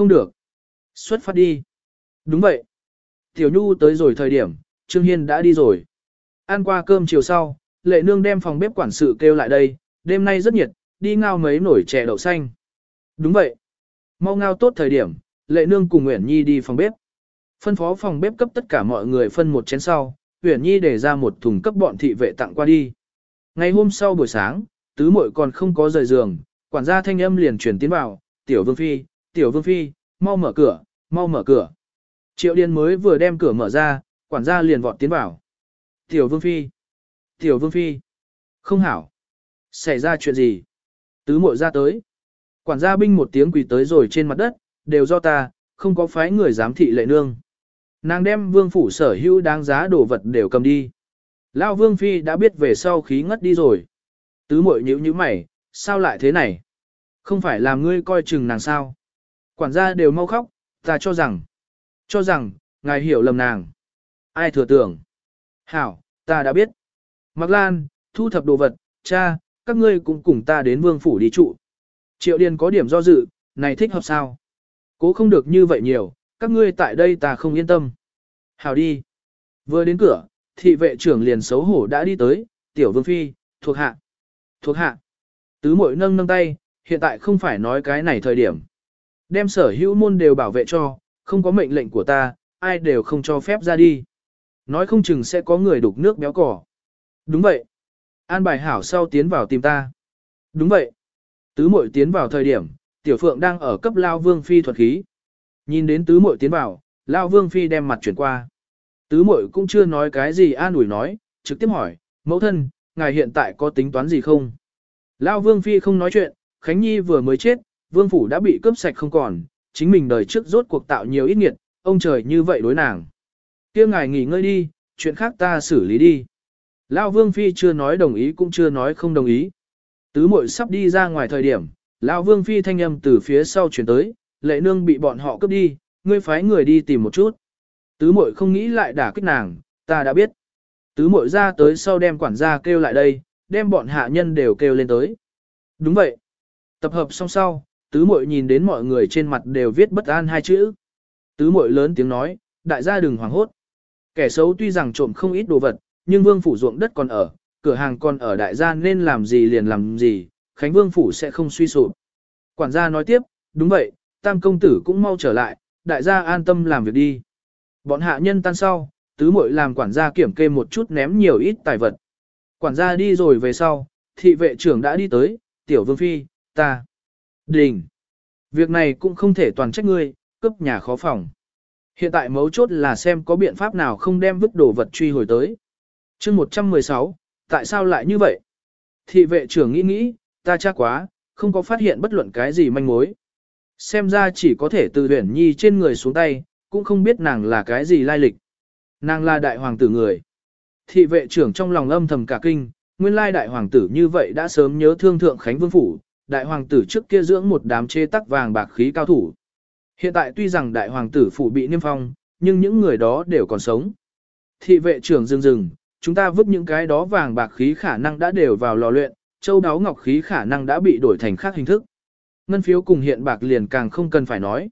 không được. Xuất phát đi. Đúng vậy. Tiểu Nhu tới rồi thời điểm, Trương Hiên đã đi rồi. Ăn qua cơm chiều sau, lệ nương đem phòng bếp quản sự kêu lại đây, đêm nay rất nhiệt, đi ngao mấy nổi chè đậu xanh. Đúng vậy. Mau ngao tốt thời điểm, lệ nương cùng Nguyễn Nhi đi phòng bếp. Phân phó phòng bếp cấp tất cả mọi người phân một chén sau, Uyển Nhi để ra một thùng cấp bọn thị vệ tặng qua đi. Ngày hôm sau buổi sáng, tứ muội còn không có rời giường, quản gia thanh âm liền truyền tiến vào, "Tiểu Vương phi, Tiểu Vương phi, mau mở cửa, mau mở cửa." Triệu Điền mới vừa đem cửa mở ra, quản gia liền vọt tiến vào. "Tiểu Vương phi, Tiểu Vương phi." "Không hảo." "Xảy ra chuyện gì?" Tứ muội ra tới. Quản gia binh một tiếng quỳ tới rồi trên mặt đất, "Đều do ta, không có phái người giám thị lệ nương." Nàng đem vương phủ sở hữu đáng giá đồ vật đều cầm đi. Lao vương phi đã biết về sau khí ngất đi rồi. Tứ muội nhíu như mày, sao lại thế này? Không phải làm ngươi coi chừng nàng sao? Quản gia đều mau khóc, ta cho rằng, cho rằng, ngài hiểu lầm nàng. Ai thừa tưởng? Hảo, ta đã biết. Mạc Lan, thu thập đồ vật, cha, các ngươi cũng cùng ta đến vương phủ đi trụ. Triệu Điền có điểm do dự, này thích hợp sao? Cố không được như vậy nhiều, các ngươi tại đây ta không yên tâm. hảo đi. Vừa đến cửa, thị vệ trưởng liền xấu hổ đã đi tới, tiểu vương phi, thuộc hạ. Thuộc hạ. Tứ mội nâng nâng tay, hiện tại không phải nói cái này thời điểm. Đem sở hữu môn đều bảo vệ cho, không có mệnh lệnh của ta, ai đều không cho phép ra đi. Nói không chừng sẽ có người đục nước béo cỏ. Đúng vậy. An bài hảo sau tiến vào tìm ta. Đúng vậy. Tứ mội tiến vào thời điểm, tiểu phượng đang ở cấp lao vương phi thuật khí. Nhìn đến tứ muội tiến vào, Lao Vương Phi đem mặt chuyển qua. Tứ muội cũng chưa nói cái gì an ủi nói, trực tiếp hỏi, mẫu thân, ngài hiện tại có tính toán gì không? Lao Vương Phi không nói chuyện, Khánh Nhi vừa mới chết, Vương Phủ đã bị cướp sạch không còn, chính mình đời trước rốt cuộc tạo nhiều ít nghiệt, ông trời như vậy đối nàng. kia ngài nghỉ ngơi đi, chuyện khác ta xử lý đi. Lao Vương Phi chưa nói đồng ý cũng chưa nói không đồng ý. Tứ muội sắp đi ra ngoài thời điểm, Lao Vương Phi thanh âm từ phía sau chuyển tới, lệ nương bị bọn họ cướp đi, ngươi phái người đi tìm một chút. Tứ muội không nghĩ lại đả kích nàng, ta đã biết. Tứ muội ra tới sau đem quản gia kêu lại đây, đem bọn hạ nhân đều kêu lên tới. Đúng vậy. Tập hợp xong sau, tứ muội nhìn đến mọi người trên mặt đều viết bất an hai chữ. Tứ muội lớn tiếng nói, đại gia đừng hoảng hốt. Kẻ xấu tuy rằng trộm không ít đồ vật, nhưng vương phủ ruộng đất còn ở, cửa hàng còn ở đại gia nên làm gì liền làm gì, Khánh Vương phủ sẽ không suy sụp. Quản gia nói tiếp, đúng vậy, tam công tử cũng mau trở lại, đại gia an tâm làm việc đi. Bọn hạ nhân tan sau, tứ muội làm quản gia kiểm kê một chút ném nhiều ít tài vật. Quản gia đi rồi về sau, thị vệ trưởng đã đi tới, tiểu vương phi, ta. Đình. Việc này cũng không thể toàn trách ngươi, cấp nhà khó phòng. Hiện tại mấu chốt là xem có biện pháp nào không đem vứt đồ vật truy hồi tới. chương 116, tại sao lại như vậy? Thị vệ trưởng nghĩ nghĩ, ta chắc quá, không có phát hiện bất luận cái gì manh mối. Xem ra chỉ có thể từ huyển nhi trên người xuống tay, cũng không biết nàng là cái gì lai lịch. Nàng là đại hoàng tử người. Thị vệ trưởng trong lòng âm thầm cả kinh, nguyên lai đại hoàng tử như vậy đã sớm nhớ thương thượng Khánh Vương Phủ, đại hoàng tử trước kia dưỡng một đám chê tắc vàng bạc khí cao thủ. Hiện tại tuy rằng đại hoàng tử phủ bị niêm phong, nhưng những người đó đều còn sống. Thị vệ trưởng dừng dừng, chúng ta vứt những cái đó vàng bạc khí khả năng đã đều vào lò luyện, châu đáo ngọc khí khả năng đã bị đổi thành khác hình thức ngân phiếu cùng hiện bạc liền càng không cần phải nói.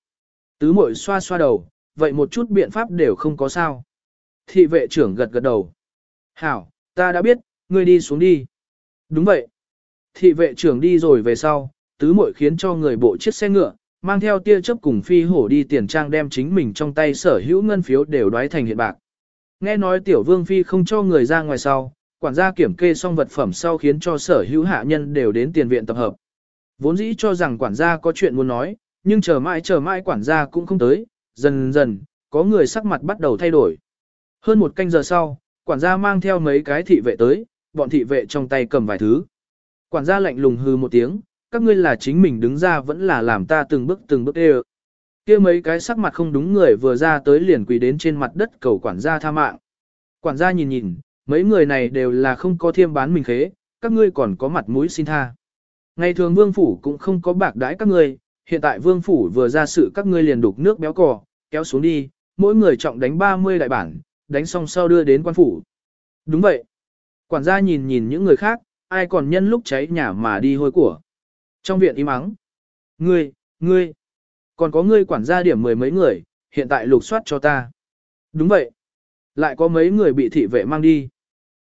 Tứ mội xoa xoa đầu, vậy một chút biện pháp đều không có sao. Thị vệ trưởng gật gật đầu. Hảo, ta đã biết, ngươi đi xuống đi. Đúng vậy. Thị vệ trưởng đi rồi về sau, tứ muội khiến cho người bộ chiếc xe ngựa, mang theo tia chớp cùng phi hổ đi tiền trang đem chính mình trong tay sở hữu ngân phiếu đều đoái thành hiện bạc. Nghe nói tiểu vương phi không cho người ra ngoài sau, quản gia kiểm kê xong vật phẩm sau khiến cho sở hữu hạ nhân đều đến tiền viện tập hợp. Vốn dĩ cho rằng quản gia có chuyện muốn nói, nhưng chờ mãi chờ mãi quản gia cũng không tới, dần dần, có người sắc mặt bắt đầu thay đổi. Hơn một canh giờ sau, quản gia mang theo mấy cái thị vệ tới, bọn thị vệ trong tay cầm vài thứ. Quản gia lạnh lùng hư một tiếng, các ngươi là chính mình đứng ra vẫn là làm ta từng bước từng bước đều. kia mấy cái sắc mặt không đúng người vừa ra tới liền quỳ đến trên mặt đất cầu quản gia tha mạng. Quản gia nhìn nhìn, mấy người này đều là không có thiêm bán mình khế, các ngươi còn có mặt mũi xin tha. Ngày thường vương phủ cũng không có bạc đãi các ngươi, hiện tại vương phủ vừa ra sự các ngươi liền đục nước béo cò, kéo xuống đi, mỗi người trọng đánh 30 đại bản, đánh xong sau đưa đến quan phủ. Đúng vậy. Quản gia nhìn nhìn những người khác, ai còn nhân lúc cháy nhà mà đi hôi của. Trong viện im ắng. Ngươi, ngươi, Còn có ngươi quản gia điểm mười mấy người, hiện tại lục soát cho ta. Đúng vậy. Lại có mấy người bị thị vệ mang đi.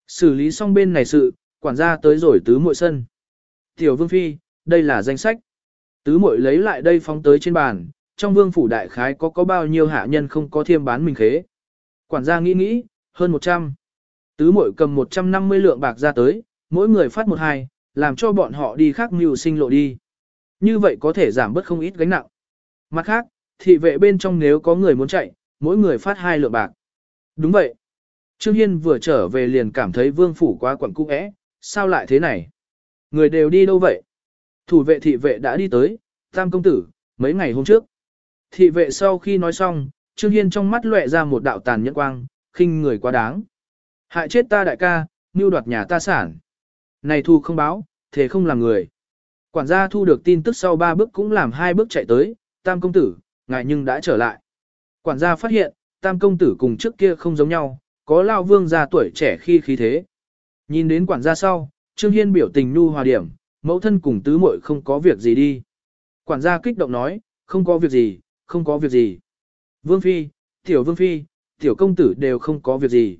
Xử lý xong bên này sự, quản gia tới rồi tứ muội sân. Tiểu vương phi, đây là danh sách. Tứ muội lấy lại đây phóng tới trên bàn, trong vương phủ đại khái có có bao nhiêu hạ nhân không có thiêm bán mình khế. Quản gia nghĩ nghĩ, hơn 100. Tứ muội cầm 150 lượng bạc ra tới, mỗi người phát một hai, làm cho bọn họ đi khác mưu sinh lộ đi. Như vậy có thể giảm bớt không ít gánh nặng. Mặt khác, thị vệ bên trong nếu có người muốn chạy, mỗi người phát hai lượng bạc. Đúng vậy. Trương Hiên vừa trở về liền cảm thấy vương phủ quá quẩn cung ẽ, sao lại thế này? Người đều đi đâu vậy? Thủ vệ thị vệ đã đi tới, tam công tử, mấy ngày hôm trước. Thị vệ sau khi nói xong, Trương Hiên trong mắt lóe ra một đạo tàn nhẫn quang, khinh người quá đáng. Hại chết ta đại ca, mưu đoạt nhà ta sản. Này thu không báo, thế không làm người. Quản gia thu được tin tức sau ba bước cũng làm hai bước chạy tới, tam công tử, ngài nhưng đã trở lại. Quản gia phát hiện, tam công tử cùng trước kia không giống nhau, có lao vương gia tuổi trẻ khi khí thế. Nhìn đến quản gia sau, Trương Hiên biểu tình nu hòa điểm, mẫu thân cùng tứ muội không có việc gì đi. Quản gia kích động nói, không có việc gì, không có việc gì. Vương Phi, Tiểu Vương Phi, Tiểu Công Tử đều không có việc gì.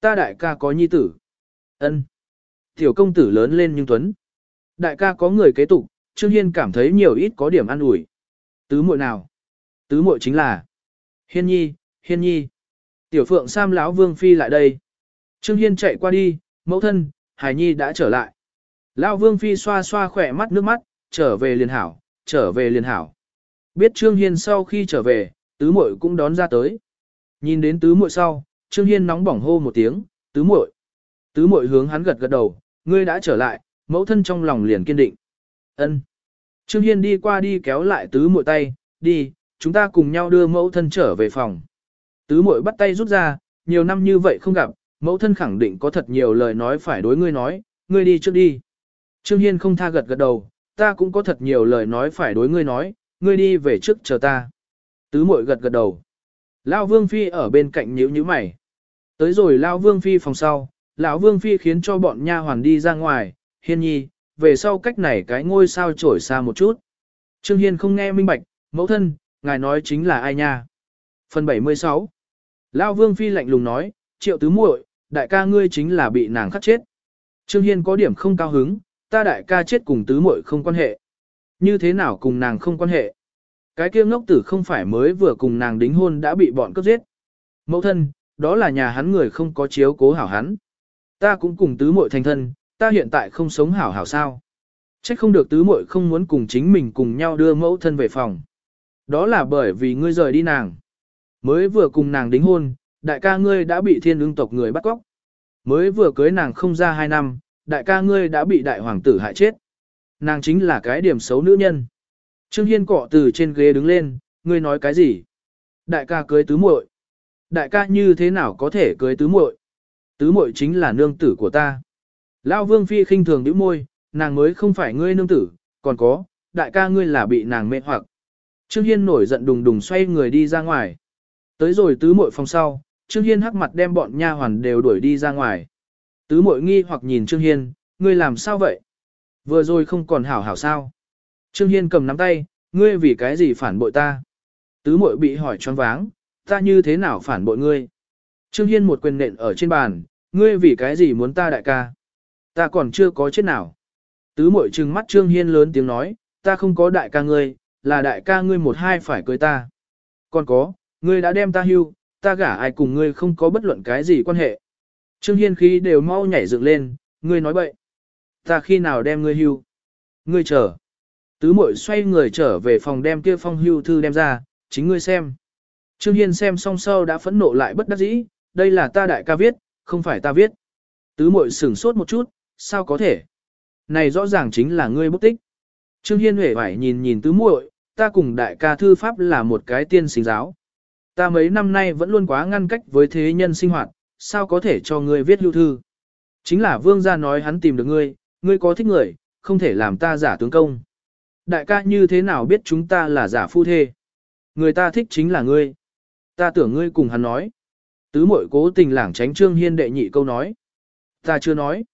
Ta đại ca có nhi tử. ân Tiểu Công Tử lớn lên nhưng tuấn. Đại ca có người kế tục, Trương Hiên cảm thấy nhiều ít có điểm ăn ủi. Tứ muội nào? Tứ muội chính là Hiên Nhi, Hiên Nhi. Tiểu Phượng Sam lão Vương Phi lại đây. Trương Hiên chạy qua đi, mẫu thân, Hải Nhi đã trở lại. Lão Vương Phi xoa xoa khỏe mắt nước mắt, trở về liền hảo, trở về liền hảo. Biết Trương Hiên sau khi trở về, tứ muội cũng đón ra tới. Nhìn đến tứ muội sau, Trương Hiên nóng bỏng hô một tiếng, tứ muội. Tứ Mội hướng hắn gật gật đầu, ngươi đã trở lại, mẫu thân trong lòng liền kiên định. Ân. Trương Hiên đi qua đi kéo lại tứ Mội tay, đi, chúng ta cùng nhau đưa mẫu thân trở về phòng. Tứ Mội bắt tay rút ra, nhiều năm như vậy không gặp, mẫu thân khẳng định có thật nhiều lời nói phải đối ngươi nói, ngươi đi trước đi. Trương Hiên không tha gật gật đầu, ta cũng có thật nhiều lời nói phải đối ngươi nói, ngươi đi về trước chờ ta. Tứ Mội gật gật đầu. Lão Vương Phi ở bên cạnh nhíu nhíu mày. Tới rồi Lão Vương Phi phòng sau, lão Vương Phi khiến cho bọn nha hoàn đi ra ngoài, hiên nhi, về sau cách này cái ngôi sao trổi xa một chút. Trương Hiên không nghe minh bạch, mẫu thân, ngài nói chính là ai nha. Phần 76 Lão Vương Phi lạnh lùng nói, triệu tứ muội, đại ca ngươi chính là bị nàng khắc chết. Trương Hiên có điểm không cao hứng, ta đại ca chết cùng tứ muội không quan hệ. Như thế nào cùng nàng không quan hệ? Cái kia ngốc tử không phải mới vừa cùng nàng đính hôn đã bị bọn cướp giết. Mẫu thân, đó là nhà hắn người không có chiếu cố hảo hắn. Ta cũng cùng tứ muội thành thân, ta hiện tại không sống hảo hảo sao. Trách không được tứ muội không muốn cùng chính mình cùng nhau đưa mẫu thân về phòng. Đó là bởi vì ngươi rời đi nàng. Mới vừa cùng nàng đính hôn, đại ca ngươi đã bị thiên ương tộc người bắt cóc. Mới vừa cưới nàng không ra hai năm, đại ca ngươi đã bị đại hoàng tử hại chết. Nàng chính là cái điểm xấu nữ nhân. Trương Hiên cọ từ trên ghế đứng lên, ngươi nói cái gì? Đại ca cưới tứ muội. Đại ca như thế nào có thể cưới tứ muội? Tứ muội chính là nương tử của ta. Lão Vương Phi khinh thường nhíu môi, nàng mới không phải ngươi nương tử, còn có, đại ca ngươi là bị nàng mê hoặc. Trương Hiên nổi giận đùng đùng xoay người đi ra ngoài. Tới rồi tứ muội phòng sau, Trương Hiên hắc mặt đem bọn nha hoàn đều đuổi đi ra ngoài. Tứ muội nghi hoặc nhìn Trương Hiên, ngươi làm sao vậy? Vừa rồi không còn hảo hảo sao? Trương Hiên cầm nắm tay, ngươi vì cái gì phản bội ta? Tứ muội bị hỏi choáng váng, ta như thế nào phản bội ngươi? Trương Hiên một quyền nện ở trên bàn, ngươi vì cái gì muốn ta đại ca? Ta còn chưa có chết nào. Tứ muội trừng mắt Trương Hiên lớn tiếng nói, ta không có đại ca ngươi, là đại ca ngươi một hai phải cưới ta. Còn có, ngươi đã đem ta hưu, ta gả ai cùng ngươi không có bất luận cái gì quan hệ. Trương Hiên khí đều mau nhảy dựng lên, ngươi nói bậy. Ta khi nào đem ngươi hưu? Ngươi chờ. Tứ mội xoay người trở về phòng đem kia phong hưu thư đem ra, chính ngươi xem. Trương Hiên xem xong sau đã phẫn nộ lại bất đắc dĩ, đây là ta đại ca viết, không phải ta viết. Tứ muội sửng sốt một chút, sao có thể? Này rõ ràng chính là ngươi bút tích. Trương Hiên huệ phải nhìn nhìn tứ muội, ta cùng đại ca thư pháp là một cái tiên sinh giáo. Ta mấy năm nay vẫn luôn quá ngăn cách với thế nhân sinh hoạt, sao có thể cho ngươi viết lưu thư? Chính là vương gia nói hắn tìm được ngươi, ngươi có thích người, không thể làm ta giả tướng công. Đại ca như thế nào biết chúng ta là giả phu thê? Người ta thích chính là ngươi. Ta tưởng ngươi cùng hắn nói. Tứ mội cố tình lảng tránh Trương Hiên đệ nhị câu nói. Ta chưa nói.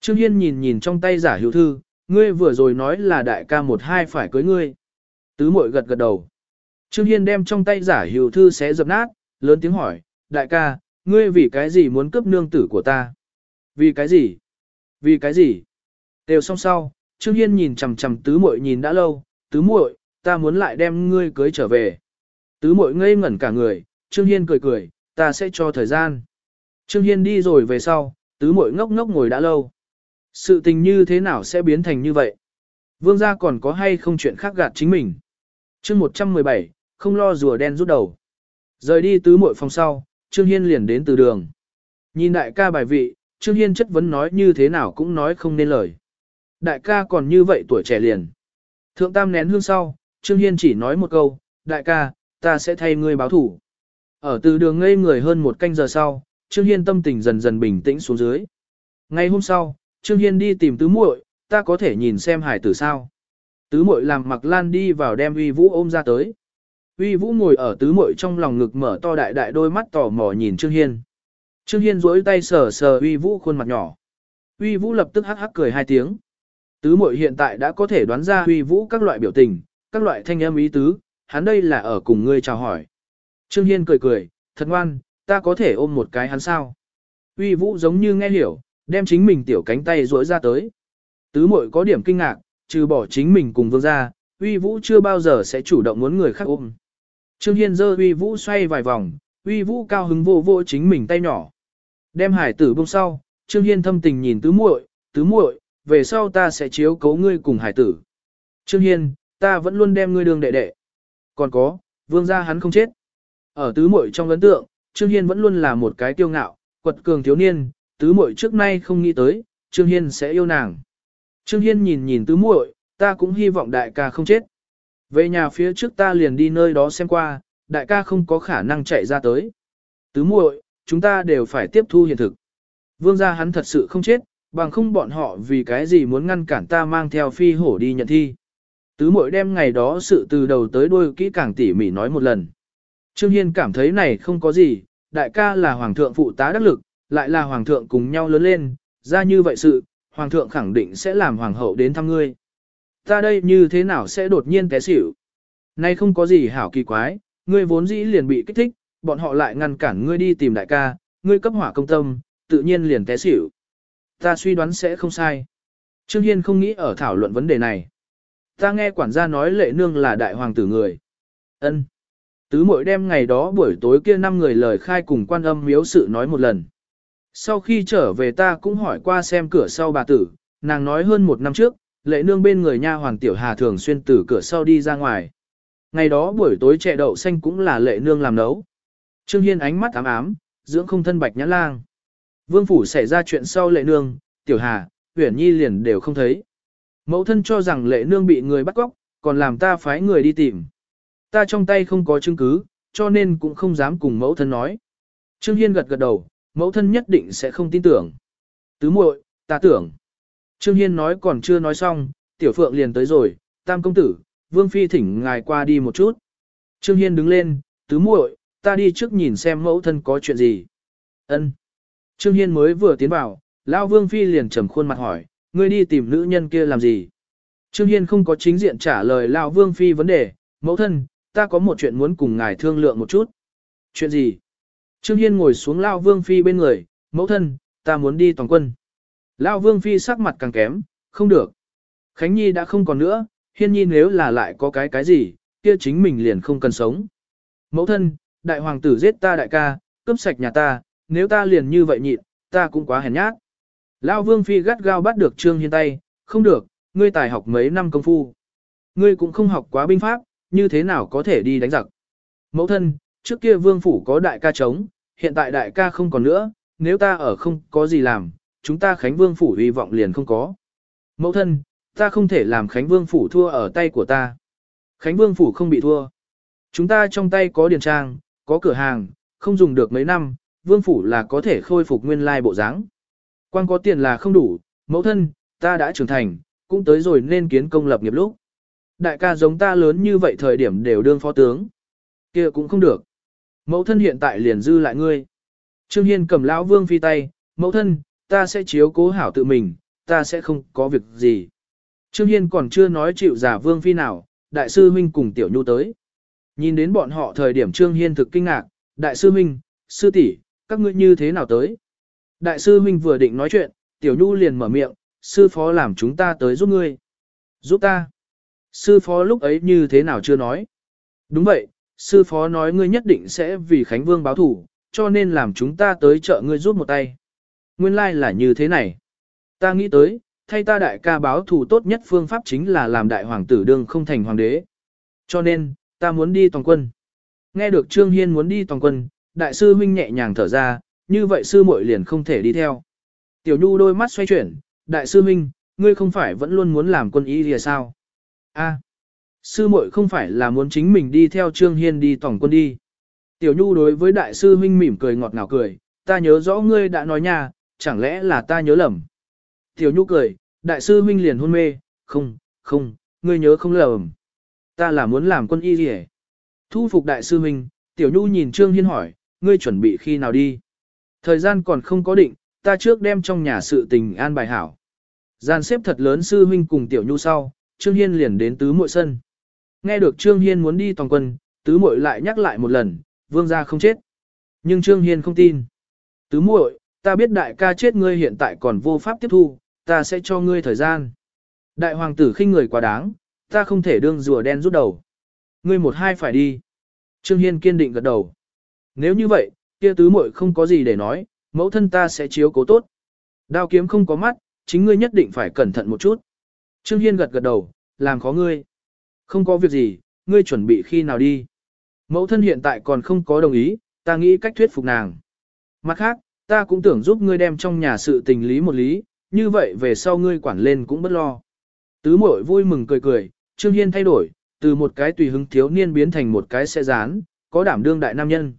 Trương Hiên nhìn nhìn trong tay giả hữu thư, ngươi vừa rồi nói là đại ca một hai phải cưới ngươi. Tứ mội gật gật đầu. Trương Hiên đem trong tay giả hiệu thư xé dập nát, lớn tiếng hỏi, đại ca, ngươi vì cái gì muốn cướp nương tử của ta? Vì cái gì? Vì cái gì? Đều xong sau, Trương Hiên nhìn chằm chằm tứ muội nhìn đã lâu, tứ muội, ta muốn lại đem ngươi cưới trở về. Tứ muội ngây ngẩn cả người, Trương Hiên cười cười, ta sẽ cho thời gian. Trương Hiên đi rồi về sau, tứ muội ngốc ngốc ngồi đã lâu. Sự tình như thế nào sẽ biến thành như vậy? Vương gia còn có hay không chuyện khác gạt chính mình? chương 117, không lo rùa đen rút đầu. Rời đi tứ muội phòng sau, Trương Hiên liền đến từ đường. Nhìn đại ca bài vị, Trương Hiên chất vấn nói như thế nào cũng nói không nên lời. Đại ca còn như vậy tuổi trẻ liền. Thượng tam nén hương sau, Trương Hiên chỉ nói một câu, đại ca, ta sẽ thay ngươi báo thủ. Ở từ đường ngây người hơn một canh giờ sau, Trương Hiên tâm tình dần dần bình tĩnh xuống dưới. Ngay hôm sau, Trương Hiên đi tìm tứ muội, ta có thể nhìn xem hải tử sao. Tứ muội làm mặc lan đi vào đem uy vũ ôm ra tới. Uy vũ ngồi ở tứ muội trong lòng ngực mở to đại đại đôi mắt tò mò nhìn Trương Hiên. Trương Hiên duỗi tay sờ sờ uy vũ khuôn mặt nhỏ. Uy vũ lập tức hắc hắc cười hai tiếng. Tứ muội hiện tại đã có thể đoán ra uy vũ các loại biểu tình, các loại thanh âm ý tứ, hắn đây là ở cùng ngươi chào hỏi. Trương Hiên cười cười, thật ngoan, ta có thể ôm một cái hắn sao. Uy vũ giống như nghe hiểu, đem chính mình tiểu cánh tay duỗi ra tới. Tứ mội có điểm kinh ngạc, trừ bỏ chính mình cùng vương gia, uy vũ chưa bao giờ sẽ chủ động muốn người khác ôm. Trương Hiên dơ uy vũ xoay vài vòng, uy vũ cao hứng vô vô chính mình tay nhỏ. Đem hải tử bông sau, Trương Hiên thâm tình nhìn tứ muội, tứ muội, về sau ta sẽ chiếu cấu ngươi cùng hải tử. Trương Hiên, ta vẫn luôn đem ngươi đường đệ đệ. Còn có, vương gia hắn không chết. Ở tứ muội trong ấn tượng, Trương Hiên vẫn luôn là một cái tiêu ngạo, quật cường thiếu niên, tứ muội trước nay không nghĩ tới, Trương Hiên sẽ yêu nàng. Trương Hiên nhìn nhìn tứ muội, ta cũng hy vọng đại ca không chết. Về nhà phía trước ta liền đi nơi đó xem qua, đại ca không có khả năng chạy ra tới. Tứ muội, chúng ta đều phải tiếp thu hiện thực. Vương gia hắn thật sự không chết, bằng không bọn họ vì cái gì muốn ngăn cản ta mang theo phi hổ đi nhận thi. Tứ muội đem ngày đó sự từ đầu tới đuôi kỹ càng tỉ mỉ nói một lần. Trương Hiên cảm thấy này không có gì, đại ca là hoàng thượng phụ tá đắc lực, lại là hoàng thượng cùng nhau lớn lên, ra như vậy sự, hoàng thượng khẳng định sẽ làm hoàng hậu đến thăm ngươi. Ta đây như thế nào sẽ đột nhiên té xỉu? Nay không có gì hảo kỳ quái, ngươi vốn dĩ liền bị kích thích, bọn họ lại ngăn cản ngươi đi tìm đại ca, ngươi cấp hỏa công tâm, tự nhiên liền té xỉu. Ta suy đoán sẽ không sai. Trương Hiên không nghĩ ở thảo luận vấn đề này. Ta nghe quản gia nói lệ nương là đại hoàng tử người. ân Tứ mỗi đêm ngày đó buổi tối kia năm người lời khai cùng quan âm miếu sự nói một lần. Sau khi trở về ta cũng hỏi qua xem cửa sau bà tử, nàng nói hơn một năm trước, lệ nương bên người nha hoàng tiểu hà thường xuyên từ cửa sau đi ra ngoài. Ngày đó buổi tối chè đậu xanh cũng là lệ nương làm nấu. Trương Hiên ánh mắt ám ám, dưỡng không thân bạch nhã lang. Vương phủ xảy ra chuyện sau lệ nương, tiểu hà, huyển nhi liền đều không thấy. Mẫu thân cho rằng lệ nương bị người bắt cóc, còn làm ta phái người đi tìm. Ta trong tay không có chứng cứ, cho nên cũng không dám cùng mẫu thân nói. Trương Hiên gật gật đầu, mẫu thân nhất định sẽ không tin tưởng. Tứ muội, ta tưởng. Trương Hiên nói còn chưa nói xong, tiểu phượng liền tới rồi, tam công tử, vương phi thỉnh ngài qua đi một chút. Trương Hiên đứng lên, tứ muội, ta đi trước nhìn xem mẫu thân có chuyện gì. Ân. Trương Hiên mới vừa tiến vào, lão vương phi liền trầm khuôn mặt hỏi, ngươi đi tìm nữ nhân kia làm gì? Trương Hiên không có chính diện trả lời lão vương phi vấn đề, mẫu thân, ta có một chuyện muốn cùng ngài thương lượng một chút. Chuyện gì? Trương Hiên ngồi xuống lão vương phi bên người, mẫu thân, ta muốn đi toàn quân. Lão vương phi sắc mặt càng kém, không được. Khánh Nhi đã không còn nữa, Hiên Nhi nếu là lại có cái cái gì, kia chính mình liền không cần sống. Mẫu thân, đại hoàng tử giết ta đại ca, cướp sạch nhà ta, nếu ta liền như vậy nhịn, ta cũng quá hèn nhát. Lão vương phi gắt gao bắt được Trương Hiên tay, không được, ngươi tài học mấy năm công phu. Ngươi cũng không học quá binh pháp, như thế nào có thể đi đánh giặc. Mẫu thân, trước kia vương phủ có đại ca chống, hiện tại đại ca không còn nữa, nếu ta ở không có gì làm, chúng ta Khánh Vương phủ hy vọng liền không có. Mẫu thân, ta không thể làm Khánh Vương phủ thua ở tay của ta. Khánh Vương phủ không bị thua. Chúng ta trong tay có điền trang, có cửa hàng, không dùng được mấy năm, Vương phủ là có thể khôi phục nguyên lai bộ dáng. Quan có tiền là không đủ, mẫu thân, ta đã trưởng thành, cũng tới rồi nên kiến công lập nghiệp lúc. Đại ca giống ta lớn như vậy thời điểm đều đương phó tướng. kia cũng không được. Mẫu thân hiện tại liền dư lại ngươi. Trương Hiên cầm lão vương phi tay, mẫu thân, ta sẽ chiếu cố hảo tự mình, ta sẽ không có việc gì. Trương Hiên còn chưa nói chịu giả vương phi nào, đại sư huynh cùng tiểu nhu tới. Nhìn đến bọn họ thời điểm Trương Hiên thực kinh ngạc, đại sư huynh, sư tỷ, các ngươi như thế nào tới? Đại sư huynh vừa định nói chuyện, tiểu nhu liền mở miệng, sư phó làm chúng ta tới giúp ngươi. Giúp ta? Sư phó lúc ấy như thế nào chưa nói? Đúng vậy, sư phó nói ngươi nhất định sẽ vì Khánh Vương báo thủ, cho nên làm chúng ta tới chợ ngươi giúp một tay. Nguyên lai like là như thế này. Ta nghĩ tới, thay ta đại ca báo thủ tốt nhất phương pháp chính là làm đại hoàng tử đương không thành hoàng đế. Cho nên, ta muốn đi toàn quân. Nghe được Trương Hiên muốn đi toàn quân, đại sư huynh nhẹ nhàng thở ra, như vậy sư muội liền không thể đi theo. Tiểu Nhu đôi mắt xoay chuyển, đại sư huynh, ngươi không phải vẫn luôn muốn làm quân y lìa sao? A, sư muội không phải là muốn chính mình đi theo Trương Hiên đi tổng quân đi. Tiểu Nhu đối với đại sư huynh mỉm cười ngọt ngào cười, ta nhớ rõ ngươi đã nói nha, chẳng lẽ là ta nhớ lầm. Tiểu Nhu cười, đại sư huynh liền hôn mê, không, không, ngươi nhớ không lầm. Ta là muốn làm quân y lìa. Thu phục đại sư huynh, Tiểu Nhu nhìn Trương Hiên hỏi, ngươi chuẩn bị khi nào đi? Thời gian còn không có định, ta trước đem trong nhà sự tình an bài hảo. Gian xếp thật lớn sư huynh cùng Tiểu Nhu sau, Trương Hiên liền đến tứ muội sân. Nghe được Trương Hiên muốn đi toàn quân, tứ muội lại nhắc lại một lần, vương gia không chết. Nhưng Trương Hiên không tin. Tứ muội, ta biết đại ca chết ngươi hiện tại còn vô pháp tiếp thu, ta sẽ cho ngươi thời gian. Đại hoàng tử khinh người quá đáng, ta không thể đương rùa đen rút đầu. Ngươi một hai phải đi. Trương Hiên kiên định gật đầu. Nếu như vậy, kia tứ muội không có gì để nói, mẫu thân ta sẽ chiếu cố tốt. Đao kiếm không có mắt, chính ngươi nhất định phải cẩn thận một chút. Trương Hiên gật gật đầu, làm khó ngươi. Không có việc gì, ngươi chuẩn bị khi nào đi. Mẫu thân hiện tại còn không có đồng ý, ta nghĩ cách thuyết phục nàng. Mặt khác, ta cũng tưởng giúp ngươi đem trong nhà sự tình lý một lý, như vậy về sau ngươi quản lên cũng bất lo. Tứ mội vui mừng cười cười, Trương Hiên thay đổi, từ một cái tùy hứng thiếu niên biến thành một cái xe rán, có đảm đương đại nam nhân.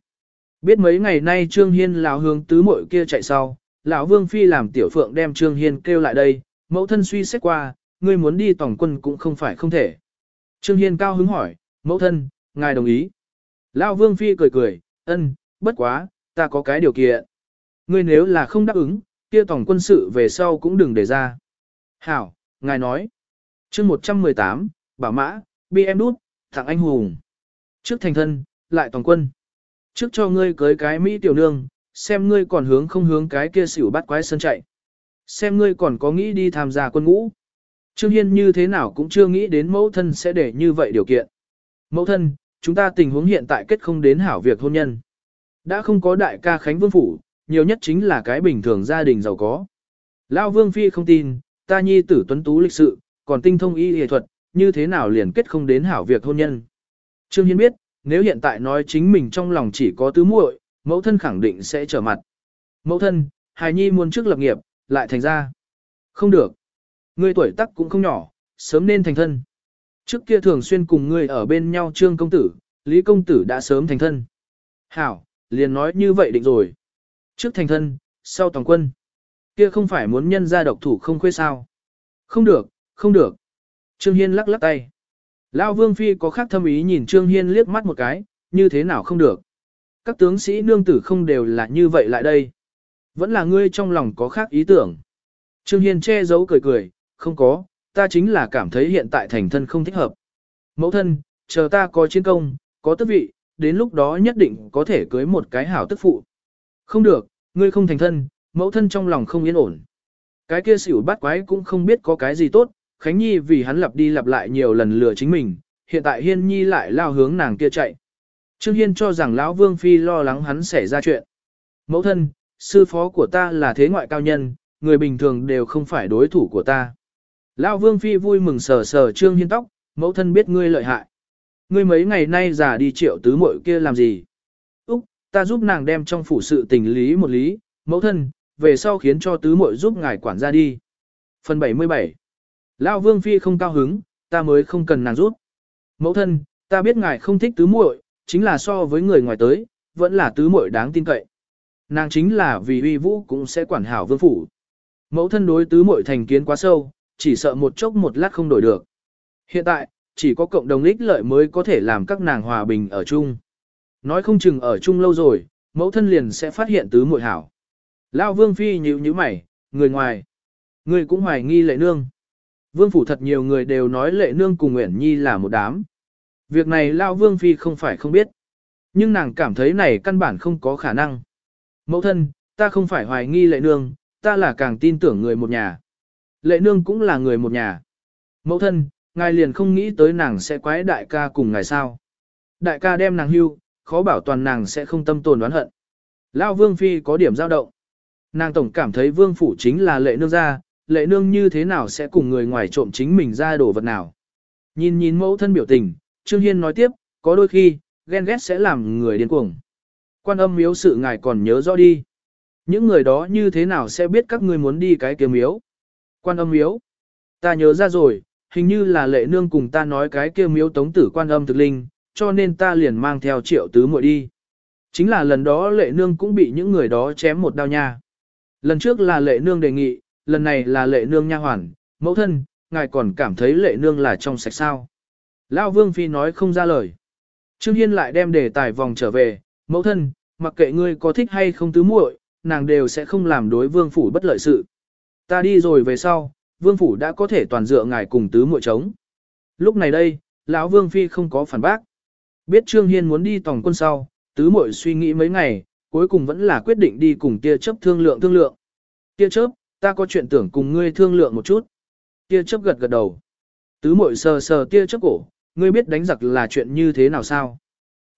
Biết mấy ngày nay Trương Hiên lão hướng tứ Mội kia chạy sau, lão Vương phi làm tiểu phượng đem Trương Hiên kêu lại đây, mẫu thân suy xét qua, ngươi muốn đi tổng quân cũng không phải không thể. Trương Hiên cao hứng hỏi, mẫu thân, ngài đồng ý. Lão Vương phi cười cười, ân, bất quá, ta có cái điều kiện. Ngươi nếu là không đáp ứng, kia tổng quân sự về sau cũng đừng để ra. Hảo, ngài nói. chương 118, bảo mã, bi em đút, thẳng anh hùng. Trước thành thân, lại toàn quân. Trước cho ngươi cưới cái Mỹ tiểu nương, xem ngươi còn hướng không hướng cái kia xỉu bắt quái sân chạy. Xem ngươi còn có nghĩ đi tham gia quân ngũ. Trương Hiên như thế nào cũng chưa nghĩ đến mẫu thân sẽ để như vậy điều kiện. Mẫu thân, chúng ta tình huống hiện tại kết không đến hảo việc hôn nhân. Đã không có đại ca Khánh Vương Phủ, nhiều nhất chính là cái bình thường gia đình giàu có. Lao Vương Phi không tin, ta nhi tử tuấn tú lịch sự, còn tinh thông y y thuật, như thế nào liền kết không đến hảo việc hôn nhân. Trương Hiên biết, nếu hiện tại nói chính mình trong lòng chỉ có tứ muội, mẫu thân khẳng định sẽ trở mặt. Mẫu thân, hài nhi muốn trước lập nghiệp, lại thành ra. Không được. Ngươi tuổi tác cũng không nhỏ, sớm nên thành thân. Trước kia thường xuyên cùng ngươi ở bên nhau trương công tử, lý công tử đã sớm thành thân. Hảo, liền nói như vậy định rồi. Trước thành thân, sau toàn quân. Kia không phải muốn nhân ra độc thủ không khuê sao. Không được, không được. Trương Hiên lắc lắc tay. Lão Vương Phi có khác thâm ý nhìn Trương Hiên liếc mắt một cái, như thế nào không được. Các tướng sĩ nương tử không đều là như vậy lại đây. Vẫn là ngươi trong lòng có khác ý tưởng. Trương Hiên che giấu cười cười, không có, ta chính là cảm thấy hiện tại thành thân không thích hợp. Mẫu thân, chờ ta có chiến công, có tước vị, đến lúc đó nhất định có thể cưới một cái hảo tức phụ. Không được, ngươi không thành thân, mẫu thân trong lòng không yên ổn. Cái kia xỉu bắt quái cũng không biết có cái gì tốt, Khánh Nhi vì hắn lặp đi lặp lại nhiều lần lừa chính mình, hiện tại Hiên Nhi lại lao hướng nàng kia chạy. Trương Hiên cho rằng lão Vương Phi lo lắng hắn xảy ra chuyện. Mẫu thân, sư phó của ta là thế ngoại cao nhân, người bình thường đều không phải đối thủ của ta. Lão Vương Phi vui mừng sờ sờ Trương Hiên tóc, mẫu thân biết ngươi lợi hại. Ngươi mấy ngày nay giả đi triệu tứ muội kia làm gì? Úc, ta giúp nàng đem trong phủ sự tình lý một lý, mẫu thân, về sau khiến cho tứ muội giúp ngài quản gia đi. Phần 77 Lão Vương Phi không cao hứng, ta mới không cần nàng giúp. Mẫu thân, ta biết ngài không thích tứ muội, chính là so với người ngoài tới, vẫn là tứ muội đáng tin cậy. Nàng chính là vì uy vũ cũng sẽ quản hảo vương phủ. Mẫu thân đối tứ muội thành kiến quá sâu, chỉ sợ một chốc một lát không đổi được. Hiện tại, chỉ có cộng đồng ích lợi mới có thể làm các nàng hòa bình ở chung. Nói không chừng ở chung lâu rồi, mẫu thân liền sẽ phát hiện tứ muội hảo. Lão Vương Phi nhíu nhíu mày, người ngoài. Người cũng hoài nghi lệ nương. Vương phủ thật nhiều người đều nói lệ nương cùng Nguyễn Nhi là một đám. Việc này Lao Vương Phi không phải không biết. Nhưng nàng cảm thấy này căn bản không có khả năng. Mẫu thân, ta không phải hoài nghi lệ nương, ta là càng tin tưởng người một nhà. Lệ nương cũng là người một nhà. Mẫu thân, ngài liền không nghĩ tới nàng sẽ quái đại ca cùng ngài sao. Đại ca đem nàng hưu, khó bảo toàn nàng sẽ không tâm tồn đoán hận. Lao Vương Phi có điểm dao động. Nàng tổng cảm thấy Vương Phủ chính là lệ nương ra, lệ nương như thế nào sẽ cùng người ngoài trộm chính mình ra đồ vật nào. Nhìn nhìn mẫu thân biểu tình, Trương Hiên nói tiếp, có đôi khi, ghen ghét sẽ làm người điên cuồng. Quan âm miếu sự ngài còn nhớ rõ đi. Những người đó như thế nào sẽ biết các ngươi muốn đi cái kia miếu? Quan âm miếu. Ta nhớ ra rồi, hình như là lệ nương cùng ta nói cái kia miếu tống tử quan âm thực linh, cho nên ta liền mang theo triệu tứ muội đi. Chính là lần đó lệ nương cũng bị những người đó chém một đao nha. Lần trước là lệ nương đề nghị, lần này là lệ nương nha hoàn, mẫu thân, ngài còn cảm thấy lệ nương là trong sạch sao. Lao Vương Phi nói không ra lời. Trương Hiên lại đem đề tài vòng trở về, mẫu thân, mặc kệ ngươi có thích hay không tứ muội, nàng đều sẽ không làm đối vương phủ bất lợi sự. Ta đi rồi về sau, vương phủ đã có thể toàn dựa ngài cùng tứ muội chống. Lúc này đây, lão vương phi không có phản bác. Biết Trương Hiên muốn đi tổng quân sau, tứ muội suy nghĩ mấy ngày, cuối cùng vẫn là quyết định đi cùng tia chấp thương lượng thương lượng. Tia chớp, ta có chuyện tưởng cùng ngươi thương lượng một chút. Tia chớp gật gật đầu. Tứ muội sờ sờ tia chớp cổ, ngươi biết đánh giặc là chuyện như thế nào sao?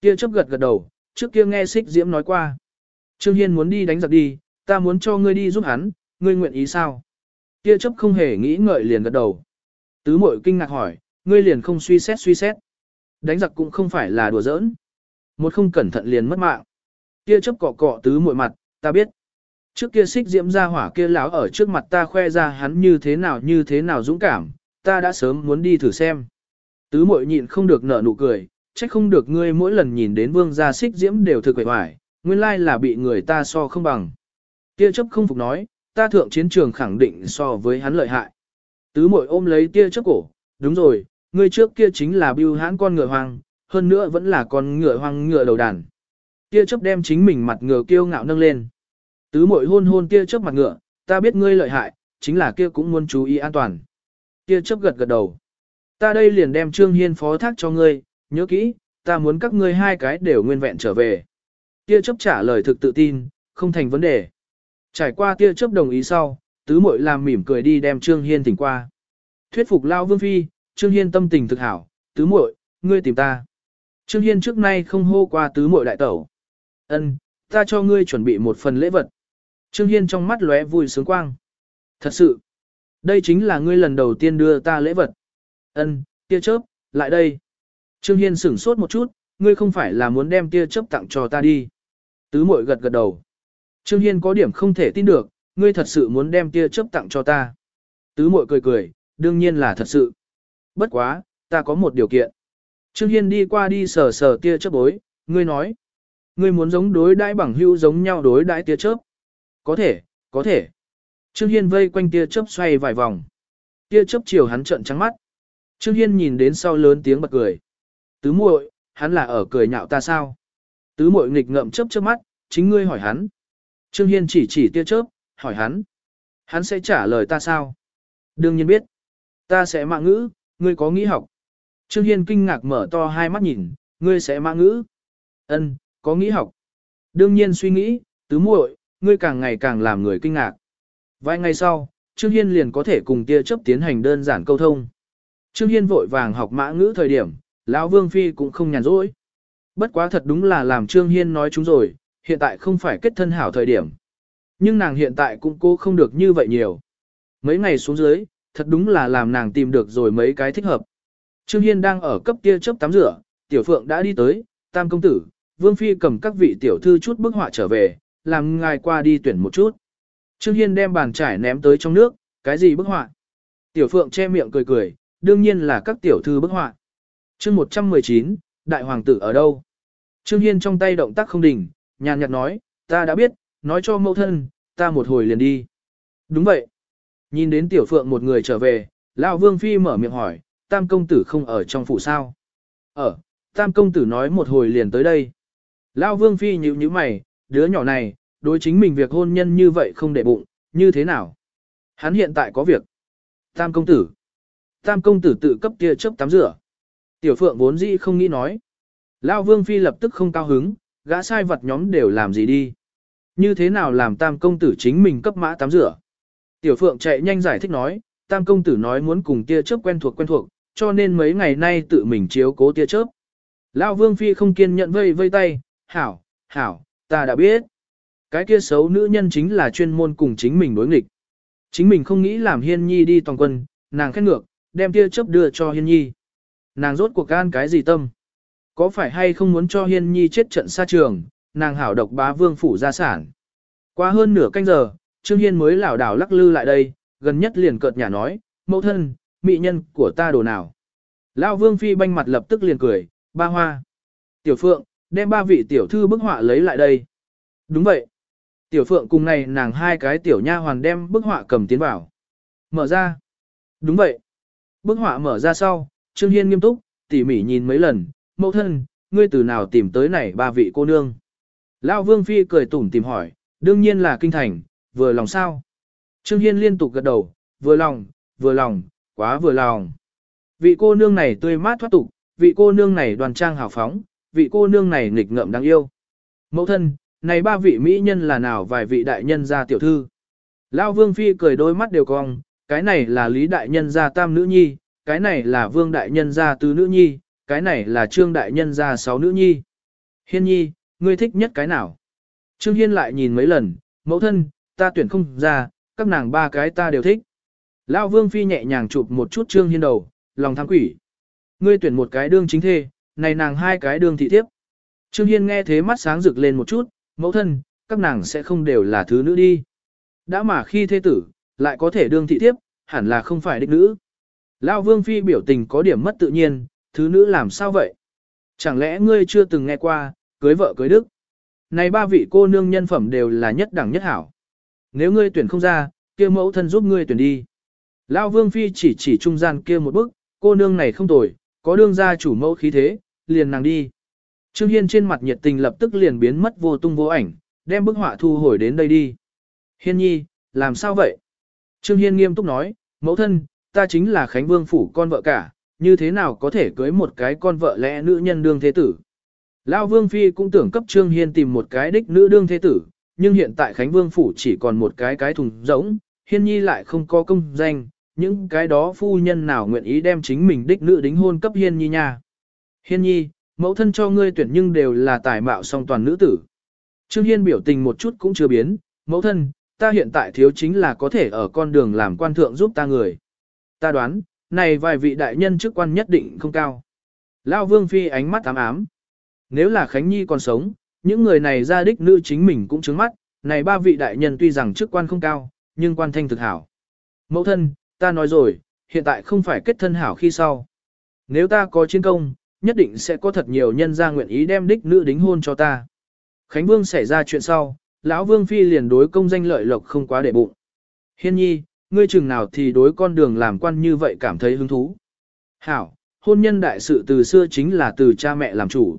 Tia chớp gật gật đầu, trước kia nghe xích diễm nói qua. Trương Hiên muốn đi đánh giặc đi, ta muốn cho ngươi đi giúp hắn, ngươi nguyện ý sao? Tia chấp không hề nghĩ ngợi liền gật đầu. Tứ mội kinh ngạc hỏi, ngươi liền không suy xét suy xét. Đánh giặc cũng không phải là đùa giỡn. Một không cẩn thận liền mất mạng. Tia chấp cọ cọ tứ mội mặt, ta biết. Trước kia xích diễm ra hỏa kia lão ở trước mặt ta khoe ra hắn như thế nào như thế nào dũng cảm, ta đã sớm muốn đi thử xem. Tứ mội nhịn không được nở nụ cười, trách không được ngươi mỗi lần nhìn đến vương gia xích diễm đều thực quệ hoài, nguyên lai là bị người ta so không bằng. Tia chấp không phục nói, ta thượng chiến trường khẳng định so với hắn lợi hại. Tứ mội ôm lấy tia trước cổ, đúng rồi, ngươi trước kia chính là bưu hãn con ngựa hoang, hơn nữa vẫn là con ngựa hoang ngựa đầu đàn. Tia chấp đem chính mình mặt ngựa kiêu ngạo nâng lên. Tứ mội hôn hôn tia chấp mặt ngựa, ta biết ngươi lợi hại, chính là kia cũng muốn chú ý an toàn. Tia chấp gật gật đầu. Ta đây liền đem Trương Hiên phó thác cho ngươi, nhớ kỹ, ta muốn các ngươi hai cái đều nguyên vẹn trở về. Tia chấp trả lời thực tự tin, không thành vấn đề. Trải qua tia chấp đồng ý sau, tứ muội làm mỉm cười đi đem Trương Hiên thỉnh qua. Thuyết phục Lao Vương Phi, Trương Hiên tâm tình thực hảo, tứ muội, ngươi tìm ta. Trương Hiên trước nay không hô qua tứ muội đại tẩu. Ân, ta cho ngươi chuẩn bị một phần lễ vật. Trương Hiên trong mắt lóe vui sướng quang. Thật sự, đây chính là ngươi lần đầu tiên đưa ta lễ vật. Ân, tia chớp, lại đây. Trương Hiên sửng sốt một chút, ngươi không phải là muốn đem tia chớp tặng cho ta đi. Tứ muội gật gật đầu. Trương Hiên có điểm không thể tin được, ngươi thật sự muốn đem tia chớp tặng cho ta. Tứ muội cười cười, đương nhiên là thật sự. Bất quá, ta có một điều kiện. Trương Hiên đi qua đi sờ sờ tia chớp bối, ngươi nói. Ngươi muốn giống đối đãi bằng hữu giống nhau đối đãi tia chớp. Có thể, có thể. Trương Hiên vây quanh tia chớp xoay vài vòng. Tia chớp chiều hắn trợn trắng mắt. Trương Hiên nhìn đến sau lớn tiếng bật cười. Tứ muội, hắn là ở cười nhạo ta sao? Tứ muội nghịch ngậm chớp chớp mắt, chính ngươi hỏi hắn. Trương Hiên chỉ chỉ tia chớp, hỏi hắn. Hắn sẽ trả lời ta sao? Đương nhiên biết. Ta sẽ mạng ngữ, ngươi có nghĩ học. Trương Hiên kinh ngạc mở to hai mắt nhìn, ngươi sẽ mạng ngữ. Ân, có nghĩ học. Đương nhiên suy nghĩ, tứ muội, ngươi càng ngày càng làm người kinh ngạc. Vài ngày sau, Trương Hiên liền có thể cùng tia chớp tiến hành đơn giản câu thông. Trương Hiên vội vàng học mã ngữ thời điểm, lão Vương Phi cũng không nhàn rỗi. Bất quá thật đúng là làm Trương Hiên nói chúng rồi, hiện tại không phải kết thân hảo thời điểm. Nhưng nàng hiện tại cũng cố không được như vậy nhiều. Mấy ngày xuống dưới, thật đúng là làm nàng tìm được rồi mấy cái thích hợp. Trương Hiên đang ở cấp kia chớp tắm rửa, tiểu phượng đã đi tới, tam công tử, Vương Phi cầm các vị tiểu thư chút bức họa trở về, làm ngài qua đi tuyển một chút. Trương Hiên đem bàn trải ném tới trong nước, cái gì bức họa? Tiểu phượng che miệng cười cười, đương nhiên là các tiểu thư bức họa. chương 119, đại hoàng tử ở đâu? Trương Hiên trong tay động tác không đỉnh, nhàn nhạt nói, ta đã biết, nói cho mẫu thân, ta một hồi liền đi. Đúng vậy. Nhìn đến tiểu phượng một người trở về, lão vương phi mở miệng hỏi, tam công tử không ở trong phủ sao? Ở, tam công tử nói một hồi liền tới đây. Lão vương phi nhíu nhíu mày, đứa nhỏ này, đối chính mình việc hôn nhân như vậy không để bụng, như thế nào? Hắn hiện tại có việc. Tam công tử. Tam công tử tự cấp kia chớp tắm rửa. Tiểu Phượng vốn dĩ không nghĩ nói. Lão Vương Phi lập tức không cao hứng, gã sai vật nhóm đều làm gì đi. Như thế nào làm tam công tử chính mình cấp mã tắm rửa. Tiểu Phượng chạy nhanh giải thích nói, tam công tử nói muốn cùng tia chớp quen thuộc quen thuộc, cho nên mấy ngày nay tự mình chiếu cố tia chớp. Lao Vương Phi không kiên nhận vây vây tay, hảo, hảo, ta đã biết. Cái kia xấu nữ nhân chính là chuyên môn cùng chính mình đối nghịch. Chính mình không nghĩ làm hiên nhi đi toàn quân, nàng khét ngược, đem tia chớp đưa cho hiên nhi. Nàng rốt cuộc gan cái gì tâm? Có phải hay không muốn cho hiên nhi chết trận xa trường, nàng hảo độc bá vương phủ gia sản. Qua hơn nửa canh giờ, Trương Hiên mới lảo đảo lắc lư lại đây, gần nhất liền cợt nhà nói, mẫu thân, mị nhân của ta đồ nào. Lão vương phi banh mặt lập tức liền cười, ba hoa. Tiểu phượng, đem ba vị tiểu thư bức họa lấy lại đây. Đúng vậy. Tiểu phượng cùng này nàng hai cái tiểu nha hoàn đem bức họa cầm tiến vào. Mở ra. Đúng vậy. Bức họa mở ra sau, Trương Hiên nghiêm túc, tỉ mỉ nhìn mấy lần, mẫu thân, ngươi từ nào tìm tới này ba vị cô nương. Lão Vương Phi cười tủm tìm hỏi, đương nhiên là kinh thành, vừa lòng sao. Trương Hiên liên tục gật đầu, vừa lòng, vừa lòng, quá vừa lòng. Vị cô nương này tươi mát thoát tục, vị cô nương này đoàn trang hào phóng, vị cô nương này nghịch ngợm đáng yêu. Mẫu thân, này ba vị mỹ nhân là nào vài vị đại nhân gia tiểu thư. Lão Vương Phi cười đôi mắt đều cong, cái này là Lý đại nhân gia tam nữ nhi, cái này là Vương đại nhân gia tứ nữ nhi, cái này là Trương đại nhân gia sáu nữ nhi. Hiên nhi, ngươi thích nhất cái nào? Trương Hiên lại nhìn mấy lần, mẫu thân, ta tuyển không ra, các nàng ba cái ta đều thích. Lão Vương Phi nhẹ nhàng chụp một chút Trương Hiên đầu, lòng tham quỷ. Ngươi tuyển một cái đương chính thê, này nàng hai cái đương thị thiếp. Trương Hiên nghe thế mắt sáng rực lên một chút, mẫu thân, các nàng sẽ không đều là thứ nữ đi. Đã mà khi thê tử, lại có thể đương thị thiếp, hẳn là không phải đích nữ. Lão Vương Phi biểu tình có điểm mất tự nhiên, thứ nữ làm sao vậy? Chẳng lẽ ngươi chưa từng nghe qua, cưới vợ cưới đức? Này ba vị cô nương nhân phẩm đều là nhất đẳng nhất hảo. Nếu ngươi tuyển không ra, kia mẫu thân giúp ngươi tuyển đi. Lão Vương Phi chỉ chỉ trung gian kia một bức, cô nương này không tồi, có đương gia chủ mẫu khí thế, liền nàng đi. Trương Hiên trên mặt nhiệt tình lập tức liền biến mất vô tung vô ảnh, đem bức họa thu hồi đến đây đi. Hiên nhi, làm sao vậy? Trương Hiên nghiêm túc nói, mẫu thân, ta chính là Khánh Vương phủ con vợ cả, như thế nào có thể cưới một cái con vợ lẽ nữ nhân đương thế tử. Lão Vương Phi cũng tưởng cấp Trương Hiên tìm một cái đích nữ đương thế tử, nhưng hiện tại Khánh Vương phủ chỉ còn một cái cái thùng rỗng, Hiên Nhi lại không có công danh, những cái đó phu nhân nào nguyện ý đem chính mình đích nữ đính hôn cấp Hiên Nhi nha. Hiên Nhi, mẫu thân cho ngươi tuyển nhưng đều là tài mạo song toàn nữ tử. Trương Hiên biểu tình một chút cũng chưa biến, mẫu thân, ta hiện tại thiếu chính là có thể ở con đường làm quan thượng giúp ta người. Ta đoán, này vài vị đại nhân chức quan nhất định không cao. Lao Vương Phi ánh mắt ám ám. Nếu là Khánh Nhi còn sống, những người này ra đích nữ chính mình cũng trứng mắt, này ba vị đại nhân tuy rằng chức quan không cao, nhưng quan thanh thực hảo. Mẫu thân, ta nói rồi, hiện tại không phải kết thân hảo khi sau. Nếu ta có chiến công, nhất định sẽ có thật nhiều nhân gia nguyện ý đem đích nữ đính hôn cho ta. Khánh Vương xảy ra chuyện sau, lão Vương Phi liền đối công danh lợi lộc không quá để bụng. Hiên nhi, ngươi chừng nào thì đối con đường làm quan như vậy cảm thấy hứng thú. Hảo, hôn nhân đại sự từ xưa chính là từ cha mẹ làm chủ.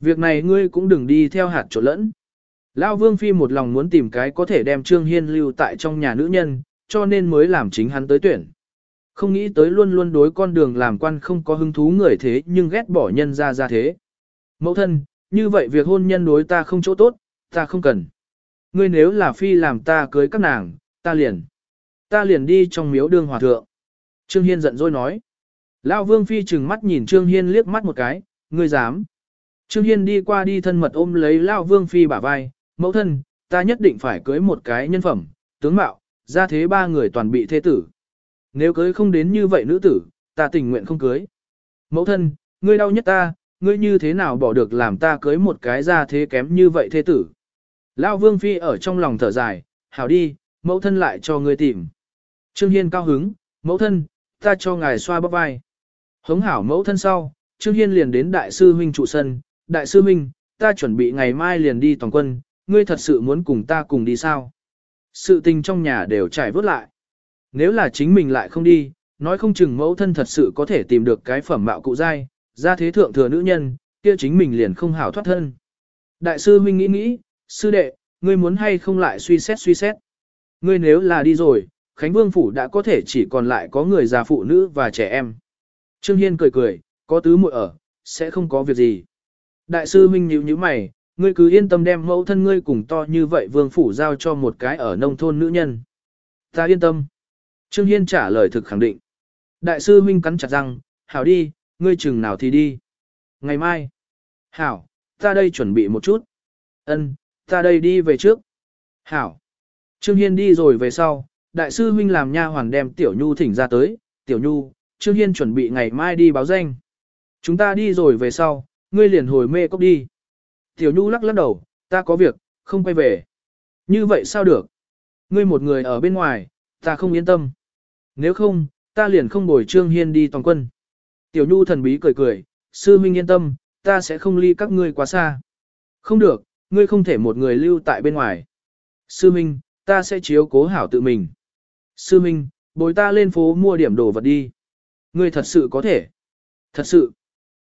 Việc này ngươi cũng đừng đi theo hạt chỗ lẫn. Lão Vương Phi một lòng muốn tìm cái có thể đem Trương Hiên lưu tại trong nhà nữ nhân, cho nên mới làm chính hắn tới tuyển. Không nghĩ tới luôn luôn đối con đường làm quan không có hứng thú người thế nhưng ghét bỏ nhân ra ra thế. Mẫu thân, như vậy việc hôn nhân đối ta không chỗ tốt, ta không cần. Ngươi nếu là phi làm ta cưới các nàng, ta liền. Ta liền đi trong miếu đương hòa thượng. Trương Hiên giận dỗi nói. Lão Vương Phi chừng mắt nhìn Trương Hiên liếc mắt một cái, ngươi dám. Trương Hiên đi qua đi thân mật ôm lấy Lão Vương Phi bả vai, mẫu thân, ta nhất định phải cưới một cái nhân phẩm, tướng mạo, ra thế ba người toàn bị thế tử. Nếu cưới không đến như vậy nữ tử, ta tình nguyện không cưới. Mẫu thân, ngươi đau nhất ta, ngươi như thế nào bỏ được làm ta cưới một cái ra thế kém như vậy thế tử. Lão Vương Phi ở trong lòng thở dài, hảo đi, mẫu thân lại cho ngươi tìm. Trương Hiên cao hứng, mẫu thân, ta cho ngài xoa bắp vai. Hống hảo mẫu thân sau, Trương Hiên liền đến đại sư huynh trụ sân, đại sư huynh, ta chuẩn bị ngày mai liền đi toàn quân, ngươi thật sự muốn cùng ta cùng đi sao? Sự tình trong nhà đều trải vớt lại. Nếu là chính mình lại không đi, nói không chừng mẫu thân thật sự có thể tìm được cái phẩm mạo cụ dai, ra thế thượng thừa nữ nhân, kia chính mình liền không hảo thoát thân. Đại sư huynh nghĩ nghĩ, sư đệ, ngươi muốn hay không lại suy xét suy xét. Ngươi nếu là đi rồi, Khánh Vương Phủ đã có thể chỉ còn lại có người già phụ nữ và trẻ em. Trương Hiên cười cười, có tứ muội ở, sẽ không có việc gì. Đại sư huynh nhíu nhíu mày, ngươi cứ yên tâm đem mẫu thân ngươi cùng to như vậy vương phủ giao cho một cái ở nông thôn nữ nhân. Ta yên tâm. Trương Hiên trả lời thực khẳng định. Đại sư huynh cắn chặt răng, hảo đi, ngươi chừng nào thì đi. Ngày mai. Hảo, ta đây chuẩn bị một chút. Ân, ta đây đi về trước. Hảo. Trương Hiên đi rồi về sau, đại sư huynh làm nha hoàn đem Tiểu Nhu thỉnh ra tới, Tiểu Nhu, Trương Hiên chuẩn bị ngày mai đi báo danh. Chúng ta đi rồi về sau, ngươi liền hồi mê cốc đi. Tiểu Nhu lắc lắc đầu, ta có việc, không quay về. Như vậy sao được? Ngươi một người ở bên ngoài, ta không yên tâm. Nếu không, ta liền không bồi Trương Hiên đi toàn quân. Tiểu Nhu thần bí cười cười, sư huynh yên tâm, ta sẽ không ly các ngươi quá xa. Không được, ngươi không thể một người lưu tại bên ngoài. Sư huynh, ta sẽ chiếu cố hảo tự mình. Sư Minh, bồi ta lên phố mua điểm đồ vật đi. Ngươi thật sự có thể. Thật sự.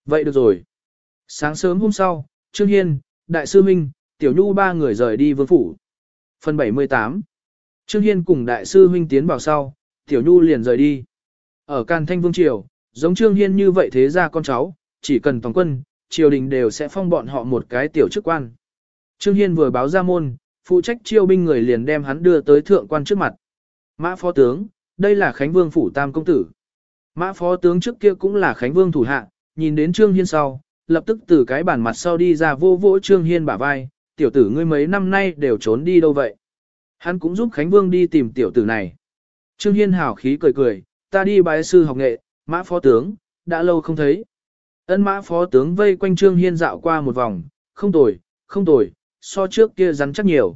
Vậy được rồi. Sáng sớm hôm sau, Trương Hiên, Đại sư Minh, Tiểu Nhu ba người rời đi vương phủ. Phần 78 Trương Hiên cùng Đại sư Minh tiến vào sau, Tiểu Nhu liền rời đi. Ở Càn Thanh Vương Triều, giống Trương Hiên như vậy thế ra con cháu, chỉ cần toàn quân, triều đình đều sẽ phong bọn họ một cái tiểu chức quan. Trương Hiên vừa báo ra môn, phụ trách chiêu binh người liền đem hắn đưa tới thượng quan trước mặt. Mã phó tướng, đây là Khánh Vương phủ tam công tử. Mã phó tướng trước kia cũng là Khánh Vương thủ hạ, nhìn đến Trương Hiên sau, lập tức từ cái bàn mặt sau đi ra vô vỗ Trương Hiên bả vai, tiểu tử ngươi mấy năm nay đều trốn đi đâu vậy. Hắn cũng giúp Khánh Vương đi tìm tiểu tử này. Trương Hiên hào khí cười cười, ta đi bái sư học nghệ, mã phó tướng, đã lâu không thấy. Ân mã phó tướng vây quanh Trương Hiên dạo qua một vòng, không tồi, không tồi, so trước kia rắn chắc nhiều.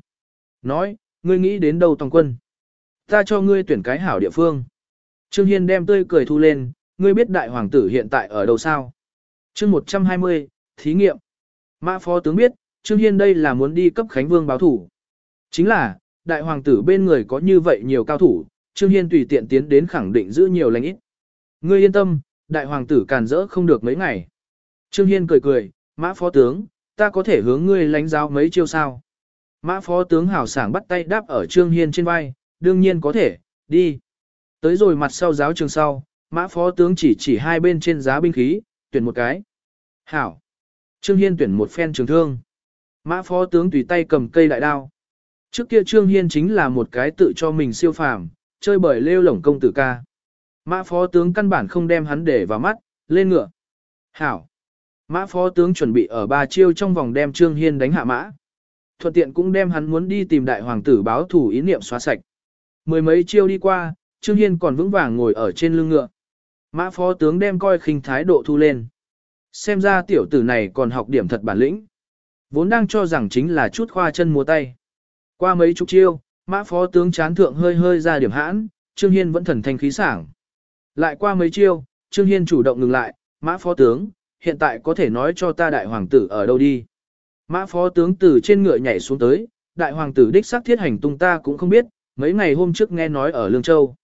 Nói, ngươi nghĩ đến đâu toàn quân? Ta cho ngươi tuyển cái hảo địa phương. Trương Hiên đem tươi cười thu lên, ngươi biết đại hoàng tử hiện tại ở đâu sao? chương 120, thí nghiệm. Mã phó tướng biết, Trương Hiên đây là muốn đi cấp Khánh Vương báo thủ. Chính là, đại hoàng tử bên người có như vậy nhiều cao thủ, Trương Hiên tùy tiện tiến đến khẳng định giữ nhiều lãnh ít. Ngươi yên tâm, đại hoàng tử càn rỡ không được mấy ngày. Trương Hiên cười cười, mã phó tướng, ta có thể hướng ngươi lãnh giáo mấy chiêu sao. Mã phó tướng hào sảng bắt tay đáp ở Trương Hiên trên vai, đương nhiên có thể, đi. Tới rồi mặt sau giáo trường sau, mã phó tướng chỉ chỉ hai bên trên giá binh khí, tuyển một cái. Hảo. Trương Hiên tuyển một phen trường thương. Mã phó tướng tùy tay cầm cây đại đao. Trước kia Trương Hiên chính là một cái tự cho mình siêu phàm, chơi bởi lêu lổng công tử ca. Mã phó tướng căn bản không đem hắn để vào mắt, lên ngựa. Hảo. Mã phó tướng chuẩn bị ở ba chiêu trong vòng đem Trương Hiên đánh hạ mã. Thuận tiện cũng đem hắn muốn đi tìm đại hoàng tử báo thủ ý niệm xóa sạch. Mười mấy chiêu đi qua, Trương Hiên còn vững vàng ngồi ở trên lưng ngựa. Mã phó tướng đem coi khinh thái độ thu lên. Xem ra tiểu tử này còn học điểm thật bản lĩnh. Vốn đang cho rằng chính là chút khoa chân múa tay. Qua mấy chục chiêu, mã phó tướng chán thượng hơi hơi ra điểm hãn, Trương Hiên vẫn thần thanh khí sảng. Lại qua mấy chiêu, Trương Hiên chủ động ngừng lại, mã phó tướng, hiện tại có thể nói cho ta đại hoàng tử ở đâu đi. Mã phó tướng từ trên ngựa nhảy xuống tới, đại hoàng tử đích xác thiết hành tung ta cũng không biết, mấy ngày hôm trước nghe nói ở Lương Châu.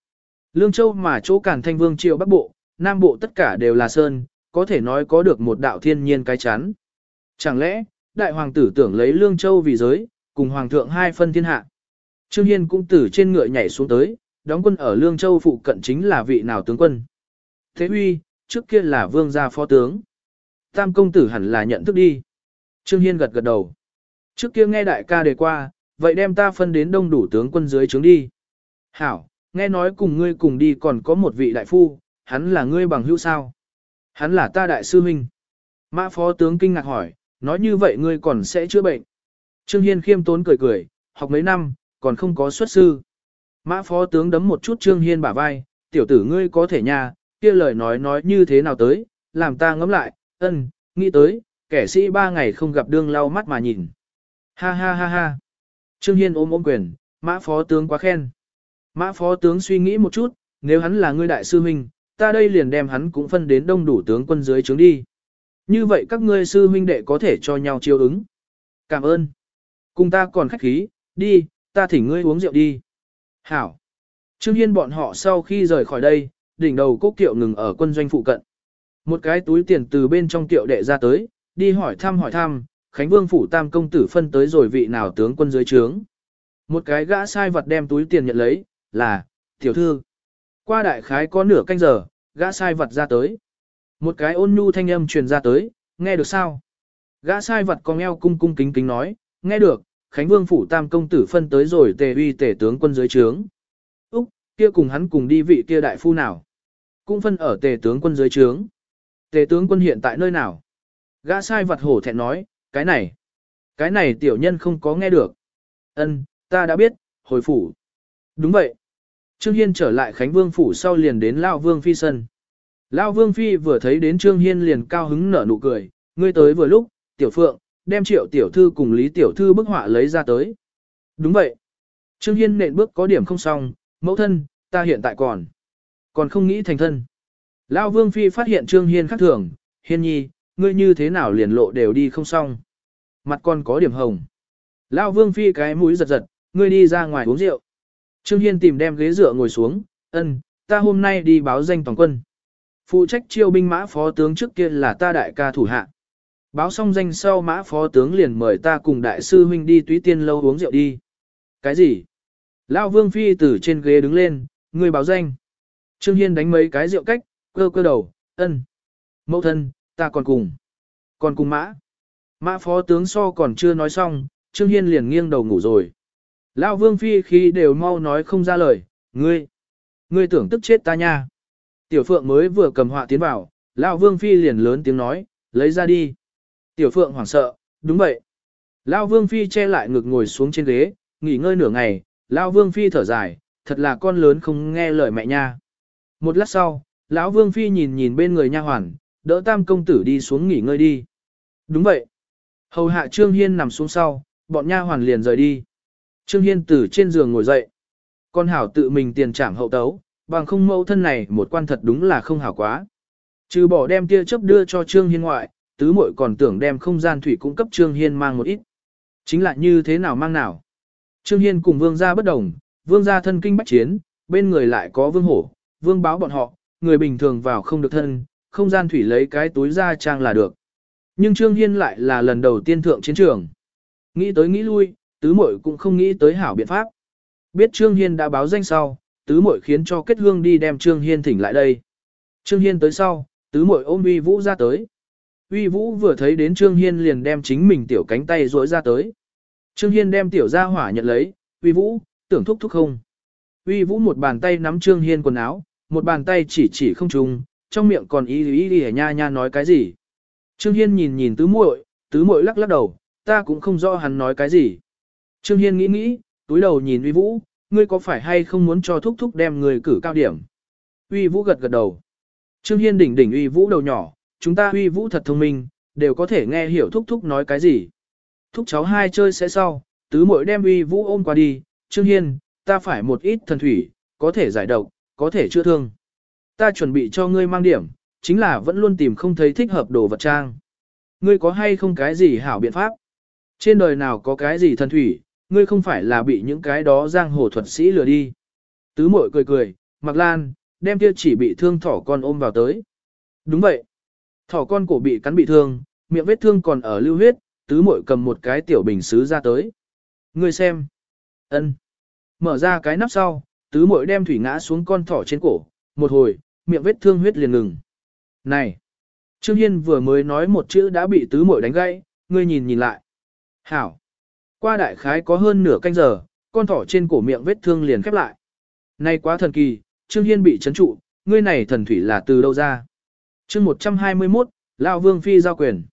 Lương Châu mà chỗ cản thanh vương triều bắc bộ, nam bộ tất cả đều là sơn, có thể nói có được một đạo thiên nhiên cái chắn. Chẳng lẽ, đại hoàng tử tưởng lấy Lương Châu vì giới, cùng hoàng thượng hai phân thiên hạ. Trương Hiên cũng từ trên ngựa nhảy xuống tới, đóng quân ở Lương Châu phụ cận chính là vị nào tướng quân. Thế huy, trước kia là vương gia phó tướng. Tam công tử hẳn là nhận thức đi. Trương Hiên gật gật đầu. Trước kia nghe đại ca đề qua, vậy đem ta phân đến đông đủ tướng quân dưới trướng đi. Hảo, nghe nói cùng ngươi cùng đi còn có một vị đại phu, hắn là ngươi bằng hữu sao? Hắn là ta đại sư huynh. Mã phó tướng kinh ngạc hỏi, nói như vậy ngươi còn sẽ chữa bệnh. Trương Hiên khiêm tốn cười cười, học mấy năm, còn không có xuất sư. Mã phó tướng đấm một chút Trương Hiên bả vai, tiểu tử ngươi có thể nha, kia lời nói nói như thế nào tới, làm ta ngẫm lại, ân, nghĩ tới, kẻ sĩ ba ngày không gặp đương lau mắt mà nhìn. Ha ha ha ha. Trương Hiên ôm ôm quyền, mã phó tướng quá khen. Mã phó tướng suy nghĩ một chút, nếu hắn là ngươi đại sư huynh, ta đây liền đem hắn cũng phân đến đông đủ tướng quân dưới trướng đi. Như vậy các ngươi sư huynh đệ có thể cho nhau chiêu ứng. Cảm ơn. Cùng ta còn khách khí, đi, ta thỉnh ngươi uống rượu đi. Hảo. Trương Hiên bọn họ sau khi rời khỏi đây, đỉnh đầu cốc kiệu ngừng ở quân doanh phụ cận. Một cái túi tiền từ bên trong tiệu đệ ra tới, đi hỏi thăm hỏi thăm, Khánh Vương phủ tam công tử phân tới rồi vị nào tướng quân dưới trướng. Một cái gã sai vật đem túi tiền nhận lấy, là, tiểu thư. Qua đại khái có nửa canh giờ, gã sai vật ra tới. Một cái ôn nhu thanh âm truyền ra tới, nghe được sao? Gã sai vật con eo cung cung kính kính nói, nghe được, Khánh Vương phủ tam công tử phân tới rồi tề uy tề tướng quân dưới trướng. Úc, kia cùng hắn cùng đi vị kia đại phu nào? Cũng phân ở tề tướng quân dưới trướng. Tề tướng quân hiện tại nơi nào? Gã sai vật hổ thẹn nói, cái này, cái này tiểu nhân không có nghe được. Ân, ta đã biết, hồi phủ. Đúng vậy. Trương Hiên trở lại Khánh Vương phủ sau liền đến Lao Vương Phi sân. Lao Vương Phi vừa thấy đến Trương Hiên liền cao hứng nở nụ cười, ngươi tới vừa lúc, tiểu phượng, đem triệu tiểu thư cùng Lý tiểu thư bức họa lấy ra tới. Đúng vậy. Trương Hiên nện bước có điểm không xong, mẫu thân, ta hiện tại còn. Còn không nghĩ thành thân. Lao Vương Phi phát hiện Trương Hiên khác thường, Hiên nhi, ngươi như thế nào liền lộ đều đi không xong. Mặt con có điểm hồng. Lao Vương Phi cái mũi giật giật, ngươi đi ra ngoài uống rượu. Trương Hiên tìm đem ghế dựa ngồi xuống, ân, ta hôm nay đi báo danh toàn quân. Phụ trách chiêu binh mã phó tướng trước kia là ta đại ca thủ hạ. Báo xong danh sau mã phó tướng liền mời ta cùng đại sư huynh đi túy tiên lâu uống rượu đi. Cái gì? Lao Vương Phi từ trên ghế đứng lên, Ngươi báo danh. Trương Hiên đánh mấy cái rượu cách, cơ cơ đầu, ân. Mẫu thân, ta còn cùng. Còn cùng mã. Mã phó tướng so còn chưa nói xong, Trương Hiên liền nghiêng đầu ngủ rồi. lão Vương Phi khi đều mau nói không ra lời, ngươi. Ngươi tưởng tức chết ta nha. Tiểu Phượng mới vừa cầm họa tiến vào, lão Vương Phi liền lớn tiếng nói, lấy ra đi. Tiểu Phượng hoảng sợ, đúng vậy. lão Vương Phi che lại ngực ngồi xuống trên ghế, nghỉ ngơi nửa ngày, lão Vương Phi thở dài, thật là con lớn không nghe lời mẹ nha. Một lát sau, lão Vương Phi nhìn nhìn bên người nha hoàn, đỡ tam công tử đi xuống nghỉ ngơi đi. Đúng vậy. Hầu hạ Trương Hiên nằm xuống sau, bọn nha hoàn liền rời đi. Trương Hiên từ trên giường ngồi dậy. Con hảo tự mình tiền trảm hậu tấu, bằng không mẫu thân này một quan thật đúng là không hảo quá. Trừ bỏ đem tia chớp đưa cho Trương Hiên ngoại, tứ muội còn tưởng đem không gian thủy cung cấp Trương Hiên mang một ít. Chính là như thế nào mang nào. Trương Hiên cùng vương gia bất đồng, vương gia thân kinh bách chiến, bên người lại có vương hổ, vương báo bọn họ, người bình thường vào không được thân, không gian thủy lấy cái túi ra trang là được. Nhưng Trương Hiên lại là lần đầu tiên thượng chiến trường. Nghĩ tới nghĩ lui, tứ muội cũng không nghĩ tới hảo biện pháp. Biết Trương Hiên đã báo danh sau, tứ muội khiến cho kết hương đi đem Trương Hiên thỉnh lại đây. Trương Hiên tới sau, tứ muội ôm uy vũ ra tới. Uy vũ vừa thấy đến Trương Hiên liền đem chính mình tiểu cánh tay rối ra tới. Trương Hiên đem tiểu ra hỏa nhận lấy, uy vũ, tưởng thúc thúc không. Uy vũ một bàn tay nắm Trương Hiên quần áo, một bàn tay chỉ chỉ không trùng, trong miệng còn ý ý ý nha nha nói cái gì. Trương Hiên nhìn nhìn tứ muội, tứ muội lắc lắc đầu, ta cũng không rõ hắn nói cái gì. Trương Hiên nghĩ nghĩ, túi đầu nhìn uy vũ, ngươi có phải hay không muốn cho thúc thúc đem người cử cao điểm. Uy vũ gật gật đầu. Trương Hiên đỉnh đỉnh uy vũ đầu nhỏ, chúng ta uy vũ thật thông minh, đều có thể nghe hiểu thúc thúc nói cái gì. Thúc cháu hai chơi sẽ sau, tứ muội đem uy vũ ôm qua đi, Trương Hiên, ta phải một ít thần thủy, có thể giải độc, có thể chữa thương. Ta chuẩn bị cho ngươi mang điểm, chính là vẫn luôn tìm không thấy thích hợp đồ vật trang. Ngươi có hay không cái gì hảo biện pháp? Trên đời nào có cái gì thần thủy, ngươi không phải là bị những cái đó giang hồ thuật sĩ lừa đi. Tứ mội cười cười, Mạc Lan, đem kia chỉ bị thương thỏ con ôm vào tới. Đúng vậy. Thỏ con cổ bị cắn bị thương, miệng vết thương còn ở lưu huyết, tứ mội cầm một cái tiểu bình xứ ra tới. Ngươi xem. ân Mở ra cái nắp sau, tứ mội đem thủy ngã xuống con thỏ trên cổ, một hồi, miệng vết thương huyết liền ngừng. Này! Trương Hiên vừa mới nói một chữ đã bị tứ mội đánh gãy, ngươi nhìn nhìn lại. Hảo! Qua đại khái có hơn nửa canh giờ, con thỏ trên cổ miệng vết thương liền khép lại. Này quá thần kỳ, Trương Hiên bị chấn trụ, ngươi này thần thủy là từ đâu ra? chương 121, Lão Vương Phi giao quyền.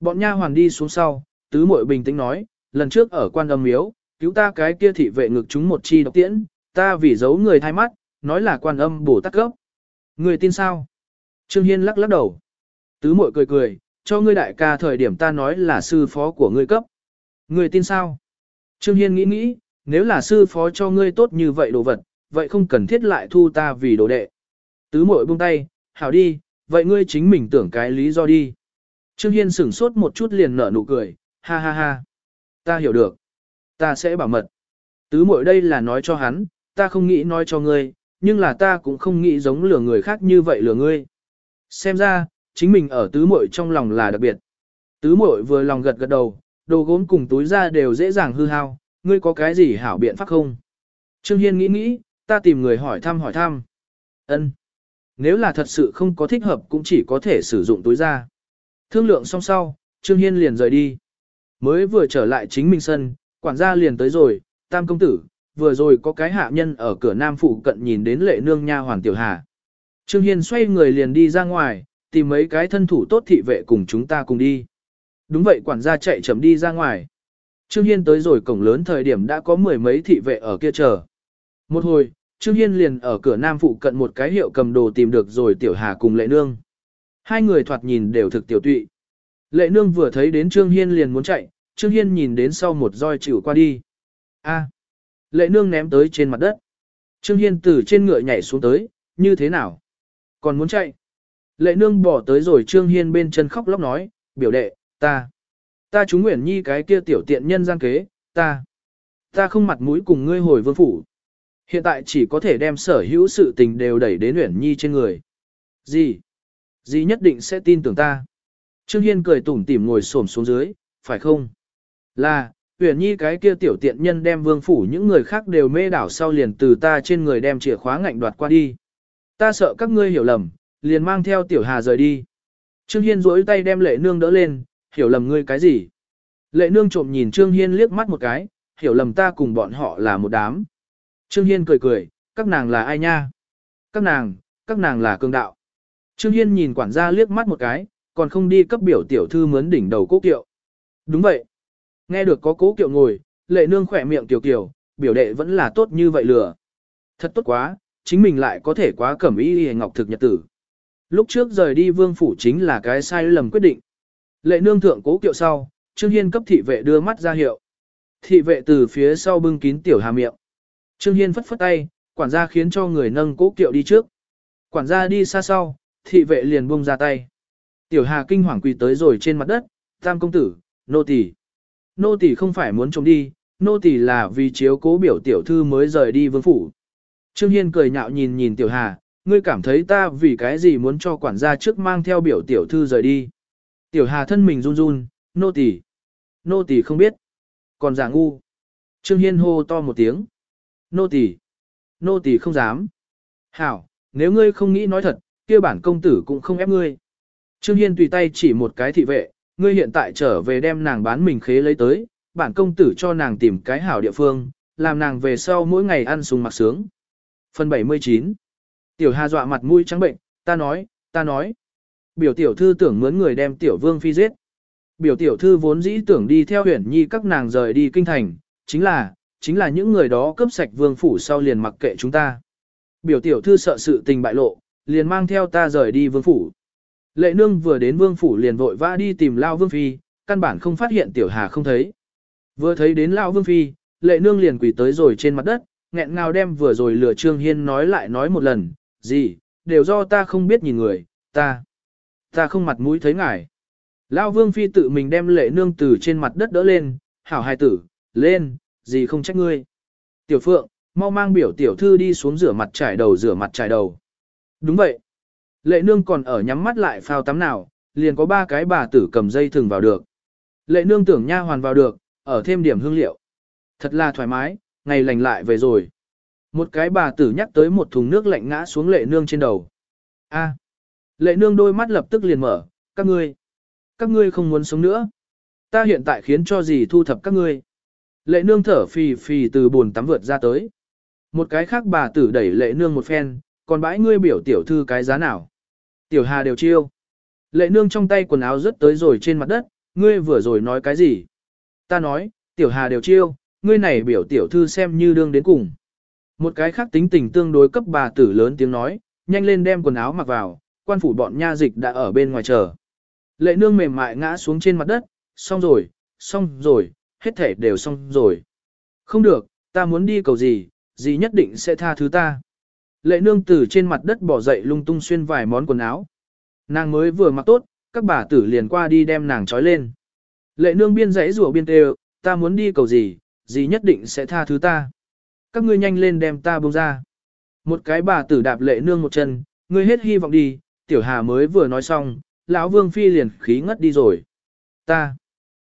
Bọn nha hoàn đi xuống sau, tứ muội bình tĩnh nói, lần trước ở quan âm miếu, cứu ta cái kia thị vệ ngực chúng một chi độc tiễn, ta vì giấu người thay mắt, nói là quan âm bổ tắc gốc. Người tin sao? Trương Hiên lắc lắc đầu. Tứ muội cười cười, cho ngươi đại ca thời điểm ta nói là sư phó của ngươi cấp. Ngươi tin sao? Trương Hiên nghĩ nghĩ, nếu là sư phó cho ngươi tốt như vậy đồ vật, vậy không cần thiết lại thu ta vì đồ đệ. Tứ muội buông tay, hảo đi, vậy ngươi chính mình tưởng cái lý do đi. Trương Hiên sửng sốt một chút liền nở nụ cười, ha ha ha. Ta hiểu được. Ta sẽ bảo mật. Tứ muội đây là nói cho hắn, ta không nghĩ nói cho ngươi, nhưng là ta cũng không nghĩ giống lừa người khác như vậy lừa ngươi. Xem ra, chính mình ở tứ muội trong lòng là đặc biệt. Tứ muội vừa lòng gật gật đầu, đồ gốm cùng túi ra đều dễ dàng hư hao, ngươi có cái gì hảo biện pháp không? Trương Hiên nghĩ nghĩ, ta tìm người hỏi thăm hỏi thăm. Ân. nếu là thật sự không có thích hợp cũng chỉ có thể sử dụng túi ra. Thương lượng xong sau, Trương Hiên liền rời đi. Mới vừa trở lại chính mình sân, quản gia liền tới rồi, tam công tử, vừa rồi có cái hạ nhân ở cửa nam phụ cận nhìn đến lệ nương nha hoàng tiểu hà. Trương Hiên xoay người liền đi ra ngoài, tìm mấy cái thân thủ tốt thị vệ cùng chúng ta cùng đi. Đúng vậy quản gia chạy chậm đi ra ngoài. Trương Hiên tới rồi cổng lớn thời điểm đã có mười mấy thị vệ ở kia chờ. Một hồi, Trương Hiên liền ở cửa nam phụ cận một cái hiệu cầm đồ tìm được rồi tiểu hà cùng lệ nương. Hai người thoạt nhìn đều thực tiểu tụy. Lệ nương vừa thấy đến Trương Hiên liền muốn chạy, Trương Hiên nhìn đến sau một roi chịu qua đi. A. Lệ nương ném tới trên mặt đất. Trương Hiên từ trên ngựa nhảy xuống tới, như thế nào? Còn muốn chạy? Lệ nương bỏ tới rồi Trương Hiên bên chân khóc lóc nói, biểu đệ, ta. Ta chú Nguyễn Nhi cái kia tiểu tiện nhân gian kế, ta. Ta không mặt mũi cùng ngươi hồi vương phủ. Hiện tại chỉ có thể đem sở hữu sự tình đều đẩy đến nguyện Nhi trên người. Gì? Gì nhất định sẽ tin tưởng ta. Trương Hiên cười tủm tỉm ngồi xổm xuống dưới, phải không? Là, Uyển Nhi cái kia tiểu tiện nhân đem vương phủ những người khác đều mê đảo sau liền từ ta trên người đem chìa khóa ngạnh đoạt qua đi. Ta sợ các ngươi hiểu lầm, liền mang theo tiểu hà rời đi. Trương Hiên duỗi tay đem lệ nương đỡ lên, hiểu lầm ngươi cái gì? Lệ nương trộm nhìn Trương Hiên liếc mắt một cái, hiểu lầm ta cùng bọn họ là một đám. Trương Hiên cười cười, các nàng là ai nha? Các nàng, các nàng là cương đạo. Trương Hiên nhìn quản gia liếc mắt một cái, còn không đi cấp biểu tiểu thư mướn đỉnh đầu cố kiệu. Đúng vậy. Nghe được có cố kiệu ngồi, lệ nương khỏe miệng tiểu kiều, biểu đệ vẫn là tốt như vậy lừa. Thật tốt quá, chính mình lại có thể quá cẩm ý y ngọc thực nhật tử. Lúc trước rời đi vương phủ chính là cái sai lầm quyết định. Lệ nương thượng cố kiệu sau, Trương Hiên cấp thị vệ đưa mắt ra hiệu. Thị vệ từ phía sau bưng kín tiểu hà miệng. Trương Hiên phất phất tay, quản gia khiến cho người nâng cố kiệu đi trước. Quản gia đi xa sau, thị vệ liền buông ra tay. Tiểu Hà kinh hoàng quỳ tới rồi trên mặt đất, tam công tử, nô tỳ. Nô tỳ không phải muốn trộm đi, nô tỳ là vì chiếu cố biểu tiểu thư mới rời đi vương phủ. Trương Hiên cười nhạo nhìn nhìn tiểu Hà, ngươi cảm thấy ta vì cái gì muốn cho quản gia trước mang theo biểu tiểu thư rời đi. Tiểu Hà thân mình run run, nô tỳ, nô tỳ không biết. Còn giả ngu. Trương Hiên hô to một tiếng. Nô tỳ, nô tỳ không dám. Hảo, nếu ngươi không nghĩ nói thật, kia bản công tử cũng không ép ngươi. Trương Hiên tùy tay chỉ một cái thị vệ, ngươi hiện tại trở về đem nàng bán mình khế lấy tới, bản công tử cho nàng tìm cái hảo địa phương, làm nàng về sau mỗi ngày ăn sung mặc sướng. Phần 79 Tiểu Hà dọa mặt mũi trắng bệnh, ta nói, ta nói. Biểu tiểu thư tưởng mướn người đem tiểu vương phi giết. Biểu tiểu thư vốn dĩ tưởng đi theo huyền nhi các nàng rời đi kinh thành, chính là, chính là những người đó cướp sạch vương phủ sau liền mặc kệ chúng ta. Biểu tiểu thư sợ sự tình bại lộ, liền mang theo ta rời đi vương phủ. Lệ nương vừa đến vương phủ liền vội vã đi tìm Lao Vương Phi, căn bản không phát hiện tiểu hà không thấy. Vừa thấy đến Lao Vương Phi, lệ nương liền quỳ tới rồi trên mặt đất, nghẹn ngào đem vừa rồi lừa Trương Hiên nói lại nói một lần, gì, đều do ta không biết nhìn người, ta, ta không mặt mũi thấy ngài. Lao Vương Phi tự mình đem lệ nương từ trên mặt đất đỡ lên, hảo hài tử, lên, gì không trách ngươi. Tiểu Phượng, mau mang biểu tiểu thư đi xuống rửa mặt trải đầu rửa mặt trải đầu. Đúng vậy. Lệ nương còn ở nhắm mắt lại phao tắm nào, liền có ba cái bà tử cầm dây thừng vào được. Lệ nương tưởng nha hoàn vào được, ở thêm điểm hương liệu. Thật là thoải mái, ngày lành lại về rồi. Một cái bà tử nhắc tới một thùng nước lạnh ngã xuống lệ nương trên đầu. A. Lệ nương đôi mắt lập tức liền mở, các ngươi. Các ngươi không muốn sống nữa. Ta hiện tại khiến cho gì thu thập các ngươi. Lệ nương thở phì phì từ buồn tắm vượt ra tới. Một cái khác bà tử đẩy lệ nương một phen, còn bãi ngươi biểu tiểu thư cái giá nào. Tiểu Hà đều chiêu. Lệ nương trong tay quần áo rớt tới rồi trên mặt đất, ngươi vừa rồi nói cái gì? Ta nói, tiểu Hà đều chiêu, ngươi này biểu tiểu thư xem như đương đến cùng. Một cái khác tính tình tương đối cấp bà tử lớn tiếng nói, nhanh lên đem quần áo mặc vào, quan phủ bọn nha dịch đã ở bên ngoài chờ. Lệ nương mềm mại ngã xuống trên mặt đất, xong rồi, xong rồi, hết thể đều xong rồi. Không được, ta muốn đi cầu gì, gì nhất định sẽ tha thứ ta. Lệ nương từ trên mặt đất bỏ dậy lung tung xuyên vài món quần áo. Nàng mới vừa mặc tốt, các bà tử liền qua đi đem nàng trói lên. Lệ nương biên giấy rủa biên tê ta muốn đi cầu gì, gì nhất định sẽ tha thứ ta. Các ngươi nhanh lên đem ta buông ra. Một cái bà tử đạp lệ nương một chân, ngươi hết hy vọng đi, tiểu hà mới vừa nói xong, lão vương phi liền khí ngất đi rồi. Ta,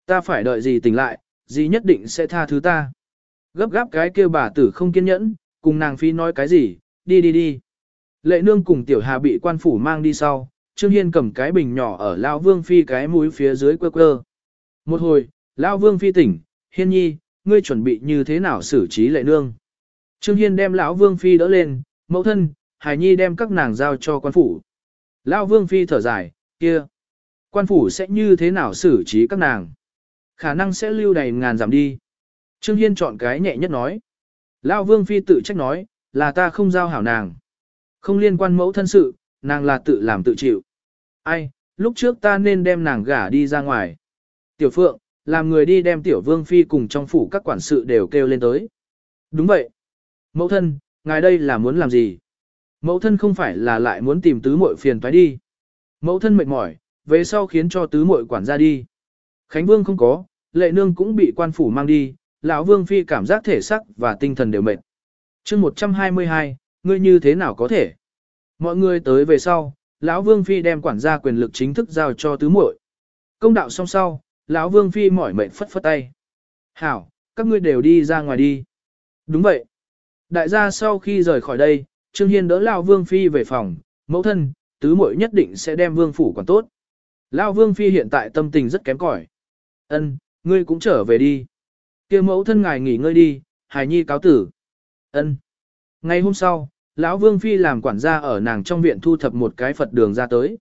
ta phải đợi gì tỉnh lại, gì nhất định sẽ tha thứ ta. Gấp gáp cái kêu bà tử không kiên nhẫn, cùng nàng phi nói cái gì, đi đi đi. Lệ nương cùng tiểu hà bị quan phủ mang đi sau, Trương Hiên cầm cái bình nhỏ ở Lão Vương Phi cái mũi phía dưới quơ quơ. Một hồi, Lão Vương Phi tỉnh, Hiên nhi, ngươi chuẩn bị như thế nào xử trí lệ nương. Trương Hiên đem Lão Vương Phi đỡ lên, mẫu thân, Hải Nhi đem các nàng giao cho quan phủ. Lão Vương Phi thở dài, kia. Quan phủ sẽ như thế nào xử trí các nàng? Khả năng sẽ lưu đầy ngàn giảm đi. Trương Hiên chọn cái nhẹ nhất nói. Lão Vương Phi tự trách nói, là ta không giao hảo nàng. Không liên quan mẫu thân sự, nàng là tự làm tự chịu. Ai, lúc trước ta nên đem nàng gả đi ra ngoài. Tiểu Phượng, làm người đi đem Tiểu Vương Phi cùng trong phủ các quản sự đều kêu lên tới. Đúng vậy. Mẫu thân, ngài đây là muốn làm gì? Mẫu thân không phải là lại muốn tìm tứ muội phiền toái đi. Mẫu thân mệt mỏi, về sau khiến cho tứ muội quản gia đi. Khánh Vương không có, lệ nương cũng bị quan phủ mang đi, lão Vương Phi cảm giác thể sắc và tinh thần đều mệt chương 122, ngươi như thế nào có thể? Mọi người tới về sau, lão Vương Phi đem quản gia quyền lực chính thức giao cho tứ muội. Công đạo xong sau, lão Vương Phi mỏi mệt phất phất tay. Hảo, các ngươi đều đi ra ngoài đi. Đúng vậy. Đại gia sau khi rời khỏi đây, Trương Hiên đỡ lão Vương Phi về phòng, mẫu thân, tứ muội nhất định sẽ đem Vương Phủ quản tốt. Lão Vương Phi hiện tại tâm tình rất kém cỏi. Ân, ngươi cũng trở về đi. kia mẫu thân ngài nghỉ ngơi đi, hài nhi cáo tử. Ân. Ngày hôm sau, lão Vương Phi làm quản gia ở nàng trong viện thu thập một cái Phật đường ra tới.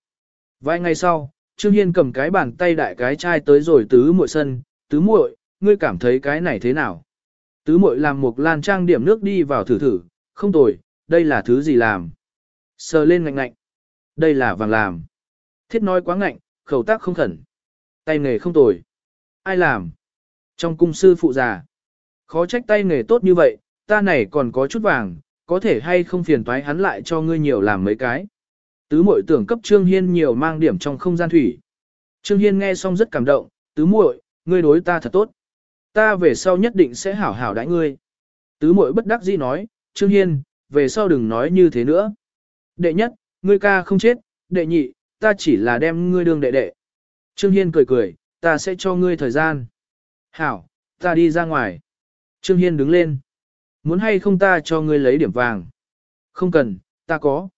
Vài ngày sau, Trương Hiên cầm cái bàn tay đại cái chai tới rồi tứ muội sân, tứ muội, ngươi cảm thấy cái này thế nào? Tứ muội làm một lan trang điểm nước đi vào thử thử, không tồi, đây là thứ gì làm? Sờ lên ngạnh ngạnh. Đây là vàng làm. Thiết nói quá ngạnh, khẩu tác không khẩn. Tay nghề không tồi. Ai làm? Trong cung sư phụ già. Khó trách tay nghề tốt như vậy, ta này còn có chút vàng, có thể hay không phiền toái hắn lại cho ngươi nhiều làm mấy cái. Tứ muội tưởng cấp Trương Hiên nhiều mang điểm trong không gian thủy. Trương Hiên nghe xong rất cảm động, tứ muội, ngươi đối ta thật tốt. Ta về sau nhất định sẽ hảo hảo đãi ngươi. Tứ muội bất đắc dĩ nói, Trương Hiên, về sau đừng nói như thế nữa. Đệ nhất, ngươi ca không chết, đệ nhị, ta chỉ là đem ngươi đường đệ đệ. Trương Hiên cười cười, ta sẽ cho ngươi thời gian. Hảo, ta đi ra ngoài. Trương Hiên đứng lên. Muốn hay không ta cho ngươi lấy điểm vàng? Không cần, ta có.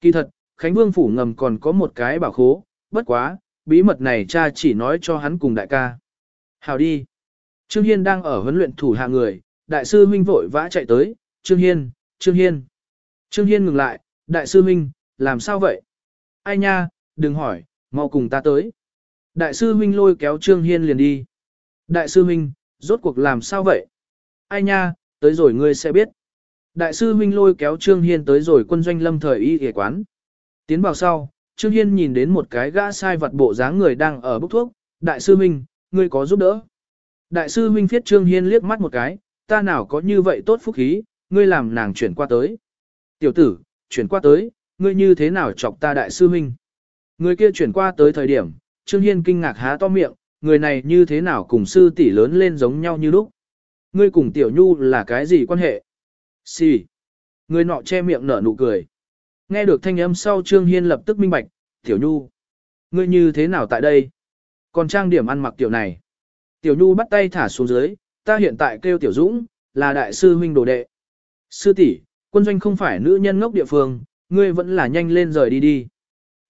Kỳ thật, Khánh Vương Phủ ngầm còn có một cái bảo khố, bất quá, bí mật này cha chỉ nói cho hắn cùng đại ca. Hào đi. Trương Hiên đang ở huấn luyện thủ hạ người, đại sư huynh vội vã chạy tới, Trương Hiên, Trương Hiên. Trương Hiên ngừng lại, đại sư huynh, làm sao vậy? Ai nha, đừng hỏi, mau cùng ta tới. Đại sư huynh lôi kéo Trương Hiên liền đi. Đại sư huynh, rốt cuộc làm sao vậy? Ai nha, tới rồi ngươi sẽ biết. Đại sư huynh lôi kéo Trương Hiên tới rồi quân doanh lâm thời y y quán. Tiến vào sau, Trương Hiên nhìn đến một cái gã sai vật bộ dáng người đang ở bốc thuốc. Đại sư huynh, ngươi có giúp đỡ? Đại sư huynh phiết Trương Hiên liếc mắt một cái, ta nào có như vậy tốt phúc khí, ngươi làm nàng chuyển qua tới. Tiểu tử, chuyển qua tới, ngươi như thế nào chọc ta đại sư huynh? Người kia chuyển qua tới thời điểm, Trương Hiên kinh ngạc há to miệng, người này như thế nào cùng sư tỷ lớn lên giống nhau như lúc. Ngươi cùng Tiểu Nhu là cái gì quan hệ? Xì. Người nọ che miệng nở nụ cười. Nghe được thanh âm sau Trương Hiên lập tức minh bạch, Tiểu Nhu. Ngươi như thế nào tại đây? Còn trang điểm ăn mặc tiểu này. Tiểu Nhu bắt tay thả xuống dưới, ta hiện tại kêu Tiểu Dũng, là đại sư huynh đồ đệ. Sư tỷ, quân doanh không phải nữ nhân ngốc địa phương, ngươi vẫn là nhanh lên rời đi đi.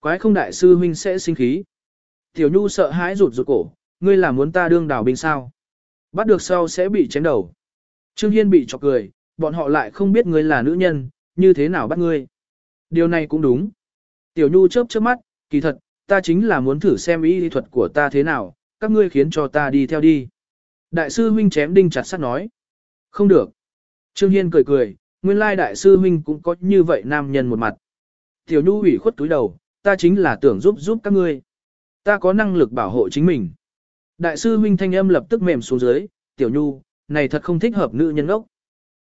Quái không đại sư huynh sẽ sinh khí. Tiểu Nhu sợ hãi rụt rụt cổ, ngươi là muốn ta đương đào binh sao? Bắt được sau sẽ bị chém đầu. Trương Hiên bị chọc cười, bọn họ lại không biết ngươi là nữ nhân, như thế nào bắt ngươi. Điều này cũng đúng. Tiểu Nhu chớp chớp mắt, kỳ thật, ta chính là muốn thử xem ý thuật của ta thế nào, các ngươi khiến cho ta đi theo đi. Đại sư huynh chém đinh chặt sắt nói. Không được. Trương Hiên cười cười, nguyên lai đại sư huynh cũng có như vậy nam nhân một mặt. Tiểu Nhu ủy khuất túi đầu, ta chính là tưởng giúp giúp các ngươi. Ta có năng lực bảo hộ chính mình. Đại sư huynh thanh âm lập tức mềm xuống dưới, Tiểu Nhu, này thật không thích hợp nữ nhân ốc.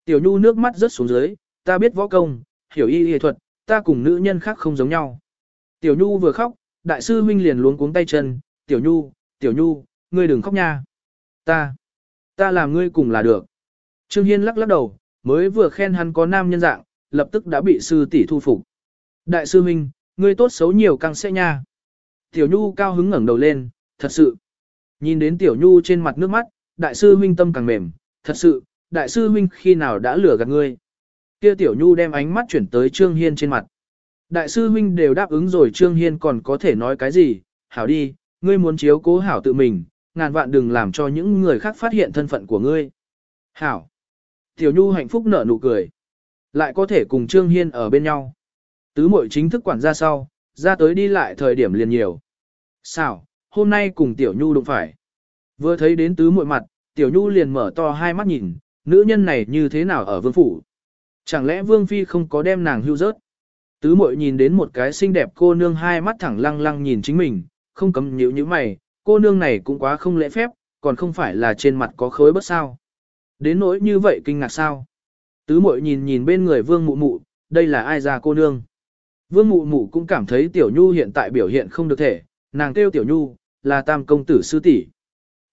Tiểu Nhu nước mắt rớt xuống dưới, ta biết võ công, hiểu y y thuật, ta cùng nữ nhân khác không giống nhau. Tiểu Nhu vừa khóc, đại sư huynh liền luống cuống tay chân, Tiểu Nhu, Tiểu Nhu, ngươi đừng khóc nha. Ta, ta làm ngươi cùng là được. Trương Hiên lắc lắc đầu, mới vừa khen hắn có nam nhân dạng, lập tức đã bị sư tỷ thu phục. Đại sư huynh, ngươi tốt xấu nhiều căng sẽ nha. Tiểu Nhu cao hứng ngẩng đầu lên, thật sự. Nhìn đến Tiểu Nhu trên mặt nước mắt, đại sư huynh tâm càng mềm, thật sự, đại sư huynh khi nào đã lừa gạt ngươi. Kia Tiểu Nhu đem ánh mắt chuyển tới Trương Hiên trên mặt. Đại sư huynh đều đáp ứng rồi Trương Hiên còn có thể nói cái gì, hảo đi, ngươi muốn chiếu cố hảo tự mình, ngàn vạn đừng làm cho những người khác phát hiện thân phận của ngươi. Hảo. Tiểu Nhu hạnh phúc nở nụ cười. Lại có thể cùng Trương Hiên ở bên nhau. Tứ muội chính thức quản ra sau, ra tới đi lại thời điểm liền nhiều. Sao, hôm nay cùng Tiểu Nhu đụng phải. Vừa thấy đến tứ muội mặt, Tiểu Nhu liền mở to hai mắt nhìn, nữ nhân này như thế nào ở vương phủ. Chẳng lẽ vương phi không có đem nàng hưu rớt? Tứ muội nhìn đến một cái xinh đẹp cô nương hai mắt thẳng lăng lăng nhìn chính mình, không cấm nhíu như mày, cô nương này cũng quá không lễ phép, còn không phải là trên mặt có khối bất sao. Đến nỗi như vậy kinh ngạc sao? Tứ muội nhìn nhìn bên người vương mụ mụ, đây là ai ra cô nương? Vương mụ mụ cũng cảm thấy tiểu nhu hiện tại biểu hiện không được thể, nàng kêu tiểu nhu, là tam công tử sư tỷ.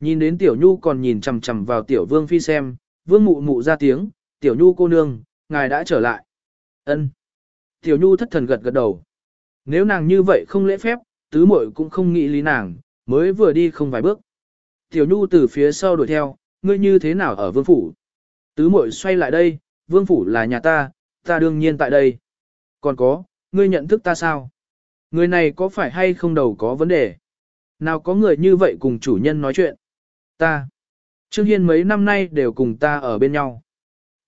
Nhìn đến tiểu nhu còn nhìn chằm chằm vào tiểu vương phi xem, vương mụ mụ ra tiếng, tiểu nhu cô nương, ngài đã trở lại. ân Tiểu nhu thất thần gật gật đầu. Nếu nàng như vậy không lễ phép, tứ muội cũng không nghĩ lý nàng, mới vừa đi không vài bước. Tiểu nhu từ phía sau đuổi theo, ngươi như thế nào ở vương phủ? Tứ muội xoay lại đây, vương phủ là nhà ta, ta đương nhiên tại đây. Còn có, ngươi nhận thức ta sao? Người này có phải hay không đầu có vấn đề? Nào có người như vậy cùng chủ nhân nói chuyện? Ta. Trương Hiên mấy năm nay đều cùng ta ở bên nhau.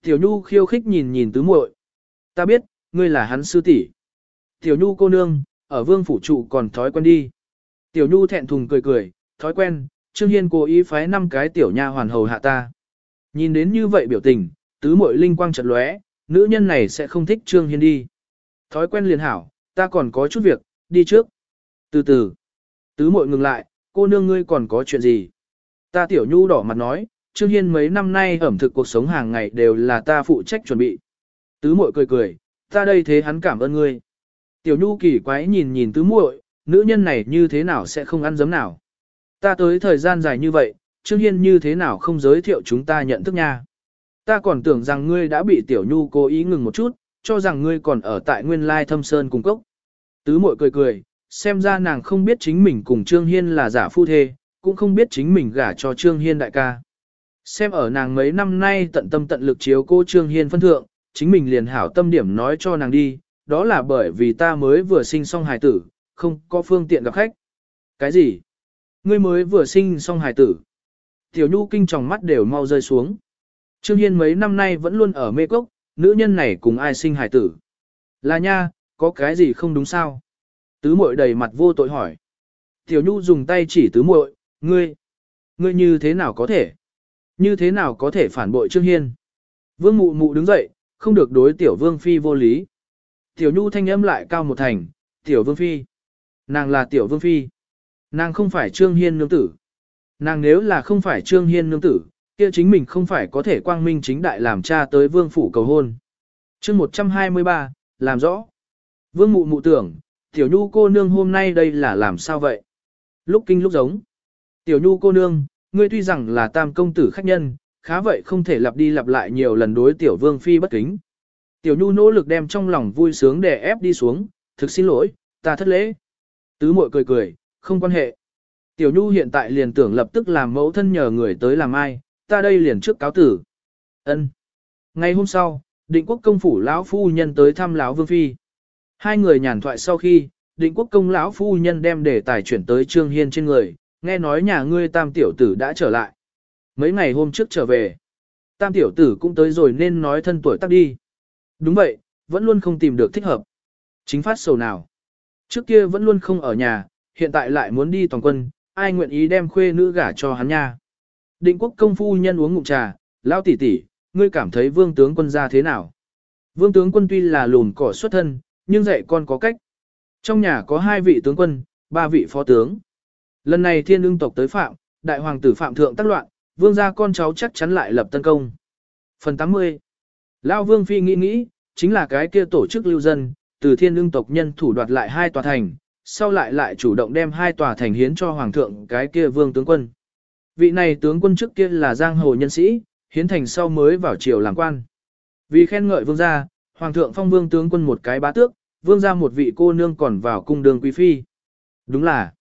Tiểu Nhu khiêu khích nhìn nhìn tứ muội. Ta biết, ngươi là hắn sư tỷ. Tiểu Nhu cô nương, ở vương phủ trụ còn thói quen đi. Tiểu Nhu thẹn thùng cười cười, thói quen, Trương Hiên cố ý phái năm cái tiểu nha hoàn hầu hạ ta. Nhìn đến như vậy biểu tình, tứ muội linh quang chợt lóe, nữ nhân này sẽ không thích Trương Hiên đi. Thói quen liền hảo, ta còn có chút việc, đi trước. Từ từ, tứ muội ngừng lại, cô nương ngươi còn có chuyện gì? Ta tiểu nhu đỏ mặt nói, Trương Hiên mấy năm nay ẩm thực cuộc sống hàng ngày đều là ta phụ trách chuẩn bị. Tứ muội cười cười, ta đây thế hắn cảm ơn ngươi. Tiểu nhu kỳ quái nhìn nhìn tứ muội, nữ nhân này như thế nào sẽ không ăn giấm nào. Ta tới thời gian dài như vậy, Trương Hiên như thế nào không giới thiệu chúng ta nhận thức nha. Ta còn tưởng rằng ngươi đã bị Tiểu Nhu cố ý ngừng một chút, cho rằng ngươi còn ở tại nguyên lai thâm sơn cung cốc. Tứ mội cười cười, xem ra nàng không biết chính mình cùng Trương Hiên là giả phu thê, cũng không biết chính mình gả cho Trương Hiên đại ca. Xem ở nàng mấy năm nay tận tâm tận lực chiếu cô Trương Hiên phân thượng, chính mình liền hảo tâm điểm nói cho nàng đi, đó là bởi vì ta mới vừa sinh xong hài tử, không có phương tiện gặp khách. Cái gì? Ngươi mới vừa sinh xong hài tử. Tiểu Nhu kinh tròng mắt đều mau rơi xuống. Trương Hiên mấy năm nay vẫn luôn ở mê cốc, nữ nhân này cùng ai sinh hài tử. Là nha, có cái gì không đúng sao? Tứ muội đầy mặt vô tội hỏi. Tiểu Nhu dùng tay chỉ tứ muội, ngươi, ngươi như thế nào có thể? Như thế nào có thể phản bội Trương Hiên? Vương mụ mụ đứng dậy, không được đối tiểu vương phi vô lý. Tiểu Nhu thanh âm lại cao một thành, tiểu vương phi. Nàng là tiểu vương phi. Nàng không phải Trương Hiên nương tử. Nàng nếu là không phải Trương Hiên nương tử, kia chính mình không phải có thể quang minh chính đại làm cha tới vương phủ cầu hôn. chương 123, làm rõ. Vương mụ mụ tưởng, tiểu nhu cô nương hôm nay đây là làm sao vậy? Lúc kinh lúc giống. Tiểu nhu cô nương, ngươi tuy rằng là tam công tử khách nhân, khá vậy không thể lặp đi lặp lại nhiều lần đối tiểu vương phi bất kính. Tiểu nhu nỗ lực đem trong lòng vui sướng để ép đi xuống, thực xin lỗi, ta thất lễ. Tứ muội cười cười, không quan hệ. Tiểu Nhu hiện tại liền tưởng lập tức làm mẫu thân nhờ người tới làm ai, ta đây liền trước cáo tử. Ân. Ngày hôm sau, định quốc công phủ lão phu nhân tới thăm lão vương phi. Hai người nhàn thoại sau khi, định quốc công lão phu nhân đem đề tài chuyển tới Trương Hiên trên người, nghe nói nhà ngươi tam tiểu tử đã trở lại. Mấy ngày hôm trước trở về, tam tiểu tử cũng tới rồi nên nói thân tuổi tác đi. Đúng vậy, vẫn luôn không tìm được thích hợp. Chính phát sầu nào. Trước kia vẫn luôn không ở nhà, hiện tại lại muốn đi toàn quân, ai nguyện ý đem khuê nữ gả cho hắn nha. Định quốc công phu nhân uống ngụm trà, lao tỷ tỷ, ngươi cảm thấy vương tướng quân ra thế nào? Vương tướng quân tuy là lùn cỏ xuất thân, nhưng dạy con có cách. Trong nhà có hai vị tướng quân, ba vị phó tướng. Lần này thiên ưng tộc tới phạm, đại hoàng tử phạm thượng tác loạn, vương gia con cháu chắc chắn lại lập tân công. Phần 80 Lao vương phi nghĩ nghĩ, chính là cái kia tổ chức lưu dân, từ thiên ưng tộc nhân thủ đoạt lại hai tòa thành, sau lại lại chủ động đem hai tòa thành hiến cho hoàng thượng cái kia vương tướng quân. Vị này tướng quân trước kia là giang hồ nhân sĩ, hiến thành sau mới vào triều làm quan. Vì khen ngợi vương gia, hoàng thượng phong vương tướng quân một cái bá tước, vương gia một vị cô nương còn vào cung đường quý phi. Đúng là,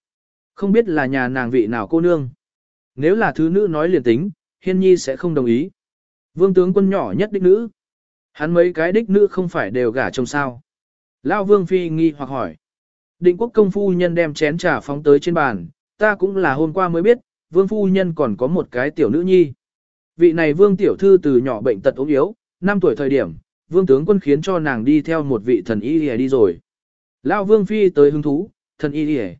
không biết là nhà nàng vị nào cô nương. Nếu là thứ nữ nói liền tính, hiên nhi sẽ không đồng ý. Vương tướng quân nhỏ nhất đích nữ. Hắn mấy cái đích nữ không phải đều gả chồng sao. Lao Vương Phi nghi hoặc hỏi. Định quốc công phu nhân đem chén trà phóng tới trên bàn, ta cũng là hôm qua mới biết, Vương Phu Nhân còn có một cái tiểu nữ nhi. Vị này Vương Tiểu Thư từ nhỏ bệnh tật ốm yếu, 5 tuổi thời điểm, Vương Tướng Quân khiến cho nàng đi theo một vị thần y đi rồi. Lão Vương Phi tới hứng thú, thần y lìa.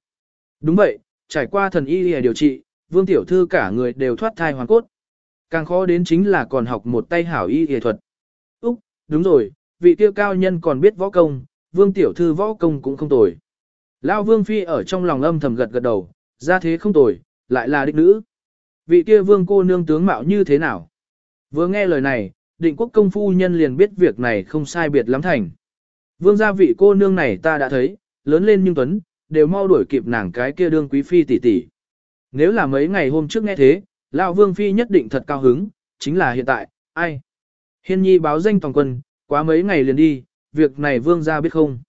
Đúng vậy, trải qua thần y lìa điều trị, Vương Tiểu Thư cả người đều thoát thai hoàn cốt. Càng khó đến chính là còn học một tay hảo y y thuật. Úc, đúng rồi, vị tiêu cao nhân còn biết võ công, Vương Tiểu Thư võ công cũng không tồi. Lão Vương Phi ở trong lòng âm thầm gật gật đầu, ra thế không tồi, lại là đích nữ. Vị kia vương cô nương tướng mạo như thế nào? Vừa nghe lời này, định quốc công phu nhân liền biết việc này không sai biệt lắm thành. Vương gia vị cô nương này ta đã thấy, lớn lên nhưng tuấn, đều mau đuổi kịp nàng cái kia đương quý phi tỷ tỷ. Nếu là mấy ngày hôm trước nghe thế, lão vương phi nhất định thật cao hứng, chính là hiện tại, ai? Hiên nhi báo danh toàn quân, quá mấy ngày liền đi, việc này vương gia biết không?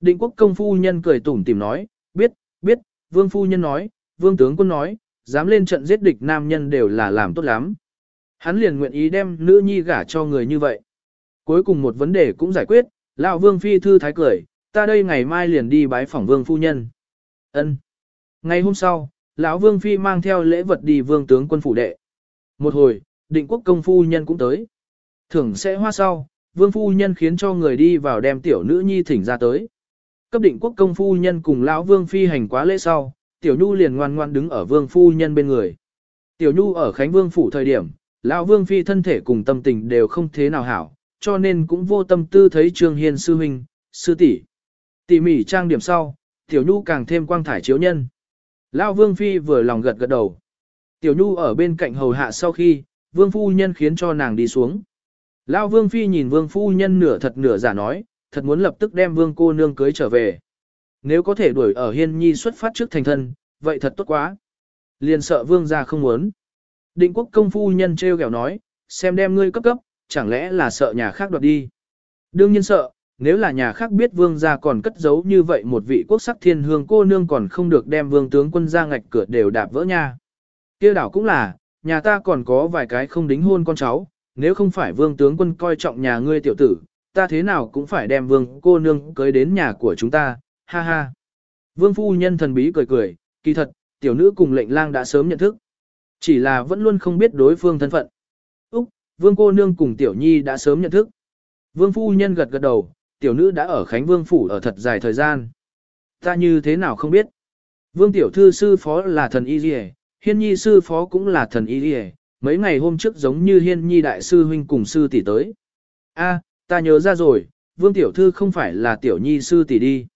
Định quốc công phu nhân cười tủm tìm nói, biết, biết, vương phu nhân nói, vương tướng quân nói, dám lên trận giết địch nam nhân đều là làm tốt lắm. Hắn liền nguyện ý đem nữ nhi gả cho người như vậy. Cuối cùng một vấn đề cũng giải quyết, lão vương phi thư thái cười, ta đây ngày mai liền đi bái phỏng vương phu nhân. Ân. Ngày hôm sau, lão vương phi mang theo lễ vật đi vương tướng quân phủ đệ. Một hồi, định quốc công phu nhân cũng tới. Thưởng sẽ hoa sau, vương phu nhân khiến cho người đi vào đem tiểu nữ nhi thỉnh ra tới. Cấp định quốc công phu nhân cùng lão vương phi hành quá lễ sau, Tiểu Nhu liền ngoan ngoan đứng ở vương phu nhân bên người. Tiểu Nhu ở Khánh Vương phủ thời điểm, lão vương phi thân thể cùng tâm tình đều không thế nào hảo, cho nên cũng vô tâm tư thấy Trương Hiên sư huynh, sư tỷ. Tỉ mỉ trang điểm sau, Tiểu Nhu càng thêm quang thải chiếu nhân. Lão vương phi vừa lòng gật gật đầu. Tiểu Nhu ở bên cạnh hầu hạ sau khi, vương phu nhân khiến cho nàng đi xuống. Lão vương phi nhìn vương phu nhân nửa thật nửa giả nói, thật muốn lập tức đem vương cô nương cưới trở về. Nếu có thể đuổi ở hiên nhi xuất phát trước thành thân, vậy thật tốt quá. Liền sợ vương gia không muốn. Định quốc công phu nhân treo kẹo nói, xem đem ngươi cấp cấp, chẳng lẽ là sợ nhà khác đoạt đi. Đương nhiên sợ, nếu là nhà khác biết vương gia còn cất giấu như vậy một vị quốc sắc thiên hương cô nương còn không được đem vương tướng quân ra ngạch cửa đều đạp vỡ nha. kia đảo cũng là, nhà ta còn có vài cái không đính hôn con cháu, nếu không phải vương tướng quân coi trọng nhà ngươi tiểu tử, ta thế nào cũng phải đem vương cô nương cưới đến nhà của chúng ta, ha ha. Vương phu nhân thần bí cười cười, kỳ thật, tiểu nữ cùng lệnh lang đã sớm nhận thức. Chỉ là vẫn luôn không biết đối phương thân phận. Úc, vương cô nương cùng tiểu nhi đã sớm nhận thức. Vương phu nhân gật gật đầu, tiểu nữ đã ở Khánh Vương Phủ ở thật dài thời gian. Ta như thế nào không biết. Vương tiểu thư sư phó là thần y dì hiên nhi sư phó cũng là thần y dì mấy ngày hôm trước giống như hiên nhi đại sư huynh cùng sư tỷ tới. A, ta nhớ ra rồi, vương tiểu thư không phải là tiểu nhi sư tỷ đi.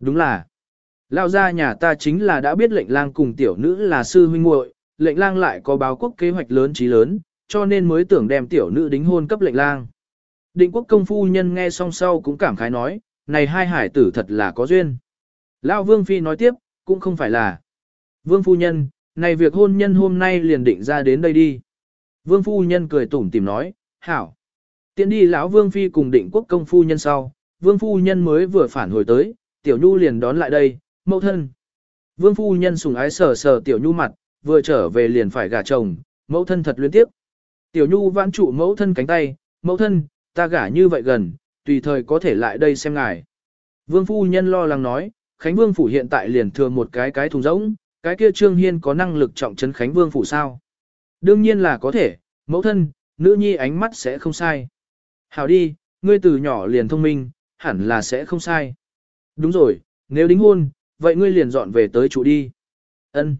Đúng là, lao ra nhà ta chính là đã biết lệnh lang cùng tiểu nữ là sư huynh muội, lệnh lang lại có báo quốc kế hoạch lớn trí lớn, cho nên mới tưởng đem tiểu nữ đính hôn cấp lệnh lang. Định quốc công phu nhân nghe xong sau cũng cảm khái nói, này hai hải tử thật là có duyên. Lao vương phi nói tiếp, cũng không phải là. Vương phu nhân, này việc hôn nhân hôm nay liền định ra đến đây đi. Vương phu nhân cười tủm tìm nói, hảo. Tiến đi lão vương phi cùng định quốc công phu nhân sau, vương phu nhân mới vừa phản hồi tới, tiểu nhu liền đón lại đây, mẫu thân. Vương phu nhân sùng ái sờ sờ tiểu nhu mặt, vừa trở về liền phải gả chồng, mẫu thân thật luyến tiếp. Tiểu nhu vãn trụ mẫu thân cánh tay, mẫu thân, ta gả như vậy gần, tùy thời có thể lại đây xem ngài. Vương phu nhân lo lắng nói, Khánh Vương phủ hiện tại liền thừa một cái cái thùng rỗng, cái kia Trương Hiên có năng lực trọng trấn Khánh Vương phủ sao? Đương nhiên là có thể, mẫu thân, nữ nhi ánh mắt sẽ không sai. Hảo đi, ngươi từ nhỏ liền thông minh, hẳn là sẽ không sai. Đúng rồi, nếu đính hôn, vậy ngươi liền dọn về tới trụ đi. Ân.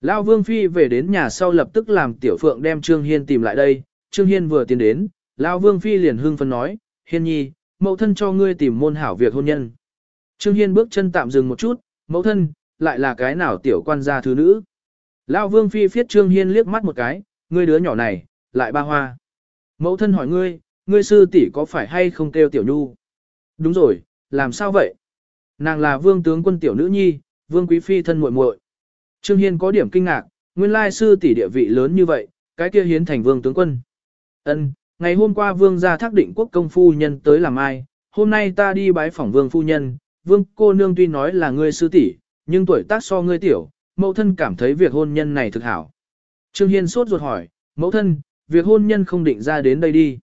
Lão Vương Phi về đến nhà sau lập tức làm Tiểu Phượng đem Trương Hiên tìm lại đây. Trương Hiên vừa tiến đến, Lão Vương Phi liền hưng phấn nói, Hiên nhi, mẫu thân cho ngươi tìm môn hảo việc hôn nhân. Trương Hiên bước chân tạm dừng một chút, mẫu thân, lại là cái nào tiểu quan gia thứ nữ. Lão Vương Phi phiết Trương Hiên liếc mắt một cái, ngươi đứa nhỏ này, lại ba hoa. Mẫu thân hỏi ngươi, ngươi sư tỷ có phải hay không kêu tiểu nhu? Đúng rồi, làm sao vậy? Nàng là vương tướng quân tiểu nữ nhi, vương quý phi thân muội muội. Trương Hiên có điểm kinh ngạc, nguyên lai sư tỷ địa vị lớn như vậy, cái kia hiến thành vương tướng quân. Ân, ngày hôm qua vương gia thác định quốc công phu nhân tới làm ai, hôm nay ta đi bái phỏng vương phu nhân, vương cô nương tuy nói là ngươi sư tỷ, nhưng tuổi tác so ngươi tiểu, mẫu thân cảm thấy việc hôn nhân này thực hảo. Trương Hiên sốt ruột hỏi, mẫu thân, việc hôn nhân không định ra đến đây đi.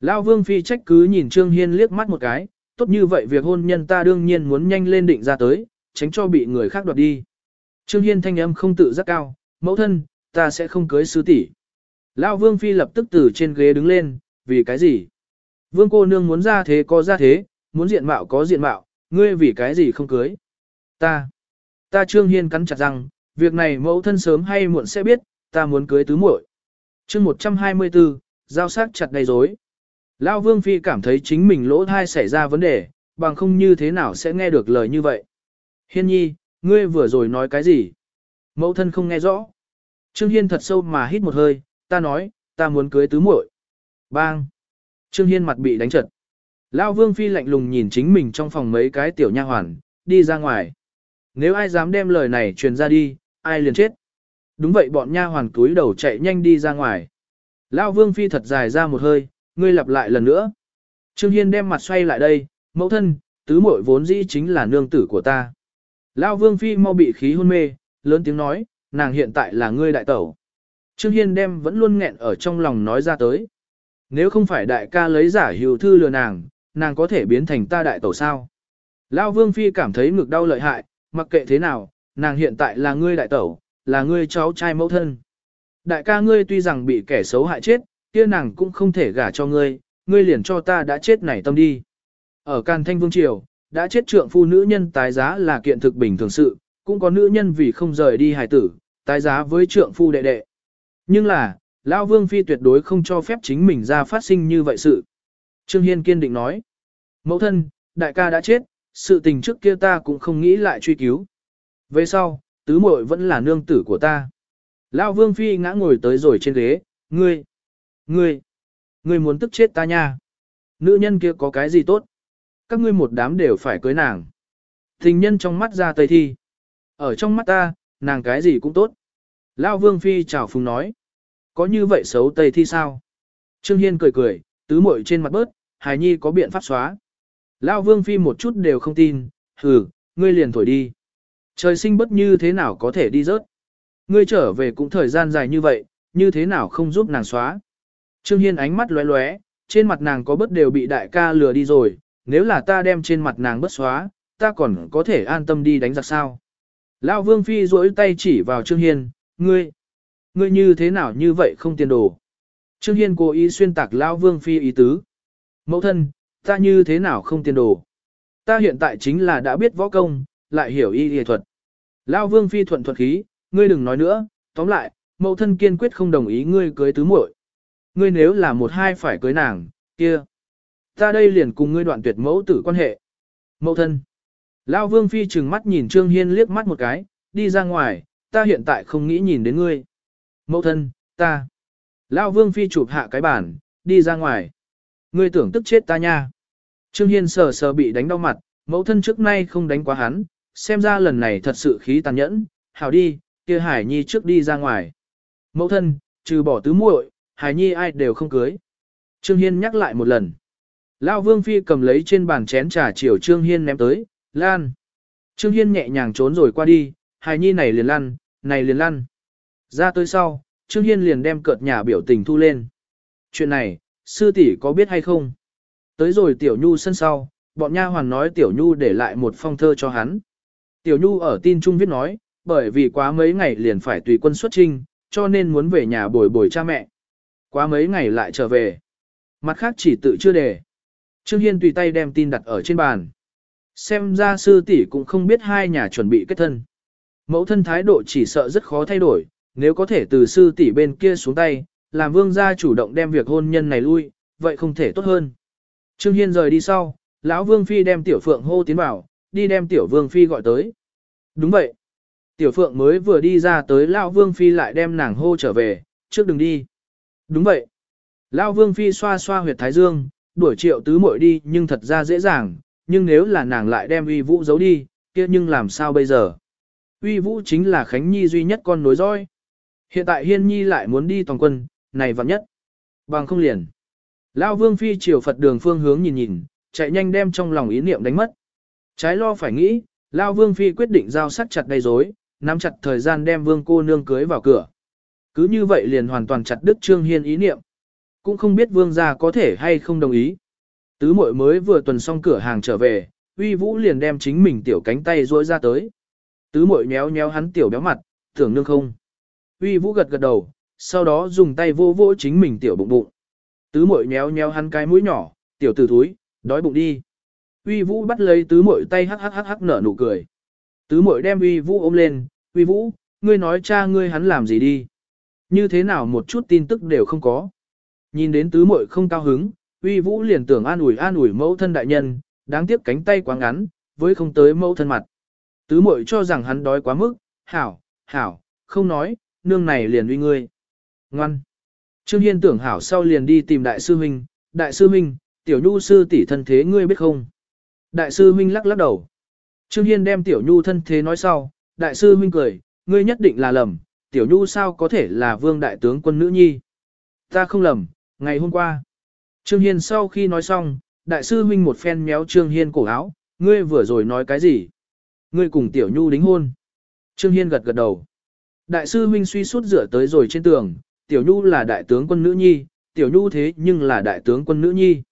Lão vương phi trách cứ nhìn Trương Hiên liếc mắt một cái, tốt như vậy việc hôn nhân ta đương nhiên muốn nhanh lên định ra tới, tránh cho bị người khác đoạt đi. Trương Hiên thanh âm không tự giác cao, mẫu thân, ta sẽ không cưới sứ tỷ. Lão Vương Phi lập tức từ trên ghế đứng lên, vì cái gì? Vương cô nương muốn ra thế có ra thế, muốn diện mạo có diện mạo, ngươi vì cái gì không cưới? Ta, ta Trương Hiên cắn chặt răng, việc này mẫu thân sớm hay muộn sẽ biết, ta muốn cưới tứ muội. Chương 124, giao sắc chặt đầy rối. Lão Vương Phi cảm thấy chính mình lỗ thai xảy ra vấn đề, bằng không như thế nào sẽ nghe được lời như vậy. Hiên nhi, ngươi vừa rồi nói cái gì? Mẫu thân không nghe rõ. Trương Hiên thật sâu mà hít một hơi, ta nói, ta muốn cưới tứ muội. Bang! Trương Hiên mặt bị đánh trật. Lão Vương Phi lạnh lùng nhìn chính mình trong phòng mấy cái tiểu nha hoàn, đi ra ngoài. Nếu ai dám đem lời này truyền ra đi, ai liền chết. Đúng vậy bọn nha hoàn cúi đầu chạy nhanh đi ra ngoài. Lão Vương Phi thật dài ra một hơi, ngươi lặp lại lần nữa. Trương Hiên đem mặt xoay lại đây, mẫu thân, tứ muội vốn dĩ chính là nương tử của ta. Lão Vương Phi mau bị khí hôn mê, lớn tiếng nói, nàng hiện tại là ngươi đại tẩu. Trương Hiên đem vẫn luôn nghẹn ở trong lòng nói ra tới. Nếu không phải đại ca lấy giả hiệu thư lừa nàng, nàng có thể biến thành ta đại tẩu sao. Lão Vương Phi cảm thấy ngực đau lợi hại, mặc kệ thế nào, nàng hiện tại là ngươi đại tẩu, là ngươi cháu trai mẫu thân. Đại ca ngươi tuy rằng bị kẻ xấu hại chết, kia nàng cũng không thể gả cho ngươi, ngươi liền cho ta đã chết này tâm đi. Ở Càn Thanh Vương Triều, đã chết trượng phu nữ nhân tái giá là kiện thực bình thường sự, cũng có nữ nhân vì không rời đi hài tử, tái giá với trượng phu đệ đệ. Nhưng là, Lão Vương Phi tuyệt đối không cho phép chính mình ra phát sinh như vậy sự. Trương Hiên kiên định nói, mẫu thân, đại ca đã chết, sự tình trước kia ta cũng không nghĩ lại truy cứu. Về sau, tứ muội vẫn là nương tử của ta. Lão Vương Phi ngã ngồi tới rồi trên ghế, ngươi, ngươi, ngươi muốn tức chết ta nha. Nữ nhân kia có cái gì tốt? Các ngươi một đám đều phải cưới nàng. Tình nhân trong mắt ra tây thi. Ở trong mắt ta, nàng cái gì cũng tốt. Lão Vương Phi chào phùng nói. Có như vậy xấu tây thi sao? Trương Hiên cười cười, tứ muội trên mặt bớt, hài nhi có biện pháp xóa. Lão Vương Phi một chút đều không tin, hừ, ngươi liền thổi đi. Trời sinh bất như thế nào có thể đi rớt. Ngươi trở về cũng thời gian dài như vậy, như thế nào không giúp nàng xóa. Trương Hiên ánh mắt lóe lóe, trên mặt nàng có bớt đều bị đại ca lừa đi rồi, nếu là ta đem trên mặt nàng bớt xóa, ta còn có thể an tâm đi đánh giặc sao. Lão Vương Phi duỗi tay chỉ vào Trương Hiên, ngươi, ngươi như thế nào như vậy không tiền đồ. Trương Hiên cố ý xuyên tạc Lão Vương Phi ý tứ. Mẫu thân, ta như thế nào không tiền đồ. Ta hiện tại chính là đã biết võ công, lại hiểu y y thuật. Lão Vương Phi thuận thuật khí, ngươi đừng nói nữa, tóm lại, mẫu thân kiên quyết không đồng ý ngươi cưới tứ muội. Ngươi nếu là một hai phải cưới nàng, kia. Ta đây liền cùng ngươi đoạn tuyệt mẫu tử quan hệ. Mẫu thân. Lão Vương Phi trừng mắt nhìn Trương Hiên liếc mắt một cái, đi ra ngoài, ta hiện tại không nghĩ nhìn đến ngươi. Mẫu thân, ta. Lão Vương Phi chụp hạ cái bàn, đi ra ngoài. Ngươi tưởng tức chết ta nha. Trương Hiên sờ sờ bị đánh đau mặt, mẫu thân trước nay không đánh quá hắn, xem ra lần này thật sự khí tàn nhẫn, hảo đi, kia Hải Nhi trước đi ra ngoài. Mẫu thân, trừ bỏ tứ muội, Hải Nhi ai đều không cưới. Trương Hiên nhắc lại một lần. Lão Vương Phi cầm lấy trên bàn chén trà chiều Trương Hiên ném tới, lan. Trương Hiên nhẹ nhàng trốn rồi qua đi, Hải Nhi này liền lăn, này liền lăn. Ra tới sau, Trương Hiên liền đem cợt nhà biểu tình thu lên. Chuyện này, sư tỷ có biết hay không? Tới rồi Tiểu Nhu sân sau, bọn nha hoàn nói Tiểu Nhu để lại một phong thơ cho hắn. Tiểu Nhu ở tin trung viết nói, bởi vì quá mấy ngày liền phải tùy quân xuất trinh, cho nên muốn về nhà bồi bồi cha mẹ. Quá mấy ngày lại trở về. Mặt khác chỉ tự chưa đề. Trương Hiên tùy tay đem tin đặt ở trên bàn. Xem ra sư tỷ cũng không biết hai nhà chuẩn bị kết thân. Mẫu thân thái độ chỉ sợ rất khó thay đổi, nếu có thể từ sư tỷ bên kia xuống tay, làm vương gia chủ động đem việc hôn nhân này lui, vậy không thể tốt hơn. Trương Hiên rời đi sau, lão vương phi đem tiểu phượng hô tiến vào, đi đem tiểu vương phi gọi tới. Đúng vậy. Tiểu phượng mới vừa đi ra tới lão vương phi lại đem nàng hô trở về, trước đừng đi. Đúng vậy. Lão vương phi xoa xoa huyệt thái dương, đuổi triệu tứ muội đi nhưng thật ra dễ dàng, nhưng nếu là nàng lại đem uy vũ giấu đi, kia nhưng làm sao bây giờ? Uy vũ chính là Khánh Nhi duy nhất con nối dõi. Hiện tại Hiên Nhi lại muốn đi toàn quân, này vặn nhất. Bằng không liền. lao Vương Phi chiều Phật đường phương hướng nhìn nhìn, chạy nhanh đem trong lòng ý niệm đánh mất. Trái lo phải nghĩ, lao Vương Phi quyết định giao sắt chặt đầy rối, nắm chặt thời gian đem Vương cô nương cưới vào cửa. Cứ như vậy liền hoàn toàn chặt đứt Trương Hiên ý niệm. Cũng không biết Vương gia có thể hay không đồng ý. Tứ muội mới vừa tuần xong cửa hàng trở về, uy vũ liền đem chính mình tiểu cánh tay rỗi ra tới. Tứ muội nhéo nhéo hắn tiểu béo mặt, tưởng nương không. Uy vũ gật gật đầu, sau đó dùng tay vô vô chính mình tiểu bụng bụng. Tứ muội nhéo nhéo hắn cái mũi nhỏ, tiểu tử thúi, đói bụng đi. Uy vũ bắt lấy tứ muội tay hắc hắc hắc hắc nở nụ cười. Tứ muội đem uy vũ ôm lên, uy vũ, ngươi nói cha ngươi hắn làm gì đi. Như thế nào một chút tin tức đều không có. Nhìn đến tứ muội không cao hứng, uy vũ liền tưởng an ủi an ủi mẫu thân đại nhân, đáng tiếc cánh tay quá ngắn, với không tới mẫu thân mặt. Tứ muội cho rằng hắn đói quá mức, hảo, hảo, không nói, nương này liền uy ngươi. Ngoan. Trương Hiên tưởng hảo sau liền đi tìm đại sư huynh, đại sư huynh, tiểu nhu sư tỷ thân thế ngươi biết không? Đại sư huynh lắc lắc đầu. Trương Hiên đem tiểu nhu thân thế nói sau, đại sư huynh cười, ngươi nhất định là lầm, tiểu nhu sao có thể là vương đại tướng quân nữ nhi? Ta không lầm, ngày hôm qua. Trương Hiên sau khi nói xong, đại sư huynh một phen méo Trương Hiên cổ áo, ngươi vừa rồi nói cái gì? Ngươi cùng tiểu nhu đính hôn. Trương Hiên gật gật đầu. Đại sư huynh suy suốt rửa tới rồi trên tường, tiểu nhu là đại tướng quân nữ nhi, tiểu nhu thế nhưng là đại tướng quân nữ nhi.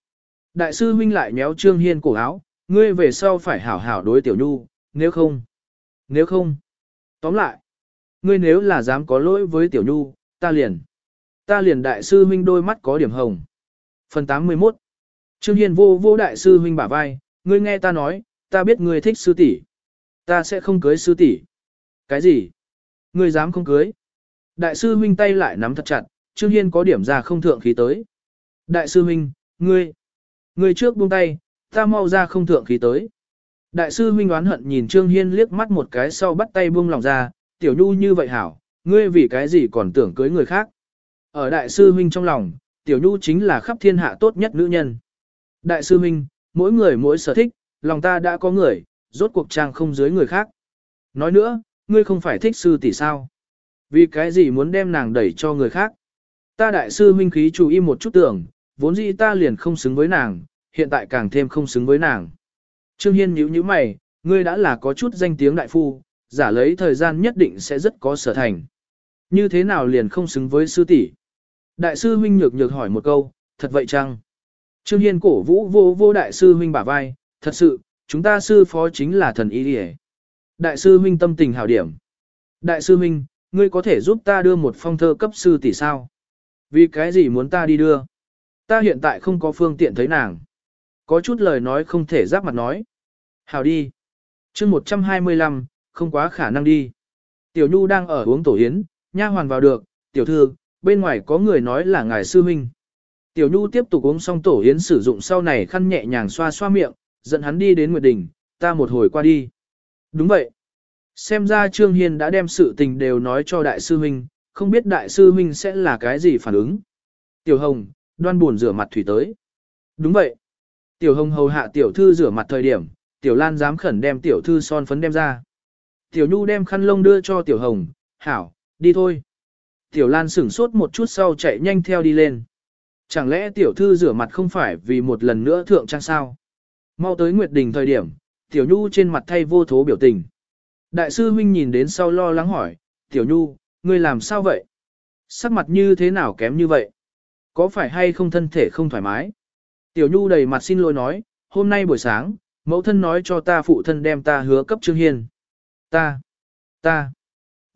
Đại sư huynh lại méo Trương Hiên cổ áo, ngươi về sau phải hảo hảo đối tiểu nhu, nếu không, nếu không, tóm lại, ngươi nếu là dám có lỗi với tiểu nhu, ta liền, ta liền đại sư huynh đôi mắt có điểm hồng. Phần 81 Trương Hiên vô vô đại sư huynh bả vai, ngươi nghe ta nói, ta biết ngươi thích sư tỷ, ta sẽ không cưới sư tỷ. Cái gì? Ngươi dám không cưới? Đại sư huynh tay lại nắm thật chặt, Trương Hiên có điểm ra không thượng khí tới. Đại sư huynh, ngươi, ngươi trước buông tay, ta mau ra không thượng khí tới. Đại sư huynh oán hận nhìn Trương Hiên liếc mắt một cái sau bắt tay buông lòng ra, tiểu nhu như vậy hảo, ngươi vì cái gì còn tưởng cưới người khác. Ở đại sư huynh trong lòng, tiểu nhu chính là khắp thiên hạ tốt nhất nữ nhân. Đại sư huynh, mỗi người mỗi sở thích, lòng ta đã có người, rốt cuộc trang không dưới người khác. Nói nữa, ngươi không phải thích sư tỷ sao? Vì cái gì muốn đem nàng đẩy cho người khác? Ta đại sư huynh khí chú ý một chút tưởng, vốn dĩ ta liền không xứng với nàng, hiện tại càng thêm không xứng với nàng. Trương Hiên nhíu nhíu mày, ngươi đã là có chút danh tiếng đại phu, giả lấy thời gian nhất định sẽ rất có sở thành. Như thế nào liền không xứng với sư tỷ? Đại sư huynh nhược nhược hỏi một câu, thật vậy chăng? Trương Hiên cổ vũ vô vô đại sư huynh bả vai, thật sự, chúng ta sư phó chính là thần y đi Đại sư huynh tâm tình hảo điểm. Đại sư huynh, ngươi có thể giúp ta đưa một phong thơ cấp sư tỷ sao? Vì cái gì muốn ta đi đưa? Ta hiện tại không có phương tiện thấy nàng. Có chút lời nói không thể giáp mặt nói. Hảo đi. chương 125, không quá khả năng đi. Tiểu Nhu đang ở uống tổ yến, nha hoàn vào được, tiểu thư, bên ngoài có người nói là ngài sư huynh. Tiểu Nhu tiếp tục uống xong tổ yến sử dụng sau này khăn nhẹ nhàng xoa xoa miệng, dẫn hắn đi đến Nguyệt Đình, ta một hồi qua đi. Đúng vậy. Xem ra Trương Hiên đã đem sự tình đều nói cho đại sư huynh, không biết đại sư huynh sẽ là cái gì phản ứng. Tiểu Hồng, đoan buồn rửa mặt thủy tới. Đúng vậy. Tiểu Hồng hầu hạ tiểu thư rửa mặt thời điểm, tiểu Lan dám khẩn đem tiểu thư son phấn đem ra. Tiểu Nhu đem khăn lông đưa cho tiểu Hồng, hảo, đi thôi. Tiểu Lan sửng sốt một chút sau chạy nhanh theo đi lên. Chẳng lẽ tiểu thư rửa mặt không phải vì một lần nữa thượng trang sao? Mau tới Nguyệt Đình thời điểm, tiểu Nhu trên mặt thay vô thố biểu tình. Đại sư huynh nhìn đến sau lo lắng hỏi, tiểu Nhu, ngươi làm sao vậy? Sắc mặt như thế nào kém như vậy? Có phải hay không thân thể không thoải mái? Tiểu Nhu đầy mặt xin lỗi nói, hôm nay buổi sáng, mẫu thân nói cho ta phụ thân đem ta hứa cấp Trương Hiên. Ta, ta.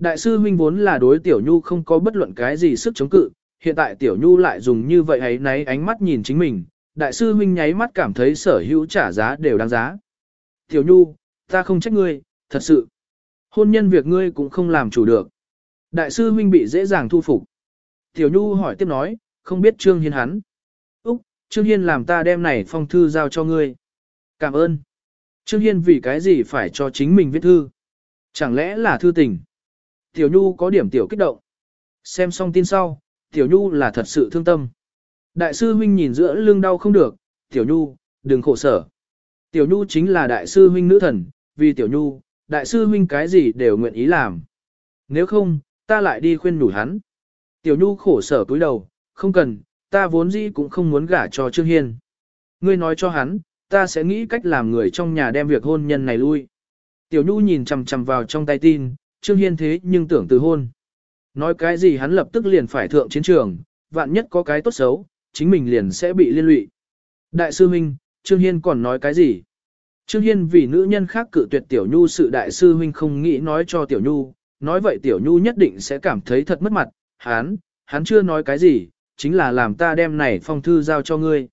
Đại sư huynh vốn là đối Tiểu Nhu không có bất luận cái gì sức chống cự, hiện tại Tiểu Nhu lại dùng như vậy ấy náy ánh mắt nhìn chính mình. Đại sư huynh nháy mắt cảm thấy sở hữu trả giá đều đáng giá. Tiểu Nhu, ta không trách ngươi, thật sự. Hôn nhân việc ngươi cũng không làm chủ được. Đại sư huynh bị dễ dàng thu phục. Tiểu Nhu hỏi tiếp nói, không biết Trương Hiên hắn. Úc, Trương Hiên làm ta đem này phong thư giao cho ngươi. Cảm ơn. Trương Hiên vì cái gì phải cho chính mình viết thư? Chẳng lẽ là thư tình? Tiểu Nhu có điểm tiểu kích động. Xem xong tin sau, Tiểu Nhu là thật sự thương tâm. Đại sư huynh nhìn giữa lưng đau không được, Tiểu Nhu, đừng khổ sở. Tiểu Nhu chính là đại sư huynh nữ thần, vì Tiểu Nhu, đại sư huynh cái gì đều nguyện ý làm. Nếu không, ta lại đi khuyên nhủ hắn. Tiểu Nhu khổ sở cúi đầu, không cần, ta vốn dĩ cũng không muốn gả cho Trương Hiên. Ngươi nói cho hắn, ta sẽ nghĩ cách làm người trong nhà đem việc hôn nhân này lui. Tiểu Nhu nhìn chằm chằm vào trong tay tin, Trương Hiên thế nhưng tưởng từ hôn. Nói cái gì hắn lập tức liền phải thượng chiến trường, vạn nhất có cái tốt xấu, chính mình liền sẽ bị liên lụy. Đại sư huynh, Trương Hiên còn nói cái gì? Trương Hiên vì nữ nhân khác cự tuyệt Tiểu Nhu sự đại sư huynh không nghĩ nói cho Tiểu Nhu, nói vậy Tiểu Nhu nhất định sẽ cảm thấy thật mất mặt, hắn, hắn chưa nói cái gì, chính là làm ta đem này phong thư giao cho ngươi.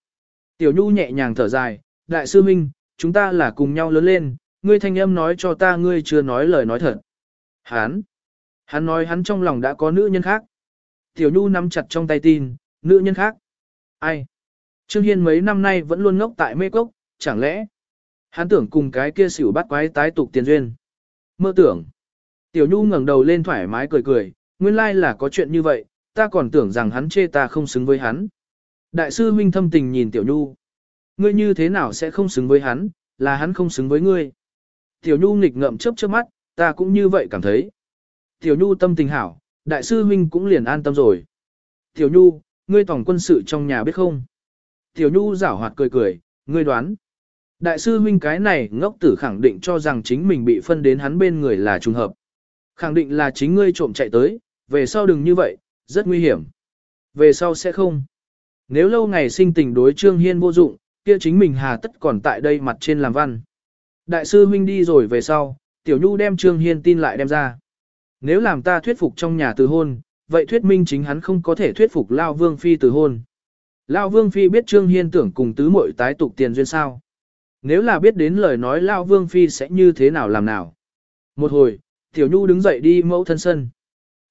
Tiểu Nhu nhẹ nhàng thở dài, đại sư huynh, chúng ta là cùng nhau lớn lên, ngươi thanh âm nói cho ta ngươi chưa nói lời nói thật. Hắn, hắn nói hắn trong lòng đã có nữ nhân khác. Tiểu Nhu nắm chặt trong tay tin, nữ nhân khác. Ai? Trương Hiên mấy năm nay vẫn luôn ngốc tại mê cốc, chẳng lẽ hắn tưởng cùng cái kia xỉu bắt quái tái tục tiền duyên. Mơ tưởng. Tiểu Nhu ngẩng đầu lên thoải mái cười cười, nguyên lai là có chuyện như vậy, ta còn tưởng rằng hắn chê ta không xứng với hắn. Đại sư huynh thâm tình nhìn Tiểu Nhu. Ngươi như thế nào sẽ không xứng với hắn, là hắn không xứng với ngươi. Tiểu Nhu nghịch ngậm chớp chớp mắt, ta cũng như vậy cảm thấy. Tiểu Nhu tâm tình hảo, đại sư huynh cũng liền an tâm rồi. Tiểu Nhu, ngươi tổng quân sự trong nhà biết không? Tiểu Nhu giảo hoạt cười cười, ngươi đoán. Đại sư huynh cái này ngốc tử khẳng định cho rằng chính mình bị phân đến hắn bên người là trùng hợp. Khẳng định là chính ngươi trộm chạy tới, về sau đừng như vậy, rất nguy hiểm. Về sau sẽ không. Nếu lâu ngày sinh tình đối Trương Hiên vô dụng, kia chính mình hà tất còn tại đây mặt trên làm văn. Đại sư huynh đi rồi về sau, Tiểu Nhu đem Trương Hiên tin lại đem ra. Nếu làm ta thuyết phục trong nhà từ hôn, vậy thuyết minh chính hắn không có thể thuyết phục Lao Vương Phi từ hôn. Lao Vương Phi biết Trương Hiên tưởng cùng tứ muội tái tục tiền duyên sao. Nếu là biết đến lời nói Lao Vương Phi sẽ như thế nào làm nào. Một hồi, Tiểu Nhu đứng dậy đi mẫu thân sân.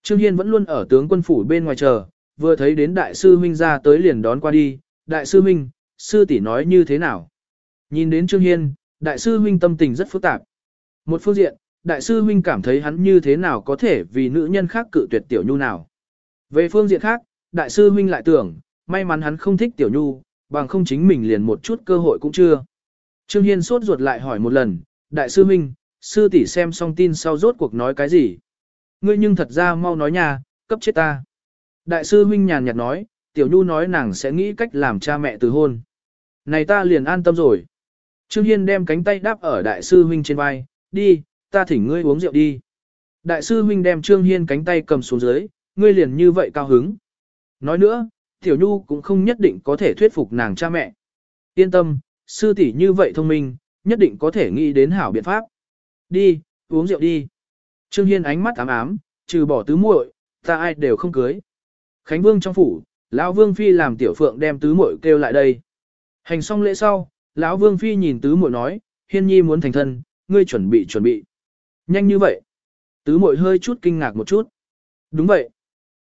Trương Hiên vẫn luôn ở tướng quân phủ bên ngoài chờ, vừa thấy đến đại sư huynh ra tới liền đón qua đi. Đại sư huynh, sư tỷ nói như thế nào? Nhìn đến Trương Hiên, đại sư huynh tâm tình rất phức tạp. Một phương diện, đại sư huynh cảm thấy hắn như thế nào có thể vì nữ nhân khác cự tuyệt tiểu nhu nào. Về phương diện khác, đại sư huynh lại tưởng, may mắn hắn không thích tiểu nhu, bằng không chính mình liền một chút cơ hội cũng chưa. Trương Hiên sốt ruột lại hỏi một lần, đại sư huynh, sư tỷ xem xong tin sau rốt cuộc nói cái gì. Ngươi nhưng thật ra mau nói nhà, cấp chết ta. Đại sư huynh nhàn nhạt nói, tiểu nhu nói nàng sẽ nghĩ cách làm cha mẹ từ hôn. Này ta liền an tâm rồi. Trương Hiên đem cánh tay đáp ở đại sư huynh trên vai, đi, ta thỉnh ngươi uống rượu đi. Đại sư huynh đem Trương Hiên cánh tay cầm xuống dưới, ngươi liền như vậy cao hứng. Nói nữa, Tiểu Nhu cũng không nhất định có thể thuyết phục nàng cha mẹ. Yên tâm, sư tỷ như vậy thông minh, nhất định có thể nghĩ đến hảo biện pháp. Đi, uống rượu đi. Trương Hiên ánh mắt ám ám, trừ bỏ tứ muội, ta ai đều không cưới. Khánh Vương trong phủ, lão Vương phi làm tiểu phượng đem tứ muội kêu lại đây. Hành xong lễ sau, lão Vương phi nhìn tứ muội nói, Hiên Nhi muốn thành thân, ngươi chuẩn bị chuẩn bị. Nhanh như vậy. Tứ Mội hơi chút kinh ngạc một chút. Đúng vậy.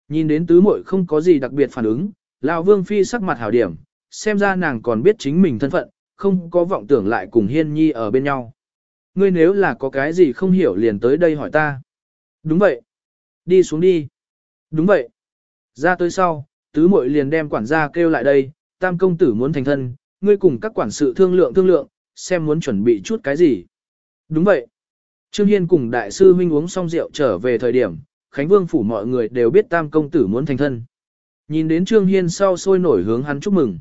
Nhìn đến tứ Mội không có gì đặc biệt phản ứng, lão Vương phi sắc mặt hảo điểm, xem ra nàng còn biết chính mình thân phận, không có vọng tưởng lại cùng Hiên Nhi ở bên nhau. Ngươi nếu là có cái gì không hiểu liền tới đây hỏi ta. Đúng vậy. Đi xuống đi. Đúng vậy. Ra tới sau, tứ muội liền đem quản gia kêu lại đây, tam công tử muốn thành thân, ngươi cùng các quản sự thương lượng thương lượng, xem muốn chuẩn bị chút cái gì. Đúng vậy. Trương Hiên cùng đại sư huynh uống xong rượu trở về thời điểm, Khánh Vương phủ mọi người đều biết tam công tử muốn thành thân. Nhìn đến Trương Hiên sau sôi nổi hướng hắn chúc mừng.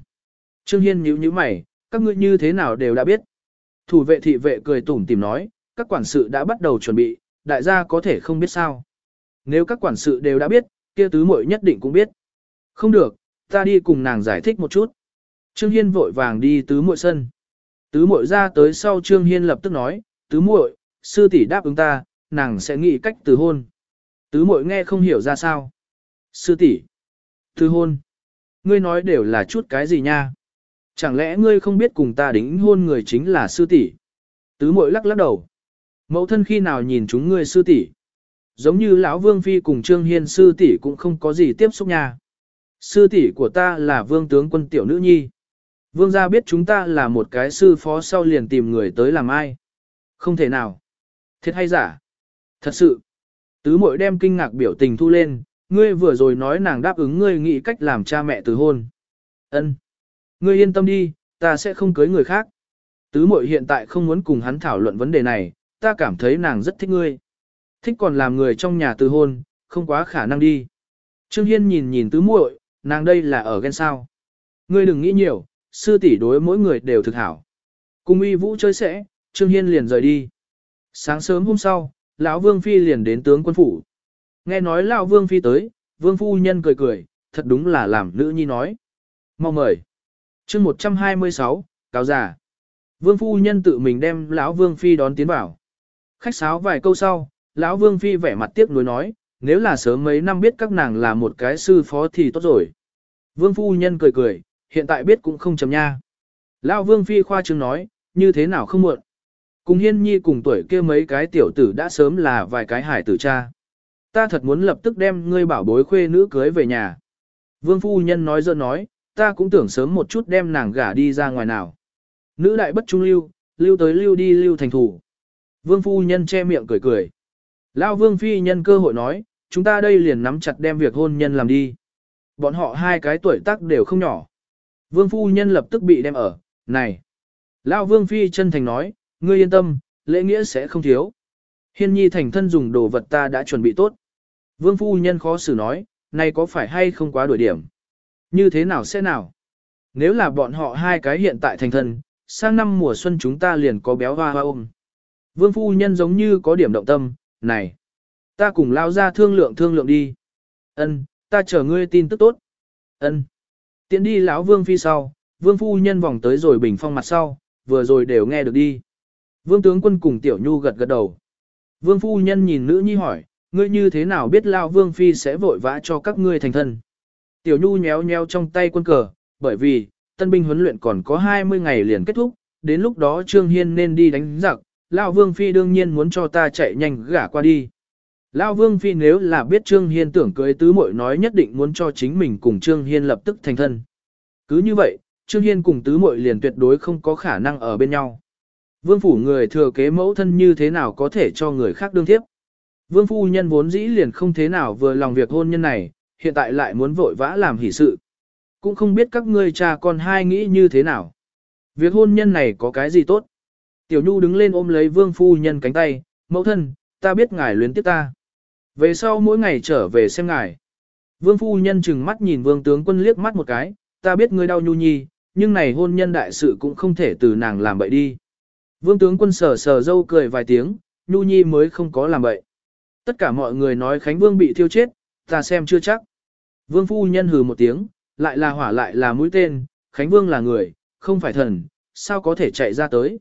Trương Hiên nhíu nhíu mày, các ngươi như thế nào đều đã biết. Thủ vệ thị vệ cười tủm tìm nói, các quản sự đã bắt đầu chuẩn bị, đại gia có thể không biết sao. Nếu các quản sự đều đã biết, kia tứ muội nhất định cũng biết. Không được, ta đi cùng nàng giải thích một chút. Trương Hiên vội vàng đi tứ muội sân. Tứ muội ra tới sau Trương Hiên lập tức nói, tứ muội, sư tỷ đáp ứng ta, nàng sẽ nghĩ cách từ hôn. Tứ muội nghe không hiểu ra sao. Sư tỷ, từ hôn. Ngươi nói đều là chút cái gì nha? Chẳng lẽ ngươi không biết cùng ta đính hôn người chính là sư tỷ? Tứ muội lắc lắc đầu. Mẫu thân khi nào nhìn chúng ngươi sư tỷ? Giống như lão Vương phi cùng Trương Hiên sư tỷ cũng không có gì tiếp xúc nha. Sư tỷ của ta là vương tướng quân tiểu nữ nhi. Vương gia biết chúng ta là một cái sư phó sau liền tìm người tới làm ai. Không thể nào. Thiệt hay giả? Thật sự. Tứ mội đem kinh ngạc biểu tình thu lên, ngươi vừa rồi nói nàng đáp ứng ngươi nghĩ cách làm cha mẹ từ hôn. Ân, Ngươi yên tâm đi, ta sẽ không cưới người khác. Tứ mội hiện tại không muốn cùng hắn thảo luận vấn đề này, ta cảm thấy nàng rất thích ngươi. Thích còn làm người trong nhà từ hôn, không quá khả năng đi. Trương Hiên nhìn nhìn tứ muội, nàng đây là ở ghen sao. Ngươi đừng nghĩ nhiều, sư tỷ đối mỗi người đều thực hảo. Cùng Y vũ chơi sẽ, Trương Hiên liền rời đi. Sáng sớm hôm sau, lão Vương Phi liền đến tướng quân phủ. Nghe nói lão Vương Phi tới, Vương Phu Nhân cười cười, thật đúng là làm nữ nhi nói. Mau mời. chương 126, cáo giả. Vương phu nhân tự mình đem lão Vương Phi đón tiến vào. Khách sáo vài câu sau, lão Vương Phi vẻ mặt tiếc nuối nói, nếu là sớm mấy năm biết các nàng là một cái sư phó thì tốt rồi. Vương phu nhân cười cười, hiện tại biết cũng không chấm nha. Lão Vương Phi khoa trương nói, như thế nào không muộn. Cùng hiên nhi cùng tuổi kia mấy cái tiểu tử đã sớm là vài cái hải tử cha. Ta thật muốn lập tức đem ngươi bảo bối khuê nữ cưới về nhà. Vương phu nhân nói dơ nói, ta cũng tưởng sớm một chút đem nàng gả đi ra ngoài nào. Nữ đại bất trung lưu, lưu tới lưu đi lưu thành thủ. Vương phu nhân che miệng cười cười. Lao vương phi nhân cơ hội nói, chúng ta đây liền nắm chặt đem việc hôn nhân làm đi. Bọn họ hai cái tuổi tác đều không nhỏ. Vương phu nhân lập tức bị đem ở, này. Lao vương phi chân thành nói, ngươi yên tâm, lễ nghĩa sẽ không thiếu. Hiên nhi thành thân dùng đồ vật ta đã chuẩn bị tốt. Vương phu nhân khó xử nói, này có phải hay không quá đuổi điểm? Như thế nào sẽ nào? Nếu là bọn họ hai cái hiện tại thành thân, sang năm mùa xuân chúng ta liền có béo hoa hoa ôm. Vương phu nhân giống như có điểm động tâm, này, ta cùng lao ra thương lượng thương lượng đi. Ân, ta chờ ngươi tin tức tốt. Ân. Tiện đi lão vương phi sau, vương phu nhân vòng tới rồi bình phong mặt sau, vừa rồi đều nghe được đi. Vương tướng quân cùng tiểu nhu gật gật đầu. Vương phu nhân nhìn nữ nhi hỏi, ngươi như thế nào biết lao vương phi sẽ vội vã cho các ngươi thành thân. Tiểu nhu nhéo nhéo trong tay quân cờ, bởi vì, tân binh huấn luyện còn có 20 ngày liền kết thúc, đến lúc đó Trương Hiên nên đi đánh giặc, Lão Vương Phi đương nhiên muốn cho ta chạy nhanh gả qua đi. Lão Vương Phi nếu là biết Trương Hiên tưởng cưới tứ muội nói nhất định muốn cho chính mình cùng Trương Hiên lập tức thành thân. Cứ như vậy, Trương Hiên cùng tứ muội liền tuyệt đối không có khả năng ở bên nhau. Vương phủ người thừa kế mẫu thân như thế nào có thể cho người khác đương tiếp. Vương phu nhân vốn dĩ liền không thế nào vừa lòng việc hôn nhân này, hiện tại lại muốn vội vã làm hỷ sự. Cũng không biết các ngươi cha con hai nghĩ như thế nào. Việc hôn nhân này có cái gì tốt? Tiểu Nhu đứng lên ôm lấy vương phu nhân cánh tay, mẫu thân, ta biết ngài luyến tiếp ta. Về sau mỗi ngày trở về xem ngài. Vương phu nhân chừng mắt nhìn vương tướng quân liếc mắt một cái, ta biết ngươi đau Nhu nhi, nhưng này hôn nhân đại sự cũng không thể từ nàng làm bậy đi. Vương tướng quân sờ sờ dâu cười vài tiếng, Nhu nhi mới không có làm bậy. Tất cả mọi người nói Khánh Vương bị thiêu chết, ta xem chưa chắc. Vương phu nhân hừ một tiếng, lại là hỏa lại là mũi tên, Khánh Vương là người, không phải thần, sao có thể chạy ra tới.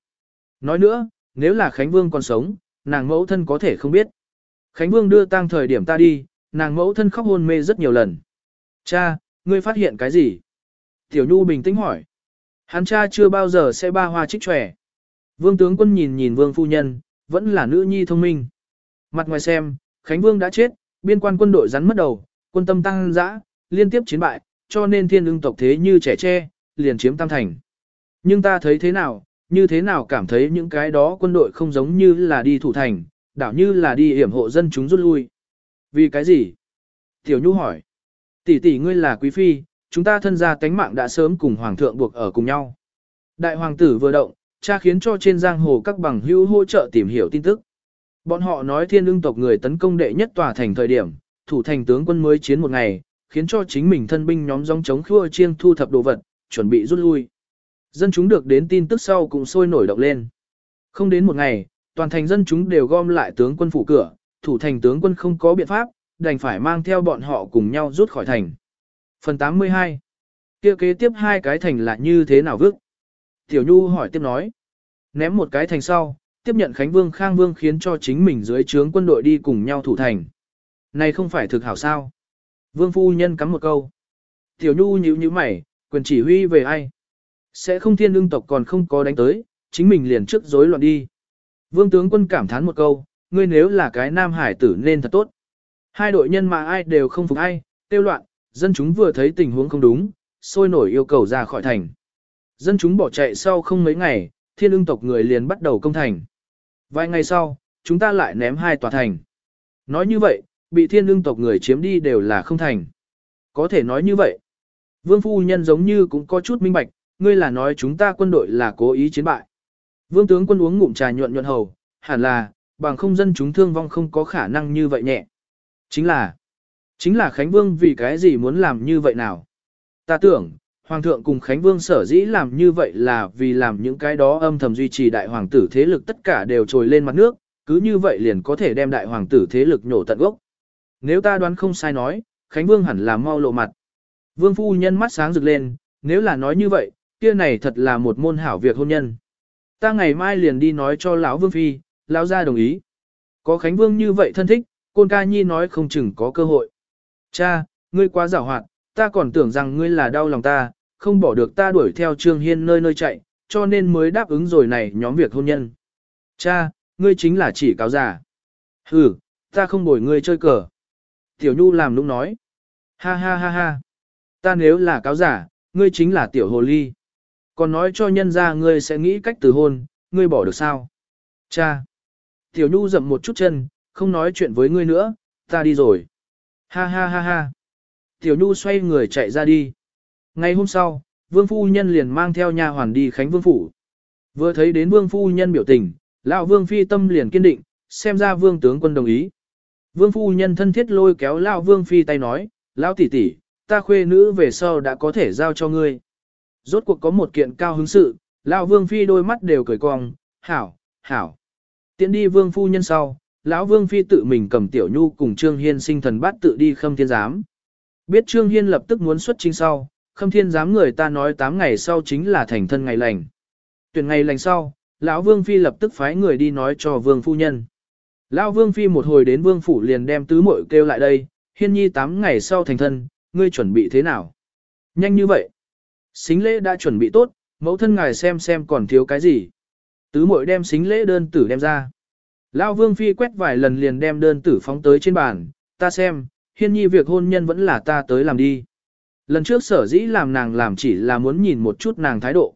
Nói nữa, nếu là Khánh Vương còn sống, nàng mẫu thân có thể không biết. Khánh Vương đưa tang thời điểm ta đi, nàng mẫu thân khóc hôn mê rất nhiều lần. Cha, ngươi phát hiện cái gì? Tiểu Nhu bình tĩnh hỏi. Hắn cha chưa bao giờ sẽ ba hoa trích trẻ. Vương tướng quân nhìn nhìn vương phu nhân, vẫn là nữ nhi thông minh. Mặt ngoài xem, Khánh Vương đã chết, biên quan quân đội rắn mất đầu, quân tâm tăng dã, liên tiếp chiến bại, cho nên thiên ưng tộc thế như trẻ tre, liền chiếm tam thành. Nhưng ta thấy thế nào, như thế nào cảm thấy những cái đó quân đội không giống như là đi thủ thành, đảo như là đi hiểm hộ dân chúng rút lui. Vì cái gì? Tiểu Nhu hỏi. Tỷ tỷ ngươi là quý phi, chúng ta thân gia tánh mạng đã sớm cùng hoàng thượng buộc ở cùng nhau. Đại hoàng tử vừa động, cha khiến cho trên giang hồ các bằng hữu hỗ trợ tìm hiểu tin tức. Bọn họ nói thiên lương tộc người tấn công đệ nhất tòa thành thời điểm, thủ thành tướng quân mới chiến một ngày, khiến cho chính mình thân binh nhóm dòng chống khua chiêng thu thập đồ vật, chuẩn bị rút lui. Dân chúng được đến tin tức sau cũng sôi nổi động lên. Không đến một ngày, toàn thành dân chúng đều gom lại tướng quân phủ cửa, thủ thành tướng quân không có biện pháp, đành phải mang theo bọn họ cùng nhau rút khỏi thành. Phần 82 kia kế tiếp hai cái thành là như thế nào vước? Tiểu Nhu hỏi tiếp nói. Ném một cái thành sau, tiếp nhận Khánh Vương Khang Vương khiến cho chính mình dưới trướng quân đội đi cùng nhau thủ thành. Này không phải thực hảo sao? Vương phu nhân cắm một câu. Tiểu Nhu nhíu nhíu mày, quyền chỉ huy về ai? Sẽ không thiên lương tộc còn không có đánh tới, chính mình liền trước rối loạn đi. Vương tướng quân cảm thán một câu, ngươi nếu là cái nam hải tử nên thật tốt. Hai đội nhân mà ai đều không phục ai, tiêu loạn, dân chúng vừa thấy tình huống không đúng, sôi nổi yêu cầu ra khỏi thành. Dân chúng bỏ chạy sau không mấy ngày, thiên ưng tộc người liền bắt đầu công thành. Vài ngày sau, chúng ta lại ném hai tòa thành. Nói như vậy, bị thiên ưng tộc người chiếm đi đều là không thành. Có thể nói như vậy. Vương phu nhân giống như cũng có chút minh bạch, ngươi là nói chúng ta quân đội là cố ý chiến bại. Vương tướng quân uống ngụm trà nhuận nhuận hầu, hẳn là, bằng không dân chúng thương vong không có khả năng như vậy nhẹ. Chính là, chính là Khánh Vương vì cái gì muốn làm như vậy nào? Ta tưởng, Hoàng thượng cùng Khánh Vương sở dĩ làm như vậy là vì làm những cái đó âm thầm duy trì đại hoàng tử thế lực tất cả đều trồi lên mặt nước, cứ như vậy liền có thể đem đại hoàng tử thế lực nhổ tận gốc. Nếu ta đoán không sai nói, Khánh Vương hẳn là mau lộ mặt. Vương phu nhân mắt sáng rực lên, nếu là nói như vậy, kia này thật là một môn hảo việc hôn nhân. Ta ngày mai liền đi nói cho lão Vương Phi, lão gia đồng ý. Có Khánh Vương như vậy thân thích, côn ca nhi nói không chừng có cơ hội. Cha, ngươi quá giảo hoạt, ta còn tưởng rằng ngươi là đau lòng ta, không bỏ được ta đuổi theo Trương Hiên nơi nơi chạy, cho nên mới đáp ứng rồi này nhóm việc hôn nhân. Cha, ngươi chính là chỉ cáo giả. Ừ, ta không bồi ngươi chơi cờ. Tiểu Nhu làm lúc nói. Ha ha ha ha. Ta nếu là cáo giả, ngươi chính là tiểu hồ ly. Còn nói cho nhân ra ngươi sẽ nghĩ cách từ hôn, ngươi bỏ được sao? Cha. Tiểu Nhu dậm một chút chân, không nói chuyện với ngươi nữa, ta đi rồi. Ha ha ha ha. Tiểu Nhu xoay người chạy ra đi. Ngày hôm sau, Vương Phu Nhân liền mang theo nha hoàn đi Khánh Vương Phủ. Vừa thấy đến Vương Phu Nhân biểu tình, lão Vương Phi tâm liền kiên định, xem ra Vương tướng quân đồng ý. Vương Phu Nhân thân thiết lôi kéo lão Vương Phi tay nói, lão tỷ tỷ, ta khuê nữ về sau đã có thể giao cho ngươi. Rốt cuộc có một kiện cao hứng sự, lão Vương Phi đôi mắt đều cười cong, hảo, hảo. Tiến đi Vương Phu Nhân sau, lão Vương Phi tự mình cầm Tiểu Nhu cùng Trương Hiên sinh thần bát tự đi khâm thiên giám. Biết Trương Hiên lập tức muốn xuất chính sau, khâm thiên giám người ta nói 8 ngày sau chính là thành thân ngày lành. Tuyển ngày lành sau, lão Vương Phi lập tức phái người đi nói cho Vương Phu Nhân. Lão Vương Phi một hồi đến Vương Phủ liền đem tứ muội kêu lại đây, hiên nhi 8 ngày sau thành thân, ngươi chuẩn bị thế nào? Nhanh như vậy. Xính lễ đã chuẩn bị tốt, mẫu thân ngài xem xem còn thiếu cái gì. Tứ muội đem xính lễ đơn tử đem ra. Lão Vương Phi quét vài lần liền đem đơn tử phóng tới trên bàn, ta xem, hiên nhi việc hôn nhân vẫn là ta tới làm đi. Lần trước sở dĩ làm nàng làm chỉ là muốn nhìn một chút nàng thái độ.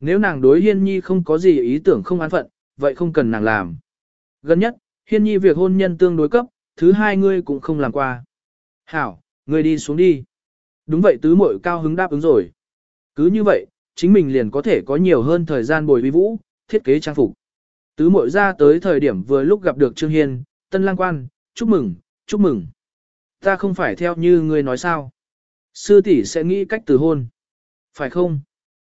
Nếu nàng đối hiên nhi không có gì ý tưởng không an phận, vậy không cần nàng làm. Gần nhất, hiên nhi việc hôn nhân tương đối cấp, thứ hai ngươi cũng không làm qua. Hảo, ngươi đi xuống đi. Đúng vậy tứ muội cao hứng đáp ứng rồi. Cứ như vậy, chính mình liền có thể có nhiều hơn thời gian bồi vi vũ, thiết kế trang phục. Tứ muội ra tới thời điểm vừa lúc gặp được Trương Hiên, tân lang quan, chúc mừng, chúc mừng. Ta không phải theo như ngươi nói sao. Sư tỷ sẽ nghĩ cách từ hôn. Phải không?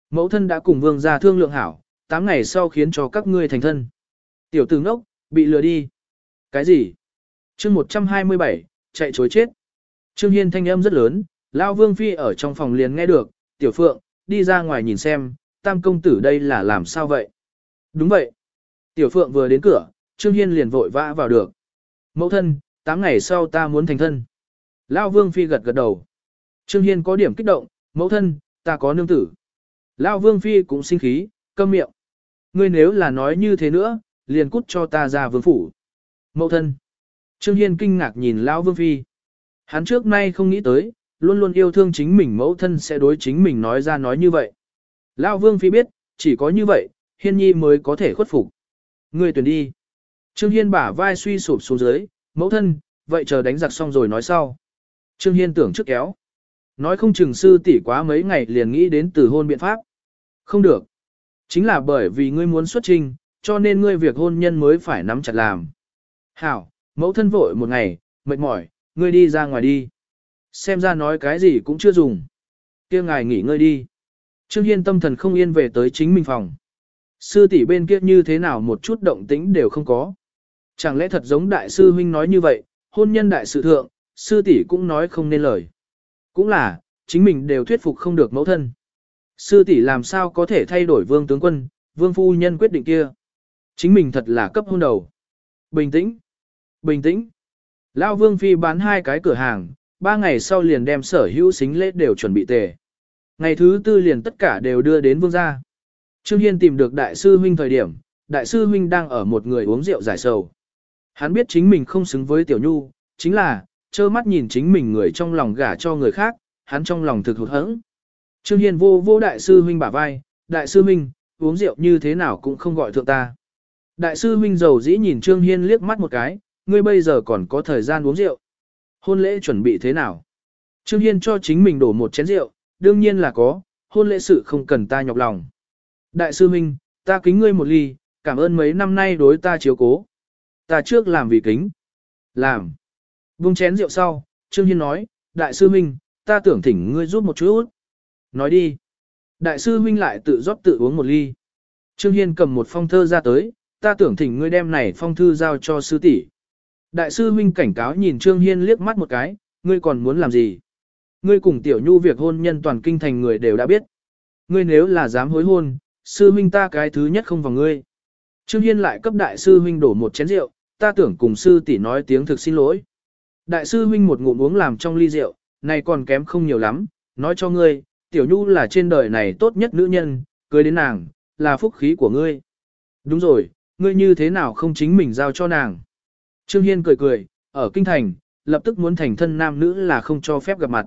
Mẫu thân đã cùng vương gia thương lượng hảo, 8 ngày sau khiến cho các ngươi thành thân. Tiểu tử ngốc, bị lừa đi. Cái gì? chương 127, chạy chối chết. Trương Hiên thanh âm rất lớn, Lao Vương Phi ở trong phòng liền nghe được, Tiểu Phượng, đi ra ngoài nhìn xem, tam công tử đây là làm sao vậy? Đúng vậy. Tiểu Phượng vừa đến cửa, Trương Hiên liền vội vã vào được. Mẫu thân, 8 ngày sau ta muốn thành thân. Lao Vương Phi gật gật đầu. Trương Hiên có điểm kích động, mẫu thân, ta có nương tử. Lao Vương Phi cũng sinh khí, câm miệng. Ngươi nếu là nói như thế nữa, liền cút cho ta ra vương phủ. Mẫu thân. Trương Hiên kinh ngạc nhìn Lao Vương Phi. Hắn trước nay không nghĩ tới, luôn luôn yêu thương chính mình mẫu thân sẽ đối chính mình nói ra nói như vậy. Lao Vương Phi biết, chỉ có như vậy, Hiên Nhi mới có thể khuất phục. Ngươi tuyển đi. Trương Hiên bả vai suy sụp xuống dưới, mẫu thân, vậy chờ đánh giặc xong rồi nói sau. Trương Hiên tưởng trước kéo. Nói không chừng sư tỷ quá mấy ngày liền nghĩ đến từ hôn biện pháp. Không được. Chính là bởi vì ngươi muốn xuất trình, cho nên ngươi việc hôn nhân mới phải nắm chặt làm. Hảo, mẫu thân vội một ngày, mệt mỏi, ngươi đi ra ngoài đi. Xem ra nói cái gì cũng chưa dùng. kia ngài nghỉ ngơi đi. Trương Hiên tâm thần không yên về tới chính mình phòng. Sư tỷ bên kia như thế nào một chút động tĩnh đều không có. Chẳng lẽ thật giống đại sư huynh nói như vậy, hôn nhân đại sự thượng, sư tỷ cũng nói không nên lời. Cũng là, chính mình đều thuyết phục không được mẫu thân. Sư tỷ làm sao có thể thay đổi vương tướng quân, vương phu nhân quyết định kia. Chính mình thật là cấp hôn đầu. Bình tĩnh, bình tĩnh. Lao vương phi bán hai cái cửa hàng, ba ngày sau liền đem sở hữu xính lễ đều chuẩn bị tề. Ngày thứ tư liền tất cả đều đưa đến vương gia. Trương Hiên tìm được đại sư huynh thời điểm, đại sư huynh đang ở một người uống rượu giải sầu. Hắn biết chính mình không xứng với tiểu nhu, chính là, trơ mắt nhìn chính mình người trong lòng gả cho người khác, hắn trong lòng thực hụt hẫng. Trương Hiên vô vô đại sư huynh bả vai, đại sư huynh, uống rượu như thế nào cũng không gọi thượng ta. Đại sư huynh giàu dĩ nhìn Trương Hiên liếc mắt một cái, ngươi bây giờ còn có thời gian uống rượu. Hôn lễ chuẩn bị thế nào? Trương Hiên cho chính mình đổ một chén rượu, đương nhiên là có, hôn lễ sự không cần ta nhọc lòng. Đại sư huynh, ta kính ngươi một ly, cảm ơn mấy năm nay đối ta chiếu cố. Ta trước làm vì kính. Làm. Vung chén rượu sau, Trương Hiên nói, Đại sư minh, ta tưởng thỉnh ngươi giúp một chút. Nói đi. Đại sư minh lại tự rót tự uống một ly. Trương Hiên cầm một phong thơ ra tới, ta tưởng thỉnh ngươi đem này phong thư giao cho sư tỷ. Đại sư minh cảnh cáo nhìn Trương Hiên liếc mắt một cái, ngươi còn muốn làm gì? Ngươi cùng tiểu nhu việc hôn nhân toàn kinh thành người đều đã biết. Ngươi nếu là dám hối hôn, sư minh ta cái thứ nhất không vào ngươi. Trương Hiên lại cấp đại sư minh đổ một chén rượu, ta tưởng cùng sư tỷ nói tiếng thực xin lỗi. Đại sư huynh một ngụm uống làm trong ly rượu, này còn kém không nhiều lắm, nói cho ngươi, tiểu nhu là trên đời này tốt nhất nữ nhân, cưới đến nàng, là phúc khí của ngươi. Đúng rồi, ngươi như thế nào không chính mình giao cho nàng. Trương Hiên cười cười, ở kinh thành, lập tức muốn thành thân nam nữ là không cho phép gặp mặt.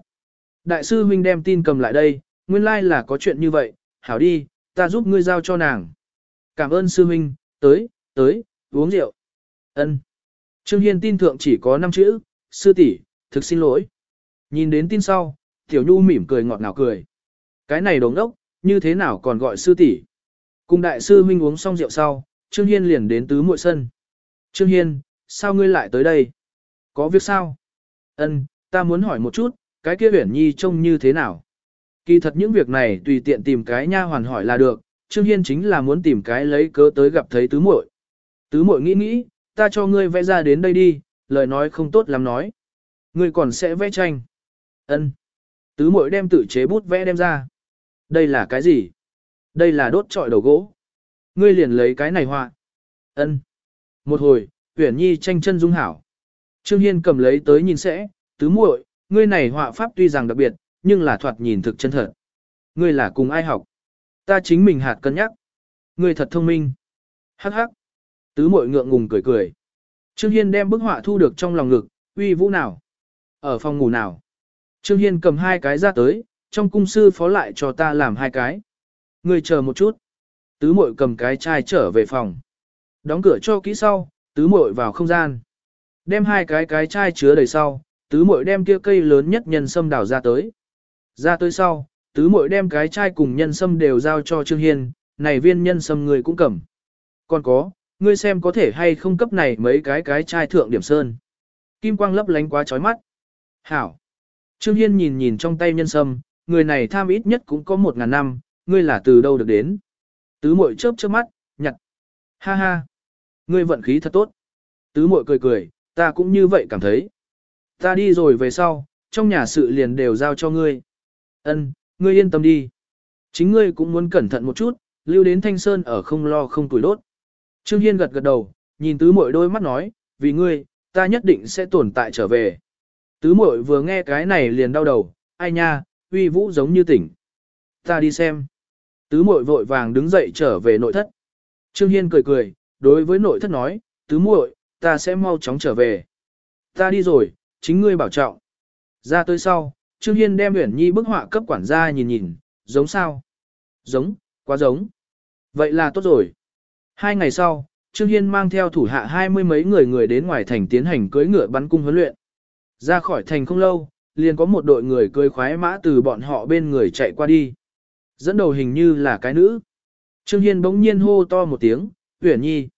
Đại sư huynh đem tin cầm lại đây, nguyên lai like là có chuyện như vậy, hảo đi, ta giúp ngươi giao cho nàng. Cảm ơn sư huynh, tới, tới, uống rượu. Ân. Trương Hiên tin thượng chỉ có 5 chữ, sư tỷ, thực xin lỗi. Nhìn đến tin sau, Tiểu Nhu mỉm cười ngọt ngào cười. Cái này đồng đốc, như thế nào còn gọi sư tỷ? Cùng đại sư huynh uống xong rượu sau, Trương Hiên liền đến tứ muội sân. Trương Hiên, sao ngươi lại tới đây? Có việc sao? Ân, ta muốn hỏi một chút, cái kia huyển nhi trông như thế nào? Kỳ thật những việc này tùy tiện tìm cái nha hoàn hỏi là được, Trương Hiên chính là muốn tìm cái lấy cớ tới gặp thấy tứ muội. Tứ muội nghĩ nghĩ, ta cho ngươi vẽ ra đến đây đi, lời nói không tốt lắm nói. Ngươi còn sẽ vẽ tranh. Ân. Tứ muội đem tự chế bút vẽ đem ra. Đây là cái gì? Đây là đốt trọi đầu gỗ. Ngươi liền lấy cái này họa. Ân. Một hồi, Uyển Nhi tranh chân dung hảo. Trương Hiên cầm lấy tới nhìn sẽ, tứ muội, ngươi này họa pháp tuy rằng đặc biệt, nhưng là thoạt nhìn thực chân thật. Ngươi là cùng ai học? Ta chính mình hạt cân nhắc. Ngươi thật thông minh. Hắc hắc. Tứ muội ngượng ngùng cười cười. Trương Hiên đem bức họa thu được trong lòng ngực, uy vũ nào? Ở phòng ngủ nào? Trương Hiên cầm hai cái ra tới, trong cung sư phó lại cho ta làm hai cái. Người chờ một chút. Tứ muội cầm cái chai trở về phòng. Đóng cửa cho kỹ sau, tứ muội vào không gian. Đem hai cái cái chai chứa đầy sau, tứ muội đem kia cây lớn nhất nhân sâm đào ra tới. Ra tới sau, tứ muội đem cái chai cùng nhân sâm đều giao cho Trương Hiên, này viên nhân sâm người cũng cầm. Còn có, ngươi xem có thể hay không cấp này mấy cái cái chai thượng điểm sơn. Kim quang lấp lánh quá chói mắt. Hảo. Trương Hiên nhìn nhìn trong tay nhân sâm, người này tham ít nhất cũng có một ngàn năm, ngươi là từ đâu được đến. Tứ Mội chớp chớp mắt, nhặt. Ha ha. Ngươi vận khí thật tốt. Tứ Mội cười cười, ta cũng như vậy cảm thấy. Ta đi rồi về sau, trong nhà sự liền đều giao cho ngươi. Ân, ngươi yên tâm đi. Chính ngươi cũng muốn cẩn thận một chút, lưu đến thanh sơn ở không lo không tuổi đốt. Trương Hiên gật gật đầu, nhìn tứ muội đôi mắt nói, vì ngươi, ta nhất định sẽ tồn tại trở về. Tứ muội vừa nghe cái này liền đau đầu, ai nha, uy vũ giống như tỉnh. Ta đi xem. Tứ muội vội vàng đứng dậy trở về nội thất. Trương Hiên cười cười, đối với nội thất nói, tứ muội, ta sẽ mau chóng trở về. Ta đi rồi, chính ngươi bảo trọng. Ra tới sau, Trương Hiên đem Uyển Nhi bức họa cấp quản gia nhìn nhìn, giống sao? Giống, quá giống. Vậy là tốt rồi. Hai ngày sau, Trương Hiên mang theo thủ hạ hai mươi mấy người người đến ngoài thành tiến hành cưới ngựa bắn cung huấn luyện. Ra khỏi thành không lâu, liền có một đội người cưới khoái mã từ bọn họ bên người chạy qua đi. Dẫn đầu hình như là cái nữ. Trương Hiên bỗng nhiên hô to một tiếng, Uyển Nhi.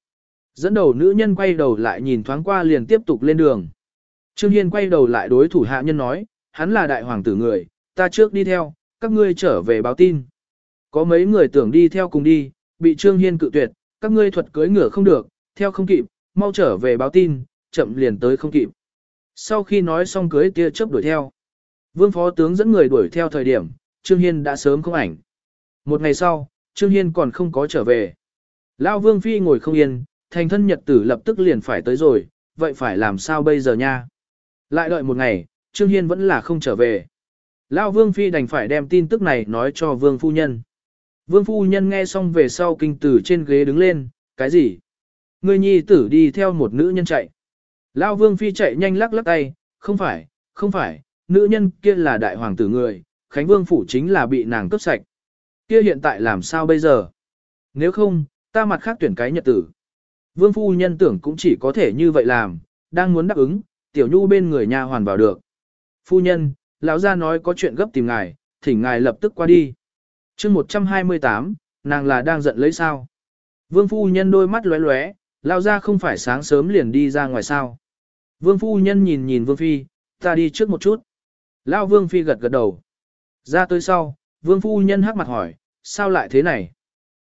Dẫn đầu nữ nhân quay đầu lại nhìn thoáng qua liền tiếp tục lên đường. Trương Hiên quay đầu lại đối thủ hạ nhân nói, hắn là đại hoàng tử người, ta trước đi theo, các ngươi trở về báo tin. Có mấy người tưởng đi theo cùng đi, bị Trương Hiên cự tuyệt, các ngươi thuật cưới ngựa không được, theo không kịp, mau trở về báo tin, chậm liền tới không kịp. Sau khi nói xong cưới tia chớp đuổi theo. Vương phó tướng dẫn người đuổi theo thời điểm, Trương Hiên đã sớm không ảnh. Một ngày sau, Trương Hiên còn không có trở về. Lao Vương Phi ngồi không yên, thành thân nhật tử lập tức liền phải tới rồi, vậy phải làm sao bây giờ nha? Lại đợi một ngày, Trương Hiên vẫn là không trở về. Lao Vương Phi đành phải đem tin tức này nói cho Vương Phu Nhân. Vương Phu Nhân nghe xong về sau kinh tử trên ghế đứng lên, cái gì? Người nhi tử đi theo một nữ nhân chạy. Lao Vương Phi chạy nhanh lắc lắc tay, không phải, không phải, nữ nhân kia là đại hoàng tử người, Khánh Vương Phủ chính là bị nàng cướp sạch. Kia hiện tại làm sao bây giờ? Nếu không, ta mặt khác tuyển cái nhật tử. Vương Phu Nhân tưởng cũng chỉ có thể như vậy làm, đang muốn đáp ứng, tiểu nhu bên người nhà hoàn vào được. Phu nhân, lão gia nói có chuyện gấp tìm ngài, thỉnh ngài lập tức qua đi chương 128, nàng là đang giận lấy sao. Vương phu nhân đôi mắt lóe lóe, lao ra không phải sáng sớm liền đi ra ngoài sao. Vương phu nhân nhìn nhìn vương phi, ta đi trước một chút. lao vương phi gật gật đầu. Ra tới sau, vương phu nhân hắc mặt hỏi, sao lại thế này?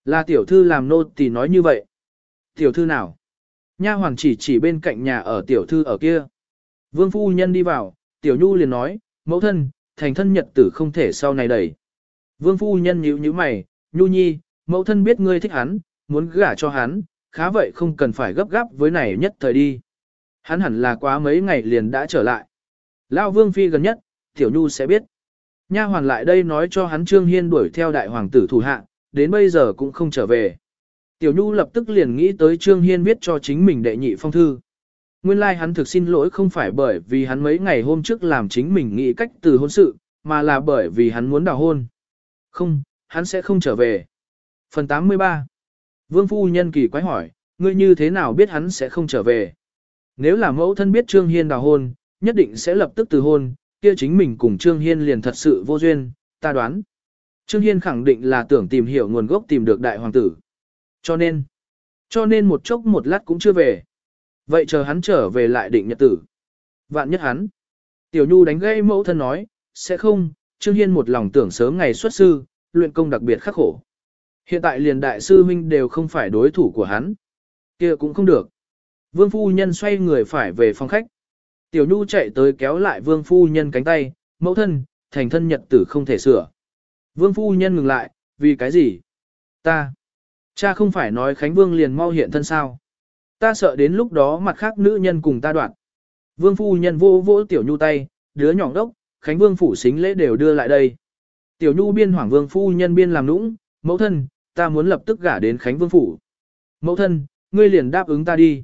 Là tiểu thư làm nô thì nói như vậy. Tiểu thư nào? Nha hoàng chỉ chỉ bên cạnh nhà ở tiểu thư ở kia. Vương phu nhân đi vào, tiểu nhu liền nói, mẫu thân, thành thân nhật tử không thể sau này đẩy. Vương phu nhân nhíu nhíu mày, nhu nhi, mẫu thân biết ngươi thích hắn, muốn gả cho hắn, khá vậy không cần phải gấp gáp với này nhất thời đi. Hắn hẳn là quá mấy ngày liền đã trở lại. Lao vương phi gần nhất, tiểu nhu sẽ biết. Nha hoàn lại đây nói cho hắn Trương Hiên đuổi theo đại hoàng tử thủ hạ, đến bây giờ cũng không trở về. Tiểu Nhu lập tức liền nghĩ tới Trương Hiên viết cho chính mình đệ nhị phong thư. Nguyên lai like hắn thực xin lỗi không phải bởi vì hắn mấy ngày hôm trước làm chính mình nghĩ cách từ hôn sự, mà là bởi vì hắn muốn đào hôn. Không, hắn sẽ không trở về. Phần 83 Vương Phu Nhân kỳ quái hỏi, ngươi như thế nào biết hắn sẽ không trở về? Nếu là mẫu thân biết Trương Hiên đào hôn, nhất định sẽ lập tức từ hôn, kia chính mình cùng Trương Hiên liền thật sự vô duyên, ta đoán. Trương Hiên khẳng định là tưởng tìm hiểu nguồn gốc tìm được đại hoàng tử. Cho nên, cho nên một chốc một lát cũng chưa về. Vậy chờ hắn trở về lại định nhật tử. Vạn nhất hắn. Tiểu Nhu đánh gây mẫu thân nói, sẽ không, Trương Hiên một lòng tưởng sớm ngày xuất sư, luyện công đặc biệt khắc khổ. Hiện tại liền đại sư huynh đều không phải đối thủ của hắn. kia cũng không được. Vương phu nhân xoay người phải về phòng khách. Tiểu Nhu chạy tới kéo lại vương phu nhân cánh tay, mẫu thân, thành thân nhật tử không thể sửa. Vương phu nhân ngừng lại, vì cái gì? Ta. Cha không phải nói Khánh Vương liền mau hiện thân sao. Ta sợ đến lúc đó mặt khác nữ nhân cùng ta đoạn. Vương phu nhân vô vỗ tiểu nhu tay, đứa nhỏ đốc, Khánh Vương phủ xính lễ đều đưa lại đây. Tiểu nhu biên Hoàng vương phu nhân biên làm nũng, mẫu thân, ta muốn lập tức gả đến Khánh Vương phủ. Mẫu thân, ngươi liền đáp ứng ta đi.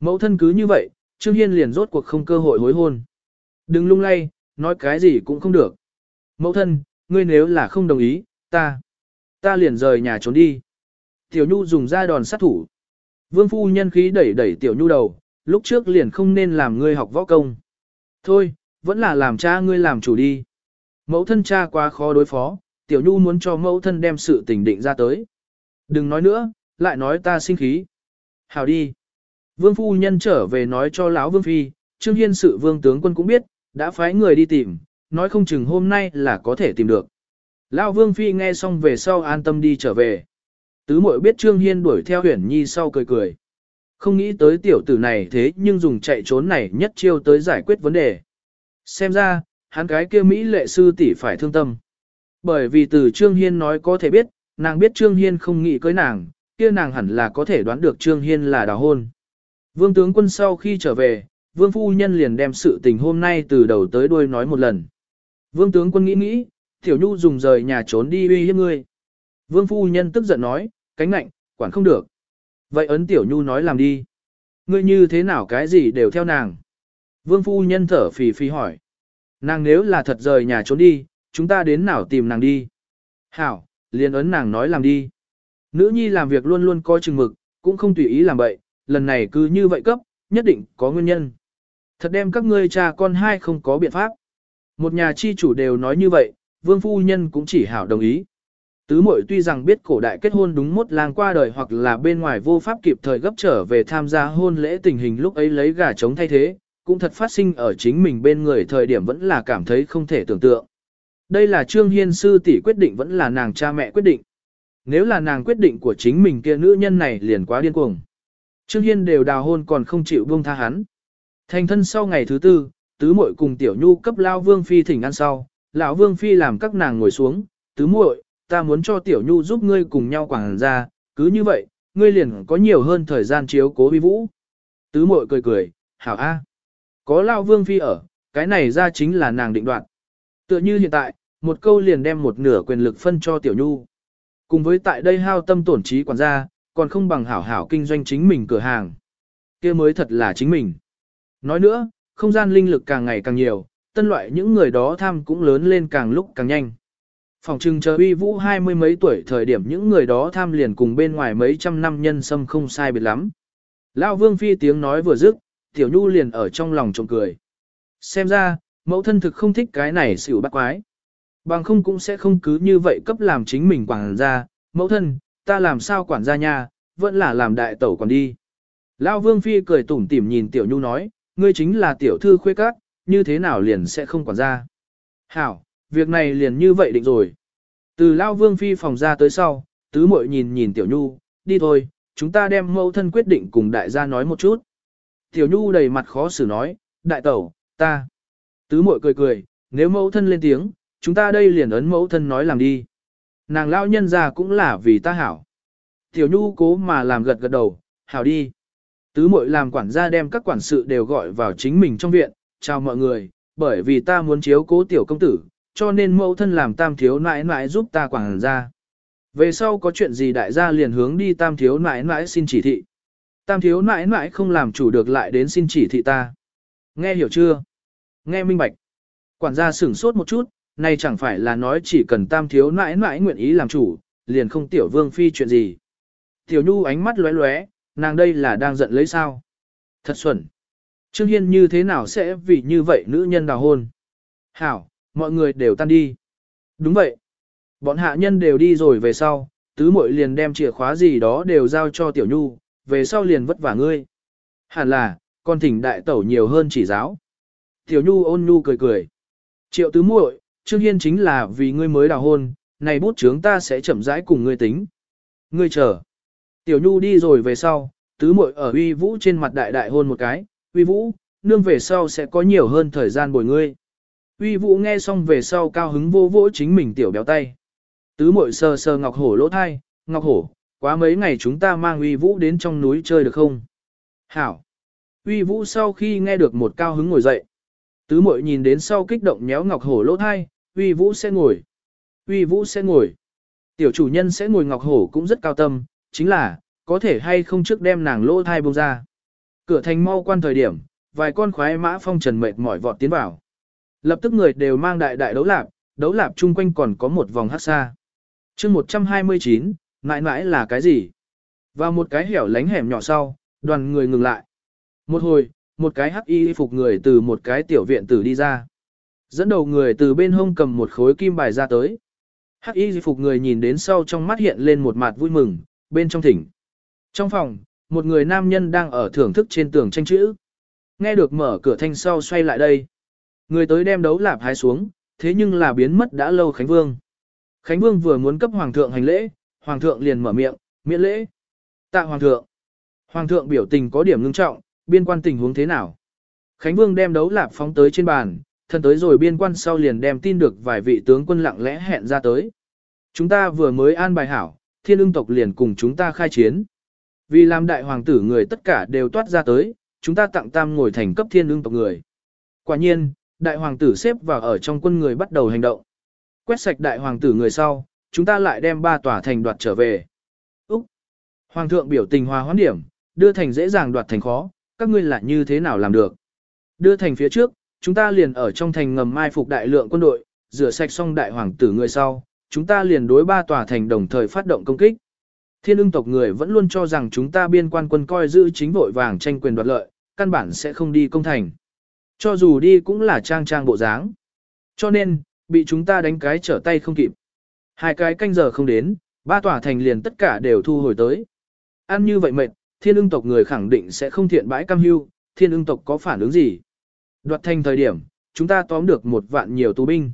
Mẫu thân cứ như vậy, Trương Hiên liền rốt cuộc không cơ hội hối hôn. Đừng lung lay, nói cái gì cũng không được. Mẫu thân, ngươi nếu là không đồng ý, ta, ta liền rời nhà trốn đi. Tiểu Nhu dùng ra đòn sát thủ. Vương phu nhân khí đẩy đẩy Tiểu Nhu đầu, lúc trước liền không nên làm ngươi học võ công. Thôi, vẫn là làm cha ngươi làm chủ đi. Mẫu thân cha quá khó đối phó, Tiểu Nhu muốn cho mẫu thân đem sự tình định ra tới. Đừng nói nữa, lại nói ta sinh khí. Hào đi. Vương phu nhân trở về nói cho lão Vương Phi, Trương Hiên sự vương tướng quân cũng biết, đã phái người đi tìm, nói không chừng hôm nay là có thể tìm được. Lão Vương Phi nghe xong về sau an tâm đi trở về. Tứ muội biết Trương Hiên đuổi theo Huyền Nhi sau cười cười. Không nghĩ tới tiểu tử này thế nhưng dùng chạy trốn này nhất chiêu tới giải quyết vấn đề. Xem ra, hắn cái kia Mỹ lệ sư tỷ phải thương tâm. Bởi vì từ Trương Hiên nói có thể biết, nàng biết Trương Hiên không nghĩ cưới nàng, kia nàng hẳn là có thể đoán được Trương Hiên là đào hôn. Vương tướng quân sau khi trở về, Vương phu nhân liền đem sự tình hôm nay từ đầu tới đuôi nói một lần. Vương tướng quân nghĩ nghĩ, Tiểu Nhu dùng rời nhà trốn đi uy hiếp ngươi. Vương phu nhân tức giận nói, cánh nạnh, quản không được. Vậy ấn Tiểu Nhu nói làm đi. Ngươi như thế nào cái gì đều theo nàng. Vương phu nhân thở phì phì hỏi. Nàng nếu là thật rời nhà trốn đi, chúng ta đến nào tìm nàng đi. Hảo, liền ấn nàng nói làm đi. Nữ nhi làm việc luôn luôn coi chừng mực, cũng không tùy ý làm bậy, lần này cứ như vậy cấp, nhất định có nguyên nhân. Thật đem các ngươi cha con hai không có biện pháp. Một nhà chi chủ đều nói như vậy, vương phu nhân cũng chỉ hảo đồng ý. Tứ Mội tuy rằng biết cổ đại kết hôn đúng mốt lang qua đời hoặc là bên ngoài vô pháp kịp thời gấp trở về tham gia hôn lễ tình hình lúc ấy lấy gà trống thay thế, cũng thật phát sinh ở chính mình bên người thời điểm vẫn là cảm thấy không thể tưởng tượng. Đây là Trương Hiên sư tỷ quyết định vẫn là nàng cha mẹ quyết định. Nếu là nàng quyết định của chính mình kia nữ nhân này liền quá điên cuồng. Trương Hiên đều đào hôn còn không chịu buông tha hắn. Thành thân sau ngày thứ tư, tứ muội cùng tiểu nhu cấp lao vương phi thỉnh ăn sau, lão vương phi làm các nàng ngồi xuống, tứ muội, ta muốn cho tiểu nhu giúp ngươi cùng nhau quảng ra, cứ như vậy, ngươi liền có nhiều hơn thời gian chiếu cố vi vũ. Tứ muội cười cười, hảo a, có lao vương phi ở, cái này ra chính là nàng định đoạt. Tựa như hiện tại, một câu liền đem một nửa quyền lực phân cho tiểu nhu. Cùng với tại đây hao tâm tổn trí quản gia, còn không bằng hảo hảo kinh doanh chính mình cửa hàng. kia mới thật là chính mình. Nói nữa, không gian linh lực càng ngày càng nhiều, tân loại những người đó tham cũng lớn lên càng lúc càng nhanh. Phòng trừng chờ uy vũ hai mươi mấy tuổi thời điểm những người đó tham liền cùng bên ngoài mấy trăm năm nhân sâm không sai biệt lắm. Lão vương phi tiếng nói vừa dứt, tiểu nhu liền ở trong lòng trộm cười. Xem ra, mẫu thân thực không thích cái này xỉu bắt quái. Bằng không cũng sẽ không cứ như vậy cấp làm chính mình quản gia, mẫu thân, ta làm sao quản gia nha, vẫn là làm đại tẩu còn đi. Lão vương phi cười tủm tỉm nhìn tiểu nhu nói, ngươi chính là tiểu thư khuê các, như thế nào liền sẽ không quản gia. Hảo, việc này liền như vậy định rồi. Từ Lao Vương Phi phòng ra tới sau, tứ muội nhìn nhìn Tiểu Nhu, đi thôi, chúng ta đem mẫu thân quyết định cùng đại gia nói một chút. Tiểu Nhu đầy mặt khó xử nói, đại tẩu, ta. Tứ muội cười cười, nếu mẫu thân lên tiếng, chúng ta đây liền ấn mẫu thân nói làm đi. Nàng lao nhân ra cũng là vì ta hảo. Tiểu Nhu cố mà làm gật gật đầu, hảo đi. Tứ muội làm quản gia đem các quản sự đều gọi vào chính mình trong viện, chào mọi người, bởi vì ta muốn chiếu cố tiểu công tử, cho nên mẫu thân làm tam thiếu nãi nãi giúp ta quản gia. Về sau có chuyện gì đại gia liền hướng đi tam thiếu nãi nãi xin chỉ thị. Tam thiếu nãi nãi không làm chủ được lại đến xin chỉ thị ta. Nghe hiểu chưa? Nghe minh bạch. Quản gia sửng sốt một chút, này chẳng phải là nói chỉ cần tam thiếu nãi nãi nguyện ý làm chủ, liền không tiểu vương phi chuyện gì. Tiểu nhu ánh mắt lóe lóe, nàng đây là đang giận lấy sao? Thật xuẩn. Trương Hiên như thế nào sẽ vì như vậy nữ nhân đào hôn? Hảo, mọi người đều tan đi. Đúng vậy. Bọn hạ nhân đều đi rồi về sau, tứ muội liền đem chìa khóa gì đó đều giao cho tiểu nhu, về sau liền vất vả ngươi. Hẳn là, con thỉnh đại tẩu nhiều hơn chỉ giáo. Tiểu nhu ôn nhu cười cười. Triệu tứ muội, Trương Hiên chính là vì ngươi mới đào hôn, này bút chướng ta sẽ chậm rãi cùng ngươi tính. Ngươi chờ. Tiểu nhu đi rồi về sau, tứ muội ở uy vũ trên mặt đại đại hôn một cái, uy vũ, nương về sau sẽ có nhiều hơn thời gian bồi ngươi. Uy vũ nghe xong về sau cao hứng vô vỗ chính mình tiểu béo tay. Tứ muội sờ sờ ngọc hổ lỗ thai, ngọc hổ, quá mấy ngày chúng ta mang uy vũ đến trong núi chơi được không? Hảo. Uy vũ sau khi nghe được một cao hứng ngồi dậy. Tứ muội nhìn đến sau kích động nhéo ngọc hổ lỗ thai, uy vũ sẽ ngồi. Uy vũ sẽ ngồi. Tiểu chủ nhân sẽ ngồi ngọc hổ cũng rất cao tâm, chính là, có thể hay không trước đem nàng lỗ thai bông ra. Cửa thành mau quan thời điểm, vài con khoái mã phong trần mệt mỏi vọt tiến vào. Lập tức người đều mang đại đại đấu lạp, đấu lạp chung quanh còn có một vòng hát xa. chương 129, mãi mãi là cái gì? Vào một cái hẻo lánh hẻm nhỏ sau, đoàn người ngừng lại. Một hồi, một cái hắc y phục người từ một cái tiểu viện tử đi ra. Dẫn đầu người từ bên hông cầm một khối kim bài ra tới. Hắc y phục người nhìn đến sau trong mắt hiện lên một mặt vui mừng, bên trong thỉnh. Trong phòng, một người nam nhân đang ở thưởng thức trên tường tranh chữ. Nghe được mở cửa thanh sau xoay lại đây. Người tới đem đấu lạp hái xuống, thế nhưng là biến mất đã lâu Khánh Vương. Khánh Vương vừa muốn cấp Hoàng thượng hành lễ, Hoàng thượng liền mở miệng, miễn lễ. Tạ Hoàng thượng. Hoàng thượng biểu tình có điểm ngưng trọng, biên quan tình huống thế nào? Khánh Vương đem đấu lạp phóng tới trên bàn, thân tới rồi biên quan sau liền đem tin được vài vị tướng quân lặng lẽ hẹn ra tới. Chúng ta vừa mới an bài hảo, thiên ưng tộc liền cùng chúng ta khai chiến. Vì làm đại hoàng tử người tất cả đều toát ra tới, chúng ta tặng tam ngồi thành cấp thiên ưng tộc người. Quả nhiên, đại hoàng tử xếp vào ở trong quân người bắt đầu hành động. Quét sạch đại hoàng tử người sau, chúng ta lại đem ba tòa thành đoạt trở về. Úc! Hoàng thượng biểu tình hòa hoãn điểm, đưa thành dễ dàng đoạt thành khó, các ngươi lại như thế nào làm được. Đưa thành phía trước, chúng ta liền ở trong thành ngầm mai phục đại lượng quân đội, rửa sạch xong đại hoàng tử người sau, chúng ta liền đối ba tòa thành đồng thời phát động công kích. Thiên ưng tộc người vẫn luôn cho rằng chúng ta biên quan quân coi giữ chính vội vàng tranh quyền đoạt lợi, căn bản sẽ không đi công thành. Cho dù đi cũng là trang trang bộ dáng. Cho nên, bị chúng ta đánh cái trở tay không kịp. Hai cái canh giờ không đến, ba tòa thành liền tất cả đều thu hồi tới. Ăn như vậy mệt, thiên ưng tộc người khẳng định sẽ không thiện bãi cam hưu, thiên ưng tộc có phản ứng gì. Đoạt thành thời điểm, chúng ta tóm được một vạn nhiều tù binh.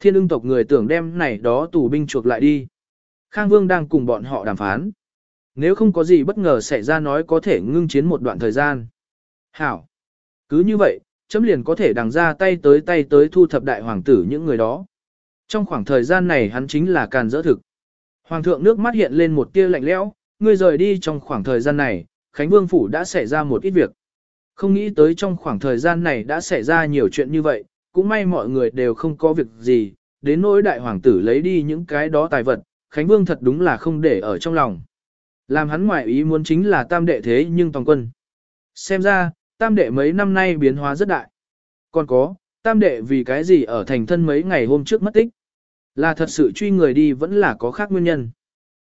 Thiên ưng tộc người tưởng đem này đó tù binh chuộc lại đi. Khang Vương đang cùng bọn họ đàm phán. Nếu không có gì bất ngờ xảy ra nói có thể ngưng chiến một đoạn thời gian. Hảo. Cứ như vậy, chấm liền có thể đằng ra tay tới tay tới thu thập đại hoàng tử những người đó. Trong khoảng thời gian này hắn chính là càn dỡ thực. Hoàng thượng nước mắt hiện lên một tia lạnh lẽo, người rời đi trong khoảng thời gian này, Khánh Vương Phủ đã xảy ra một ít việc. Không nghĩ tới trong khoảng thời gian này đã xảy ra nhiều chuyện như vậy, cũng may mọi người đều không có việc gì, đến nỗi đại hoàng tử lấy đi những cái đó tài vật, Khánh Vương thật đúng là không để ở trong lòng. Làm hắn ngoại ý muốn chính là tam đệ thế nhưng toàn quân. Xem ra, tam đệ mấy năm nay biến hóa rất đại. Còn có, tam đệ vì cái gì ở thành thân mấy ngày hôm trước mất tích. Là thật sự truy người đi vẫn là có khác nguyên nhân.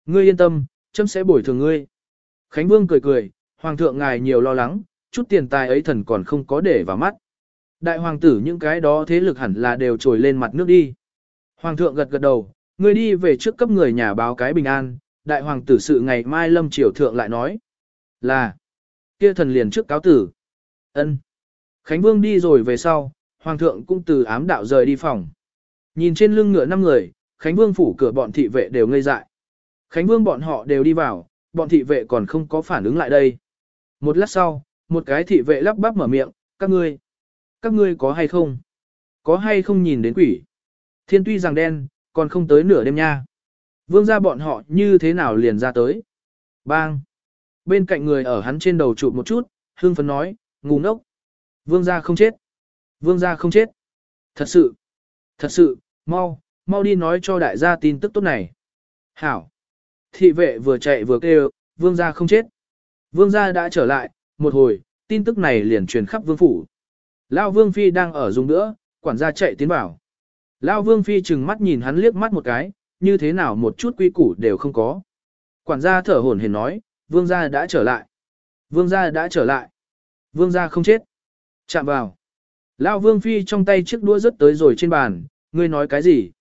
Ngươi yên tâm, chấm sẽ bồi thường ngươi. Khánh Vương cười cười, Hoàng thượng ngài nhiều lo lắng, chút tiền tài ấy thần còn không có để vào mắt. Đại hoàng tử những cái đó thế lực hẳn là đều trồi lên mặt nước đi. Hoàng thượng gật gật đầu, ngươi đi về trước cấp người nhà báo cái bình an, đại hoàng tử sự ngày mai lâm triều thượng lại nói. Là, kia thần liền trước cáo tử. ân Khánh Vương đi rồi về sau, Hoàng thượng cũng từ ám đạo rời đi phòng. Nhìn trên lưng ngựa năm người, Khánh Vương phủ cửa bọn thị vệ đều ngây dại. Khánh Vương bọn họ đều đi vào, bọn thị vệ còn không có phản ứng lại đây. Một lát sau, một cái thị vệ lắp bắp mở miệng, các ngươi, các ngươi có hay không? Có hay không nhìn đến quỷ? Thiên tuy rằng đen, còn không tới nửa đêm nha. Vương gia bọn họ như thế nào liền ra tới? Bang! Bên cạnh người ở hắn trên đầu chụp một chút, hương phấn nói, ngu ngốc. Vương gia không chết. Vương gia không chết. Thật sự. Thật sự, mau, mau đi nói cho đại gia tin tức tốt này. Hảo. Thị vệ vừa chạy vừa kêu, vương gia không chết. Vương gia đã trở lại, một hồi, tin tức này liền truyền khắp vương phủ. Lao vương phi đang ở dùng nữa, quản gia chạy tiến vào. Lao vương phi chừng mắt nhìn hắn liếc mắt một cái, như thế nào một chút quy củ đều không có. Quản gia thở hổn hển nói, vương gia đã trở lại. Vương gia đã trở lại. Vương gia không chết. Chạm vào. Lao vương phi trong tay chiếc đũa rớt tới rồi trên bàn, ngươi nói cái gì?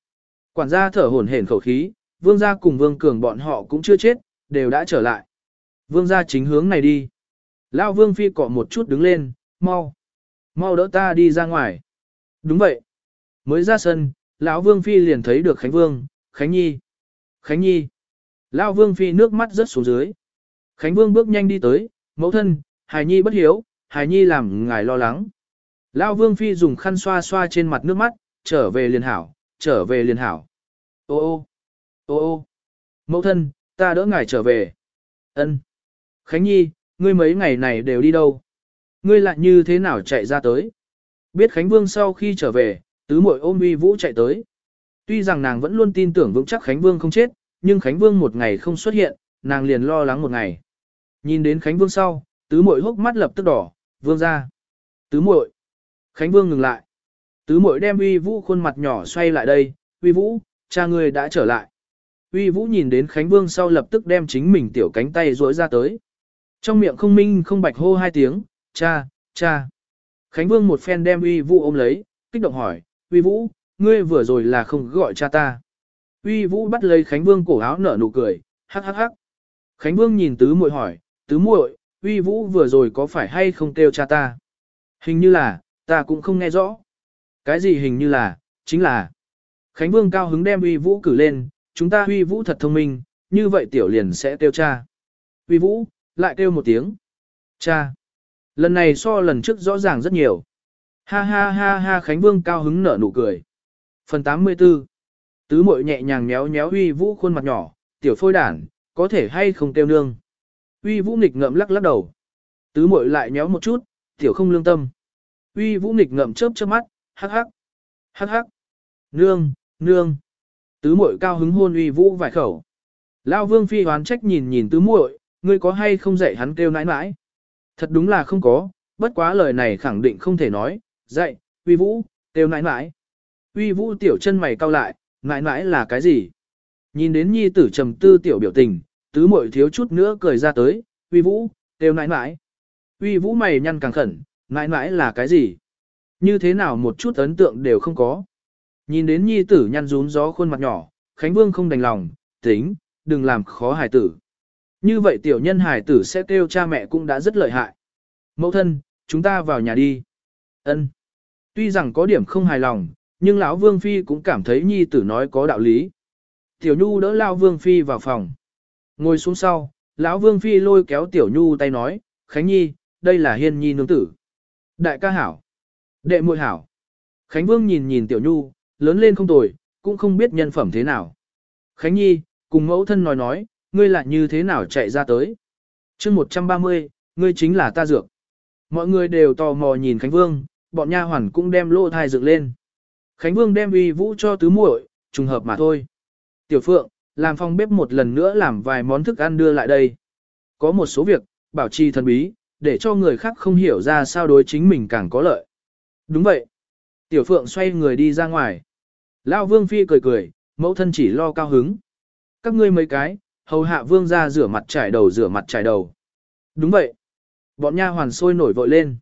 Quản gia thở hổn hển khẩu khí, vương gia cùng vương cường bọn họ cũng chưa chết, đều đã trở lại. Vương gia chính hướng này đi. Lao vương phi cọ một chút đứng lên, mau. Mau đỡ ta đi ra ngoài. Đúng vậy. Mới ra sân, lão vương phi liền thấy được Khánh Vương, Khánh Nhi. Khánh Nhi. Lao vương phi nước mắt rớt xuống dưới. Khánh Vương bước nhanh đi tới, mẫu thân, Hải Nhi bất hiếu, Hải Nhi làm ngài lo lắng. Lao vương phi dùng khăn xoa xoa trên mặt nước mắt, trở về liền hảo, trở về liền hảo. Ô ô, ô ô, mẫu thân, ta đỡ ngài trở về. Ân. Khánh Nhi, ngươi mấy ngày này đều đi đâu? Ngươi lại như thế nào chạy ra tới? Biết Khánh Vương sau khi trở về, tứ muội ôm uy vũ chạy tới. Tuy rằng nàng vẫn luôn tin tưởng vững chắc Khánh Vương không chết, nhưng Khánh Vương một ngày không xuất hiện, nàng liền lo lắng một ngày. Nhìn đến Khánh Vương sau, tứ muội hốc mắt lập tức đỏ, vương ra. Tứ muội. Khánh Vương ngừng lại. Tứ mội đem uy vũ khuôn mặt nhỏ xoay lại đây, uy vũ, cha ngươi đã trở lại. Uy vũ nhìn đến Khánh Vương sau lập tức đem chính mình tiểu cánh tay rối ra tới. Trong miệng không minh không bạch hô hai tiếng, cha, cha. Khánh Vương một phen đem uy vũ ôm lấy, kích động hỏi, uy vũ, ngươi vừa rồi là không gọi cha ta. Uy vũ bắt lấy Khánh Vương cổ áo nở nụ cười, hắc hắc hắc. Khánh Vương nhìn tứ muội hỏi, tứ muội, uy vũ vừa rồi có phải hay không kêu cha ta? Hình như là, ta cũng không nghe rõ. Cái gì hình như là, chính là. Khánh Vương cao hứng đem uy vũ cử lên, chúng ta uy vũ thật thông minh, như vậy tiểu liền sẽ kêu cha. Uy vũ, lại kêu một tiếng. Cha. Lần này so lần trước rõ ràng rất nhiều. Ha ha ha ha Khánh Vương cao hứng nở nụ cười. Phần 84 Tứ mội nhẹ nhàng méo méo uy vũ khuôn mặt nhỏ, tiểu phôi đản, có thể hay không kêu nương. Uy vũ nghịch ngậm lắc lắc đầu. Tứ mội lại méo một chút, tiểu không lương tâm. Uy vũ nghịch ngậm chớp chớp mắt, hắc hắc. Hắc hắc. Nương, nương. Tứ muội cao hứng hôn uy vũ vài khẩu. Lao vương phi hoán trách nhìn nhìn tứ muội, ngươi có hay không dạy hắn kêu nãi nãi? Thật đúng là không có, bất quá lời này khẳng định không thể nói, dạy, uy vũ, kêu nãi nãi. Uy vũ tiểu chân mày cau lại, nãi nãi là cái gì? Nhìn đến nhi tử trầm tư tiểu biểu tình, tứ muội thiếu chút nữa cười ra tới, uy vũ, kêu nãi nãi. Uy vũ mày nhăn càng khẩn, nãi nãi là cái gì? Như thế nào một chút ấn tượng đều không có. Nhìn đến nhi tử nhăn rún gió khuôn mặt nhỏ, Khánh Vương không đành lòng, tính, đừng làm khó hài tử. Như vậy tiểu nhân hài tử sẽ kêu cha mẹ cũng đã rất lợi hại. Mẫu thân, chúng ta vào nhà đi. Ân. Tuy rằng có điểm không hài lòng, nhưng lão Vương Phi cũng cảm thấy nhi tử nói có đạo lý. Tiểu Nhu đỡ lao Vương Phi vào phòng. Ngồi xuống sau, lão Vương Phi lôi kéo Tiểu Nhu tay nói, Khánh Nhi, đây là hiên nhi nương tử. Đại ca hảo. Đệ muội hảo. Khánh Vương nhìn nhìn Tiểu Nhu, lớn lên không tồi, cũng không biết nhân phẩm thế nào. Khánh Nhi, cùng mẫu thân nói nói, ngươi lại như thế nào chạy ra tới. chương 130, ngươi chính là ta dược. Mọi người đều tò mò nhìn Khánh Vương, bọn nha hoàn cũng đem lô thai dựng lên. Khánh Vương đem uy vũ cho tứ muội, trùng hợp mà thôi. Tiểu Phượng, làm phòng bếp một lần nữa làm vài món thức ăn đưa lại đây. Có một số việc, bảo trì thần bí, để cho người khác không hiểu ra sao đối chính mình càng có lợi. Đúng vậy. Tiểu Phượng xoay người đi ra ngoài. Lao Vương Phi cười cười, mẫu thân chỉ lo cao hứng. Các ngươi mấy cái, hầu hạ Vương ra rửa mặt trải đầu rửa mặt trải đầu. Đúng vậy. Bọn nha hoàn sôi nổi vội lên.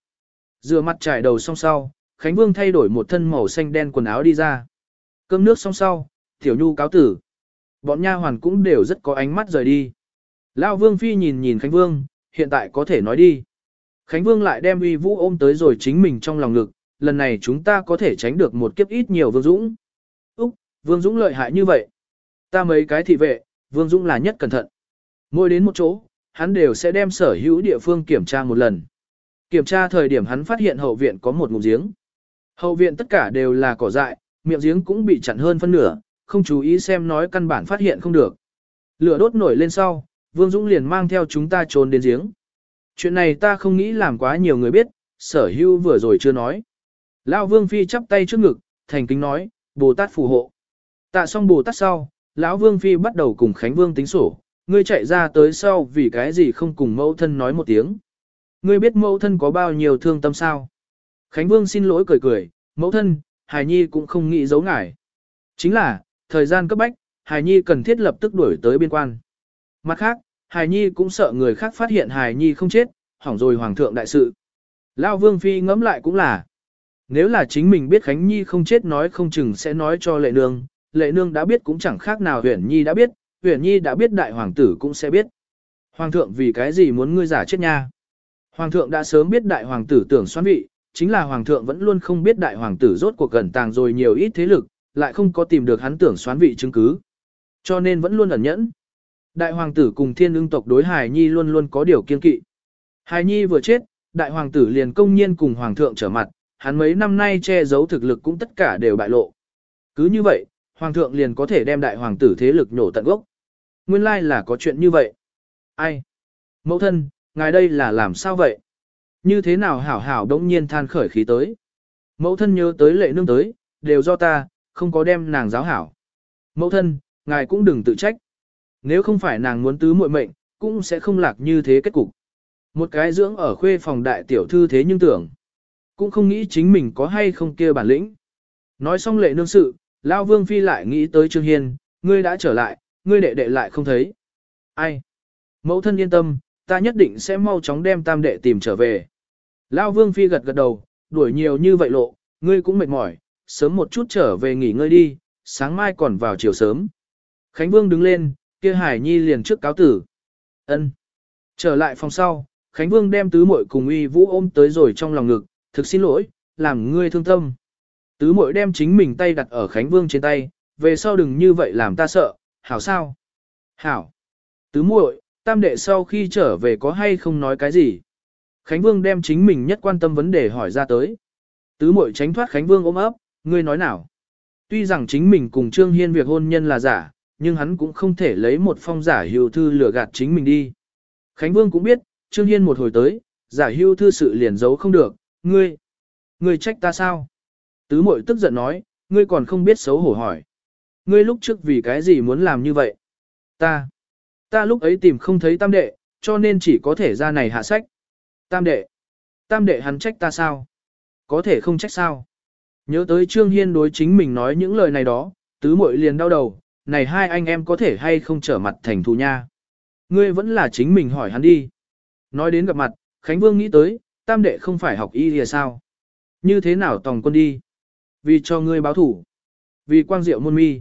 Rửa mặt trải đầu xong sau, Khánh Vương thay đổi một thân màu xanh đen quần áo đi ra. Cơm nước xong sau, Tiểu Nhu cáo tử. Bọn nha hoàn cũng đều rất có ánh mắt rời đi. Lao Vương Phi nhìn nhìn Khánh Vương, hiện tại có thể nói đi. Khánh Vương lại đem uy vũ ôm tới rồi chính mình trong lòng ngực, lần này chúng ta có thể tránh được một kiếp ít nhiều Vương Dũng. Úc, Vương Dũng lợi hại như vậy. Ta mấy cái thị vệ, Vương Dũng là nhất cẩn thận. Mỗi đến một chỗ, hắn đều sẽ đem sở hữu địa phương kiểm tra một lần. Kiểm tra thời điểm hắn phát hiện hậu viện có một ngụm giếng. Hậu viện tất cả đều là cỏ dại, miệng giếng cũng bị chặn hơn phân nửa, không chú ý xem nói căn bản phát hiện không được. Lửa đốt nổi lên sau, Vương Dũng liền mang theo chúng ta trốn đến giếng. Chuyện này ta không nghĩ làm quá nhiều người biết, sở hưu vừa rồi chưa nói. Lão Vương Phi chắp tay trước ngực, thành kính nói, Bồ Tát phù hộ. Tạ xong Bồ Tát sau, lão Vương Phi bắt đầu cùng Khánh Vương tính sổ, ngươi chạy ra tới sau vì cái gì không cùng mẫu thân nói một tiếng. Ngươi biết mẫu thân có bao nhiêu thương tâm sao? Khánh Vương xin lỗi cười cười, mẫu thân, Hải Nhi cũng không nghĩ giấu ngải. Chính là, thời gian cấp bách, Hải Nhi cần thiết lập tức đuổi tới biên quan. Mặt khác, Hải Nhi cũng sợ người khác phát hiện Hải Nhi không chết, hỏng rồi Hoàng thượng đại sự. Lao Vương Phi ngẫm lại cũng là. Nếu là chính mình biết Khánh Nhi không chết nói không chừng sẽ nói cho lệ nương, lệ nương đã biết cũng chẳng khác nào huyền Nhi đã biết, huyền Nhi đã biết đại hoàng tử cũng sẽ biết. Hoàng thượng vì cái gì muốn ngươi giả chết nha? Hoàng thượng đã sớm biết đại hoàng tử tưởng xoan vị, chính là hoàng thượng vẫn luôn không biết đại hoàng tử rốt cuộc cẩn tàng rồi nhiều ít thế lực, lại không có tìm được hắn tưởng xoán vị chứng cứ. Cho nên vẫn luôn ẩn nhẫn. Đại hoàng tử cùng thiên ưng tộc đối Hải Nhi luôn luôn có điều kiên kỵ. Hải Nhi vừa chết, đại hoàng tử liền công nhiên cùng hoàng thượng trở mặt, hắn mấy năm nay che giấu thực lực cũng tất cả đều bại lộ. Cứ như vậy, hoàng thượng liền có thể đem đại hoàng tử thế lực nổ tận gốc. Nguyên lai là có chuyện như vậy. Ai? Mẫu thân, ngài đây là làm sao vậy? Như thế nào hảo hảo đống nhiên than khởi khí tới? Mẫu thân nhớ tới lệ nương tới, đều do ta, không có đem nàng giáo hảo. Mẫu thân, ngài cũng đừng tự trách. Nếu không phải nàng muốn tứ muội mệnh, cũng sẽ không lạc như thế kết cục. Một cái dưỡng ở khuê phòng đại tiểu thư thế nhưng tưởng. Cũng không nghĩ chính mình có hay không kia bản lĩnh. Nói xong lệ nương sự, Lao Vương Phi lại nghĩ tới Trương Hiên, ngươi đã trở lại, ngươi đệ đệ lại không thấy. Ai? Mẫu thân yên tâm, ta nhất định sẽ mau chóng đem tam đệ tìm trở về. Lao Vương Phi gật gật đầu, đuổi nhiều như vậy lộ, ngươi cũng mệt mỏi, sớm một chút trở về nghỉ ngơi đi, sáng mai còn vào chiều sớm. Khánh Vương đứng lên, kia Hải Nhi liền trước cáo tử. Ân. Trở lại phòng sau, Khánh Vương đem tứ muội cùng uy vũ ôm tới rồi trong lòng ngực, thực xin lỗi, làm ngươi thương tâm. Tứ muội đem chính mình tay đặt ở Khánh Vương trên tay, về sau đừng như vậy làm ta sợ, hảo sao? Hảo. Tứ muội, tam đệ sau khi trở về có hay không nói cái gì? Khánh Vương đem chính mình nhất quan tâm vấn đề hỏi ra tới. Tứ muội tránh thoát Khánh Vương ôm ấp, ngươi nói nào? Tuy rằng chính mình cùng Trương Hiên việc hôn nhân là giả, nhưng hắn cũng không thể lấy một phong giả hưu thư lừa gạt chính mình đi. Khánh Vương cũng biết, Trương Hiên một hồi tới, giả hưu thư sự liền giấu không được, ngươi, ngươi trách ta sao? Tứ mội tức giận nói, ngươi còn không biết xấu hổ hỏi. Ngươi lúc trước vì cái gì muốn làm như vậy? Ta, ta lúc ấy tìm không thấy tam đệ, cho nên chỉ có thể ra này hạ sách. Tam đệ, tam đệ hắn trách ta sao? Có thể không trách sao? Nhớ tới Trương Hiên đối chính mình nói những lời này đó, tứ muội liền đau đầu, này hai anh em có thể hay không trở mặt thành thù nha. Ngươi vẫn là chính mình hỏi hắn đi. Nói đến gặp mặt, Khánh Vương nghĩ tới, tam đệ không phải học y thì sao? Như thế nào tòng quân đi? Vì cho ngươi báo thủ. Vì quang diệu môn mi.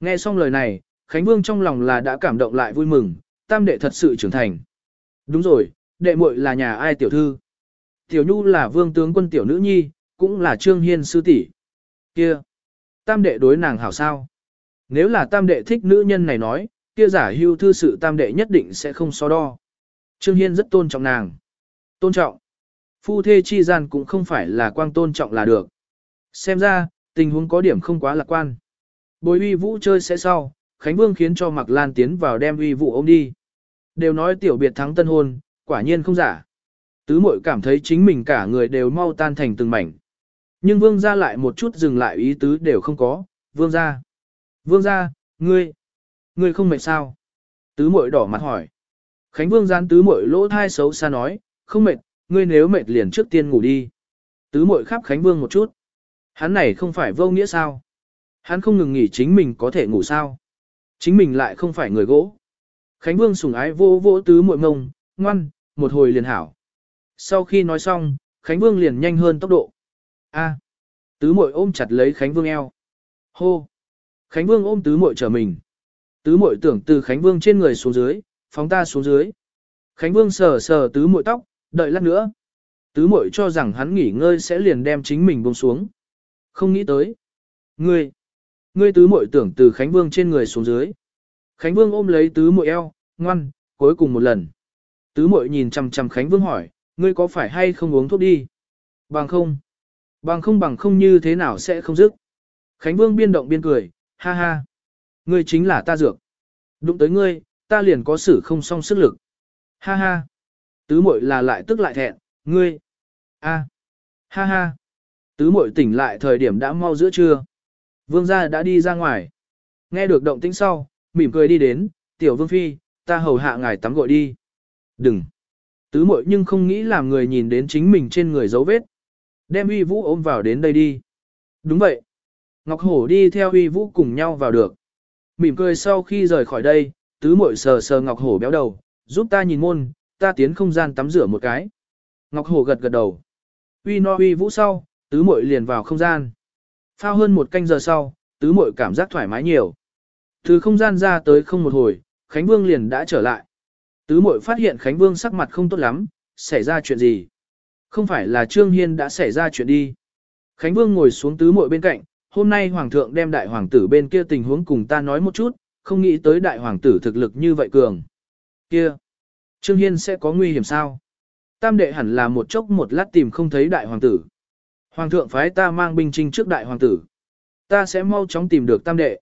Nghe xong lời này, Khánh Vương trong lòng là đã cảm động lại vui mừng, tam đệ thật sự trưởng thành. Đúng rồi, đệ muội là nhà ai tiểu thư? Tiểu Nhu là vương tướng quân tiểu nữ nhi, cũng là Trương Hiên sư tỷ. Kia, tam đệ đối nàng hảo sao? Nếu là tam đệ thích nữ nhân này nói, kia giả hưu thư sự tam đệ nhất định sẽ không so đo. Trương Hiên rất tôn trọng nàng. Tôn trọng. Phu thê chi gian cũng không phải là quang tôn trọng là được. Xem ra, tình huống có điểm không quá lạc quan. Bồi uy vũ chơi sẽ sau, Khánh Vương khiến cho Mạc Lan tiến vào đem uy vũ ôm đi. Đều nói tiểu biệt thắng tân hôn, quả nhiên không giả. Tứ mội cảm thấy chính mình cả người đều mau tan thành từng mảnh. Nhưng vương gia lại một chút dừng lại ý tứ đều không có, vương gia. Vương gia, ngươi, ngươi không mệt sao? Tứ mội đỏ mặt hỏi. Khánh vương gián tứ mội lỗ thai xấu xa nói, không mệt, ngươi nếu mệt liền trước tiên ngủ đi. Tứ mội khắp Khánh vương một chút. Hắn này không phải vô nghĩa sao? Hắn không ngừng nghỉ chính mình có thể ngủ sao? Chính mình lại không phải người gỗ. Khánh vương sùng ái vô vô tứ mội ngông, ngoan, một hồi liền hảo. Sau khi nói xong, Khánh vương liền nhanh hơn tốc độ. A. Tứ muội ôm chặt lấy Khánh Vương eo. Hô. Khánh Vương ôm tứ muội trở mình. Tứ muội tưởng từ Khánh Vương trên người xuống dưới, phóng ta xuống dưới. Khánh Vương sờ sờ tứ muội tóc, đợi lát nữa. Tứ muội cho rằng hắn nghỉ ngơi sẽ liền đem chính mình buông xuống. Không nghĩ tới. Ngươi. Ngươi tứ muội tưởng từ Khánh Vương trên người xuống dưới. Khánh Vương ôm lấy tứ muội eo, ngoan, cuối cùng một lần. Tứ muội nhìn chằm chằm Khánh Vương hỏi, ngươi có phải hay không uống thuốc đi? Bằng không. Bằng không bằng không như thế nào sẽ không dứt. Khánh Vương biên động biên cười, ha ha. Ngươi chính là ta dược. Đụng tới ngươi, ta liền có xử không song sức lực. Ha ha. Tứ muội là lại tức lại thẹn, ngươi. A. Ha ha. Tứ muội tỉnh lại thời điểm đã mau giữa trưa. Vương gia đã đi ra ngoài. Nghe được động tĩnh sau, mỉm cười đi đến, tiểu vương phi, ta hầu hạ ngài tắm gội đi. Đừng. Tứ muội nhưng không nghĩ làm người nhìn đến chính mình trên người dấu vết. Đem uy vũ ôm vào đến đây đi. Đúng vậy. Ngọc Hổ đi theo uy vũ cùng nhau vào được. Mỉm cười sau khi rời khỏi đây, tứ muội sờ sờ Ngọc Hổ béo đầu, giúp ta nhìn môn, ta tiến không gian tắm rửa một cái. Ngọc hồ gật gật đầu. Uy no uy vũ sau, tứ muội liền vào không gian. Phao hơn một canh giờ sau, tứ muội cảm giác thoải mái nhiều. Từ không gian ra tới không một hồi, Khánh Vương liền đã trở lại. Tứ muội phát hiện Khánh Vương sắc mặt không tốt lắm, xảy ra chuyện gì? Không phải là Trương Hiên đã xảy ra chuyện đi. Khánh Vương ngồi xuống tứ muội bên cạnh, hôm nay Hoàng thượng đem đại hoàng tử bên kia tình huống cùng ta nói một chút, không nghĩ tới đại hoàng tử thực lực như vậy cường. Kia! Trương Hiên sẽ có nguy hiểm sao? Tam đệ hẳn là một chốc một lát tìm không thấy đại hoàng tử. Hoàng thượng phái ta mang binh trinh trước đại hoàng tử. Ta sẽ mau chóng tìm được tam đệ.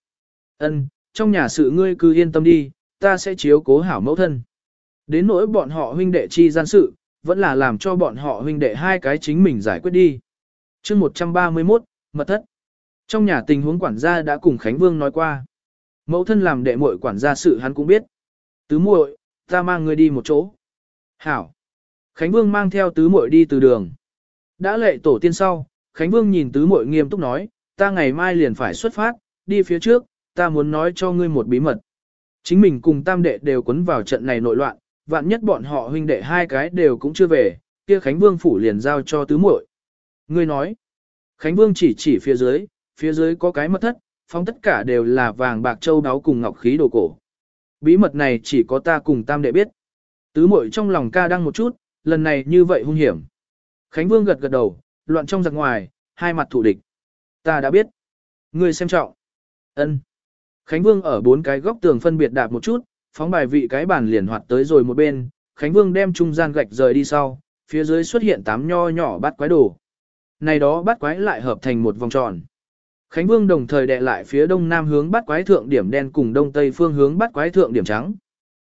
Ân, trong nhà sự ngươi cứ yên tâm đi, ta sẽ chiếu cố hảo mẫu thân. Đến nỗi bọn họ huynh đệ chi gian sự, vẫn là làm cho bọn họ huynh đệ hai cái chính mình giải quyết đi. chương 131, Mật thất. Trong nhà tình huống quản gia đã cùng Khánh Vương nói qua. Mẫu thân làm đệ muội quản gia sự hắn cũng biết. Tứ muội, ta mang ngươi đi một chỗ. Hảo. Khánh Vương mang theo tứ muội đi từ đường. Đã lệ tổ tiên sau, Khánh Vương nhìn tứ muội nghiêm túc nói, ta ngày mai liền phải xuất phát, đi phía trước, ta muốn nói cho ngươi một bí mật. Chính mình cùng tam đệ đều quấn vào trận này nội loạn, vạn nhất bọn họ huynh đệ hai cái đều cũng chưa về, kia Khánh Vương phủ liền giao cho tứ muội. Ngươi nói, Khánh Vương chỉ chỉ phía dưới, phía dưới có cái mật thất, phong tất cả đều là vàng bạc châu đáo cùng ngọc khí đồ cổ. Bí mật này chỉ có ta cùng tam đệ biết. Tứ muội trong lòng ca đăng một chút, lần này như vậy hung hiểm. Khánh Vương gật gật đầu, loạn trong giặc ngoài, hai mặt thủ địch. Ta đã biết. Ngươi xem trọng. Ân. Khánh Vương ở bốn cái góc tường phân biệt đạp một chút, phóng bài vị cái bàn liền hoạt tới rồi một bên, Khánh Vương đem trung gian gạch rời đi sau, phía dưới xuất hiện tám nho nhỏ bát quái đồ. Này đó bát quái lại hợp thành một vòng tròn. Khánh Vương đồng thời đệ lại phía đông nam hướng bát quái thượng điểm đen cùng đông tây phương hướng bát quái thượng điểm trắng.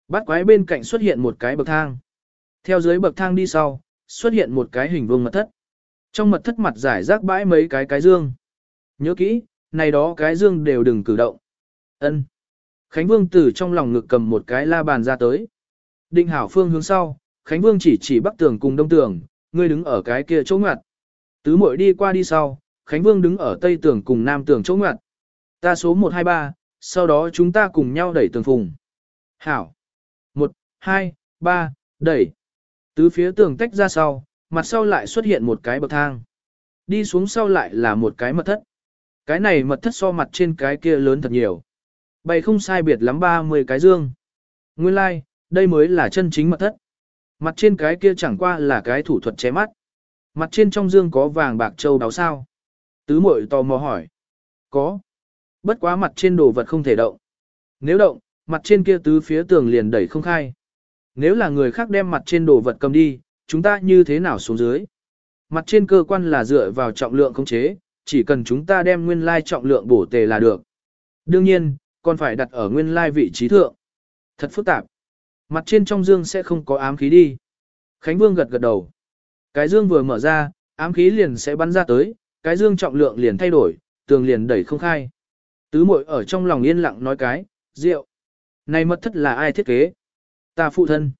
Bát quái bên cạnh xuất hiện một cái bậc thang. Theo dưới bậc thang đi sau, xuất hiện một cái hình vuông mật thất. Trong mật thất mặt giải rác bãi mấy cái cái dương. Nhớ kỹ, này đó cái dương đều đừng cử động. Ân. Khánh Vương từ trong lòng ngực cầm một cái la bàn ra tới. Định hảo phương hướng sau, Khánh Vương chỉ chỉ bắc tường cùng đông tường, ngươi đứng ở cái kia chỗ ngoặt. Tứ muội đi qua đi sau, Khánh Vương đứng ở tây tường cùng nam tường chỗ ngoặt. Ta số 123, sau đó chúng ta cùng nhau đẩy tường phùng. Hảo. 1, 2, 3, đẩy. Tứ phía tường tách ra sau, mặt sau lại xuất hiện một cái bậc thang. Đi xuống sau lại là một cái mật thất. Cái này mật thất so mặt trên cái kia lớn thật nhiều. Bày không sai biệt lắm 30 cái dương. Nguyên lai, like, đây mới là chân chính mật thất. Mặt trên cái kia chẳng qua là cái thủ thuật che mắt. Mặt trên trong dương có vàng bạc châu đáo sao. Tứ mội tò mò hỏi. Có. Bất quá mặt trên đồ vật không thể động. Nếu động, mặt trên kia tứ phía tường liền đẩy không khai. Nếu là người khác đem mặt trên đồ vật cầm đi, chúng ta như thế nào xuống dưới? Mặt trên cơ quan là dựa vào trọng lượng khống chế, chỉ cần chúng ta đem nguyên lai trọng lượng bổ tề là được. Đương nhiên, còn phải đặt ở nguyên lai vị trí thượng. Thật phức tạp. Mặt trên trong dương sẽ không có ám khí đi. Khánh Vương gật gật đầu. Cái dương vừa mở ra, ám khí liền sẽ bắn ra tới, cái dương trọng lượng liền thay đổi, tường liền đẩy không khai. Tứ muội ở trong lòng yên lặng nói cái, rượu. Này mật thất là ai thiết kế? Ta phụ thân.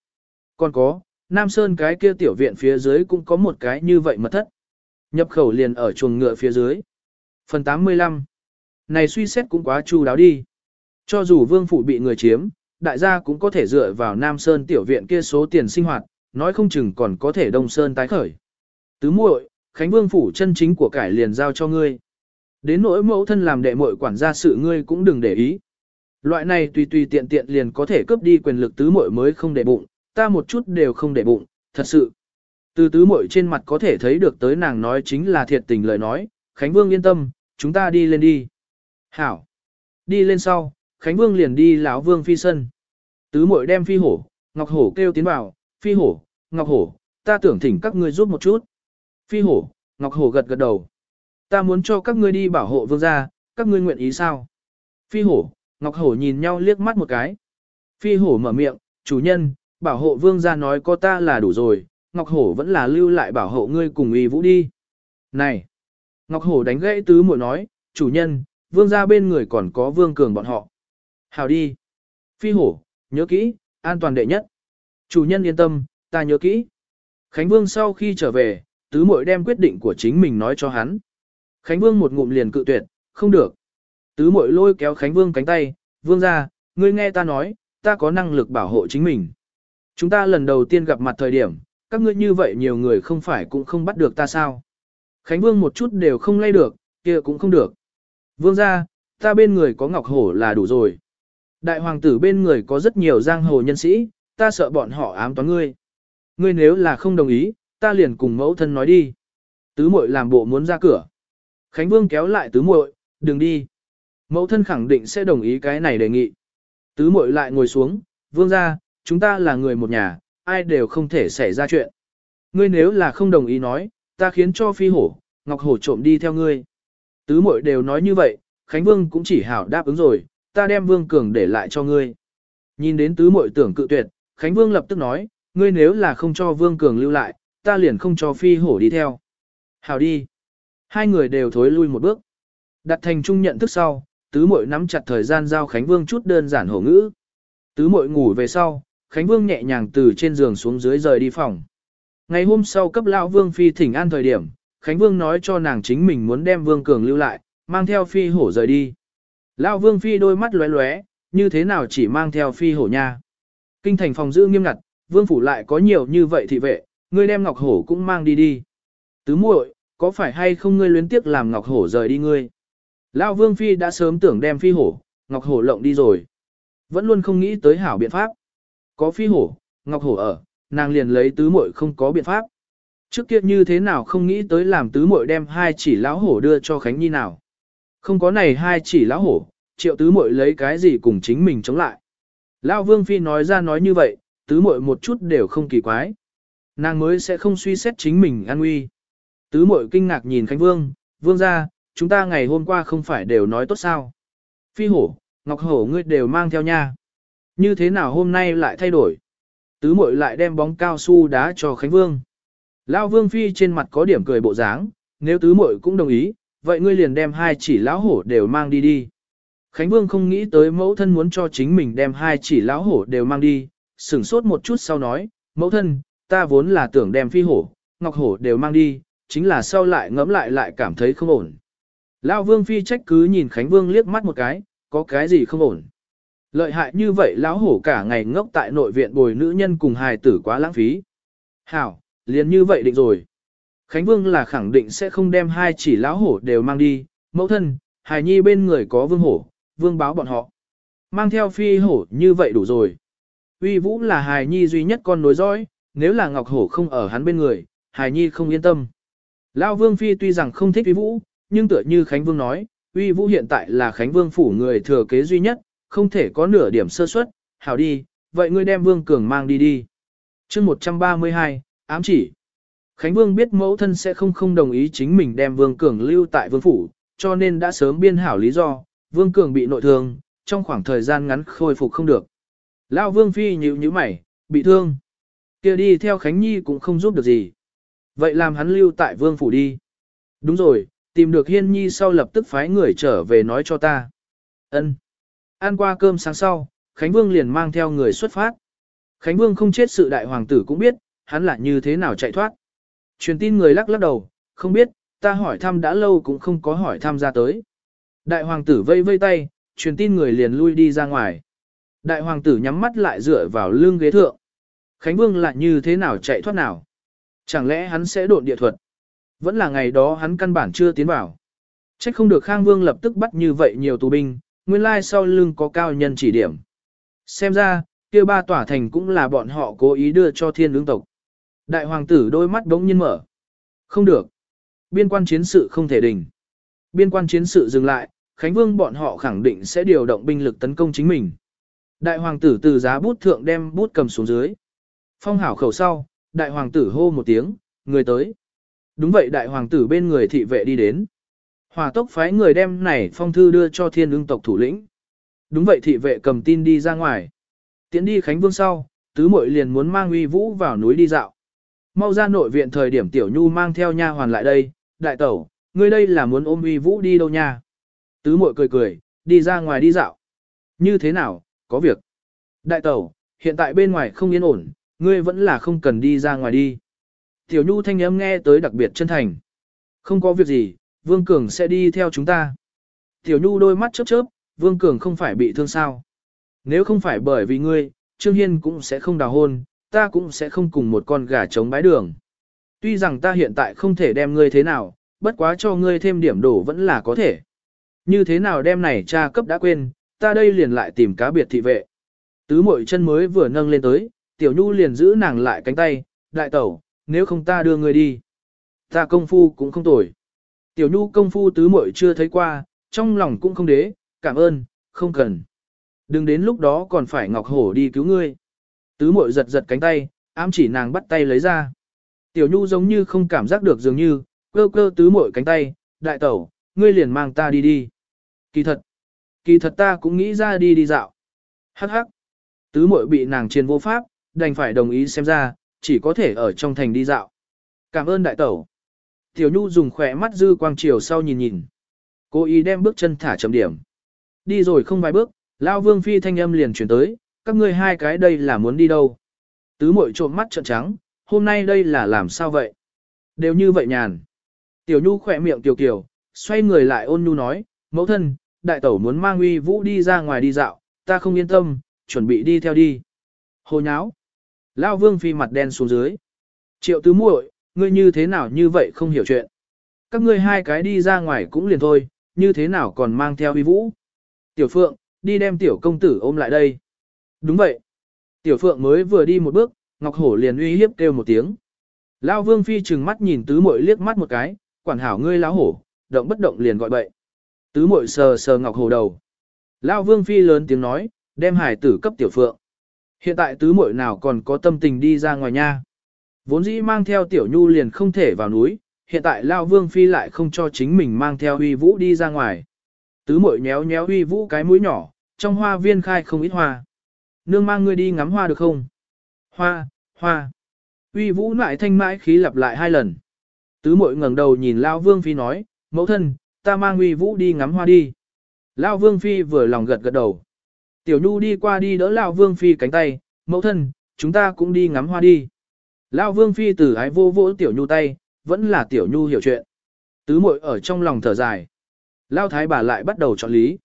Còn có, Nam Sơn cái kia tiểu viện phía dưới cũng có một cái như vậy mật thất. Nhập khẩu liền ở chuồng ngựa phía dưới. Phần 85. Này suy xét cũng quá chu đáo đi. Cho dù vương phủ bị người chiếm, đại gia cũng có thể dựa vào Nam Sơn tiểu viện kia số tiền sinh hoạt, nói không chừng còn có thể Đông Sơn tái khởi. Tứ muội, Khánh Vương phủ chân chính của cải liền giao cho ngươi. Đến nỗi mẫu thân làm đệ muội quản gia sự ngươi cũng đừng để ý. Loại này tùy tùy tiện tiện liền có thể cướp đi quyền lực tứ muội mới không để bụng, ta một chút đều không để bụng, thật sự. Từ tứ muội trên mặt có thể thấy được tới nàng nói chính là thiệt tình lời nói, Khánh Vương yên tâm, chúng ta đi lên đi. Hảo. Đi lên sau, Khánh Vương liền đi lão Vương phi sân. Tứ muội đem phi hổ, Ngọc Hổ kêu tiến vào, phi hổ, Ngọc Hổ, ta tưởng thỉnh các ngươi giúp một chút. Phi hổ, Ngọc Hổ gật gật đầu. Ta muốn cho các ngươi đi bảo hộ vương gia, các ngươi nguyện ý sao? Phi hổ, Ngọc Hổ nhìn nhau liếc mắt một cái. Phi hổ mở miệng, chủ nhân, bảo hộ vương gia nói có ta là đủ rồi, Ngọc Hổ vẫn là lưu lại bảo hộ ngươi cùng y vũ đi. Này! Ngọc Hổ đánh gãy tứ muội nói, chủ nhân, vương gia bên người còn có vương cường bọn họ. Hào đi! Phi hổ, nhớ kỹ, an toàn đệ nhất. Chủ nhân yên tâm, ta nhớ kỹ. Khánh Vương sau khi trở về, tứ muội đem quyết định của chính mình nói cho hắn. Khánh Vương một ngụm liền cự tuyệt, không được. Tứ muội lôi kéo Khánh Vương cánh tay, Vương gia, ngươi nghe ta nói, ta có năng lực bảo hộ chính mình. Chúng ta lần đầu tiên gặp mặt thời điểm, các ngươi như vậy nhiều người không phải cũng không bắt được ta sao. Khánh Vương một chút đều không lay được, kia cũng không được. Vương gia, ta bên người có Ngọc Hổ là đủ rồi. Đại hoàng tử bên người có rất nhiều giang hồ nhân sĩ, ta sợ bọn họ ám toán ngươi. Ngươi nếu là không đồng ý, ta liền cùng mẫu thân nói đi. Tứ muội làm bộ muốn ra cửa. Khánh Vương kéo lại tứ muội, đừng đi. Mẫu thân khẳng định sẽ đồng ý cái này đề nghị. Tứ muội lại ngồi xuống, vương ra, chúng ta là người một nhà, ai đều không thể xảy ra chuyện. Ngươi nếu là không đồng ý nói, ta khiến cho phi hổ, ngọc hổ trộm đi theo ngươi. Tứ muội đều nói như vậy, Khánh Vương cũng chỉ hảo đáp ứng rồi, ta đem Vương Cường để lại cho ngươi. Nhìn đến tứ muội tưởng cự tuyệt, Khánh Vương lập tức nói, ngươi nếu là không cho Vương Cường lưu lại, ta liền không cho phi hổ đi theo. hào đi. Hai người đều thối lui một bước. Đặt thành trung nhận thức sau, tứ muội nắm chặt thời gian giao Khánh Vương chút đơn giản hổ ngữ. Tứ muội ngủ về sau, Khánh Vương nhẹ nhàng từ trên giường xuống dưới rời đi phòng. Ngày hôm sau cấp lão Vương phi thỉnh an thời điểm, Khánh Vương nói cho nàng chính mình muốn đem Vương Cường lưu lại, mang theo phi hổ rời đi. Lão Vương phi đôi mắt lóe lóe, như thế nào chỉ mang theo phi hổ nha. Kinh thành phòng giữ nghiêm ngặt, Vương phủ lại có nhiều như vậy thị vệ, ngươi đem Ngọc Hổ cũng mang đi đi. Tứ muội, có phải hay không ngươi luyến tiếc làm Ngọc Hổ rời đi ngươi? Lão Vương Phi đã sớm tưởng đem Phi Hổ, Ngọc Hổ lộng đi rồi. Vẫn luôn không nghĩ tới hảo biện pháp. Có Phi Hổ, Ngọc Hổ ở, nàng liền lấy tứ muội không có biện pháp. Trước kia như thế nào không nghĩ tới làm tứ muội đem hai chỉ lão hổ đưa cho Khánh Nhi nào. Không có này hai chỉ lão hổ, triệu tứ muội lấy cái gì cùng chính mình chống lại. Lão Vương Phi nói ra nói như vậy, tứ muội một chút đều không kỳ quái. Nàng mới sẽ không suy xét chính mình an nguy. Tứ mội kinh ngạc nhìn Khánh Vương, Vương ra, chúng ta ngày hôm qua không phải đều nói tốt sao. Phi hổ, Ngọc Hổ ngươi đều mang theo nha. Như thế nào hôm nay lại thay đổi? Tứ mội lại đem bóng cao su đá cho Khánh Vương. Lão Vương Phi trên mặt có điểm cười bộ dáng, nếu tứ mội cũng đồng ý, vậy ngươi liền đem hai chỉ lão hổ đều mang đi đi. Khánh Vương không nghĩ tới mẫu thân muốn cho chính mình đem hai chỉ lão hổ đều mang đi, sửng sốt một chút sau nói, mẫu thân, ta vốn là tưởng đem phi hổ, ngọc hổ đều mang đi, chính là sau lại ngẫm lại lại cảm thấy không ổn. Lão vương phi trách cứ nhìn Khánh Vương liếc mắt một cái, có cái gì không ổn. Lợi hại như vậy lão hổ cả ngày ngốc tại nội viện bồi nữ nhân cùng hài tử quá lãng phí. Hảo, liền như vậy định rồi. Khánh Vương là khẳng định sẽ không đem hai chỉ lão hổ đều mang đi, mẫu thân, hài nhi bên người có vương hổ, vương báo bọn họ. Mang theo phi hổ như vậy đủ rồi. Uy Vũ là hài nhi duy nhất con nối dõi, nếu là Ngọc Hổ không ở hắn bên người, hải nhi không yên tâm. Lão Vương Phi tuy rằng không thích Uy Vũ, nhưng tựa như Khánh Vương nói, Uy Vũ hiện tại là Khánh Vương phủ người thừa kế duy nhất, không thể có nửa điểm sơ suất. hảo đi, vậy ngươi đem Vương Cường mang đi đi. chương 132, ám chỉ. Khánh Vương biết mẫu thân sẽ không không đồng ý chính mình đem Vương Cường lưu tại Vương phủ, cho nên đã sớm biên hảo lý do, Vương Cường bị nội thương, trong khoảng thời gian ngắn khôi phục không được. Lão Vương Phi nhíu nhíu mày, bị thương kia đi theo Khánh Nhi cũng không giúp được gì. Vậy làm hắn lưu tại Vương Phủ đi. Đúng rồi, tìm được Hiên Nhi sau lập tức phái người trở về nói cho ta. Ân. Ăn qua cơm sáng sau, Khánh Vương liền mang theo người xuất phát. Khánh Vương không chết sự đại hoàng tử cũng biết, hắn là như thế nào chạy thoát. Truyền tin người lắc lắc đầu, không biết, ta hỏi thăm đã lâu cũng không có hỏi thăm ra tới. Đại hoàng tử vây vây tay, truyền tin người liền lui đi ra ngoài. Đại hoàng tử nhắm mắt lại dựa vào lưng ghế thượng. Khánh Vương lại như thế nào chạy thoát nào? Chẳng lẽ hắn sẽ độn địa thuật? Vẫn là ngày đó hắn căn bản chưa tiến vào. Trách không được Khang Vương lập tức bắt như vậy nhiều tù binh, nguyên lai sau lưng có cao nhân chỉ điểm. Xem ra, kia ba tỏa thành cũng là bọn họ cố ý đưa cho thiên lương tộc. Đại hoàng tử đôi mắt đống nhiên mở. Không được. Biên quan chiến sự không thể đình. Biên quan chiến sự dừng lại, Khánh Vương bọn họ khẳng định sẽ điều động binh lực tấn công chính mình. Đại hoàng tử từ giá bút thượng đem bút cầm xuống dưới. Phong hảo khẩu sau, đại hoàng tử hô một tiếng, người tới. Đúng vậy đại hoàng tử bên người thị vệ đi đến. Hòa tốc phái người đem này phong thư đưa cho thiên ưng tộc thủ lĩnh. Đúng vậy thị vệ cầm tin đi ra ngoài. Tiến đi Khánh Vương sau, tứ muội liền muốn mang uy vũ vào núi đi dạo. Mau ra nội viện thời điểm tiểu nhu mang theo nha hoàn lại đây, đại tẩu, ngươi đây là muốn ôm uy vũ đi đâu nha. Tứ muội cười cười, đi ra ngoài đi dạo. Như thế nào, có việc. Đại tẩu, hiện tại bên ngoài không yên ổn, ngươi vẫn là không cần đi ra ngoài đi. Tiểu nhu thanh âm nghe tới đặc biệt chân thành. Không có việc gì, Vương Cường sẽ đi theo chúng ta. Tiểu nhu đôi mắt chớp chớp, Vương Cường không phải bị thương sao. Nếu không phải bởi vì ngươi, Trương Hiên cũng sẽ không đào hôn, ta cũng sẽ không cùng một con gà trống bái đường. Tuy rằng ta hiện tại không thể đem ngươi thế nào, bất quá cho ngươi thêm điểm đổ vẫn là có thể. Như thế nào đem này cha cấp đã quên, ta đây liền lại tìm cá biệt thị vệ. Tứ mội chân mới vừa nâng lên tới, tiểu nhu liền giữ nàng lại cánh tay, đại tẩu, nếu không ta đưa người đi. Ta công phu cũng không tồi. Tiểu nhu công phu tứ muội chưa thấy qua, trong lòng cũng không đế, cảm ơn, không cần. Đừng đến lúc đó còn phải ngọc hổ đi cứu ngươi. Tứ muội giật giật cánh tay, ám chỉ nàng bắt tay lấy ra. Tiểu nhu giống như không cảm giác được dường như, cơ cơ tứ muội cánh tay, đại tẩu, ngươi liền mang ta đi đi. Kỳ thật, kỳ thật ta cũng nghĩ ra đi đi dạo. Hắc hắc. Tứ muội bị nàng triền vô pháp, đành phải đồng ý xem ra, chỉ có thể ở trong thành đi dạo. Cảm ơn đại tẩu. Tiểu Nhu dùng khỏe mắt dư quang chiều sau nhìn nhìn. Cô ý đem bước chân thả chậm điểm. Đi rồi không vài bước, Lao Vương Phi thanh âm liền chuyển tới, các ngươi hai cái đây là muốn đi đâu. Tứ mội trộm mắt trợn trắng, hôm nay đây là làm sao vậy? Đều như vậy nhàn. Tiểu Nhu khỏe miệng tiểu kiều, xoay người lại ôn Nhu nói, mẫu thân, đại tẩu muốn mang uy vũ đi ra ngoài đi dạo, ta không yên tâm, chuẩn bị đi theo đi. Hồ nháo. Lao Vương Phi mặt đen xuống dưới. Triệu tứ muội, ngươi như thế nào như vậy không hiểu chuyện. Các ngươi hai cái đi ra ngoài cũng liền thôi, như thế nào còn mang theo uy vũ. Tiểu Phượng, đi đem tiểu công tử ôm lại đây. Đúng vậy. Tiểu Phượng mới vừa đi một bước, Ngọc Hổ liền uy hiếp kêu một tiếng. Lao Vương Phi trừng mắt nhìn tứ muội liếc mắt một cái, quản hảo ngươi lão hổ, động bất động liền gọi bậy. Tứ muội sờ sờ Ngọc Hổ đầu. Lao Vương Phi lớn tiếng nói, đem hải tử cấp Tiểu Phượng. Hiện tại tứ muội nào còn có tâm tình đi ra ngoài nha. Vốn dĩ mang theo Tiểu Nhu liền không thể vào núi, hiện tại Lao Vương Phi lại không cho chính mình mang theo huy vũ đi ra ngoài. Tứ muội nhéo nhéo huy vũ cái mũi nhỏ, trong hoa viên khai không ít hoa. Nương mang ngươi đi ngắm hoa được không? Hoa, hoa. Huy vũ lại thanh mãi khí lặp lại hai lần. Tứ muội ngẩng đầu nhìn Lao Vương Phi nói, mẫu thân, ta mang Huy vũ đi ngắm hoa đi. Lao Vương Phi vừa lòng gật gật đầu. Tiểu Nhu đi qua đi đỡ Lão Vương Phi cánh tay, mẫu thân, chúng ta cũng đi ngắm hoa đi. Lão Vương Phi từ ái vô vỗ Tiểu Nhu tay, vẫn là Tiểu Nhu hiểu chuyện. Tứ muội ở trong lòng thở dài. Lão Thái bà lại bắt đầu chọn lý.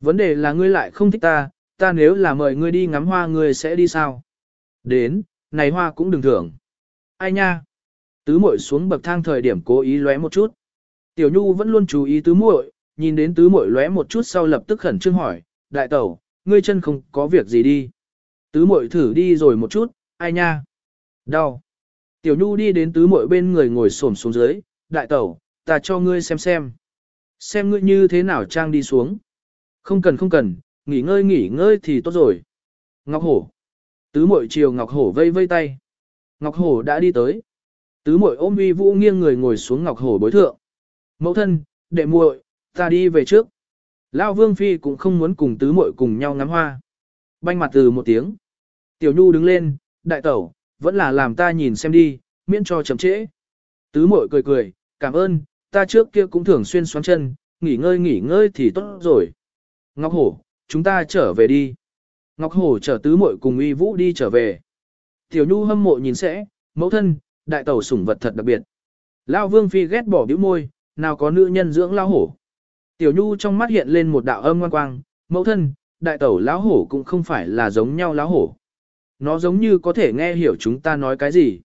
Vấn đề là ngươi lại không thích ta, ta nếu là mời ngươi đi ngắm hoa ngươi sẽ đi sao? Đến, này hoa cũng đừng thưởng. Ai nha? Tứ muội xuống bậc thang thời điểm cố ý lóe một chút. Tiểu Nhu vẫn luôn chú ý tứ muội, nhìn đến tứ muội lóe một chút sau lập tức khẩn trương hỏi, đại tẩu, ngươi chân không có việc gì đi. Tứ muội thử đi rồi một chút, ai nha? Đau. Tiểu Nhu đi đến tứ muội bên người ngồi xổm xuống dưới, đại tẩu, ta cho ngươi xem xem. Xem ngươi như thế nào trang đi xuống. Không cần không cần, nghỉ ngơi nghỉ ngơi thì tốt rồi. Ngọc Hổ. Tứ muội chiều Ngọc Hổ vây vây tay. Ngọc Hổ đã đi tới. Tứ muội ôm uy vũ nghiêng người ngồi xuống Ngọc Hổ bối thượng. Mẫu thân, đệ muội, ta đi về trước. Lao Vương Phi cũng không muốn cùng tứ muội cùng nhau ngắm hoa. Banh mặt từ một tiếng. Tiểu Nhu đứng lên, đại tẩu, vẫn là làm ta nhìn xem đi, miễn cho chậm trễ. Tứ muội cười cười, cảm ơn, ta trước kia cũng thường xuyên xoắn chân, nghỉ ngơi nghỉ ngơi thì tốt rồi. Ngọc Hổ, chúng ta trở về đi. Ngọc Hổ chở tứ muội cùng uy vũ đi trở về. Tiểu Nhu hâm mộ nhìn sẽ, mẫu thân, đại tẩu sủng vật thật đặc biệt. Lao Vương Phi ghét bỏ bĩu môi, nào có nữ nhân dưỡng lao hổ. Tiểu Nhu trong mắt hiện lên một đạo âm ngoan quang, mẫu thân, đại tẩu lão hổ cũng không phải là giống nhau lão hổ. Nó giống như có thể nghe hiểu chúng ta nói cái gì.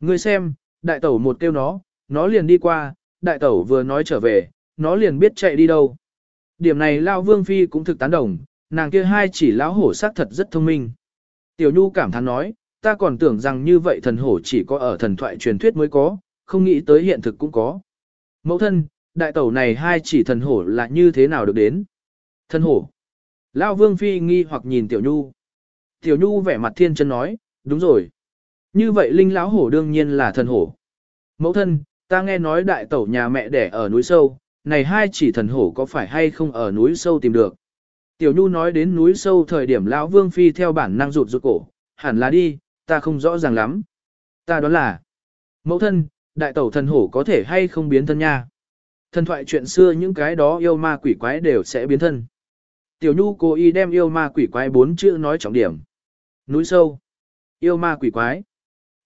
Ngươi xem, đại tẩu một kêu nó, nó liền đi qua, đại tẩu vừa nói trở về, nó liền biết chạy đi đâu. Điểm này Lao Vương Phi cũng thực tán đồng, nàng kia hai chỉ lão hổ xác thật rất thông minh. Tiểu Nhu cảm thán nói, ta còn tưởng rằng như vậy thần hổ chỉ có ở thần thoại truyền thuyết mới có, không nghĩ tới hiện thực cũng có. Mẫu thân, đại tẩu này hai chỉ thần hổ là như thế nào được đến? Thần hổ. Lao Vương Phi nghi hoặc nhìn Tiểu Nhu. Tiểu Nhu vẻ mặt thiên chân nói, đúng rồi. Như vậy linh lão hổ đương nhiên là thần hổ. Mẫu thân, ta nghe nói đại tẩu nhà mẹ đẻ ở núi sâu, này hai chỉ thần hổ có phải hay không ở núi sâu tìm được? Tiểu Nhu nói đến núi sâu thời điểm lão Vương Phi theo bản năng rụt rụt cổ, hẳn là đi, ta không rõ ràng lắm. Ta đoán là, mẫu thân, đại tẩu thần hổ có thể hay không biến thân nha. Thần thoại chuyện xưa những cái đó yêu ma quỷ quái đều sẽ biến thân. Tiểu Nhu cố ý đem yêu ma quỷ quái bốn chữ nói trọng điểm. Núi sâu, yêu ma quỷ quái.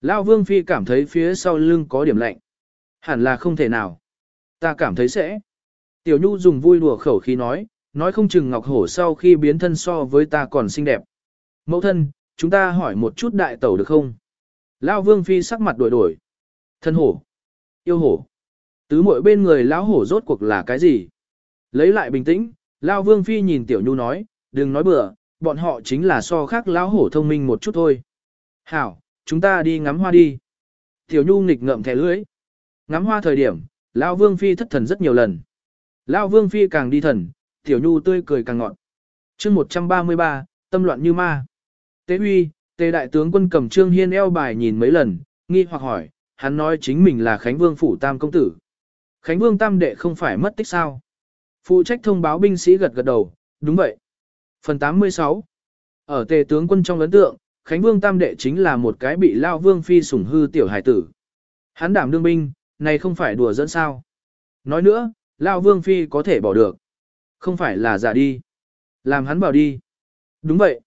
Lão Vương Phi cảm thấy phía sau lưng có điểm lạnh. Hẳn là không thể nào. Ta cảm thấy sẽ. Tiểu Nhu dùng vui đùa khẩu khí nói, nói không chừng Ngọc Hổ sau khi biến thân so với ta còn xinh đẹp. Mẫu thân, chúng ta hỏi một chút đại tẩu được không? Lão Vương Phi sắc mặt đổi đổi. Thân hổ. Yêu hổ. Tứ muội bên người lão hổ rốt cuộc là cái gì? Lấy lại bình tĩnh, Lão Vương Phi nhìn Tiểu Nhu nói, đừng nói bừa, bọn họ chính là so khác lão hổ thông minh một chút thôi. Hảo, chúng ta đi ngắm hoa đi. Tiểu Nhu nghịch ngậm thẻ lưỡi. Ngắm hoa thời điểm, Lão Vương Phi thất thần rất nhiều lần. Lão Vương Phi càng đi thần, Tiểu Nhu tươi cười càng ngọn chương 133, tâm loạn như ma. Tế Huy, Tế Đại tướng quân cầm Trương Hiên eo bài nhìn mấy lần, nghi hoặc hỏi, hắn nói chính mình là Khánh Vương Phủ Tam Công Tử. Khánh Vương Tam Đệ không phải mất tích sao? Phụ trách thông báo binh sĩ gật gật đầu, đúng vậy. Phần 86 Ở tề tướng quân trong ấn tượng, Khánh Vương Tam Đệ chính là một cái bị Lao Vương Phi sủng hư tiểu hải tử. Hắn đảm đương binh, này không phải đùa dẫn sao. Nói nữa, Lao Vương Phi có thể bỏ được. Không phải là giả đi. Làm hắn bảo đi. Đúng vậy.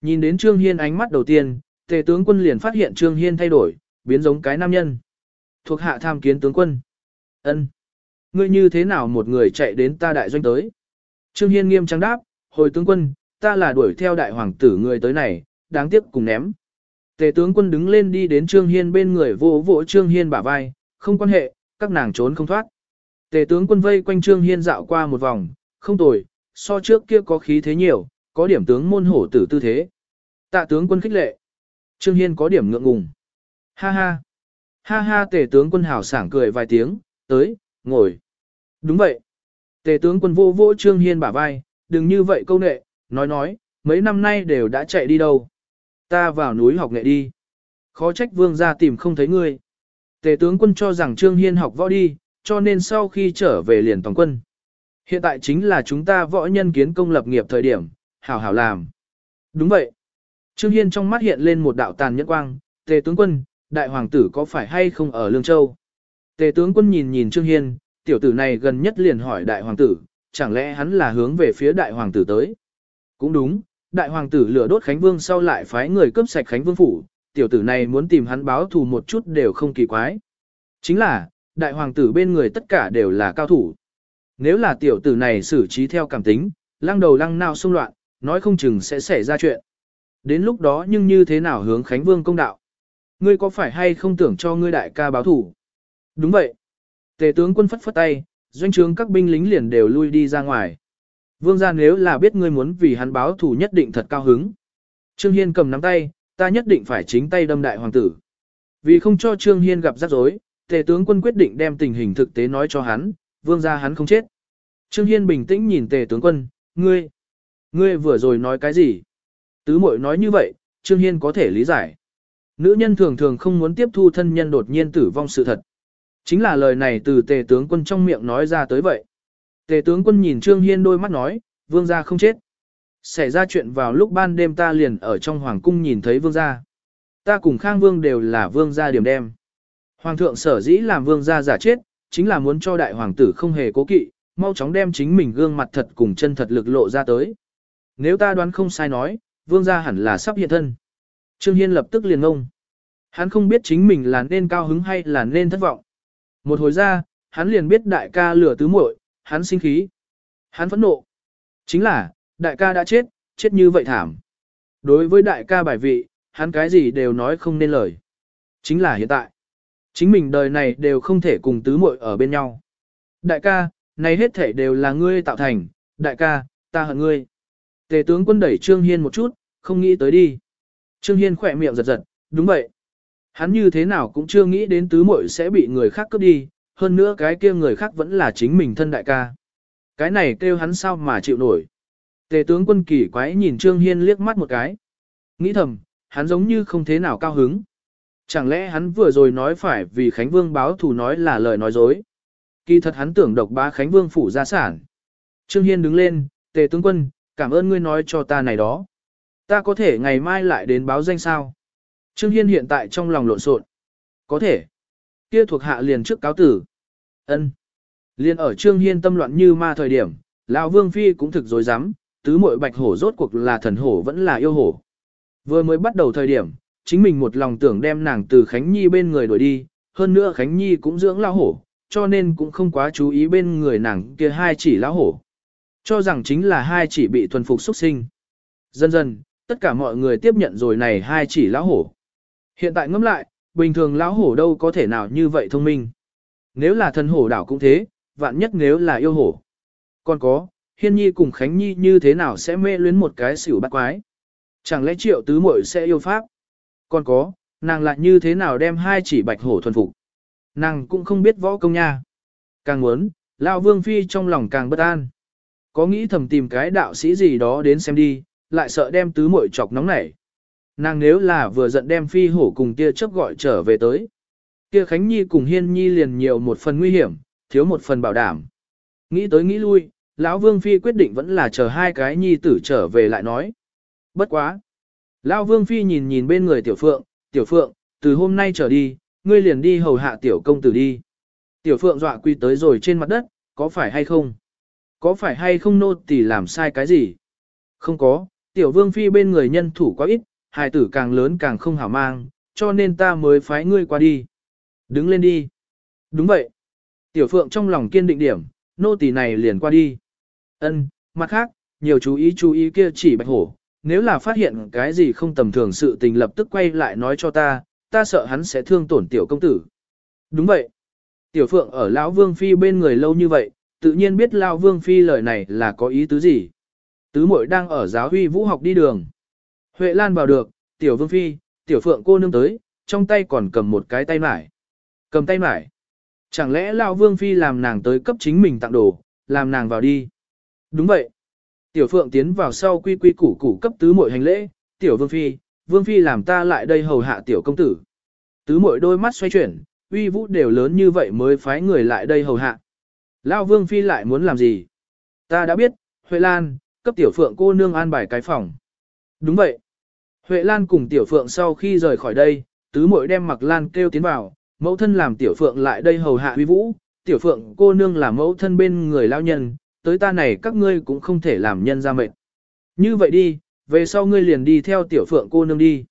Nhìn đến Trương Hiên ánh mắt đầu tiên, tề tướng quân liền phát hiện Trương Hiên thay đổi, biến giống cái nam nhân. Thuộc hạ tham kiến tướng quân ân Ngươi như thế nào một người chạy đến ta đại doanh tới? Trương Hiên nghiêm trang đáp, hồi tướng quân, ta là đuổi theo đại hoàng tử người tới này, đáng tiếc cùng ném. Tề tướng quân đứng lên đi đến Trương Hiên bên người vỗ vỗ Trương Hiên bả vai, không quan hệ, các nàng trốn không thoát. Tề tướng quân vây quanh Trương Hiên dạo qua một vòng, không tồi, so trước kia có khí thế nhiều, có điểm tướng môn hổ tử tư thế. Tạ tướng quân khích lệ. Trương Hiên có điểm ngượng ngùng. Ha ha. Ha ha tề tướng quân hào sảng cười vài tiếng, tới, ngồi. Đúng vậy. Tề tướng quân vô vô Trương Hiên bả vai, đừng như vậy câu nệ, nói nói, mấy năm nay đều đã chạy đi đâu. Ta vào núi học nghệ đi. Khó trách vương ra tìm không thấy ngươi. Tề tướng quân cho rằng Trương Hiên học võ đi, cho nên sau khi trở về liền toàn quân. Hiện tại chính là chúng ta võ nhân kiến công lập nghiệp thời điểm, hảo hảo làm. Đúng vậy. Trương Hiên trong mắt hiện lên một đạo tàn nhẫn quang, tề tướng quân, đại hoàng tử có phải hay không ở Lương Châu? Tề tướng quân nhìn nhìn Trương Hiên, tiểu tử này gần nhất liền hỏi đại hoàng tử, chẳng lẽ hắn là hướng về phía đại hoàng tử tới? Cũng đúng, đại hoàng tử lửa đốt Khánh Vương sau lại phái người cướp sạch Khánh Vương phủ, tiểu tử này muốn tìm hắn báo thù một chút đều không kỳ quái. Chính là, đại hoàng tử bên người tất cả đều là cao thủ. Nếu là tiểu tử này xử trí theo cảm tính, lăng đầu lăng nào xung loạn, nói không chừng sẽ xảy ra chuyện. Đến lúc đó nhưng như thế nào hướng Khánh Vương công đạo? Ngươi có phải hay không tưởng cho ngươi đại ca báo thủ? Đúng vậy. Tề tướng quân phất phất tay, doanh trướng các binh lính liền đều lui đi ra ngoài. Vương gia nếu là biết ngươi muốn vì hắn báo thù nhất định thật cao hứng. Trương Hiên cầm nắm tay, ta nhất định phải chính tay đâm đại hoàng tử. Vì không cho Trương Hiên gặp rắc rối, tề tướng quân quyết định đem tình hình thực tế nói cho hắn, vương gia hắn không chết. Trương Hiên bình tĩnh nhìn tề tướng quân, ngươi, ngươi vừa rồi nói cái gì? Tứ mội nói như vậy, Trương Hiên có thể lý giải. Nữ nhân thường thường không muốn tiếp thu thân nhân đột nhiên tử vong sự thật. Chính là lời này từ tề tướng quân trong miệng nói ra tới vậy. Tề tướng quân nhìn Trương Hiên đôi mắt nói, vương gia không chết. Xảy ra chuyện vào lúc ban đêm ta liền ở trong hoàng cung nhìn thấy vương gia. Ta cùng Khang Vương đều là vương gia điểm đem. Hoàng thượng sở dĩ làm vương gia giả chết, chính là muốn cho đại hoàng tử không hề cố kỵ, mau chóng đem chính mình gương mặt thật cùng chân thật lực lộ ra tới. Nếu ta đoán không sai nói, vương gia hẳn là sắp hiện thân. Trương Hiên lập tức liền ngông. Hắn không biết chính mình là nên cao hứng hay là nên thất vọng. Một hồi ra, hắn liền biết đại ca lửa tứ muội, hắn sinh khí. Hắn phẫn nộ. Chính là, đại ca đã chết, chết như vậy thảm. Đối với đại ca bài vị, hắn cái gì đều nói không nên lời. Chính là hiện tại. Chính mình đời này đều không thể cùng tứ muội ở bên nhau. Đại ca, này hết thể đều là ngươi tạo thành, đại ca, ta hận ngươi. Tề tướng quân đẩy Trương Hiên một chút, không nghĩ tới đi. Trương Hiên khỏe miệng giật giật, đúng vậy. Hắn như thế nào cũng chưa nghĩ đến tứ muội sẽ bị người khác cướp đi, hơn nữa cái kia người khác vẫn là chính mình thân đại ca. Cái này kêu hắn sao mà chịu nổi. Tề tướng quân kỳ quái nhìn Trương Hiên liếc mắt một cái. Nghĩ thầm, hắn giống như không thế nào cao hứng. Chẳng lẽ hắn vừa rồi nói phải vì Khánh Vương báo thù nói là lời nói dối. Kỳ thật hắn tưởng độc bá Khánh Vương phủ gia sản. Trương Hiên đứng lên, tề tướng quân, cảm ơn ngươi nói cho ta này đó. Ta có thể ngày mai lại đến báo danh sao? Trương Hiên hiện tại trong lòng lộn xộn. Có thể. Kia thuộc hạ liền trước cáo tử. Ân. Liên ở Trương Hiên tâm loạn như ma thời điểm, lão Vương phi cũng thực dối rắm tứ muội bạch hổ rốt cuộc là thần hổ vẫn là yêu hổ. Vừa mới bắt đầu thời điểm, chính mình một lòng tưởng đem nàng từ Khánh Nhi bên người đuổi đi, hơn nữa Khánh Nhi cũng dưỡng lão hổ, cho nên cũng không quá chú ý bên người nàng kia hai chỉ lão hổ. Cho rằng chính là hai chỉ bị thuần phục xuất sinh. Dần dần, tất cả mọi người tiếp nhận rồi này hai chỉ lão hổ. Hiện tại ngẫm lại, bình thường lão hổ đâu có thể nào như vậy thông minh. Nếu là thần hổ đảo cũng thế, vạn nhất nếu là yêu hổ. Còn có, Hiên Nhi cùng Khánh Nhi như thế nào sẽ mê luyến một cái xỉu bắt quái. Chẳng lẽ triệu tứ muội sẽ yêu pháp? Còn có, nàng lại như thế nào đem hai chỉ bạch hổ thuần phục? Nàng cũng không biết võ công nha. Càng muốn, Lão Vương Phi trong lòng càng bất an. Có nghĩ thầm tìm cái đạo sĩ gì đó đến xem đi, lại sợ đem tứ muội chọc nóng nảy. Nàng nếu là vừa giận đem Phi hổ cùng kia chấp gọi trở về tới. Kia Khánh Nhi cùng Hiên Nhi liền nhiều một phần nguy hiểm, thiếu một phần bảo đảm. Nghĩ tới nghĩ lui, lão Vương Phi quyết định vẫn là chờ hai cái Nhi tử trở về lại nói. Bất quá. Lão Vương Phi nhìn nhìn bên người Tiểu Phượng, Tiểu Phượng, từ hôm nay trở đi, ngươi liền đi hầu hạ Tiểu Công Tử đi. Tiểu Phượng dọa quy tới rồi trên mặt đất, có phải hay không? Có phải hay không nô tỳ làm sai cái gì? Không có, Tiểu Vương Phi bên người nhân thủ quá ít, hài tử càng lớn càng không hảo mang, cho nên ta mới phái ngươi qua đi. Đứng lên đi. Đúng vậy. Tiểu Phượng trong lòng kiên định điểm, nô tỳ này liền qua đi. Ân, mặt khác, nhiều chú ý chú ý kia chỉ bạch hổ, nếu là phát hiện cái gì không tầm thường sự tình lập tức quay lại nói cho ta, ta sợ hắn sẽ thương tổn tiểu công tử. Đúng vậy. Tiểu Phượng ở lão Vương phi bên người lâu như vậy, tự nhiên biết lão Vương phi lời này là có ý tứ gì. Tứ muội đang ở giáo huy vũ học đi đường. Huệ Lan vào được, tiểu Vương phi, tiểu Phượng cô nương tới, trong tay còn cầm một cái tay mải. Cầm tay mải. Chẳng lẽ lão Vương phi làm nàng tới cấp chính mình tặng đồ, làm nàng vào đi. Đúng vậy. Tiểu Phượng tiến vào sau quy quy củ củ cấp tứ muội hành lễ, tiểu Vương Phi, Vương Phi làm ta lại đây hầu hạ tiểu công tử. Tứ muội đôi mắt xoay chuyển, uy vũ đều lớn như vậy mới phái người lại đây hầu hạ. Lão Vương Phi lại muốn làm gì? Ta đã biết, Huệ Lan, cấp tiểu Phượng cô nương an bài cái phòng. Đúng vậy. Huệ Lan cùng tiểu Phượng sau khi rời khỏi đây, tứ muội đem mặc Lan kêu tiến vào, mẫu thân làm tiểu Phượng lại đây hầu hạ Huy vũ, tiểu Phượng cô nương là mẫu thân bên người lao nhân, tới ta này các ngươi cũng không thể làm nhân ra mệnh. Như vậy đi, về sau ngươi liền đi theo tiểu phượng cô nương đi.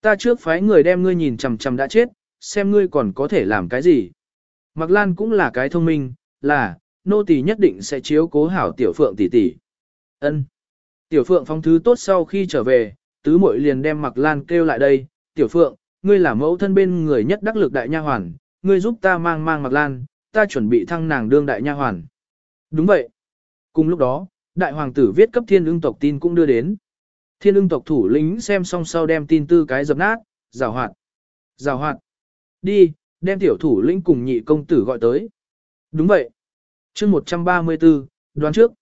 Ta trước phái người đem ngươi nhìn chằm chằm đã chết, xem ngươi còn có thể làm cái gì. Mặc Lan cũng là cái thông minh, là, nô tỳ nhất định sẽ chiếu cố hảo tiểu phượng tỷ tỷ. Ân. Tiểu phượng phong thứ tốt sau khi trở về, tứ muội liền đem Mạc Lan kêu lại đây, tiểu phượng, ngươi là mẫu thân bên người nhất đắc lực đại nha hoàn, ngươi giúp ta mang mang Mạc Lan, ta chuẩn bị thăng nàng đương đại nha hoàn. Đúng vậy. Cùng lúc đó, đại hoàng tử viết cấp thiên ưng tộc tin cũng đưa đến. Thiên ưng tộc thủ lĩnh xem xong sau đem tin tư cái dập nát, "Giảo hoạt. giảo hoạt. Đi, đem tiểu thủ lĩnh cùng nhị công tử gọi tới. Đúng vậy. chương 134, đoán trước.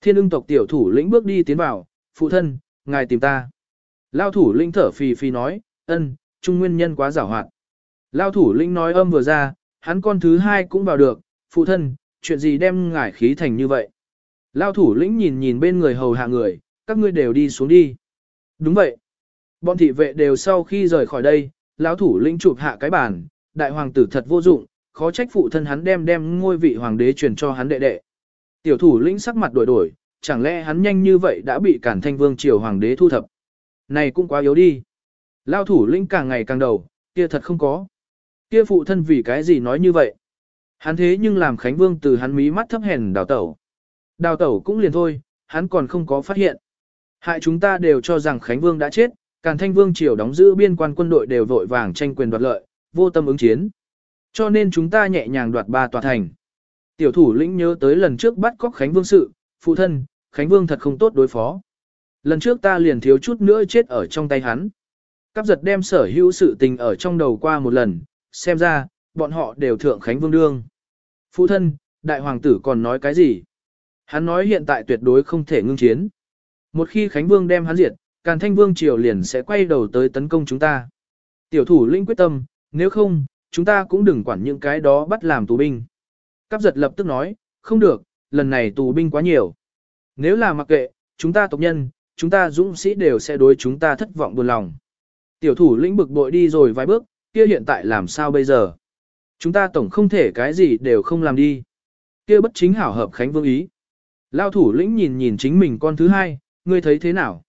Thiên ưng tộc tiểu thủ lĩnh bước đi tiến vào, phụ thân, ngài tìm ta. Lao thủ lĩnh thở phì phì nói, ân, trung nguyên nhân quá giảo hoạt. Lao thủ lĩnh nói âm vừa ra, hắn con thứ hai cũng vào được, phụ thân, chuyện gì đem ngải khí thành như vậy. Lao thủ lĩnh nhìn nhìn bên người hầu hạ người, các ngươi đều đi xuống đi. Đúng vậy. Bọn thị vệ đều sau khi rời khỏi đây, lão thủ lĩnh chụp hạ cái bàn, đại hoàng tử thật vô dụng, khó trách phụ thân hắn đem đem ngôi vị hoàng đế truyền cho hắn đệ đệ. Tiểu thủ lĩnh sắc mặt đổi đổi, chẳng lẽ hắn nhanh như vậy đã bị cản thanh vương triều hoàng đế thu thập. Này cũng quá yếu đi. Lao thủ lĩnh càng ngày càng đầu, kia thật không có. Kia phụ thân vì cái gì nói như vậy. Hắn thế nhưng làm Khánh Vương từ hắn mí mắt thấp hèn đào tẩu. Đào tẩu cũng liền thôi, hắn còn không có phát hiện. Hại chúng ta đều cho rằng Khánh Vương đã chết, Càn Thanh Vương triều đóng giữ biên quan quân đội đều vội vàng tranh quyền đoạt lợi, vô tâm ứng chiến. Cho nên chúng ta nhẹ nhàng đoạt ba tòa thành. Tiểu thủ lĩnh nhớ tới lần trước bắt cóc Khánh Vương sự, phụ thân, Khánh Vương thật không tốt đối phó. Lần trước ta liền thiếu chút nữa chết ở trong tay hắn. Cắp giật đem sở hữu sự tình ở trong đầu qua một lần, xem ra, bọn họ đều thượng Khánh Vương đương. Phụ thân, đại hoàng tử còn nói cái gì? Hắn nói hiện tại tuyệt đối không thể ngưng chiến. Một khi Khánh Vương đem hắn diệt, Càn Thanh Vương triều liền sẽ quay đầu tới tấn công chúng ta. Tiểu thủ linh quyết tâm, nếu không, chúng ta cũng đừng quản những cái đó bắt làm tù binh. Cáp giật lập tức nói, không được, lần này tù binh quá nhiều. Nếu là mặc kệ, chúng ta tộc nhân, chúng ta dũng sĩ đều sẽ đối chúng ta thất vọng buồn lòng. Tiểu thủ lĩnh bực bội đi rồi vài bước, kia hiện tại làm sao bây giờ? Chúng ta tổng không thể cái gì đều không làm đi. Kia bất chính hảo hợp Khánh Vương ý. Lao thủ lĩnh nhìn nhìn chính mình con thứ hai, ngươi thấy thế nào?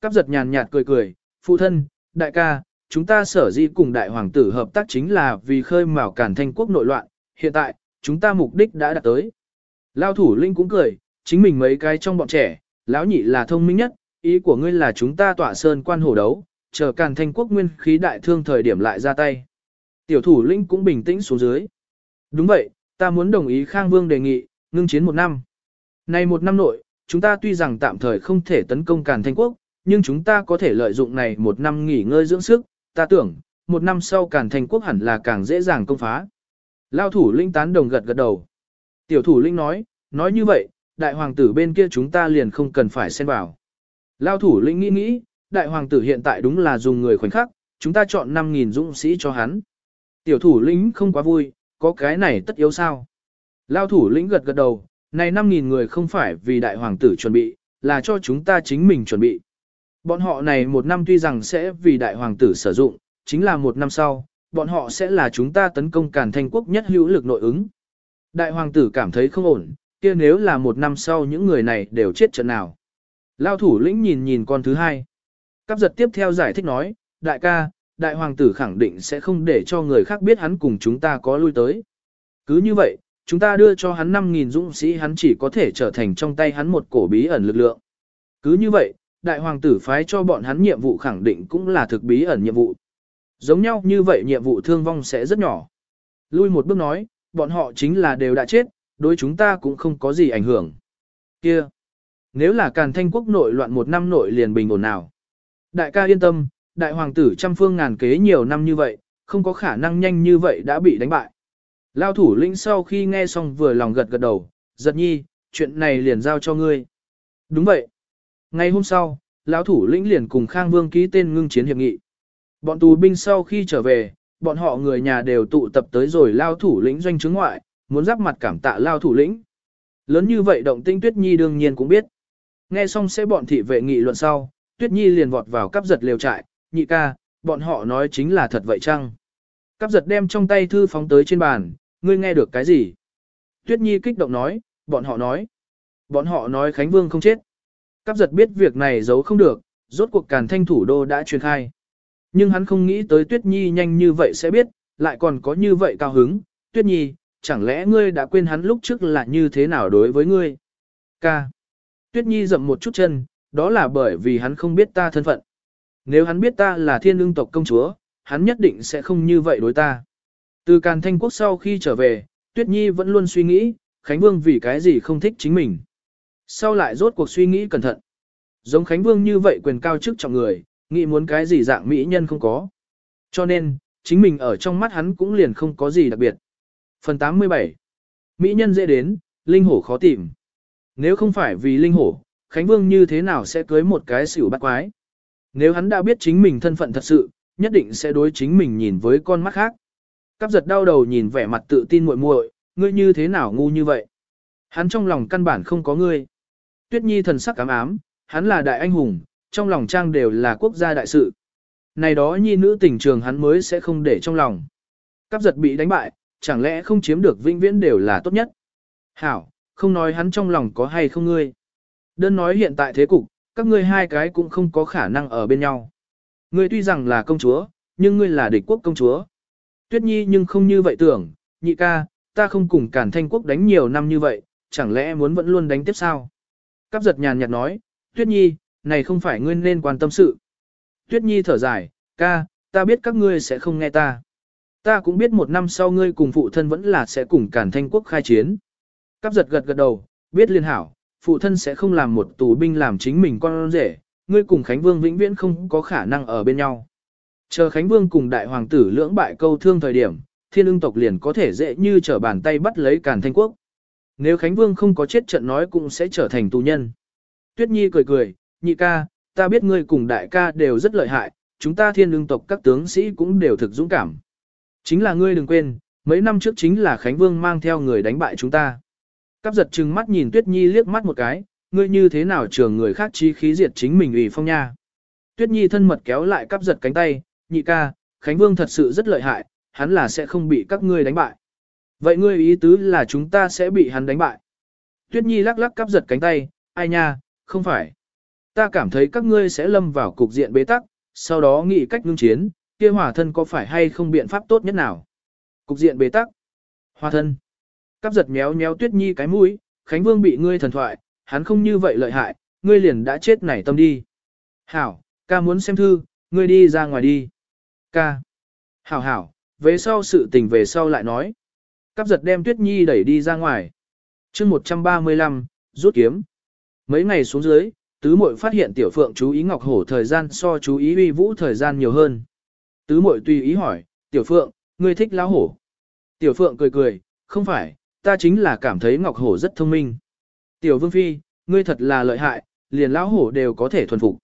Cắp giật nhàn nhạt cười cười, phụ thân, đại ca, chúng ta sở di cùng đại hoàng tử hợp tác chính là vì khơi mào cản thanh quốc nội loạn, hiện tại, chúng ta mục đích đã đạt tới. Lao thủ lĩnh cũng cười, chính mình mấy cái trong bọn trẻ, lão nhị là thông minh nhất, ý của ngươi là chúng ta tỏa sơn quan hổ đấu, chờ càn thanh quốc nguyên khí đại thương thời điểm lại ra tay. Tiểu thủ lĩnh cũng bình tĩnh xuống dưới. Đúng vậy, ta muốn đồng ý Khang Vương đề nghị, ngưng chiến một năm. Này một năm nội, chúng ta tuy rằng tạm thời không thể tấn công càn thanh quốc, nhưng chúng ta có thể lợi dụng này một năm nghỉ ngơi dưỡng sức, ta tưởng, một năm sau càn thanh quốc hẳn là càng dễ dàng công phá. Lao thủ lĩnh tán đồng gật gật đầu. Tiểu thủ lĩnh nói, nói như vậy, đại hoàng tử bên kia chúng ta liền không cần phải xen vào. Lao thủ lĩnh nghĩ nghĩ, đại hoàng tử hiện tại đúng là dùng người khoảnh khắc, chúng ta chọn 5.000 dũng sĩ cho hắn. Tiểu thủ lĩnh không quá vui, có cái này tất yếu sao. Lao thủ lĩnh gật gật đầu, này 5.000 người không phải vì đại hoàng tử chuẩn bị, là cho chúng ta chính mình chuẩn bị. Bọn họ này một năm tuy rằng sẽ vì đại hoàng tử sử dụng, chính là một năm sau, bọn họ sẽ là chúng ta tấn công càn thanh quốc nhất hữu lực nội ứng. Đại hoàng tử cảm thấy không ổn, kia nếu là một năm sau những người này đều chết trận nào. Lao thủ lĩnh nhìn nhìn con thứ hai. Cáp giật tiếp theo giải thích nói, đại ca, đại hoàng tử khẳng định sẽ không để cho người khác biết hắn cùng chúng ta có lui tới. Cứ như vậy, chúng ta đưa cho hắn 5.000 dũng sĩ hắn chỉ có thể trở thành trong tay hắn một cổ bí ẩn lực lượng. Cứ như vậy, đại hoàng tử phái cho bọn hắn nhiệm vụ khẳng định cũng là thực bí ẩn nhiệm vụ. Giống nhau như vậy nhiệm vụ thương vong sẽ rất nhỏ. Lui một bước nói, bọn họ chính là đều đã chết, đối chúng ta cũng không có gì ảnh hưởng. Kia! Nếu là càn thanh quốc nội loạn một năm nội liền bình ổn nào. Đại ca yên tâm, đại hoàng tử trăm phương ngàn kế nhiều năm như vậy, không có khả năng nhanh như vậy đã bị đánh bại. Lao thủ lĩnh sau khi nghe xong vừa lòng gật gật đầu, giật nhi, chuyện này liền giao cho ngươi. Đúng vậy. Ngày hôm sau, lão thủ lĩnh liền cùng Khang Vương ký tên ngưng chiến hiệp nghị. Bọn tù binh sau khi trở về, bọn họ người nhà đều tụ tập tới rồi lao thủ lĩnh doanh chứng ngoại, muốn giáp mặt cảm tạ lao thủ lĩnh. Lớn như vậy động tinh Tuyết Nhi đương nhiên cũng biết. Nghe xong sẽ bọn thị vệ nghị luận sau, Tuyết Nhi liền vọt vào cắp giật lều trại, nhị ca, bọn họ nói chính là thật vậy chăng? Cắp giật đem trong tay thư phóng tới trên bàn, ngươi nghe được cái gì? Tuyết Nhi kích động nói, bọn họ nói. Bọn họ nói Khánh Vương không chết. Cắp giật biết việc này giấu không được, rốt cuộc càn thanh thủ đô đã truyền khai. Nhưng hắn không nghĩ tới Tuyết Nhi nhanh như vậy sẽ biết, lại còn có như vậy cao hứng. Tuyết Nhi, chẳng lẽ ngươi đã quên hắn lúc trước là như thế nào đối với ngươi? Ca. Tuyết Nhi dậm một chút chân, đó là bởi vì hắn không biết ta thân phận. Nếu hắn biết ta là thiên lương tộc công chúa, hắn nhất định sẽ không như vậy đối ta. Từ Càn Thanh Quốc sau khi trở về, Tuyết Nhi vẫn luôn suy nghĩ, Khánh Vương vì cái gì không thích chính mình. Sau lại rốt cuộc suy nghĩ cẩn thận. Giống Khánh Vương như vậy quyền cao chức trọng người, nghĩ muốn cái gì dạng mỹ nhân không có. Cho nên, chính mình ở trong mắt hắn cũng liền không có gì đặc biệt. Phần 87 Mỹ nhân dễ đến, linh hổ khó tìm. Nếu không phải vì linh hổ, Khánh Vương như thế nào sẽ cưới một cái xỉu bắt quái? Nếu hắn đã biết chính mình thân phận thật sự, nhất định sẽ đối chính mình nhìn với con mắt khác. Cắp giật đau đầu nhìn vẻ mặt tự tin muội muội, ngươi như thế nào ngu như vậy? Hắn trong lòng căn bản không có ngươi. Tuyết Nhi thần sắc ám ám, hắn là đại anh hùng, trong lòng trang đều là quốc gia đại sự. Này đó nhi nữ tình trường hắn mới sẽ không để trong lòng. Cắp giật bị đánh bại, chẳng lẽ không chiếm được vĩnh viễn đều là tốt nhất. Hảo, không nói hắn trong lòng có hay không ngươi. Đơn nói hiện tại thế cục, các ngươi hai cái cũng không có khả năng ở bên nhau. Ngươi tuy rằng là công chúa, nhưng ngươi là địch quốc công chúa. Tuyết Nhi nhưng không như vậy tưởng, nhị ca, ta không cùng cản thanh quốc đánh nhiều năm như vậy, chẳng lẽ muốn vẫn luôn đánh tiếp sao? Cáp giật nhàn nhạt nói, Tuyết Nhi, này không phải ngươi nên quan tâm sự. Tuyết Nhi thở dài, ca, ta biết các ngươi sẽ không nghe ta. Ta cũng biết một năm sau ngươi cùng phụ thân vẫn là sẽ cùng cản thanh quốc khai chiến. Cáp giật gật gật đầu, biết liên hảo, phụ thân sẽ không làm một tù binh làm chính mình con rể, ngươi cùng Khánh Vương vĩnh viễn không có khả năng ở bên nhau. Chờ Khánh Vương cùng đại hoàng tử lưỡng bại câu thương thời điểm, thiên ưng tộc liền có thể dễ như trở bàn tay bắt lấy càn thanh quốc. Nếu Khánh Vương không có chết trận nói cũng sẽ trở thành tù nhân. Tuyết Nhi cười cười, nhị ca, ta biết ngươi cùng đại ca đều rất lợi hại, chúng ta thiên ưng tộc các tướng sĩ cũng đều thực dũng cảm. Chính là ngươi đừng quên, mấy năm trước chính là Khánh Vương mang theo người đánh bại chúng ta. Cáp giật trừng mắt nhìn Tuyết Nhi liếc mắt một cái, ngươi như thế nào trường người khác chi khí diệt chính mình ủy phong nha. Tuyết Nhi thân mật kéo lại cắp giật cánh tay, nhị ca, Khánh Vương thật sự rất lợi hại, hắn là sẽ không bị các ngươi đánh bại. Vậy ngươi ý tứ là chúng ta sẽ bị hắn đánh bại. Tuyết Nhi lắc lắc cắp giật cánh tay, ai nha, không phải. Ta cảm thấy các ngươi sẽ lâm vào cục diện bế tắc, sau đó nghĩ cách ngưng chiến, kia hỏa thân có phải hay không biện pháp tốt nhất nào. Cục diện bế tắc. Hỏa thân. Cắp giật méo méo Tuyết Nhi cái mũi, Khánh Vương bị ngươi thần thoại, hắn không như vậy lợi hại, ngươi liền đã chết nảy tâm đi. Hảo, ca muốn xem thư, ngươi đi ra ngoài đi. Ca. Hảo hảo, về sau sự tình về sau lại nói. Cắp giật đem Tuyết Nhi đẩy đi ra ngoài. chương 135, rút kiếm. Mấy ngày xuống dưới, tứ muội phát hiện tiểu phượng chú ý ngọc hổ thời gian so chú ý uy vũ thời gian nhiều hơn. Tứ muội tùy ý hỏi, tiểu phượng, ngươi thích lão hổ. Tiểu phượng cười cười, không phải, ta chính là cảm thấy ngọc hổ rất thông minh. Tiểu vương phi, ngươi thật là lợi hại, liền lão hổ đều có thể thuần phục.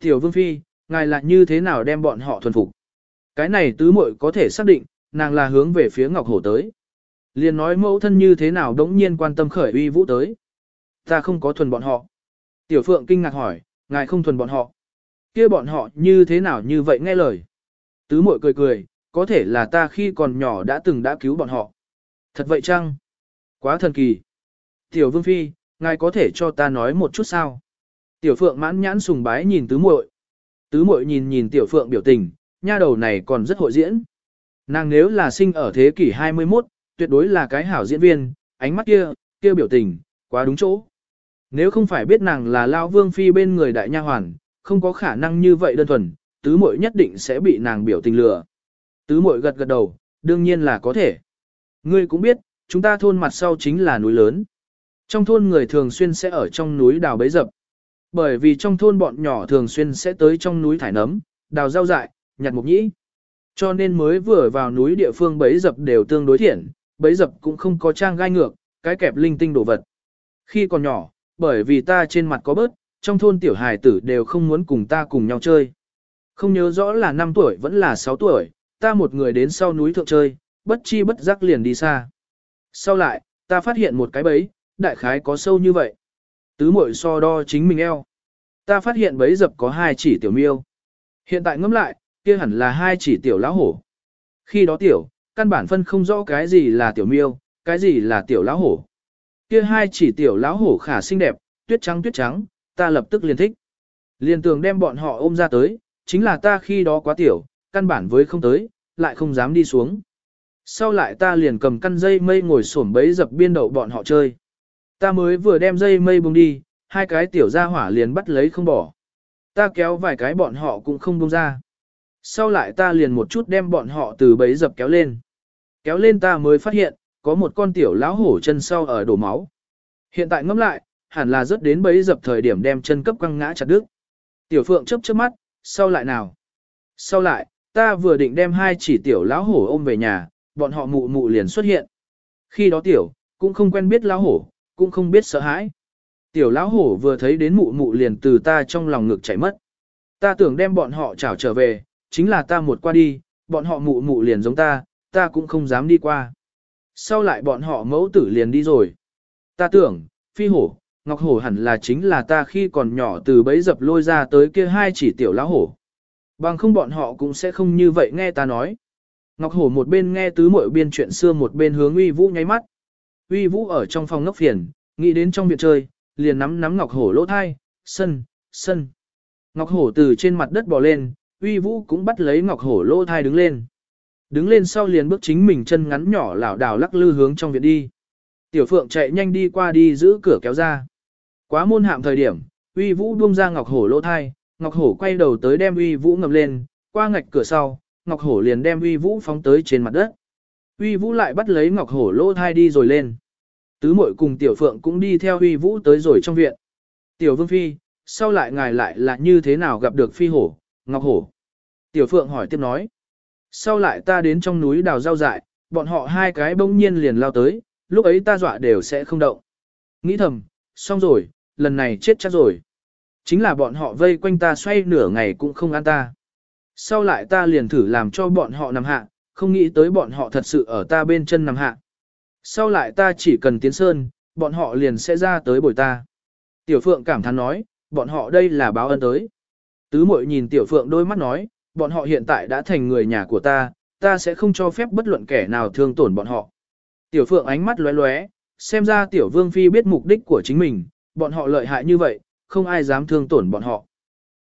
Tiểu vương phi, ngài lại như thế nào đem bọn họ thuần phục? Cái này tứ muội có thể xác định, nàng là hướng về phía ngọc hổ tới. Liền nói mẫu thân như thế nào đống nhiên quan tâm khởi uy vũ tới. Ta không có thuần bọn họ. Tiểu Phượng kinh ngạc hỏi, ngài không thuần bọn họ. kia bọn họ như thế nào như vậy nghe lời. Tứ muội cười cười, có thể là ta khi còn nhỏ đã từng đã cứu bọn họ. Thật vậy chăng? Quá thần kỳ. Tiểu Vương Phi, ngài có thể cho ta nói một chút sao? Tiểu Phượng mãn nhãn sùng bái nhìn tứ muội. Tứ muội nhìn nhìn Tiểu Phượng biểu tình, nha đầu này còn rất hội diễn. Nàng nếu là sinh ở thế kỷ 21, tuyệt đối là cái hảo diễn viên, ánh mắt kia, kia biểu tình, quá đúng chỗ. Nếu không phải biết nàng là Lao Vương Phi bên người đại nha hoàn, không có khả năng như vậy đơn thuần, tứ muội nhất định sẽ bị nàng biểu tình lừa. Tứ muội gật gật đầu, đương nhiên là có thể. Ngươi cũng biết, chúng ta thôn mặt sau chính là núi lớn. Trong thôn người thường xuyên sẽ ở trong núi đào bấy dập. Bởi vì trong thôn bọn nhỏ thường xuyên sẽ tới trong núi thải nấm, đào rau dại, nhặt mục nhĩ. Cho nên mới vừa vào núi địa phương bấy dập đều tương đối thiện, bấy dập cũng không có trang gai ngược, cái kẹp linh tinh đồ vật. Khi còn nhỏ, bởi vì ta trên mặt có bớt, trong thôn tiểu hài tử đều không muốn cùng ta cùng nhau chơi. Không nhớ rõ là 5 tuổi vẫn là 6 tuổi, ta một người đến sau núi thượng chơi, bất chi bất giác liền đi xa. Sau lại, ta phát hiện một cái bấy, đại khái có sâu như vậy. Tứ muội so đo chính mình eo. Ta phát hiện bấy dập có hai chỉ tiểu miêu. Hiện tại ngẫm lại, kia hẳn là hai chỉ tiểu lão hổ. Khi đó tiểu, căn bản phân không rõ cái gì là tiểu miêu, cái gì là tiểu lão hổ. Kia hai chỉ tiểu lão hổ khả xinh đẹp, tuyết trắng tuyết trắng, ta lập tức liền thích. Liền tường đem bọn họ ôm ra tới, chính là ta khi đó quá tiểu, căn bản với không tới, lại không dám đi xuống. Sau lại ta liền cầm căn dây mây ngồi xổm bấy dập biên đậu bọn họ chơi. Ta mới vừa đem dây mây bung đi, hai cái tiểu gia hỏa liền bắt lấy không bỏ. Ta kéo vài cái bọn họ cũng không bung ra. Sau lại ta liền một chút đem bọn họ từ bấy dập kéo lên. Kéo lên ta mới phát hiện, có một con tiểu lão hổ chân sau ở đổ máu. Hiện tại ngẫm lại, hẳn là rất đến bấy dập thời điểm đem chân cấp quăng ngã chặt đứt. Tiểu phượng chớp chớp mắt, sau lại nào? Sau lại, ta vừa định đem hai chỉ tiểu lão hổ ôm về nhà, bọn họ mụ mụ liền xuất hiện. Khi đó tiểu, cũng không quen biết lão hổ, cũng không biết sợ hãi. Tiểu lão hổ vừa thấy đến mụ mụ liền từ ta trong lòng ngực chảy mất. Ta tưởng đem bọn họ trảo trở về, chính là ta một qua đi, bọn họ mụ mụ liền giống ta, ta cũng không dám đi qua. Sau lại bọn họ mẫu tử liền đi rồi. Ta tưởng, phi hổ, ngọc hổ hẳn là chính là ta khi còn nhỏ từ bấy dập lôi ra tới kia hai chỉ tiểu lão hổ. Bằng không bọn họ cũng sẽ không như vậy nghe ta nói. Ngọc hổ một bên nghe tứ muội biên chuyện xưa một bên hướng uy vũ nháy mắt. Uy vũ ở trong phòng ngốc phiền, nghĩ đến trong biệt chơi, liền nắm nắm ngọc hổ lỗ thai, sân, sân. Ngọc hổ từ trên mặt đất bò lên, uy vũ cũng bắt lấy ngọc hổ lỗ thai đứng lên. Đứng lên sau liền bước chính mình chân ngắn nhỏ lảo đảo lắc lư hướng trong viện đi. Tiểu Phượng chạy nhanh đi qua đi giữ cửa kéo ra. Quá môn hạm thời điểm, Uy Vũ buông ra Ngọc Hổ lỗ thai, Ngọc Hổ quay đầu tới đem Uy Vũ ngầm lên, qua ngạch cửa sau, Ngọc Hổ liền đem Uy Vũ phóng tới trên mặt đất. Uy Vũ lại bắt lấy Ngọc Hổ lỗ thai đi rồi lên. Tứ muội cùng Tiểu Phượng cũng đi theo Uy Vũ tới rồi trong viện. Tiểu Vương Phi, sau lại ngài lại là như thế nào gặp được Phi Hổ, Ngọc Hổ? Tiểu Phượng hỏi tiếp nói. Sau lại ta đến trong núi đào rau dại, bọn họ hai cái bỗng nhiên liền lao tới, lúc ấy ta dọa đều sẽ không động. Nghĩ thầm, xong rồi, lần này chết chắc rồi. Chính là bọn họ vây quanh ta xoay nửa ngày cũng không ăn ta. Sau lại ta liền thử làm cho bọn họ nằm hạ, không nghĩ tới bọn họ thật sự ở ta bên chân nằm hạ. Sau lại ta chỉ cần tiến sơn, bọn họ liền sẽ ra tới bồi ta. Tiểu Phượng cảm thán nói, bọn họ đây là báo ân tới. Tứ muội nhìn Tiểu Phượng đôi mắt nói, bọn họ hiện tại đã thành người nhà của ta, ta sẽ không cho phép bất luận kẻ nào thương tổn bọn họ. Tiểu Phượng ánh mắt lóe lóe, xem ra Tiểu Vương Phi biết mục đích của chính mình, bọn họ lợi hại như vậy, không ai dám thương tổn bọn họ.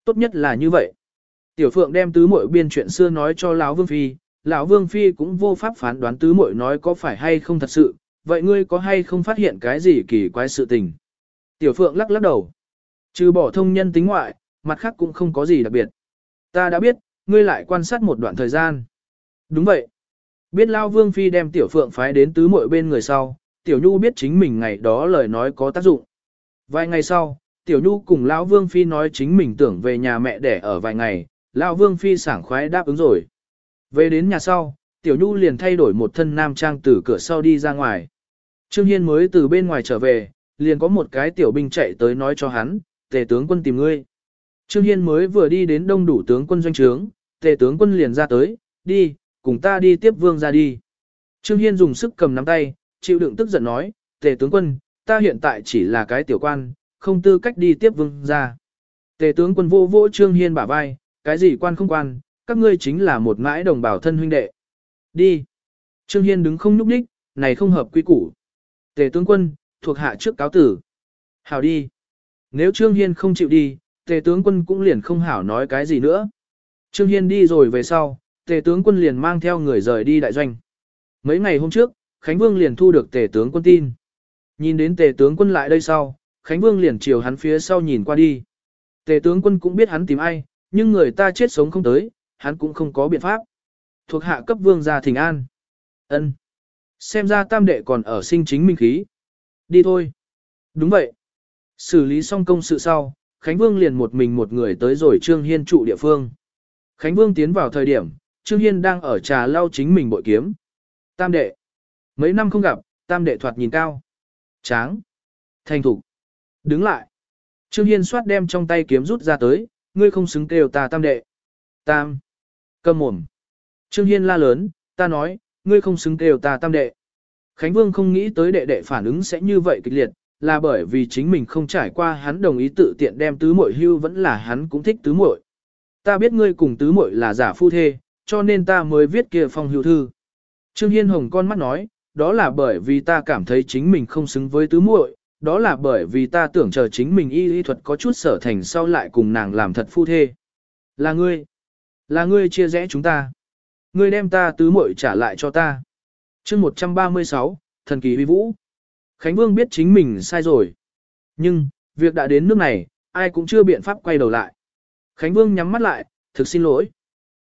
Tốt nhất là như vậy. Tiểu Phượng đem tứ muội biên chuyện xưa nói cho lão Vương Phi, lão Vương Phi cũng vô pháp phán đoán tứ muội nói có phải hay không thật sự, vậy ngươi có hay không phát hiện cái gì kỳ quái sự tình. Tiểu Phượng lắc lắc đầu. Trừ bỏ thông nhân tính ngoại, mặt khác cũng không có gì đặc biệt. Ta đã biết, ngươi lại quan sát một đoạn thời gian. Đúng vậy. Biết Lao Vương Phi đem Tiểu Phượng phái đến tứ muội bên người sau, Tiểu Nhu biết chính mình ngày đó lời nói có tác dụng. Vài ngày sau, Tiểu Nhu cùng Lão Vương Phi nói chính mình tưởng về nhà mẹ để ở vài ngày, Lão Vương Phi sảng khoái đáp ứng rồi. Về đến nhà sau, Tiểu Nhu liền thay đổi một thân nam trang từ cửa sau đi ra ngoài. Trương Hiên mới từ bên ngoài trở về, liền có một cái tiểu binh chạy tới nói cho hắn, tề tướng quân tìm ngươi. Trương Hiên mới vừa đi đến đông đủ tướng quân doanh trướng, tề tướng quân liền ra tới, đi, cùng ta đi tiếp vương ra đi. Trương Hiên dùng sức cầm nắm tay, chịu đựng tức giận nói, tề tướng quân, ta hiện tại chỉ là cái tiểu quan, không tư cách đi tiếp vương ra. Tề tướng quân vô vỗ Trương Hiên bả vai, cái gì quan không quan, các ngươi chính là một mãi đồng bào thân huynh đệ. Đi. Trương Hiên đứng không nhúc nhích, này không hợp quy củ. Tề tướng quân, thuộc hạ trước cáo tử. Hảo đi. Nếu Trương Hiên không chịu đi, tề tướng quân cũng liền không hảo nói cái gì nữa. Trương Hiên đi rồi về sau, tề tướng quân liền mang theo người rời đi đại doanh. Mấy ngày hôm trước, Khánh Vương liền thu được tề tướng quân tin. Nhìn đến tề tướng quân lại đây sau, Khánh Vương liền chiều hắn phía sau nhìn qua đi. Tề tướng quân cũng biết hắn tìm ai, nhưng người ta chết sống không tới, hắn cũng không có biện pháp. Thuộc hạ cấp vương gia thỉnh an. ân Xem ra tam đệ còn ở sinh chính minh khí. Đi thôi. Đúng vậy. Xử lý xong công sự sau, Khánh Vương liền một mình một người tới rồi Trương Hiên trụ địa phương. Khánh Vương tiến vào thời điểm, Trương Hiên đang ở trà lau chính mình bội kiếm. Tam đệ. Mấy năm không gặp, tam đệ thoạt nhìn cao. Tráng. Thành thục. Đứng lại. Trương Hiên xoát đem trong tay kiếm rút ra tới, ngươi không xứng kêu ta tam đệ. Tam. Cầm mồm. Trương Hiên la lớn, ta nói, ngươi không xứng kêu ta tam đệ. Khánh Vương không nghĩ tới đệ đệ phản ứng sẽ như vậy kịch liệt, là bởi vì chính mình không trải qua hắn đồng ý tự tiện đem tứ muội hưu vẫn là hắn cũng thích tứ muội. Ta biết ngươi cùng tứ muội là giả phu thê, cho nên ta mới viết kia phong hưu thư. Trương Hiên Hồng con mắt nói, đó là bởi vì ta cảm thấy chính mình không xứng với tứ muội, đó là bởi vì ta tưởng chờ chính mình y y thuật có chút sở thành sau lại cùng nàng làm thật phu thê. Là ngươi, là ngươi chia rẽ chúng ta. Ngươi đem ta tứ muội trả lại cho ta. chương 136, thần kỳ huy vũ. Khánh Vương biết chính mình sai rồi. Nhưng, việc đã đến nước này, ai cũng chưa biện pháp quay đầu lại. Khánh Vương nhắm mắt lại, thực xin lỗi.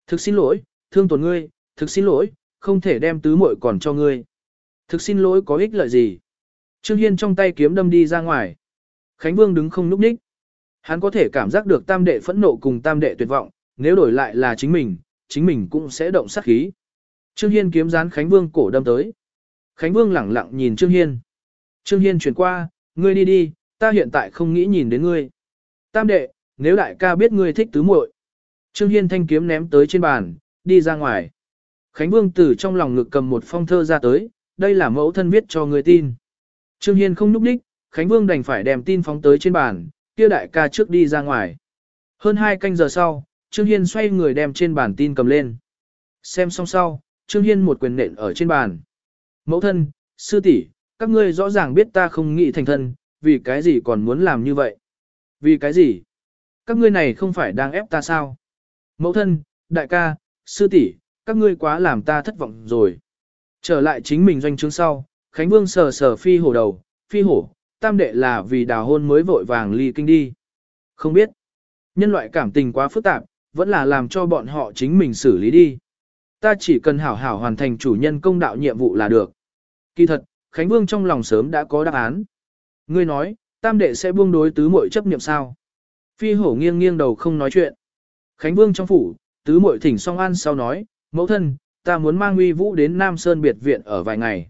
Thực xin lỗi, thương tổn ngươi, thực xin lỗi, không thể đem tứ muội còn cho ngươi. Thực xin lỗi có ích lợi gì? Trương Hiên trong tay kiếm đâm đi ra ngoài. Khánh Vương đứng không núp ních. Hắn có thể cảm giác được tam đệ phẫn nộ cùng tam đệ tuyệt vọng, nếu đổi lại là chính mình, chính mình cũng sẽ động sát khí. Trương Hiên kiếm dán Khánh Vương cổ đâm tới. Khánh Vương lẳng lặng nhìn Trương Hiên. Trương Hiên chuyển qua, ngươi đi đi, ta hiện tại không nghĩ nhìn đến ngươi. Tam đệ, nếu đại ca biết ngươi thích tứ muội. Trương Hiên thanh kiếm ném tới trên bàn, đi ra ngoài. Khánh Vương từ trong lòng ngực cầm một phong thơ ra tới, đây là mẫu thân viết cho người tin. Trương Hiên không núp đích, Khánh Vương đành phải đem tin phóng tới trên bàn, kia đại ca trước đi ra ngoài. Hơn hai canh giờ sau, Trương Hiên xoay người đem trên bàn tin cầm lên. Xem xong sau, Trương Hiên một quyền nện ở trên bàn. Mẫu thân, sư tỷ, các ngươi rõ ràng biết ta không nghĩ thành thân, vì cái gì còn muốn làm như vậy? Vì cái gì? Các ngươi này không phải đang ép ta sao? Mẫu thân, đại ca, sư tỷ, các ngươi quá làm ta thất vọng rồi. Trở lại chính mình doanh trướng sau, Khánh Vương sờ sờ phi hổ đầu, phi hổ, tam đệ là vì đào hôn mới vội vàng ly kinh đi. Không biết. Nhân loại cảm tình quá phức tạp, vẫn là làm cho bọn họ chính mình xử lý đi. Ta chỉ cần hảo hảo hoàn thành chủ nhân công đạo nhiệm vụ là được. Kỳ thật, Khánh Vương trong lòng sớm đã có đáp án. Ngươi nói, tam đệ sẽ buông đối tứ muội chấp niệm sao? Phi hổ nghiêng nghiêng đầu không nói chuyện. Khánh Vương trong phủ, tứ muội thỉnh song an sau nói, mẫu thân, ta muốn mang uy vũ đến Nam Sơn biệt viện ở vài ngày.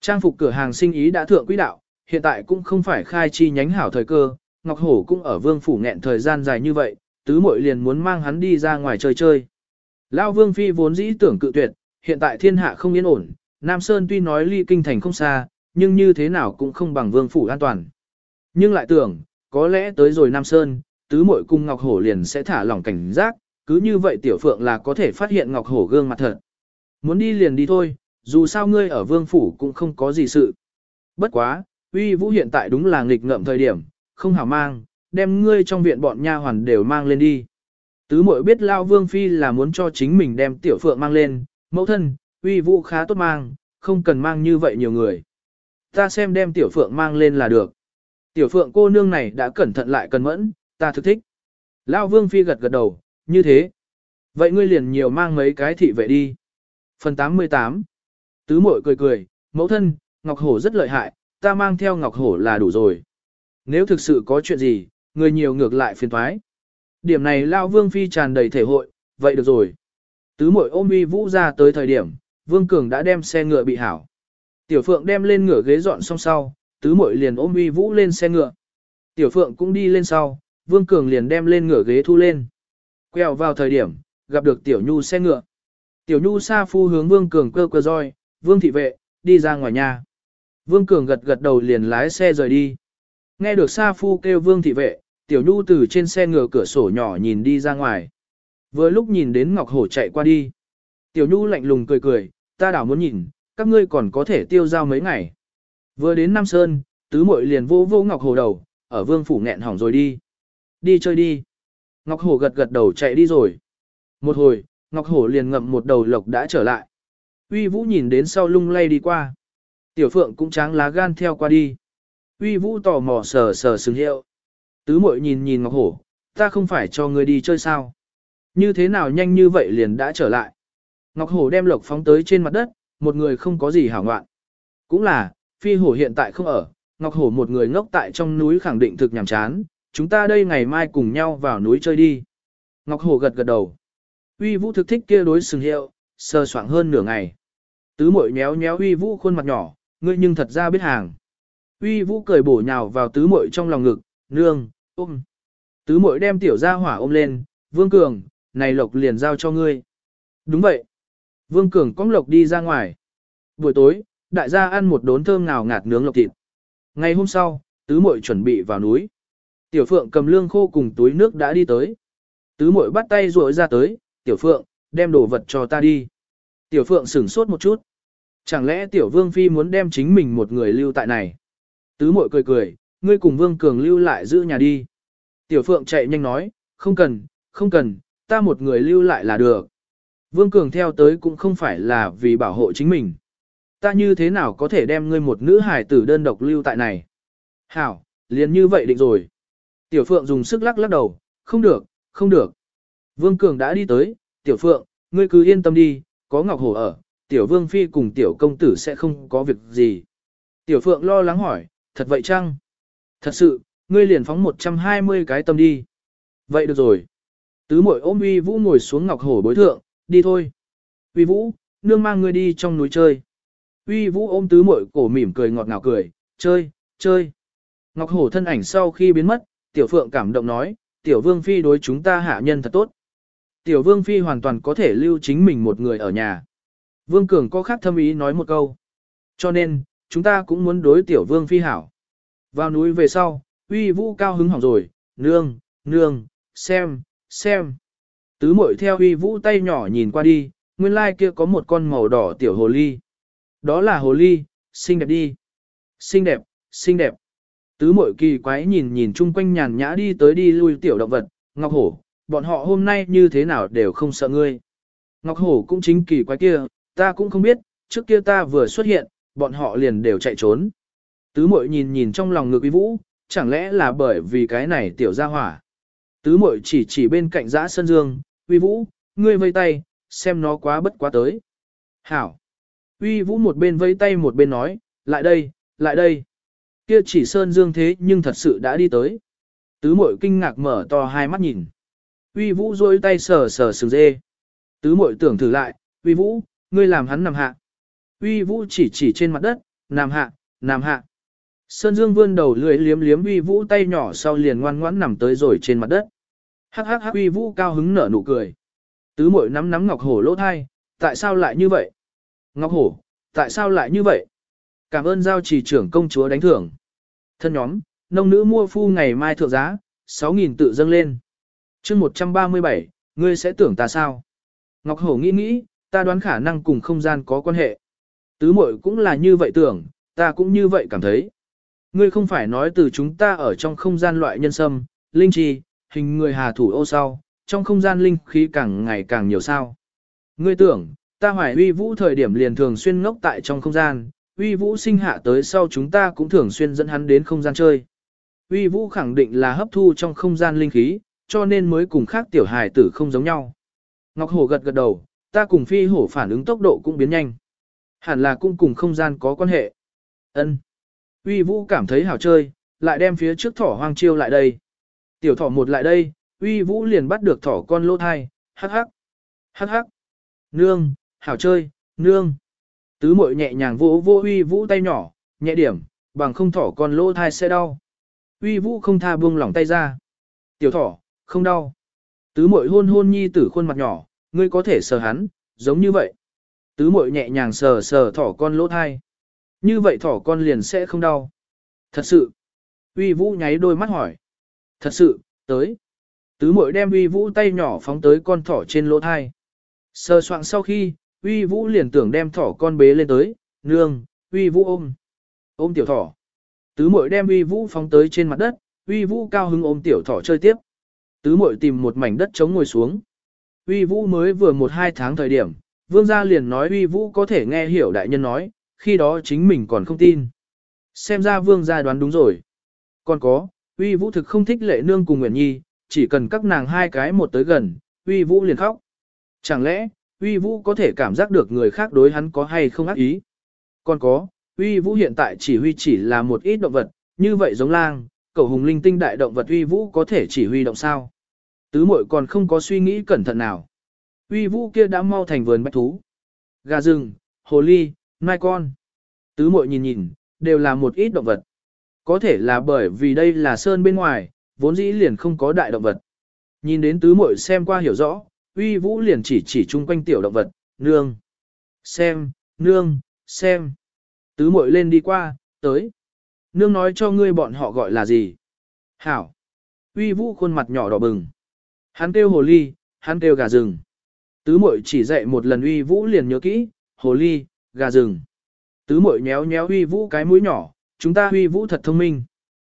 Trang phục cửa hàng sinh ý đã thượng quỹ đạo, hiện tại cũng không phải khai chi nhánh hảo thời cơ, Ngọc Hổ cũng ở vương phủ nghẹn thời gian dài như vậy, tứ muội liền muốn mang hắn đi ra ngoài chơi chơi. Lão Vương Phi vốn dĩ tưởng cự tuyệt, hiện tại thiên hạ không yên ổn, Nam Sơn tuy nói ly kinh thành không xa, nhưng như thế nào cũng không bằng vương phủ an toàn. Nhưng lại tưởng, có lẽ tới rồi Nam Sơn, tứ muội cùng Ngọc Hổ liền sẽ thả lỏng cảnh giác, cứ như vậy tiểu phượng là có thể phát hiện Ngọc Hổ gương mặt thật. Muốn đi liền đi thôi, dù sao ngươi ở vương phủ cũng không có gì sự. Bất quá, uy vũ hiện tại đúng là nghịch ngợm thời điểm, không hảo mang, đem ngươi trong viện bọn nha hoàn đều mang lên đi. Tứ muội biết Lao Vương Phi là muốn cho chính mình đem tiểu phượng mang lên, mẫu thân, uy vũ khá tốt mang, không cần mang như vậy nhiều người. Ta xem đem tiểu phượng mang lên là được. Tiểu phượng cô nương này đã cẩn thận lại cẩn mẫn, ta thực thích. Lao Vương Phi gật gật đầu, như thế. Vậy ngươi liền nhiều mang mấy cái thị vệ đi. Phần 88 Tứ Mội cười cười, mẫu thân, Ngọc Hổ rất lợi hại, ta mang theo Ngọc Hổ là đủ rồi. Nếu thực sự có chuyện gì, người nhiều ngược lại phiền thoái. Điểm này Lao Vương Phi tràn đầy thể hội, vậy được rồi. Tứ Mội ôm uy vũ ra tới thời điểm, Vương Cường đã đem xe ngựa bị hảo. Tiểu Phượng đem lên ngựa ghế dọn xong sau, tứ Mội liền ôm uy vũ lên xe ngựa. Tiểu Phượng cũng đi lên sau, Vương Cường liền đem lên ngựa ghế thu lên. Quẹo vào thời điểm, gặp được Tiểu Nhu xe ngựa. Tiểu Nhu xa phu hướng Vương Cường cơ cơ roi, Vương thị vệ, đi ra ngoài nhà. Vương Cường gật gật đầu liền lái xe rời đi. Nghe được sa phu kêu Vương thị vệ, Tiểu Nhu từ trên xe ngựa cửa sổ nhỏ nhìn đi ra ngoài. Vừa lúc nhìn đến Ngọc Hổ chạy qua đi. Tiểu Nhu lạnh lùng cười cười, ta đảo muốn nhìn, các ngươi còn có thể tiêu giao mấy ngày. Vừa đến Nam Sơn, tứ muội liền vô vô Ngọc Hổ đầu, ở vương phủ nghẹn hỏng rồi đi. Đi chơi đi. Ngọc Hổ gật gật đầu chạy đi rồi. Một hồi, Ngọc Hổ liền ngậm một đầu lộc đã trở lại. Uy Vũ nhìn đến sau lung lay đi qua. Tiểu Phượng cũng tráng lá gan theo qua đi. Uy Vũ tò mò sờ sờ sừng hiệu. Tứ muội nhìn nhìn Ngọc Hổ, ta không phải cho ngươi đi chơi sao. Như thế nào nhanh như vậy liền đã trở lại. Ngọc Hổ đem lộc phóng tới trên mặt đất, một người không có gì hảo ngoạn. Cũng là, phi hổ hiện tại không ở, Ngọc Hổ một người ngốc tại trong núi khẳng định thực nhàm chán, chúng ta đây ngày mai cùng nhau vào núi chơi đi. Ngọc Hổ gật gật đầu. Uy Vũ thực thích kia đối sừng hiệu, sờ soạng hơn nửa ngày. Tứ mội nhéo nhéo Uy Vũ khuôn mặt nhỏ, ngươi nhưng thật ra biết hàng. Uy Vũ cười bổ nhào vào tứ mội trong lòng ngực, nương, ôm. Tứ mội đem tiểu gia hỏa ôm lên, Vương Cường, này lộc liền giao cho ngươi. Đúng vậy. Vương Cường cong lộc đi ra ngoài. Buổi tối, đại gia ăn một đốn thơm ngào ngạt nướng lộc thịt. Ngày hôm sau, tứ mội chuẩn bị vào núi. Tiểu Phượng cầm lương khô cùng túi nước đã đi tới. Tứ mội bắt tay rùa ra tới, Tiểu Phượng, đem đồ vật cho ta đi. Tiểu Phượng sửng sốt một chút. Chẳng lẽ Tiểu Vương Phi muốn đem chính mình một người lưu tại này? Tứ muội cười cười, ngươi cùng Vương Cường lưu lại giữ nhà đi. Tiểu Phượng chạy nhanh nói, không cần, không cần, ta một người lưu lại là được. Vương Cường theo tới cũng không phải là vì bảo hộ chính mình. Ta như thế nào có thể đem ngươi một nữ hài tử đơn độc lưu tại này? Hảo, liền như vậy định rồi. Tiểu Phượng dùng sức lắc lắc đầu, không được, không được. Vương Cường đã đi tới, Tiểu Phượng, ngươi cứ yên tâm đi, có Ngọc Hổ ở, Tiểu Vương Phi cùng Tiểu Công Tử sẽ không có việc gì. Tiểu Phượng lo lắng hỏi, thật vậy chăng? Thật sự, ngươi liền phóng 120 cái tâm đi. Vậy được rồi. Tứ mội ôm uy vũ ngồi xuống Ngọc Hổ bối thượng, đi thôi. Uy vũ, nương mang ngươi đi trong núi chơi. Uy vũ ôm tứ muội cổ mỉm cười ngọt ngào cười, chơi, chơi. Ngọc Hổ thân ảnh sau khi biến mất, Tiểu Phượng cảm động nói, Tiểu Vương Phi đối chúng ta hạ nhân thật tốt. Tiểu Vương Phi hoàn toàn có thể lưu chính mình một người ở nhà. Vương Cường có khác thâm ý nói một câu. Cho nên, chúng ta cũng muốn đối Tiểu Vương Phi hảo. Vào núi về sau, uy vũ cao hứng hỏng rồi, nương, nương, xem, xem. Tứ Mội theo uy vũ tay nhỏ nhìn qua đi, nguyên lai kia có một con màu đỏ tiểu hồ ly. Đó là hồ ly, xinh đẹp đi. Xinh đẹp, xinh đẹp. Tứ mội kỳ quái nhìn nhìn chung quanh nhàn nhã đi tới đi lui tiểu động vật, Ngọc Hổ, bọn họ hôm nay như thế nào đều không sợ ngươi. Ngọc Hổ cũng chính kỳ quái kia, ta cũng không biết, trước kia ta vừa xuất hiện, bọn họ liền đều chạy trốn. Tứ mội nhìn nhìn trong lòng ngực uy vũ, chẳng lẽ là bởi vì cái này tiểu ra hỏa. Tứ mội chỉ chỉ bên cạnh giã sân dương, uy vũ, ngươi vây tay, xem nó quá bất quá tới. Hảo. Uy vũ một bên vẫy tay một bên nói, lại đây, lại đây. Kia chỉ sơn dương thế nhưng thật sự đã đi tới. Tứ mội kinh ngạc mở to hai mắt nhìn. Uy vũ rôi tay sờ sờ sừng dê. Tứ mội tưởng thử lại, uy vũ, ngươi làm hắn nằm hạ. Uy vũ chỉ chỉ trên mặt đất, nằm hạ, nằm hạ. Sơn Dương vươn đầu lưỡi liếm liếm uy vũ tay nhỏ sau liền ngoan ngoãn nằm tới rồi trên mặt đất. Hắc hắc hắc uy vũ cao hứng nở nụ cười. Tứ muội nắm nắm ngọc hổ lỗ thai, tại sao lại như vậy? Ngọc Hổ, tại sao lại như vậy? Cảm ơn giao trì trưởng công chúa đánh thưởng. Thân nhóm, nông nữ mua phu ngày mai thượng giá, 6.000 tự dâng lên. chương 137, ngươi sẽ tưởng ta sao? Ngọc Hổ nghĩ nghĩ, ta đoán khả năng cùng không gian có quan hệ. Tứ muội cũng là như vậy tưởng, ta cũng như vậy cảm thấy. Ngươi không phải nói từ chúng ta ở trong không gian loại nhân sâm, linh chi, hình người hà thủ ô sau, trong không gian linh khí càng ngày càng nhiều sao. Ngươi tưởng, ta hoài uy vũ thời điểm liền thường xuyên ngốc tại trong không gian, uy vũ sinh hạ tới sau chúng ta cũng thường xuyên dẫn hắn đến không gian chơi. Uy vũ khẳng định là hấp thu trong không gian linh khí, cho nên mới cùng khác tiểu hài tử không giống nhau. Ngọc Hổ gật gật đầu, ta cùng phi hổ phản ứng tốc độ cũng biến nhanh. Hẳn là cũng cùng không gian có quan hệ. Ân. Uy vũ cảm thấy hảo chơi, lại đem phía trước thỏ hoang chiêu lại đây. Tiểu thỏ một lại đây, uy vũ liền bắt được thỏ con lô thai, hắc hắc. Hắc hắc. Nương, hảo chơi, nương. Tứ mội nhẹ nhàng vỗ vô uy vũ tay nhỏ, nhẹ điểm, bằng không thỏ con lô thai sẽ đau. Uy vũ không tha buông lỏng tay ra. Tiểu thỏ, không đau. Tứ mội hôn hôn nhi tử khuôn mặt nhỏ, ngươi có thể sờ hắn, giống như vậy. Tứ mội nhẹ nhàng sờ sờ thỏ con lỗ thai. Như vậy thỏ con liền sẽ không đau. Thật sự. Uy vũ nháy đôi mắt hỏi. Thật sự, tới. Tứ mội đem uy vũ tay nhỏ phóng tới con thỏ trên lỗ thai. Sờ soạn sau khi, uy vũ liền tưởng đem thỏ con bế lên tới, nương, uy vũ ôm. Ôm tiểu thỏ. Tứ mội đem uy vũ phóng tới trên mặt đất, uy vũ cao hứng ôm tiểu thỏ chơi tiếp. Tứ mội tìm một mảnh đất trống ngồi xuống. Uy vũ mới vừa một hai tháng thời điểm, vương gia liền nói uy vũ có thể nghe hiểu đại nhân nói, khi đó chính mình còn không tin. Xem ra vương gia đoán đúng rồi. Còn có, uy vũ thực không thích lệ nương cùng Nguyễn Nhi, chỉ cần các nàng hai cái một tới gần, uy vũ liền khóc. Chẳng lẽ, uy vũ có thể cảm giác được người khác đối hắn có hay không ác ý? Còn có, uy vũ hiện tại chỉ huy chỉ là một ít động vật, như vậy giống lang, cầu hùng linh tinh đại động vật uy vũ có thể chỉ huy động sao? Tứ muội còn không có suy nghĩ cẩn thận nào. Uy vũ kia đã mau thành vườn bách thú. Gà rừng, hồ ly, mai con. Tứ muội nhìn nhìn, đều là một ít động vật. Có thể là bởi vì đây là sơn bên ngoài, vốn dĩ liền không có đại động vật. Nhìn đến tứ muội xem qua hiểu rõ, uy vũ liền chỉ chỉ chung quanh tiểu động vật, nương. Xem, nương, xem. Tứ muội lên đi qua, tới. Nương nói cho ngươi bọn họ gọi là gì. Hảo. Uy vũ khuôn mặt nhỏ đỏ bừng. Hắn kêu hồ ly, hắn kêu gà rừng. Tứ muội chỉ dạy một lần uy vũ liền nhớ kỹ, hồ ly, gà rừng. Tứ muội nhéo nhéo uy vũ cái mũi nhỏ, chúng ta uy vũ thật thông minh.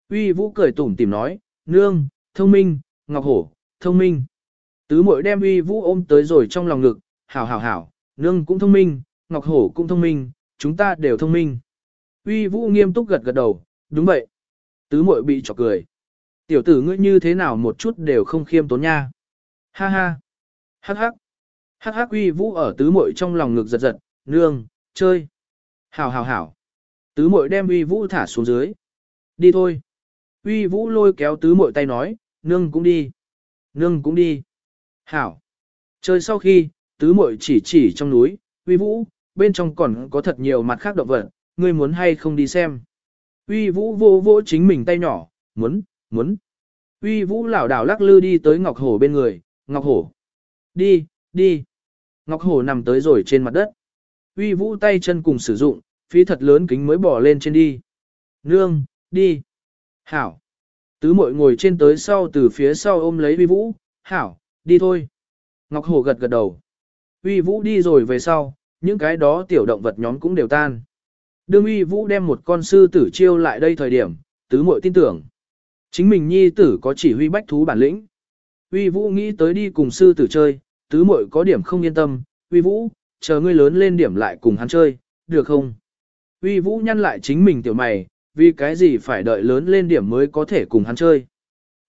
Uy vũ cười tủm tỉm nói, nương, thông minh, ngọc hổ, thông minh. Tứ muội đem uy vũ ôm tới rồi trong lòng ngực, hảo hảo hảo, nương cũng thông minh, ngọc hổ cũng thông minh, chúng ta đều thông minh. Uy vũ nghiêm túc gật gật đầu, đúng vậy. Tứ muội bị chọc cười. Tiểu tử ngươi như thế nào một chút đều không khiêm tốn nha. Ha ha. Hắc hắc. Hắc hắc uy vũ ở tứ muội trong lòng ngực giật giật, nương, chơi. Hảo hảo hảo. Tứ muội đem uy vũ thả xuống dưới. Đi thôi. Uy vũ lôi kéo tứ muội tay nói, nương cũng đi. Nương cũng đi. Hảo. Chơi sau khi, tứ muội chỉ chỉ trong núi, uy vũ, bên trong còn có thật nhiều mặt khác động vật, ngươi muốn hay không đi xem. Uy vũ vô vô chính mình tay nhỏ, muốn, muốn. Uy vũ lảo đảo lắc lư đi tới Ngọc Hổ bên người, Ngọc Hổ. Đi, đi. Ngọc Hổ nằm tới rồi trên mặt đất. Uy vũ tay chân cùng sử dụng, phí thật lớn kính mới bỏ lên trên đi. Nương, đi. Hảo. Tứ mội ngồi trên tới sau từ phía sau ôm lấy uy vũ. Hảo, đi thôi. Ngọc Hổ gật gật đầu. Uy vũ đi rồi về sau, những cái đó tiểu động vật nhóm cũng đều tan. Đương uy vũ đem một con sư tử chiêu lại đây thời điểm, tứ muội tin tưởng. Chính mình nhi tử có chỉ huy bách thú bản lĩnh. Uy vũ nghĩ tới đi cùng sư tử chơi, tứ muội có điểm không yên tâm, uy vũ, chờ ngươi lớn lên điểm lại cùng hắn chơi, được không? Uy vũ nhăn lại chính mình tiểu mày, vì cái gì phải đợi lớn lên điểm mới có thể cùng hắn chơi.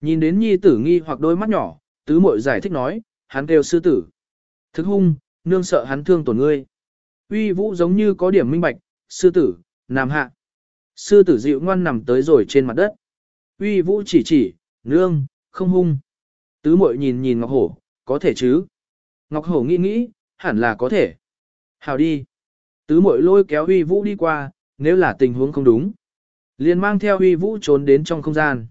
Nhìn đến nhi tử nghi hoặc đôi mắt nhỏ, tứ muội giải thích nói, hắn kêu sư tử. Thức hung, nương sợ hắn thương tổn ngươi. Uy vũ giống như có điểm minh bạch, sư tử, nằm hạ. Sư tử dịu ngoan nằm tới rồi trên mặt đất. Uy vũ chỉ chỉ, nương, không hung. Tứ mội nhìn nhìn Ngọc Hổ, có thể chứ? Ngọc Hổ nghĩ nghĩ, hẳn là có thể. Hào đi. Tứ mội lôi kéo Uy vũ đi qua, nếu là tình huống không đúng. liền mang theo Uy vũ trốn đến trong không gian.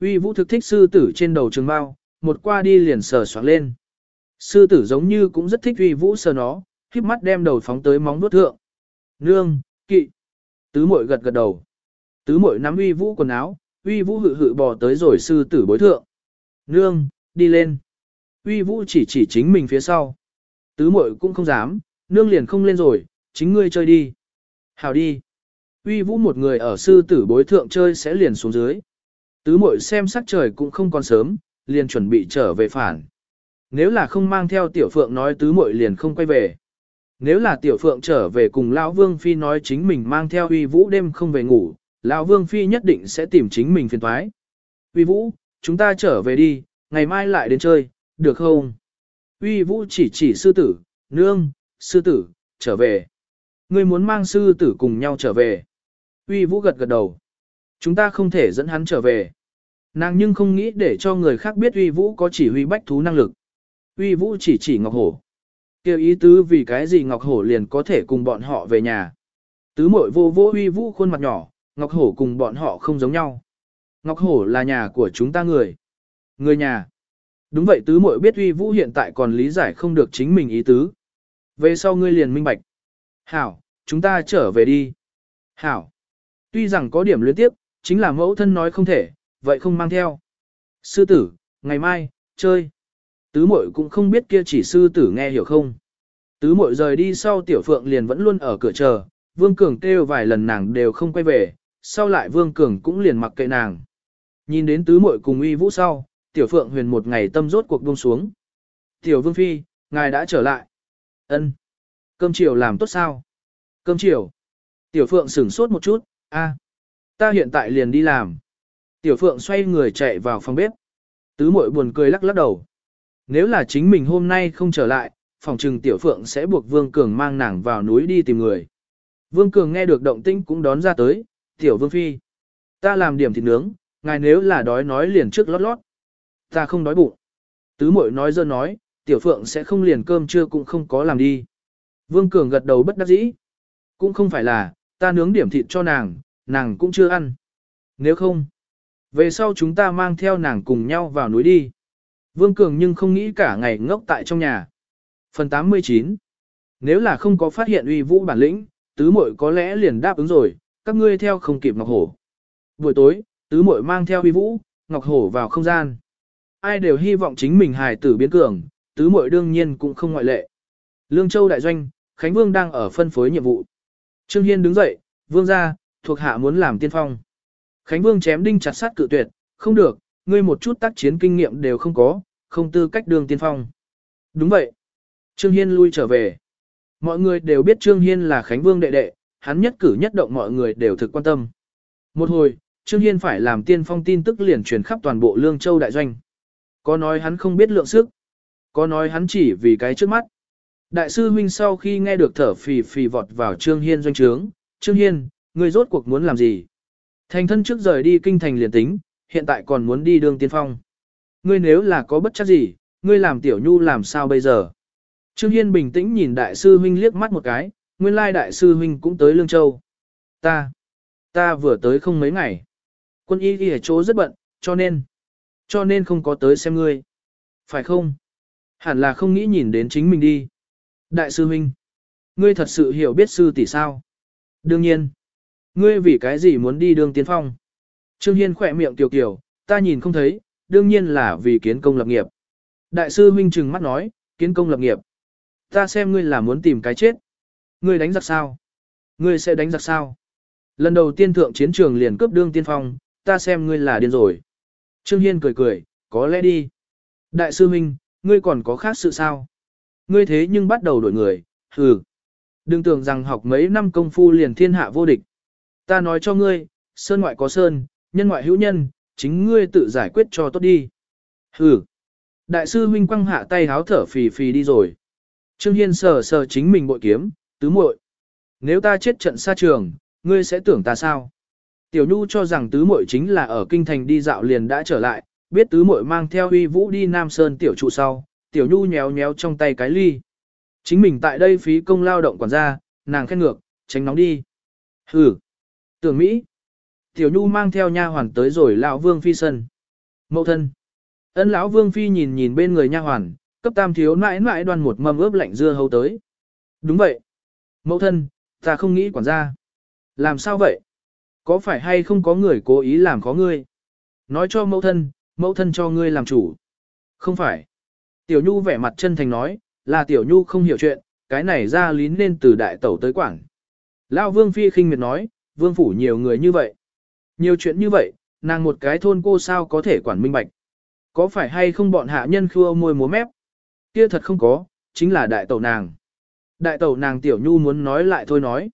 Uy vũ thực thích sư tử trên đầu trường bao, một qua đi liền sờ soạn lên. Sư tử giống như cũng rất thích Uy vũ sờ nó, khiếp mắt đem đầu phóng tới móng vuốt thượng. Nương, kỵ. Tứ mội gật gật đầu. Tứ mội nắm Uy vũ quần áo, Uy Vũ hự hự bò tới rồi sư tử bối thượng. Nương, đi lên. Uy Vũ chỉ chỉ chính mình phía sau. Tứ muội cũng không dám, nương liền không lên rồi, chính ngươi chơi đi. Hào đi. Uy Vũ một người ở sư tử bối thượng chơi sẽ liền xuống dưới. Tứ muội xem sắc trời cũng không còn sớm, liền chuẩn bị trở về phản. Nếu là không mang theo tiểu phượng nói tứ muội liền không quay về. Nếu là tiểu phượng trở về cùng lão vương phi nói chính mình mang theo uy vũ đêm không về ngủ, lão vương phi nhất định sẽ tìm chính mình phiền toái. Uy vũ, chúng ta trở về đi, ngày mai lại đến chơi, được không? Uy vũ chỉ chỉ sư tử, nương, sư tử, trở về. Ngươi muốn mang sư tử cùng nhau trở về. Uy vũ gật gật đầu. Chúng ta không thể dẫn hắn trở về. Nàng nhưng không nghĩ để cho người khác biết uy vũ có chỉ huy bách thú năng lực. Uy vũ chỉ chỉ Ngọc Hổ. Kêu ý tứ vì cái gì Ngọc Hổ liền có thể cùng bọn họ về nhà. Tứ mội vô vô uy vũ khuôn mặt nhỏ, Ngọc Hổ cùng bọn họ không giống nhau. Ngọc Hổ là nhà của chúng ta người. Người nhà. Đúng vậy tứ muội biết uy vũ hiện tại còn lý giải không được chính mình ý tứ. Về sau ngươi liền minh bạch. Hảo, chúng ta trở về đi. Hảo. Tuy rằng có điểm luyến tiếp, chính là mẫu thân nói không thể, vậy không mang theo. Sư tử, ngày mai, chơi. Tứ muội cũng không biết kia chỉ sư tử nghe hiểu không. Tứ muội rời đi sau tiểu phượng liền vẫn luôn ở cửa chờ, vương cường kêu vài lần nàng đều không quay về, sau lại vương cường cũng liền mặc kệ nàng. Nhìn đến tứ muội cùng uy vũ sau, tiểu phượng huyền một ngày tâm rốt cuộc buông xuống. Tiểu vương phi, ngài đã trở lại. ân Cơm chiều làm tốt sao? Cơm chiều. Tiểu phượng sửng sốt một chút, a, ta hiện tại liền đi làm. Tiểu Phượng xoay người chạy vào phòng bếp. Tứ muội buồn cười lắc lắc đầu. Nếu là chính mình hôm nay không trở lại, phòng trừng Tiểu Phượng sẽ buộc Vương Cường mang nàng vào núi đi tìm người. Vương Cường nghe được động tĩnh cũng đón ra tới, Tiểu Vương Phi. Ta làm điểm thịt nướng, ngài nếu là đói nói liền trước lót lót. Ta không đói bụng. Tứ muội nói dơ nói, Tiểu Phượng sẽ không liền cơm trưa cũng không có làm đi. Vương Cường gật đầu bất đắc dĩ. Cũng không phải là, ta nướng điểm thịt cho nàng, nàng cũng chưa ăn. Nếu không, về sau chúng ta mang theo nàng cùng nhau vào núi đi. Vương Cường nhưng không nghĩ cả ngày ngốc tại trong nhà. Phần 89 Nếu là không có phát hiện uy vũ bản lĩnh, tứ muội có lẽ liền đáp ứng rồi, các ngươi theo không kịp Ngọc Hổ. Buổi tối, tứ muội mang theo Huy vũ, Ngọc Hổ vào không gian. Ai đều hy vọng chính mình hài tử biến cường, tứ muội đương nhiên cũng không ngoại lệ. Lương Châu đại doanh, Khánh Vương đang ở phân phối nhiệm vụ. Trương Hiên đứng dậy, vương gia, thuộc hạ muốn làm tiên phong. Khánh Vương chém đinh chặt sát cự tuyệt, không được, ngươi một chút tác chiến kinh nghiệm đều không có, không tư cách đường tiên phong. Đúng vậy. Trương Hiên lui trở về. Mọi người đều biết Trương Hiên là Khánh Vương đệ đệ, hắn nhất cử nhất động mọi người đều thực quan tâm. Một hồi, Trương Hiên phải làm tiên phong tin tức liền truyền khắp toàn bộ Lương Châu đại doanh. Có nói hắn không biết lượng sức, có nói hắn chỉ vì cái trước mắt. Đại sư huynh sau khi nghe được thở phì phì vọt vào Trương Hiên doanh trướng, Trương Hiên, ngươi rốt cuộc muốn làm gì? Thành thân trước rời đi kinh thành liền tính, hiện tại còn muốn đi đường tiên phong. Ngươi nếu là có bất chắc gì, ngươi làm tiểu nhu làm sao bây giờ? Trương Hiên bình tĩnh nhìn đại sư huynh liếc mắt một cái, nguyên lai đại sư huynh cũng tới Lương Châu. Ta, ta vừa tới không mấy ngày. Quân y ghi ở chỗ rất bận, cho nên, cho nên không có tới xem ngươi. Phải không? Hẳn là không nghĩ nhìn đến chính mình đi. Đại sư huynh, ngươi thật sự hiểu biết sư tỷ sao? Đương nhiên. Ngươi vì cái gì muốn đi đường tiên phong? Trương Hiên khỏe miệng tiểu kiểu, ta nhìn không thấy, đương nhiên là vì kiến công lập nghiệp. Đại sư huynh trừng mắt nói, kiến công lập nghiệp. Ta xem ngươi là muốn tìm cái chết. Ngươi đánh giặc sao? Ngươi sẽ đánh giặc sao? Lần đầu tiên thượng chiến trường liền cướp đương tiên phong, ta xem ngươi là điên rồi. Trương Hiên cười cười, có lẽ đi. Đại sư huynh, ngươi còn có khác sự sao? Ngươi thế nhưng bắt đầu đổi người, hừ. Đừng tưởng rằng học mấy năm công phu liền thiên hạ vô địch. Ta nói cho ngươi, sơn ngoại có sơn, nhân ngoại hữu nhân, chính ngươi tự giải quyết cho tốt đi. Hừ. Đại sư huynh quăng hạ tay háo thở phì phì đi rồi. Trương Hiên sờ sờ chính mình bội kiếm, tứ muội. Nếu ta chết trận xa trường, ngươi sẽ tưởng ta sao? Tiểu Nhu cho rằng tứ muội chính là ở kinh thành đi dạo liền đã trở lại, biết tứ muội mang theo uy vũ đi Nam Sơn tiểu trụ sau, Tiểu Nhu nhéo nhéo trong tay cái ly. Chính mình tại đây phí công lao động quản gia, nàng khen ngược, tránh nóng đi. Hừ. Tưởng Mỹ. Tiểu Nhu mang theo nha hoàn tới rồi lão Vương phi sân. mẫu thân. Ân lão Vương phi nhìn nhìn bên người nha hoàn, cấp tam thiếu nãi nãi đoan một mâm ướp lạnh dưa hấu tới. Đúng vậy. Mẫu thân, ta không nghĩ quản gia. Làm sao vậy? Có phải hay không có người cố ý làm khó ngươi? nói cho mẫu thân, mẫu thân cho ngươi làm chủ. Không phải. Tiểu Nhu vẻ mặt chân thành nói, là Tiểu Nhu không hiểu chuyện, cái này ra lý nên từ đại tẩu tới quảng. Lão Vương Phi khinh miệt nói, Vương Phủ nhiều người như vậy. Nhiều chuyện như vậy, nàng một cái thôn cô sao có thể quản minh bạch. Có phải hay không bọn hạ nhân khua môi múa mép? Kia thật không có, chính là đại tẩu nàng. Đại tẩu nàng Tiểu Nhu muốn nói lại thôi nói.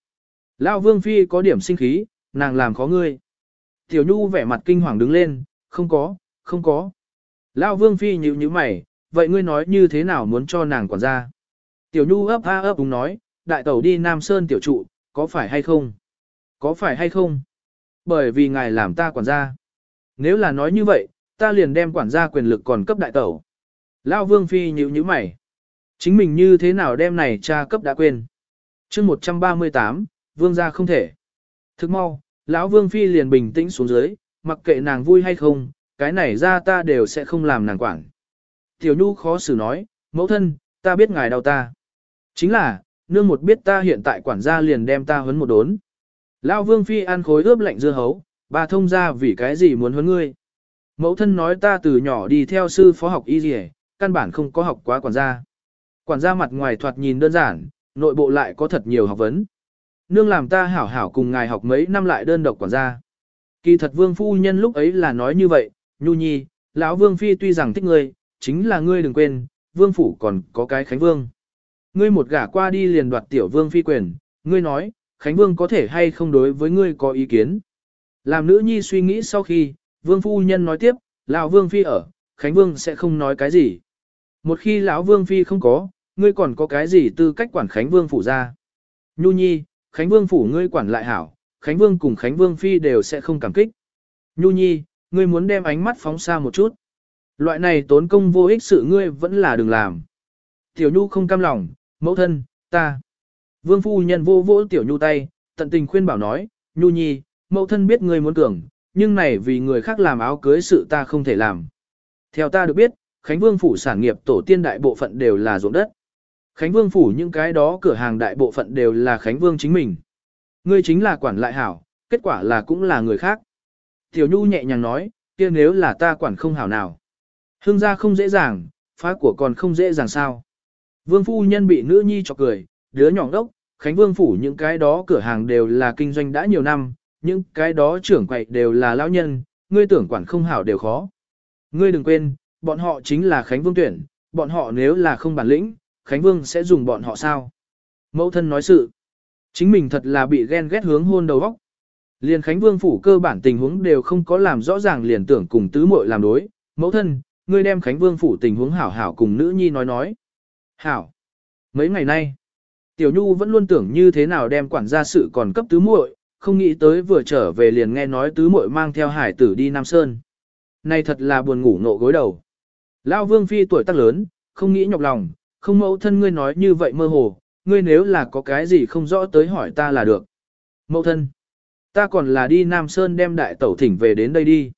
Lão Vương Phi có điểm sinh khí, nàng làm khó ngươi. Tiểu Nhu vẻ mặt kinh hoàng đứng lên, không có, không có. Lão Vương Phi nhíu nhíu mày, vậy ngươi nói như thế nào muốn cho nàng quản gia? Tiểu Nhu ấp a ấp đúng nói, đại tẩu đi Nam Sơn tiểu trụ, có phải hay không? Có phải hay không? Bởi vì ngài làm ta quản gia. Nếu là nói như vậy, ta liền đem quản gia quyền lực còn cấp đại tẩu. Lão Vương Phi nhíu nhíu mày. Chính mình như thế nào đem này cha cấp đã quên. chương 138, Vương gia không thể. Thức mau, lão Vương Phi liền bình tĩnh xuống dưới, mặc kệ nàng vui hay không, cái này ra ta đều sẽ không làm nàng quản. Tiểu Nhu khó xử nói, mẫu thân, ta biết ngài đau ta. Chính là, nương một biết ta hiện tại quản gia liền đem ta huấn một đốn. Lão Vương Phi ăn khối ướp lạnh dưa hấu, bà thông ra vì cái gì muốn huấn ngươi. Mẫu thân nói ta từ nhỏ đi theo sư phó học y gì căn bản không có học quá quản gia. Quản gia mặt ngoài thoạt nhìn đơn giản, nội bộ lại có thật nhiều học vấn. Nương làm ta hảo hảo cùng ngài học mấy năm lại đơn độc quản gia. Kỳ thật vương phu nhân lúc ấy là nói như vậy, nhu nhi, lão vương phi tuy rằng thích ngươi, chính là ngươi đừng quên, vương phủ còn có cái khánh vương. Ngươi một gả qua đi liền đoạt tiểu vương phi quyền, ngươi nói, khánh vương có thể hay không đối với ngươi có ý kiến. Làm nữ nhi suy nghĩ sau khi, vương phu nhân nói tiếp, lão vương phi ở, khánh vương sẽ không nói cái gì. Một khi lão vương phi không có, ngươi còn có cái gì tư cách quản khánh vương phủ ra. Nhu nhi, khánh vương phủ ngươi quản lại hảo, khánh vương cùng khánh vương phi đều sẽ không cảm kích. Nhu nhi, ngươi muốn đem ánh mắt phóng xa một chút. Loại này tốn công vô ích sự ngươi vẫn là đừng làm. Tiểu Nhu không cam lòng, mẫu thân, ta. Vương phu nhân vô vỗ Tiểu Nhu tay, tận tình khuyên bảo nói, Nhu nhi, mẫu thân biết ngươi muốn cường, nhưng này vì người khác làm áo cưới sự ta không thể làm. Theo ta được biết, Khánh Vương phủ sản nghiệp tổ tiên đại bộ phận đều là ruộng đất. Khánh Vương phủ những cái đó cửa hàng đại bộ phận đều là Khánh Vương chính mình. Ngươi chính là quản lại hảo, kết quả là cũng là người khác. Tiểu Nhu nhẹ nhàng nói, kia nếu là ta quản không hảo nào. Hương gia không dễ dàng, phá của còn không dễ dàng sao. Vương phu nhân bị nữ nhi chọc cười, đứa nhỏ đốc, Khánh Vương phủ những cái đó cửa hàng đều là kinh doanh đã nhiều năm, những cái đó trưởng quậy đều là lão nhân, ngươi tưởng quản không hảo đều khó. Ngươi đừng quên, bọn họ chính là Khánh Vương tuyển, bọn họ nếu là không bản lĩnh, Khánh Vương sẽ dùng bọn họ sao? Mẫu thân nói sự. Chính mình thật là bị ghen ghét hướng hôn đầu óc. Liền Khánh Vương phủ cơ bản tình huống đều không có làm rõ ràng liền tưởng cùng tứ muội làm đối. Mẫu thân, ngươi đem Khánh Vương phủ tình huống hảo hảo cùng nữ nhi nói nói. Hảo. Mấy ngày nay, Tiểu Nhu vẫn luôn tưởng như thế nào đem quản gia sự còn cấp tứ muội, không nghĩ tới vừa trở về liền nghe nói tứ muội mang theo hải tử đi Nam Sơn. Này thật là buồn ngủ nộ gối đầu. Lão Vương Phi tuổi tác lớn, không nghĩ nhọc lòng, không mẫu thân ngươi nói như vậy mơ hồ, ngươi nếu là có cái gì không rõ tới hỏi ta là được. Mẫu thân, ta còn là đi Nam Sơn đem đại tẩu thỉnh về đến đây đi.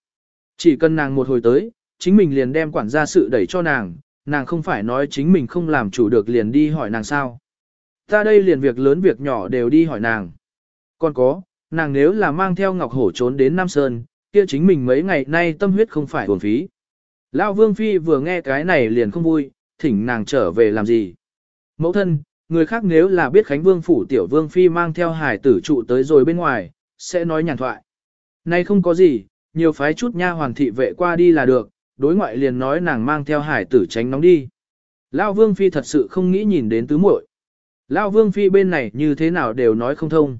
Chỉ cần nàng một hồi tới, chính mình liền đem quản gia sự đẩy cho nàng, nàng không phải nói chính mình không làm chủ được liền đi hỏi nàng sao. Ta đây liền việc lớn việc nhỏ đều đi hỏi nàng. Còn có, nàng nếu là mang theo Ngọc Hổ trốn đến Nam Sơn, kia chính mình mấy ngày nay tâm huyết không phải uổng phí. Lão Vương Phi vừa nghe cái này liền không vui, thỉnh nàng trở về làm gì. Mẫu thân, người khác nếu là biết Khánh Vương phủ tiểu Vương Phi mang theo hải tử trụ tới rồi bên ngoài, sẽ nói nhàn thoại. Nay không có gì, nhiều phái chút nha hoàng thị vệ qua đi là được, đối ngoại liền nói nàng mang theo hải tử tránh nóng đi. Lão Vương Phi thật sự không nghĩ nhìn đến tứ muội. Lão Vương Phi bên này như thế nào đều nói không thông.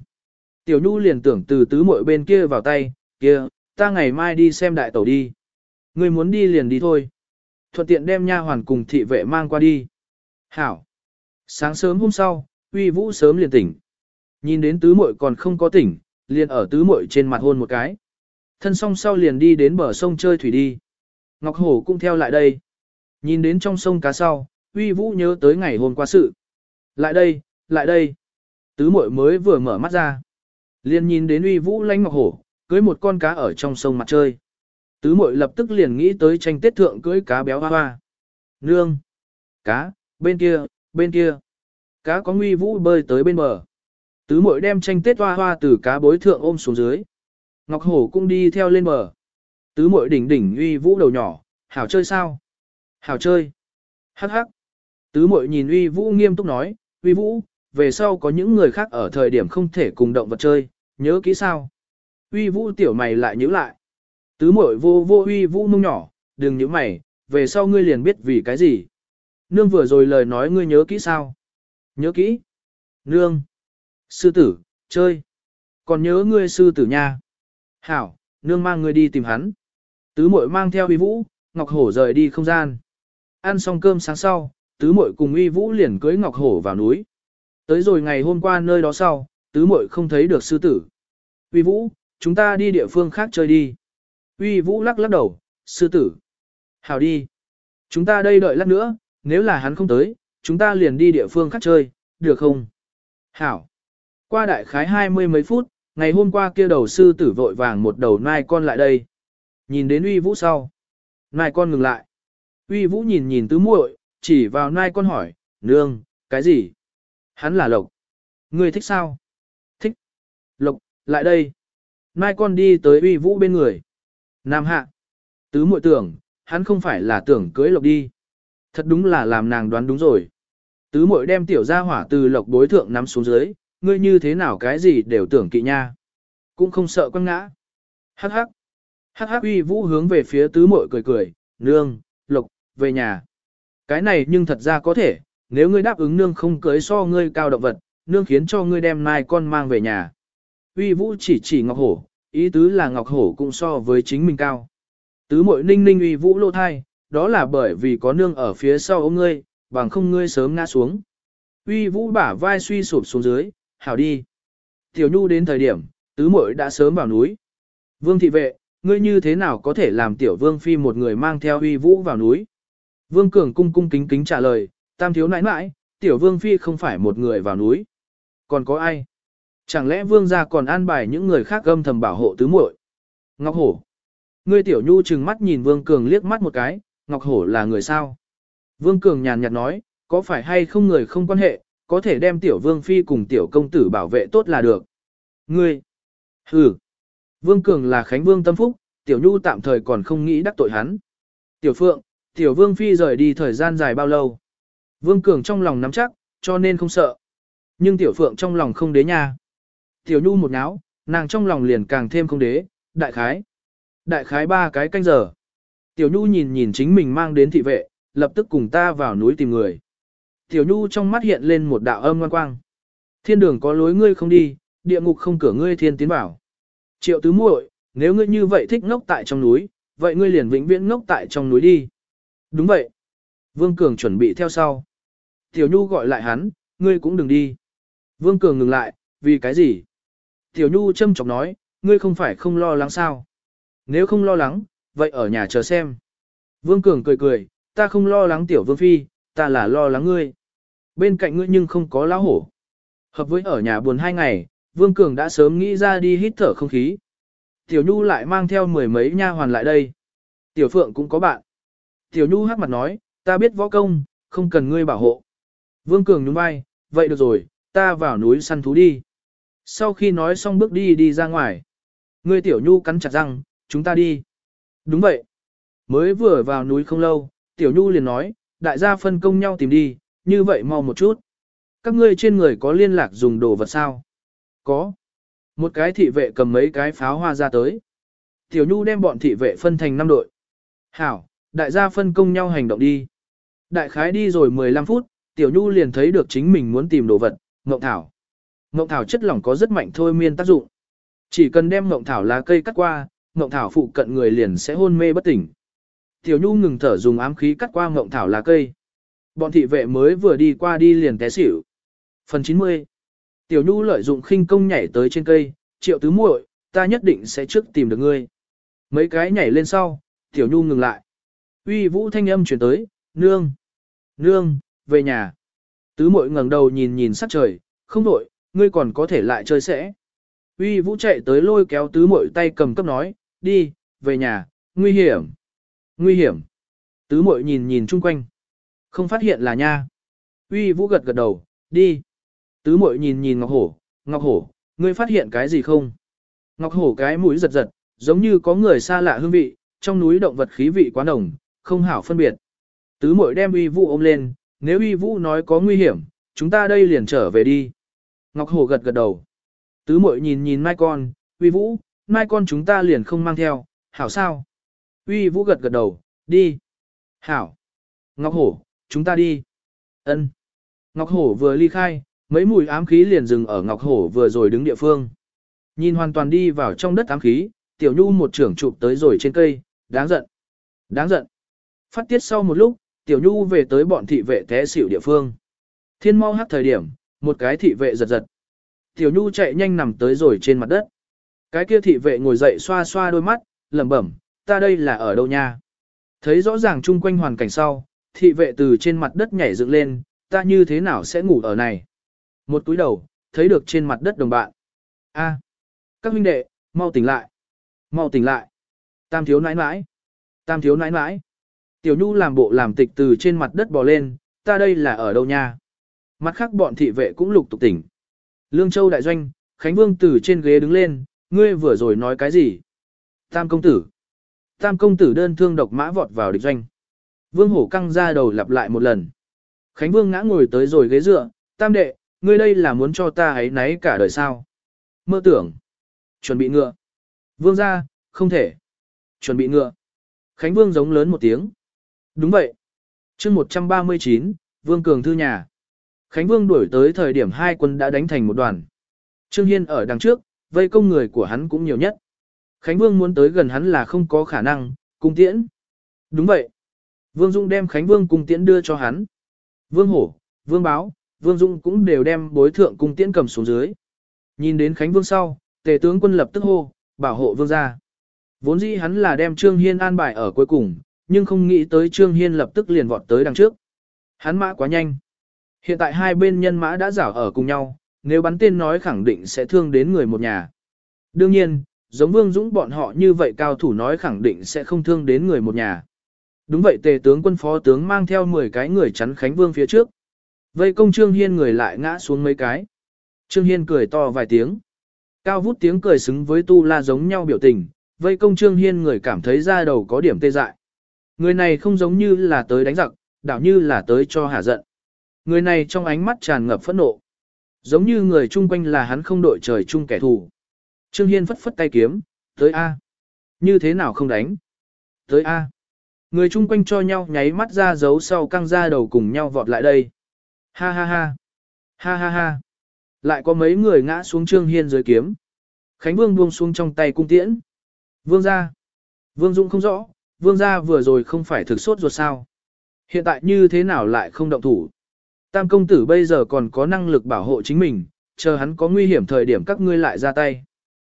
Tiểu Nhu liền tưởng từ tứ muội bên kia vào tay, kia, ta ngày mai đi xem đại tẩu đi. Ngươi muốn đi liền đi thôi. Thuận tiện đem nha hoàn cùng thị vệ mang qua đi. Hảo. Sáng sớm hôm sau, uy vũ sớm liền tỉnh. Nhìn đến tứ muội còn không có tỉnh, liền ở tứ muội trên mặt hôn một cái. Thân song sau liền đi đến bờ sông chơi thủy đi. Ngọc Hổ cũng theo lại đây. Nhìn đến trong sông cá sau, uy vũ nhớ tới ngày hôm qua sự. Lại đây, lại đây. Tứ muội mới vừa mở mắt ra. Liền nhìn đến uy vũ lánh Ngọc Hổ, cưới một con cá ở trong sông mặt chơi. Tứ muội lập tức liền nghĩ tới tranh tết thượng cưới cá béo hoa hoa. Nương! Cá, bên kia, bên kia. Cá có nguy vũ bơi tới bên bờ. Tứ muội đem tranh tết hoa hoa từ cá bối thượng ôm xuống dưới. Ngọc Hổ cũng đi theo lên bờ. Tứ muội đỉnh đỉnh uy vũ đầu nhỏ, hảo chơi sao? Hảo chơi. Hắc hắc. Tứ muội nhìn uy vũ nghiêm túc nói, uy vũ, về sau có những người khác ở thời điểm không thể cùng động vật chơi, nhớ kỹ sao? Uy vũ tiểu mày lại nhíu lại. Tứ muội vô vô uy vũ mông nhỏ, đừng nhíu mày, về sau ngươi liền biết vì cái gì. Nương vừa rồi lời nói ngươi nhớ kỹ sao? Nhớ kỹ. Nương. Sư tử, chơi. Còn nhớ ngươi sư tử nha. Hảo, nương mang ngươi đi tìm hắn. Tứ muội mang theo uy vũ, Ngọc Hổ rời đi không gian. Ăn xong cơm sáng sau, tứ muội cùng uy vũ liền cưới Ngọc Hổ vào núi. Tới rồi ngày hôm qua nơi đó sau, tứ muội không thấy được sư tử. Uy vũ, chúng ta đi địa phương khác chơi đi. Uy vũ lắc lắc đầu, sư tử. Hảo đi. Chúng ta đây đợi lát nữa, nếu là hắn không tới, chúng ta liền đi địa phương khác chơi, được không? Hảo. Qua đại khái hai mươi mấy phút, ngày hôm qua kia đầu sư tử vội vàng một đầu nai con lại đây. Nhìn đến uy vũ sau. Nai con ngừng lại. Uy vũ nhìn nhìn tứ muội, chỉ vào nai con hỏi, nương, cái gì? Hắn là lộc. Ngươi thích sao? Thích. Lộc, lại đây. Nai con đi tới uy vũ bên người. Nam hạ. Tứ muội tưởng, hắn không phải là tưởng cưới lộc đi. Thật đúng là làm nàng đoán đúng rồi. Tứ muội đem tiểu gia hỏa từ lộc bối thượng nắm xuống dưới, ngươi như thế nào cái gì đều tưởng kỵ nha. Cũng không sợ quăng ngã. Hắc hắc. Hắc hắc uy vũ hướng về phía tứ muội cười cười, nương, lộc, về nhà. Cái này nhưng thật ra có thể, nếu ngươi đáp ứng nương không cưới so ngươi cao động vật, nương khiến cho ngươi đem nai con mang về nhà. Uy vũ chỉ chỉ ngọc hổ, ý tứ là ngọc hổ cũng so với chính mình cao. Tứ muội ninh ninh uy vũ lô thai, đó là bởi vì có nương ở phía sau ôm ngươi, bằng không ngươi sớm ngã xuống. Uy vũ bả vai suy sụp xuống dưới, hảo đi. Tiểu Nhu đến thời điểm, tứ muội đã sớm vào núi. Vương thị vệ, ngươi như thế nào có thể làm tiểu vương phi một người mang theo uy vũ vào núi? Vương Cường cung cung kính kính trả lời, tam thiếu nãi nãi, tiểu vương phi không phải một người vào núi. Còn có ai? Chẳng lẽ vương gia còn an bài những người khác gâm thầm bảo hộ tứ muội? Ngọc Hổ. Ngươi tiểu nhu trừng mắt nhìn Vương Cường liếc mắt một cái, Ngọc Hổ là người sao? Vương Cường nhàn nhạt nói, có phải hay không người không quan hệ, có thể đem tiểu vương phi cùng tiểu công tử bảo vệ tốt là được. Ngươi. Hừ. Vương Cường là Khánh Vương tâm phúc, tiểu nhu tạm thời còn không nghĩ đắc tội hắn. Tiểu Phượng, tiểu vương phi rời đi thời gian dài bao lâu? Vương Cường trong lòng nắm chắc, cho nên không sợ. Nhưng tiểu Phượng trong lòng không đế nha. Tiểu nhu một náo, nàng trong lòng liền càng thêm không đế, đại khái. Đại khái ba cái canh giờ. Tiểu Nhu nhìn nhìn chính mình mang đến thị vệ, lập tức cùng ta vào núi tìm người. Tiểu Nhu trong mắt hiện lên một đạo âm ngoan quang. Thiên đường có lối ngươi không đi, địa ngục không cửa ngươi thiên tiến bảo. Triệu tứ muội, nếu ngươi như vậy thích ngốc tại trong núi, vậy ngươi liền vĩnh viễn ngốc tại trong núi đi. Đúng vậy. Vương Cường chuẩn bị theo sau. Tiểu Nhu gọi lại hắn, ngươi cũng đừng đi. Vương Cường ngừng lại, vì cái gì? Tiểu Nhu châm chọc nói, ngươi không phải không lo lắng sao? Nếu không lo lắng, vậy ở nhà chờ xem. Vương Cường cười cười, ta không lo lắng tiểu vương phi, ta là lo lắng ngươi. Bên cạnh ngươi nhưng không có lão hổ. Hợp với ở nhà buồn hai ngày, Vương Cường đã sớm nghĩ ra đi hít thở không khí. Tiểu Nhu lại mang theo mười mấy nha hoàn lại đây. Tiểu Phượng cũng có bạn. Tiểu Nhu hắc mặt nói, ta biết võ công, không cần ngươi bảo hộ. Vương Cường nhún vai, vậy được rồi, ta vào núi săn thú đi. Sau khi nói xong bước đi đi ra ngoài. Ngươi Tiểu Nhu cắn chặt răng, chúng ta đi. Đúng vậy. Mới vừa vào núi không lâu, Tiểu Nhu liền nói, đại gia phân công nhau tìm đi, như vậy mau một chút. Các ngươi trên người có liên lạc dùng đồ vật sao? Có. Một cái thị vệ cầm mấy cái pháo hoa ra tới. Tiểu Nhu đem bọn thị vệ phân thành 5 đội. Hảo, đại gia phân công nhau hành động đi. Đại khái đi rồi 15 phút, Tiểu Nhu liền thấy được chính mình muốn tìm đồ vật, Ngộng Thảo mộng Thảo chất lỏng có rất mạnh thôi miên tác dụng. Chỉ cần đem mộng Thảo lá cây cắt qua, mộng Thảo phụ cận người liền sẽ hôn mê bất tỉnh. Tiểu Nhu ngừng thở dùng ám khí cắt qua mộng Thảo lá cây. Bọn thị vệ mới vừa đi qua đi liền té xỉu. Phần 90 Tiểu Nhu lợi dụng khinh công nhảy tới trên cây, triệu tứ muội, ta nhất định sẽ trước tìm được ngươi. Mấy cái nhảy lên sau, Tiểu Nhu ngừng lại. Uy vũ thanh âm truyền tới, nương, nương, về nhà. Tứ muội ngẩng đầu nhìn nhìn sắc trời, không đổi, ngươi còn có thể lại chơi sẽ. Uy vũ chạy tới lôi kéo tứ muội tay cầm cấp nói, đi, về nhà, nguy hiểm, nguy hiểm. Tứ muội nhìn nhìn chung quanh, không phát hiện là nha. Uy vũ gật gật đầu, đi. Tứ muội nhìn nhìn Ngọc Hổ, Ngọc Hổ, ngươi phát hiện cái gì không? Ngọc Hổ cái mũi giật giật, giống như có người xa lạ hương vị, trong núi động vật khí vị quá nồng, không hảo phân biệt. Tứ muội đem uy vũ ôm lên, nếu uy vũ nói có nguy hiểm, chúng ta đây liền trở về đi. Ngọc Hổ gật gật đầu. Tứ muội nhìn nhìn mai con, uy vũ, mai con chúng ta liền không mang theo, hảo sao? Uy vũ gật gật đầu, đi. Hảo. Ngọc Hổ, chúng ta đi. Ân. Ngọc Hổ vừa ly khai, mấy mùi ám khí liền dừng ở Ngọc Hổ vừa rồi đứng địa phương. Nhìn hoàn toàn đi vào trong đất ám khí, Tiểu Nhu một trưởng chụp tới rồi trên cây, đáng giận. Đáng giận. Phát tiết sau một lúc, Tiểu Nhu về tới bọn thị vệ té xỉu địa phương. Thiên mau hát thời điểm, một cái thị vệ giật giật. Tiểu Nhu chạy nhanh nằm tới rồi trên mặt đất. Cái kia thị vệ ngồi dậy xoa xoa đôi mắt, lẩm bẩm, ta đây là ở đâu nha? Thấy rõ ràng chung quanh hoàn cảnh sau, thị vệ từ trên mặt đất nhảy dựng lên, ta như thế nào sẽ ngủ ở này? Một túi đầu, thấy được trên mặt đất đồng bạn. A, các huynh đệ, mau tỉnh lại. Mau tỉnh lại. Tam thiếu nãi nãi. Tam thiếu nãi nãi. Tiểu Nhu làm bộ làm tịch từ trên mặt đất bò lên, ta đây là ở đâu nha? Mặt khác bọn thị vệ cũng lục tục tỉnh. Lương Châu đại doanh, Khánh Vương từ trên ghế đứng lên, ngươi vừa rồi nói cái gì? Tam công tử. Tam công tử đơn thương độc mã vọt vào địch doanh. Vương hổ căng ra đầu lặp lại một lần. Khánh Vương ngã ngồi tới rồi ghế dựa, tam đệ, ngươi đây là muốn cho ta ấy náy cả đời sao? Mơ tưởng. Chuẩn bị ngựa. Vương ra, không thể. Chuẩn bị ngựa. Khánh Vương giống lớn một tiếng. Đúng vậy. chương 139, Vương Cường thư nhà. Khánh Vương đuổi tới thời điểm hai quân đã đánh thành một đoàn. Trương Hiên ở đằng trước, vây công người của hắn cũng nhiều nhất. Khánh Vương muốn tới gần hắn là không có khả năng, cung tiễn. Đúng vậy. Vương Dung đem Khánh Vương cung tiễn đưa cho hắn. Vương Hổ, Vương Báo, Vương Dung cũng đều đem bối thượng cung tiễn cầm xuống dưới. Nhìn đến Khánh Vương sau, tề tướng quân lập tức hô, bảo hộ Vương ra. Vốn dĩ hắn là đem Trương Hiên an bài ở cuối cùng, nhưng không nghĩ tới Trương Hiên lập tức liền vọt tới đằng trước. Hắn mã quá nhanh. Hiện tại hai bên nhân mã đã rảo ở cùng nhau, nếu bắn tên nói khẳng định sẽ thương đến người một nhà. Đương nhiên, giống Vương Dũng bọn họ như vậy cao thủ nói khẳng định sẽ không thương đến người một nhà. Đúng vậy tề tướng quân phó tướng mang theo 10 cái người chắn Khánh Vương phía trước. Vây công Trương Hiên người lại ngã xuống mấy cái. Trương Hiên cười to vài tiếng. Cao vút tiếng cười xứng với tu la giống nhau biểu tình, vây công Trương Hiên người cảm thấy ra đầu có điểm tê dại. Người này không giống như là tới đánh giặc, đảo như là tới cho hả giận. Người này trong ánh mắt tràn ngập phẫn nộ. Giống như người chung quanh là hắn không đội trời chung kẻ thù. Trương Hiên phất phất tay kiếm, tới A. Như thế nào không đánh? Tới A. Người chung quanh cho nhau nháy mắt ra giấu sau căng ra đầu cùng nhau vọt lại đây. Ha ha ha. Ha ha ha. Lại có mấy người ngã xuống Trương Hiên dưới kiếm. Khánh Vương buông xuống trong tay cung tiễn. Vương ra. Vương Dung không rõ, Vương gia vừa rồi không phải thực sốt ruột sao. Hiện tại như thế nào lại không động thủ. Tam công tử bây giờ còn có năng lực bảo hộ chính mình, chờ hắn có nguy hiểm thời điểm các ngươi lại ra tay.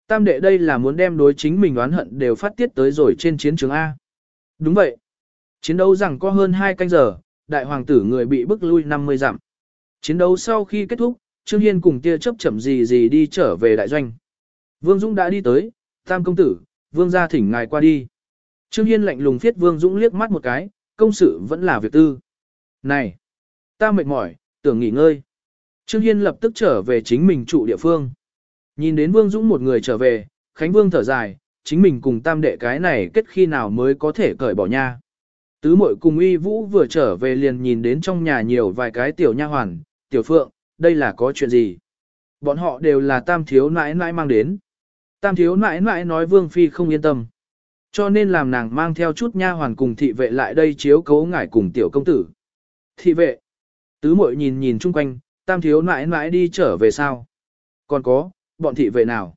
Tam đệ đây là muốn đem đối chính mình oán hận đều phát tiết tới rồi trên chiến trường A. Đúng vậy. Chiến đấu rằng có hơn 2 canh giờ, đại hoàng tử người bị bức lui 50 dặm. Chiến đấu sau khi kết thúc, Trương Hiên cùng tia chấp chậm gì gì đi trở về đại doanh. Vương Dũng đã đi tới, tam công tử, vương gia thỉnh ngài qua đi. Trương Hiên lạnh lùng phiết vương Dũng liếc mắt một cái, công sự vẫn là việc tư. Này, ta mệt mỏi, tưởng nghỉ ngơi. Trương Hiên lập tức trở về chính mình trụ địa phương. Nhìn đến Vương Dũng một người trở về, Khánh Vương thở dài, chính mình cùng tam đệ cái này kết khi nào mới có thể cởi bỏ nha. Tứ mội cùng uy vũ vừa trở về liền nhìn đến trong nhà nhiều vài cái tiểu nha hoàn, tiểu phượng, đây là có chuyện gì? Bọn họ đều là tam thiếu nãi nãi mang đến. Tam thiếu nãi nãi nói Vương Phi không yên tâm. Cho nên làm nàng mang theo chút nha hoàn cùng thị vệ lại đây chiếu cấu ngải cùng tiểu công tử. Thị vệ. Tứ muội nhìn nhìn chung quanh, tam thiếu nãi nãi đi trở về sao? Còn có, bọn thị vệ nào?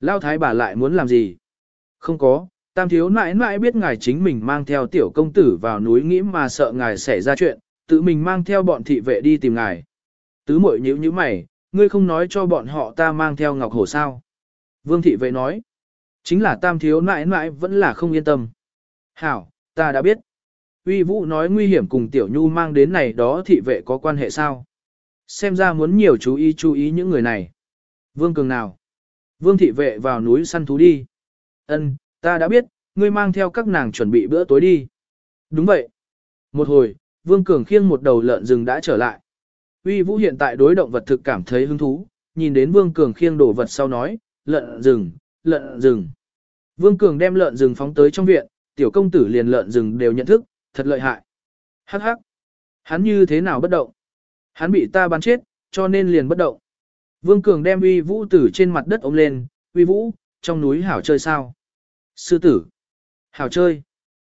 Lao thái bà lại muốn làm gì? Không có, tam thiếu nãi nãi biết ngài chính mình mang theo tiểu công tử vào núi nghĩ mà sợ ngài xảy ra chuyện, tự mình mang theo bọn thị vệ đi tìm ngài. Tứ muội nhíu như mày, ngươi không nói cho bọn họ ta mang theo ngọc hổ sao? Vương thị vệ nói, chính là tam thiếu nãi nãi vẫn là không yên tâm. Hảo, ta đã biết. Uy Vũ nói nguy hiểm cùng Tiểu Nhu mang đến này đó thị vệ có quan hệ sao? Xem ra muốn nhiều chú ý chú ý những người này. Vương Cường nào? Vương thị vệ vào núi săn thú đi. Ân, ta đã biết, ngươi mang theo các nàng chuẩn bị bữa tối đi. Đúng vậy. Một hồi, Vương Cường khiêng một đầu lợn rừng đã trở lại. Uy Vũ hiện tại đối động vật thực cảm thấy hứng thú, nhìn đến Vương Cường khiêng đồ vật sau nói, lợn rừng, lợn rừng. Vương Cường đem lợn rừng phóng tới trong viện, tiểu công tử liền lợn rừng đều nhận thức, thật lợi hại. Hắc hắc. Hắn như thế nào bất động? Hắn bị ta bắn chết, cho nên liền bất động. Vương Cường đem uy vũ tử trên mặt đất ôm lên, uy vũ, trong núi hảo chơi sao? Sư tử. Hảo chơi.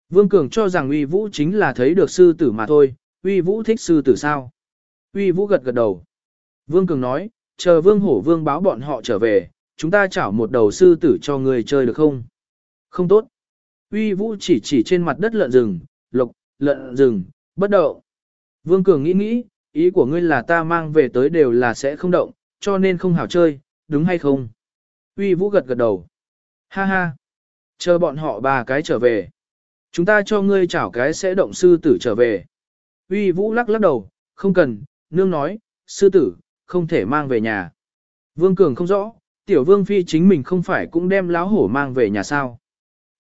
Vương Cường cho rằng uy vũ chính là thấy được sư tử mà thôi, uy vũ thích sư tử sao? Uy vũ gật gật đầu. Vương Cường nói, chờ vương hổ vương báo bọn họ trở về, chúng ta chảo một đầu sư tử cho người chơi được không? Không tốt. Uy vũ chỉ chỉ trên mặt đất lợn rừng, lộc, lợn rừng, bất động. Vương Cường nghĩ nghĩ, ý của ngươi là ta mang về tới đều là sẽ không động, cho nên không hảo chơi, đúng hay không? Uy vũ gật gật đầu. Ha ha. Chờ bọn họ ba cái trở về. Chúng ta cho ngươi chảo cái sẽ động sư tử trở về. Uy vũ lắc lắc đầu, không cần, nương nói, sư tử, không thể mang về nhà. Vương Cường không rõ, tiểu vương phi chính mình không phải cũng đem láo hổ mang về nhà sao.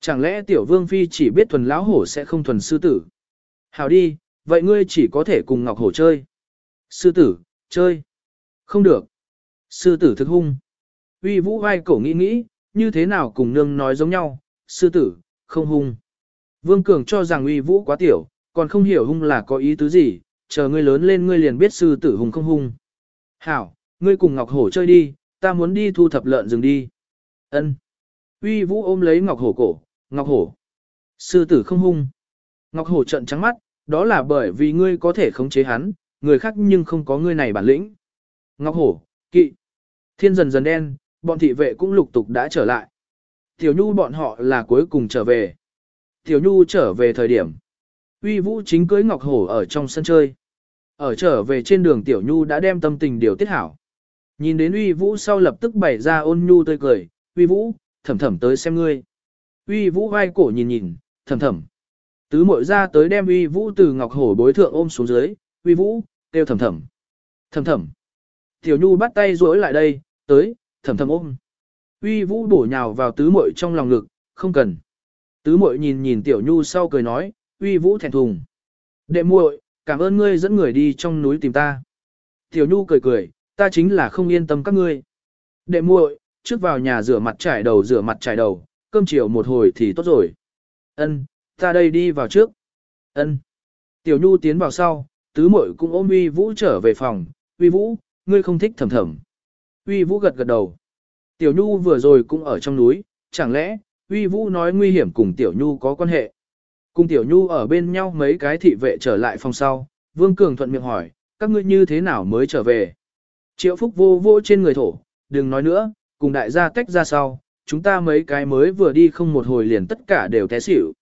Chẳng lẽ tiểu vương phi chỉ biết thuần lão hổ sẽ không thuần sư tử. Hảo đi, vậy ngươi chỉ có thể cùng ngọc hổ chơi. Sư tử, chơi. Không được. Sư tử thực hung. Uy vũ vai cổ nghĩ nghĩ, như thế nào cùng nương nói giống nhau, sư tử, không hung. Vương Cường cho rằng uy vũ quá tiểu, còn không hiểu hung là có ý tứ gì, chờ ngươi lớn lên ngươi liền biết sư tử hung không hung. Hảo, ngươi cùng Ngọc Hổ chơi đi, ta muốn đi thu thập lợn rừng đi. Ân. Uy vũ ôm lấy Ngọc Hổ cổ, Ngọc Hổ. Sư tử không hung. Ngọc Hổ trận trắng mắt, đó là bởi vì ngươi có thể khống chế hắn, người khác nhưng không có ngươi này bản lĩnh. Ngọc Hổ, kỵ. Thiên dần dần đen, bọn thị vệ cũng lục tục đã trở lại. Tiểu Nhu bọn họ là cuối cùng trở về. Tiểu Nhu trở về thời điểm. Uy Vũ chính cưới Ngọc Hổ ở trong sân chơi. Ở trở về trên đường Tiểu Nhu đã đem tâm tình điều tiết hảo. Nhìn đến Uy Vũ sau lập tức bày ra ôn nhu tươi cười, Uy Vũ, thầm thầm tới xem ngươi. Uy Vũ vai cổ nhìn nhìn, thầm thầm. Tứ mội ra tới đem Uy Vũ từ Ngọc Hổ bối thượng ôm xuống dưới, Uy Vũ, kêu thầm thầm. Thầm thầm. Tiểu Nhu bắt tay duỗi lại đây, tới, thầm thầm ôm. Uy Vũ bổ nhào vào tứ muội trong lòng ngực, không cần. Tứ muội nhìn nhìn Tiểu Nhu sau cười nói, Uy Vũ thẹn thùng. Đệ muội, cảm ơn ngươi dẫn người đi trong núi tìm ta. Tiểu Nhu cười cười, ta chính là không yên tâm các ngươi. Đệ muội, trước vào nhà rửa mặt trải đầu rửa mặt trải đầu, cơm chiều một hồi thì tốt rồi. Ân, ta đây đi vào trước. Ân. Tiểu Nhu tiến vào sau, tứ muội cũng ôm Uy Vũ trở về phòng, Uy Vũ, ngươi không thích thầm thầm. Uy Vũ gật gật đầu. Tiểu Nhu vừa rồi cũng ở trong núi, chẳng lẽ, Uy Vũ nói nguy hiểm cùng Tiểu Nhu có quan hệ. Cùng Tiểu Nhu ở bên nhau mấy cái thị vệ trở lại phòng sau, Vương Cường thuận miệng hỏi, các ngươi như thế nào mới trở về? Triệu Phúc vô vô trên người thổ, đừng nói nữa, cùng đại gia tách ra sau, chúng ta mấy cái mới vừa đi không một hồi liền tất cả đều té xỉu.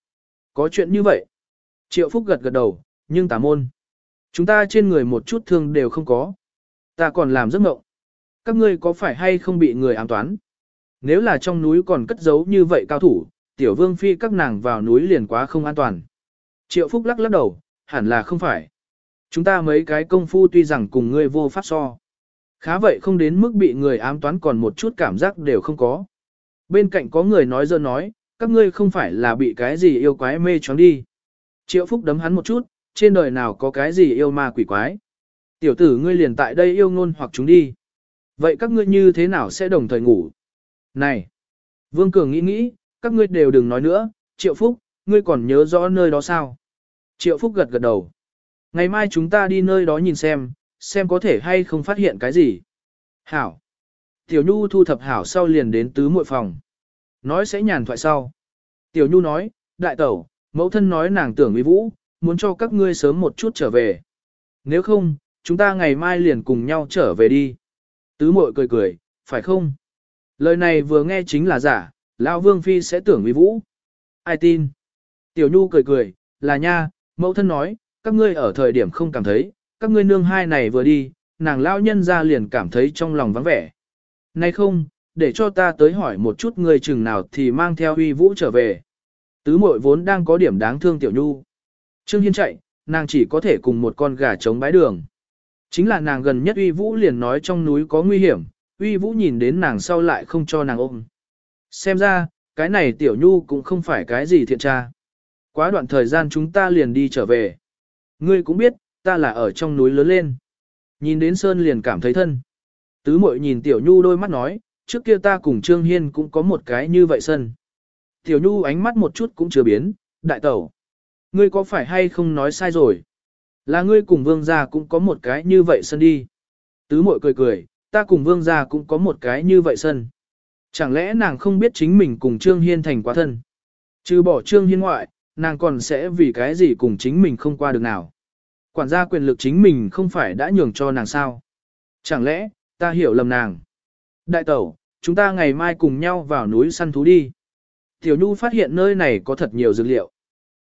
Có chuyện như vậy. Triệu Phúc gật gật đầu, nhưng tà môn. Chúng ta trên người một chút thương đều không có. Ta còn làm giấc mộng. Các ngươi có phải hay không bị người ám toán? Nếu là trong núi còn cất giấu như vậy cao thủ, tiểu vương phi các nàng vào núi liền quá không an toàn. Triệu Phúc lắc lắc đầu, hẳn là không phải. Chúng ta mấy cái công phu tuy rằng cùng ngươi vô pháp so. Khá vậy không đến mức bị người ám toán còn một chút cảm giác đều không có. Bên cạnh có người nói dơ nói, các ngươi không phải là bị cái gì yêu quái mê choáng đi. Triệu Phúc đấm hắn một chút, trên đời nào có cái gì yêu ma quỷ quái. Tiểu tử ngươi liền tại đây yêu ngôn hoặc chúng đi. Vậy các ngươi như thế nào sẽ đồng thời ngủ? Này! Vương Cường nghĩ nghĩ, các ngươi đều đừng nói nữa, Triệu Phúc, ngươi còn nhớ rõ nơi đó sao? Triệu Phúc gật gật đầu. Ngày mai chúng ta đi nơi đó nhìn xem, xem có thể hay không phát hiện cái gì. Hảo! Tiểu Nhu thu thập hảo sau liền đến tứ muội phòng. Nói sẽ nhàn thoại sau. Tiểu Nhu nói, đại tẩu, mẫu thân nói nàng tưởng uy vũ, muốn cho các ngươi sớm một chút trở về. Nếu không, chúng ta ngày mai liền cùng nhau trở về đi. Tứ muội cười cười, phải không? Lời này vừa nghe chính là giả, lão Vương Phi sẽ tưởng uy vũ. Ai tin? Tiểu Nhu cười cười, là nha, mẫu thân nói, các ngươi ở thời điểm không cảm thấy, các ngươi nương hai này vừa đi, nàng lão nhân ra liền cảm thấy trong lòng vắng vẻ nay không, để cho ta tới hỏi một chút người chừng nào thì mang theo uy vũ trở về. Tứ mội vốn đang có điểm đáng thương Tiểu Nhu. Trương Hiên chạy, nàng chỉ có thể cùng một con gà chống bái đường. Chính là nàng gần nhất uy vũ liền nói trong núi có nguy hiểm, uy vũ nhìn đến nàng sau lại không cho nàng ôm. Xem ra, cái này tiểu nhu cũng không phải cái gì thiện tra. Quá đoạn thời gian chúng ta liền đi trở về. Ngươi cũng biết, ta là ở trong núi lớn lên. Nhìn đến Sơn liền cảm thấy thân. Tứ mội nhìn tiểu nhu đôi mắt nói, trước kia ta cùng Trương Hiên cũng có một cái như vậy sân. Tiểu nhu ánh mắt một chút cũng chưa biến, đại tẩu. Ngươi có phải hay không nói sai rồi? Là ngươi cùng vương gia cũng có một cái như vậy sân đi. Tứ mội cười cười, ta cùng vương gia cũng có một cái như vậy sân. Chẳng lẽ nàng không biết chính mình cùng Trương Hiên thành quá thân? Trừ bỏ Trương Hiên ngoại, nàng còn sẽ vì cái gì cùng chính mình không qua được nào? Quản gia quyền lực chính mình không phải đã nhường cho nàng sao? Chẳng lẽ, ta hiểu lầm nàng? Đại tẩu, chúng ta ngày mai cùng nhau vào núi săn thú đi. Tiểu Nhu phát hiện nơi này có thật nhiều dược liệu.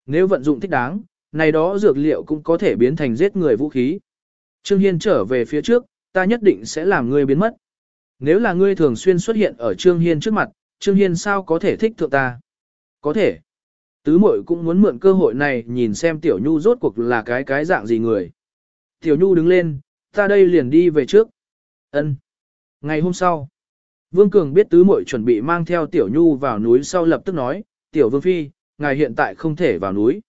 Nếu vận dụng thích đáng, này đó dược liệu cũng có thể biến thành giết người vũ khí. Trương Hiên trở về phía trước, ta nhất định sẽ làm ngươi biến mất. Nếu là ngươi thường xuyên xuất hiện ở Trương Hiên trước mặt, Trương Hiên sao có thể thích thượng ta? Có thể. Tứ mội cũng muốn mượn cơ hội này nhìn xem Tiểu Nhu rốt cuộc là cái cái dạng gì người. Tiểu Nhu đứng lên, ta đây liền đi về trước. Ân. Ngày hôm sau, Vương Cường biết tứ muội chuẩn bị mang theo Tiểu Nhu vào núi sau lập tức nói, Tiểu Vương Phi, ngài hiện tại không thể vào núi.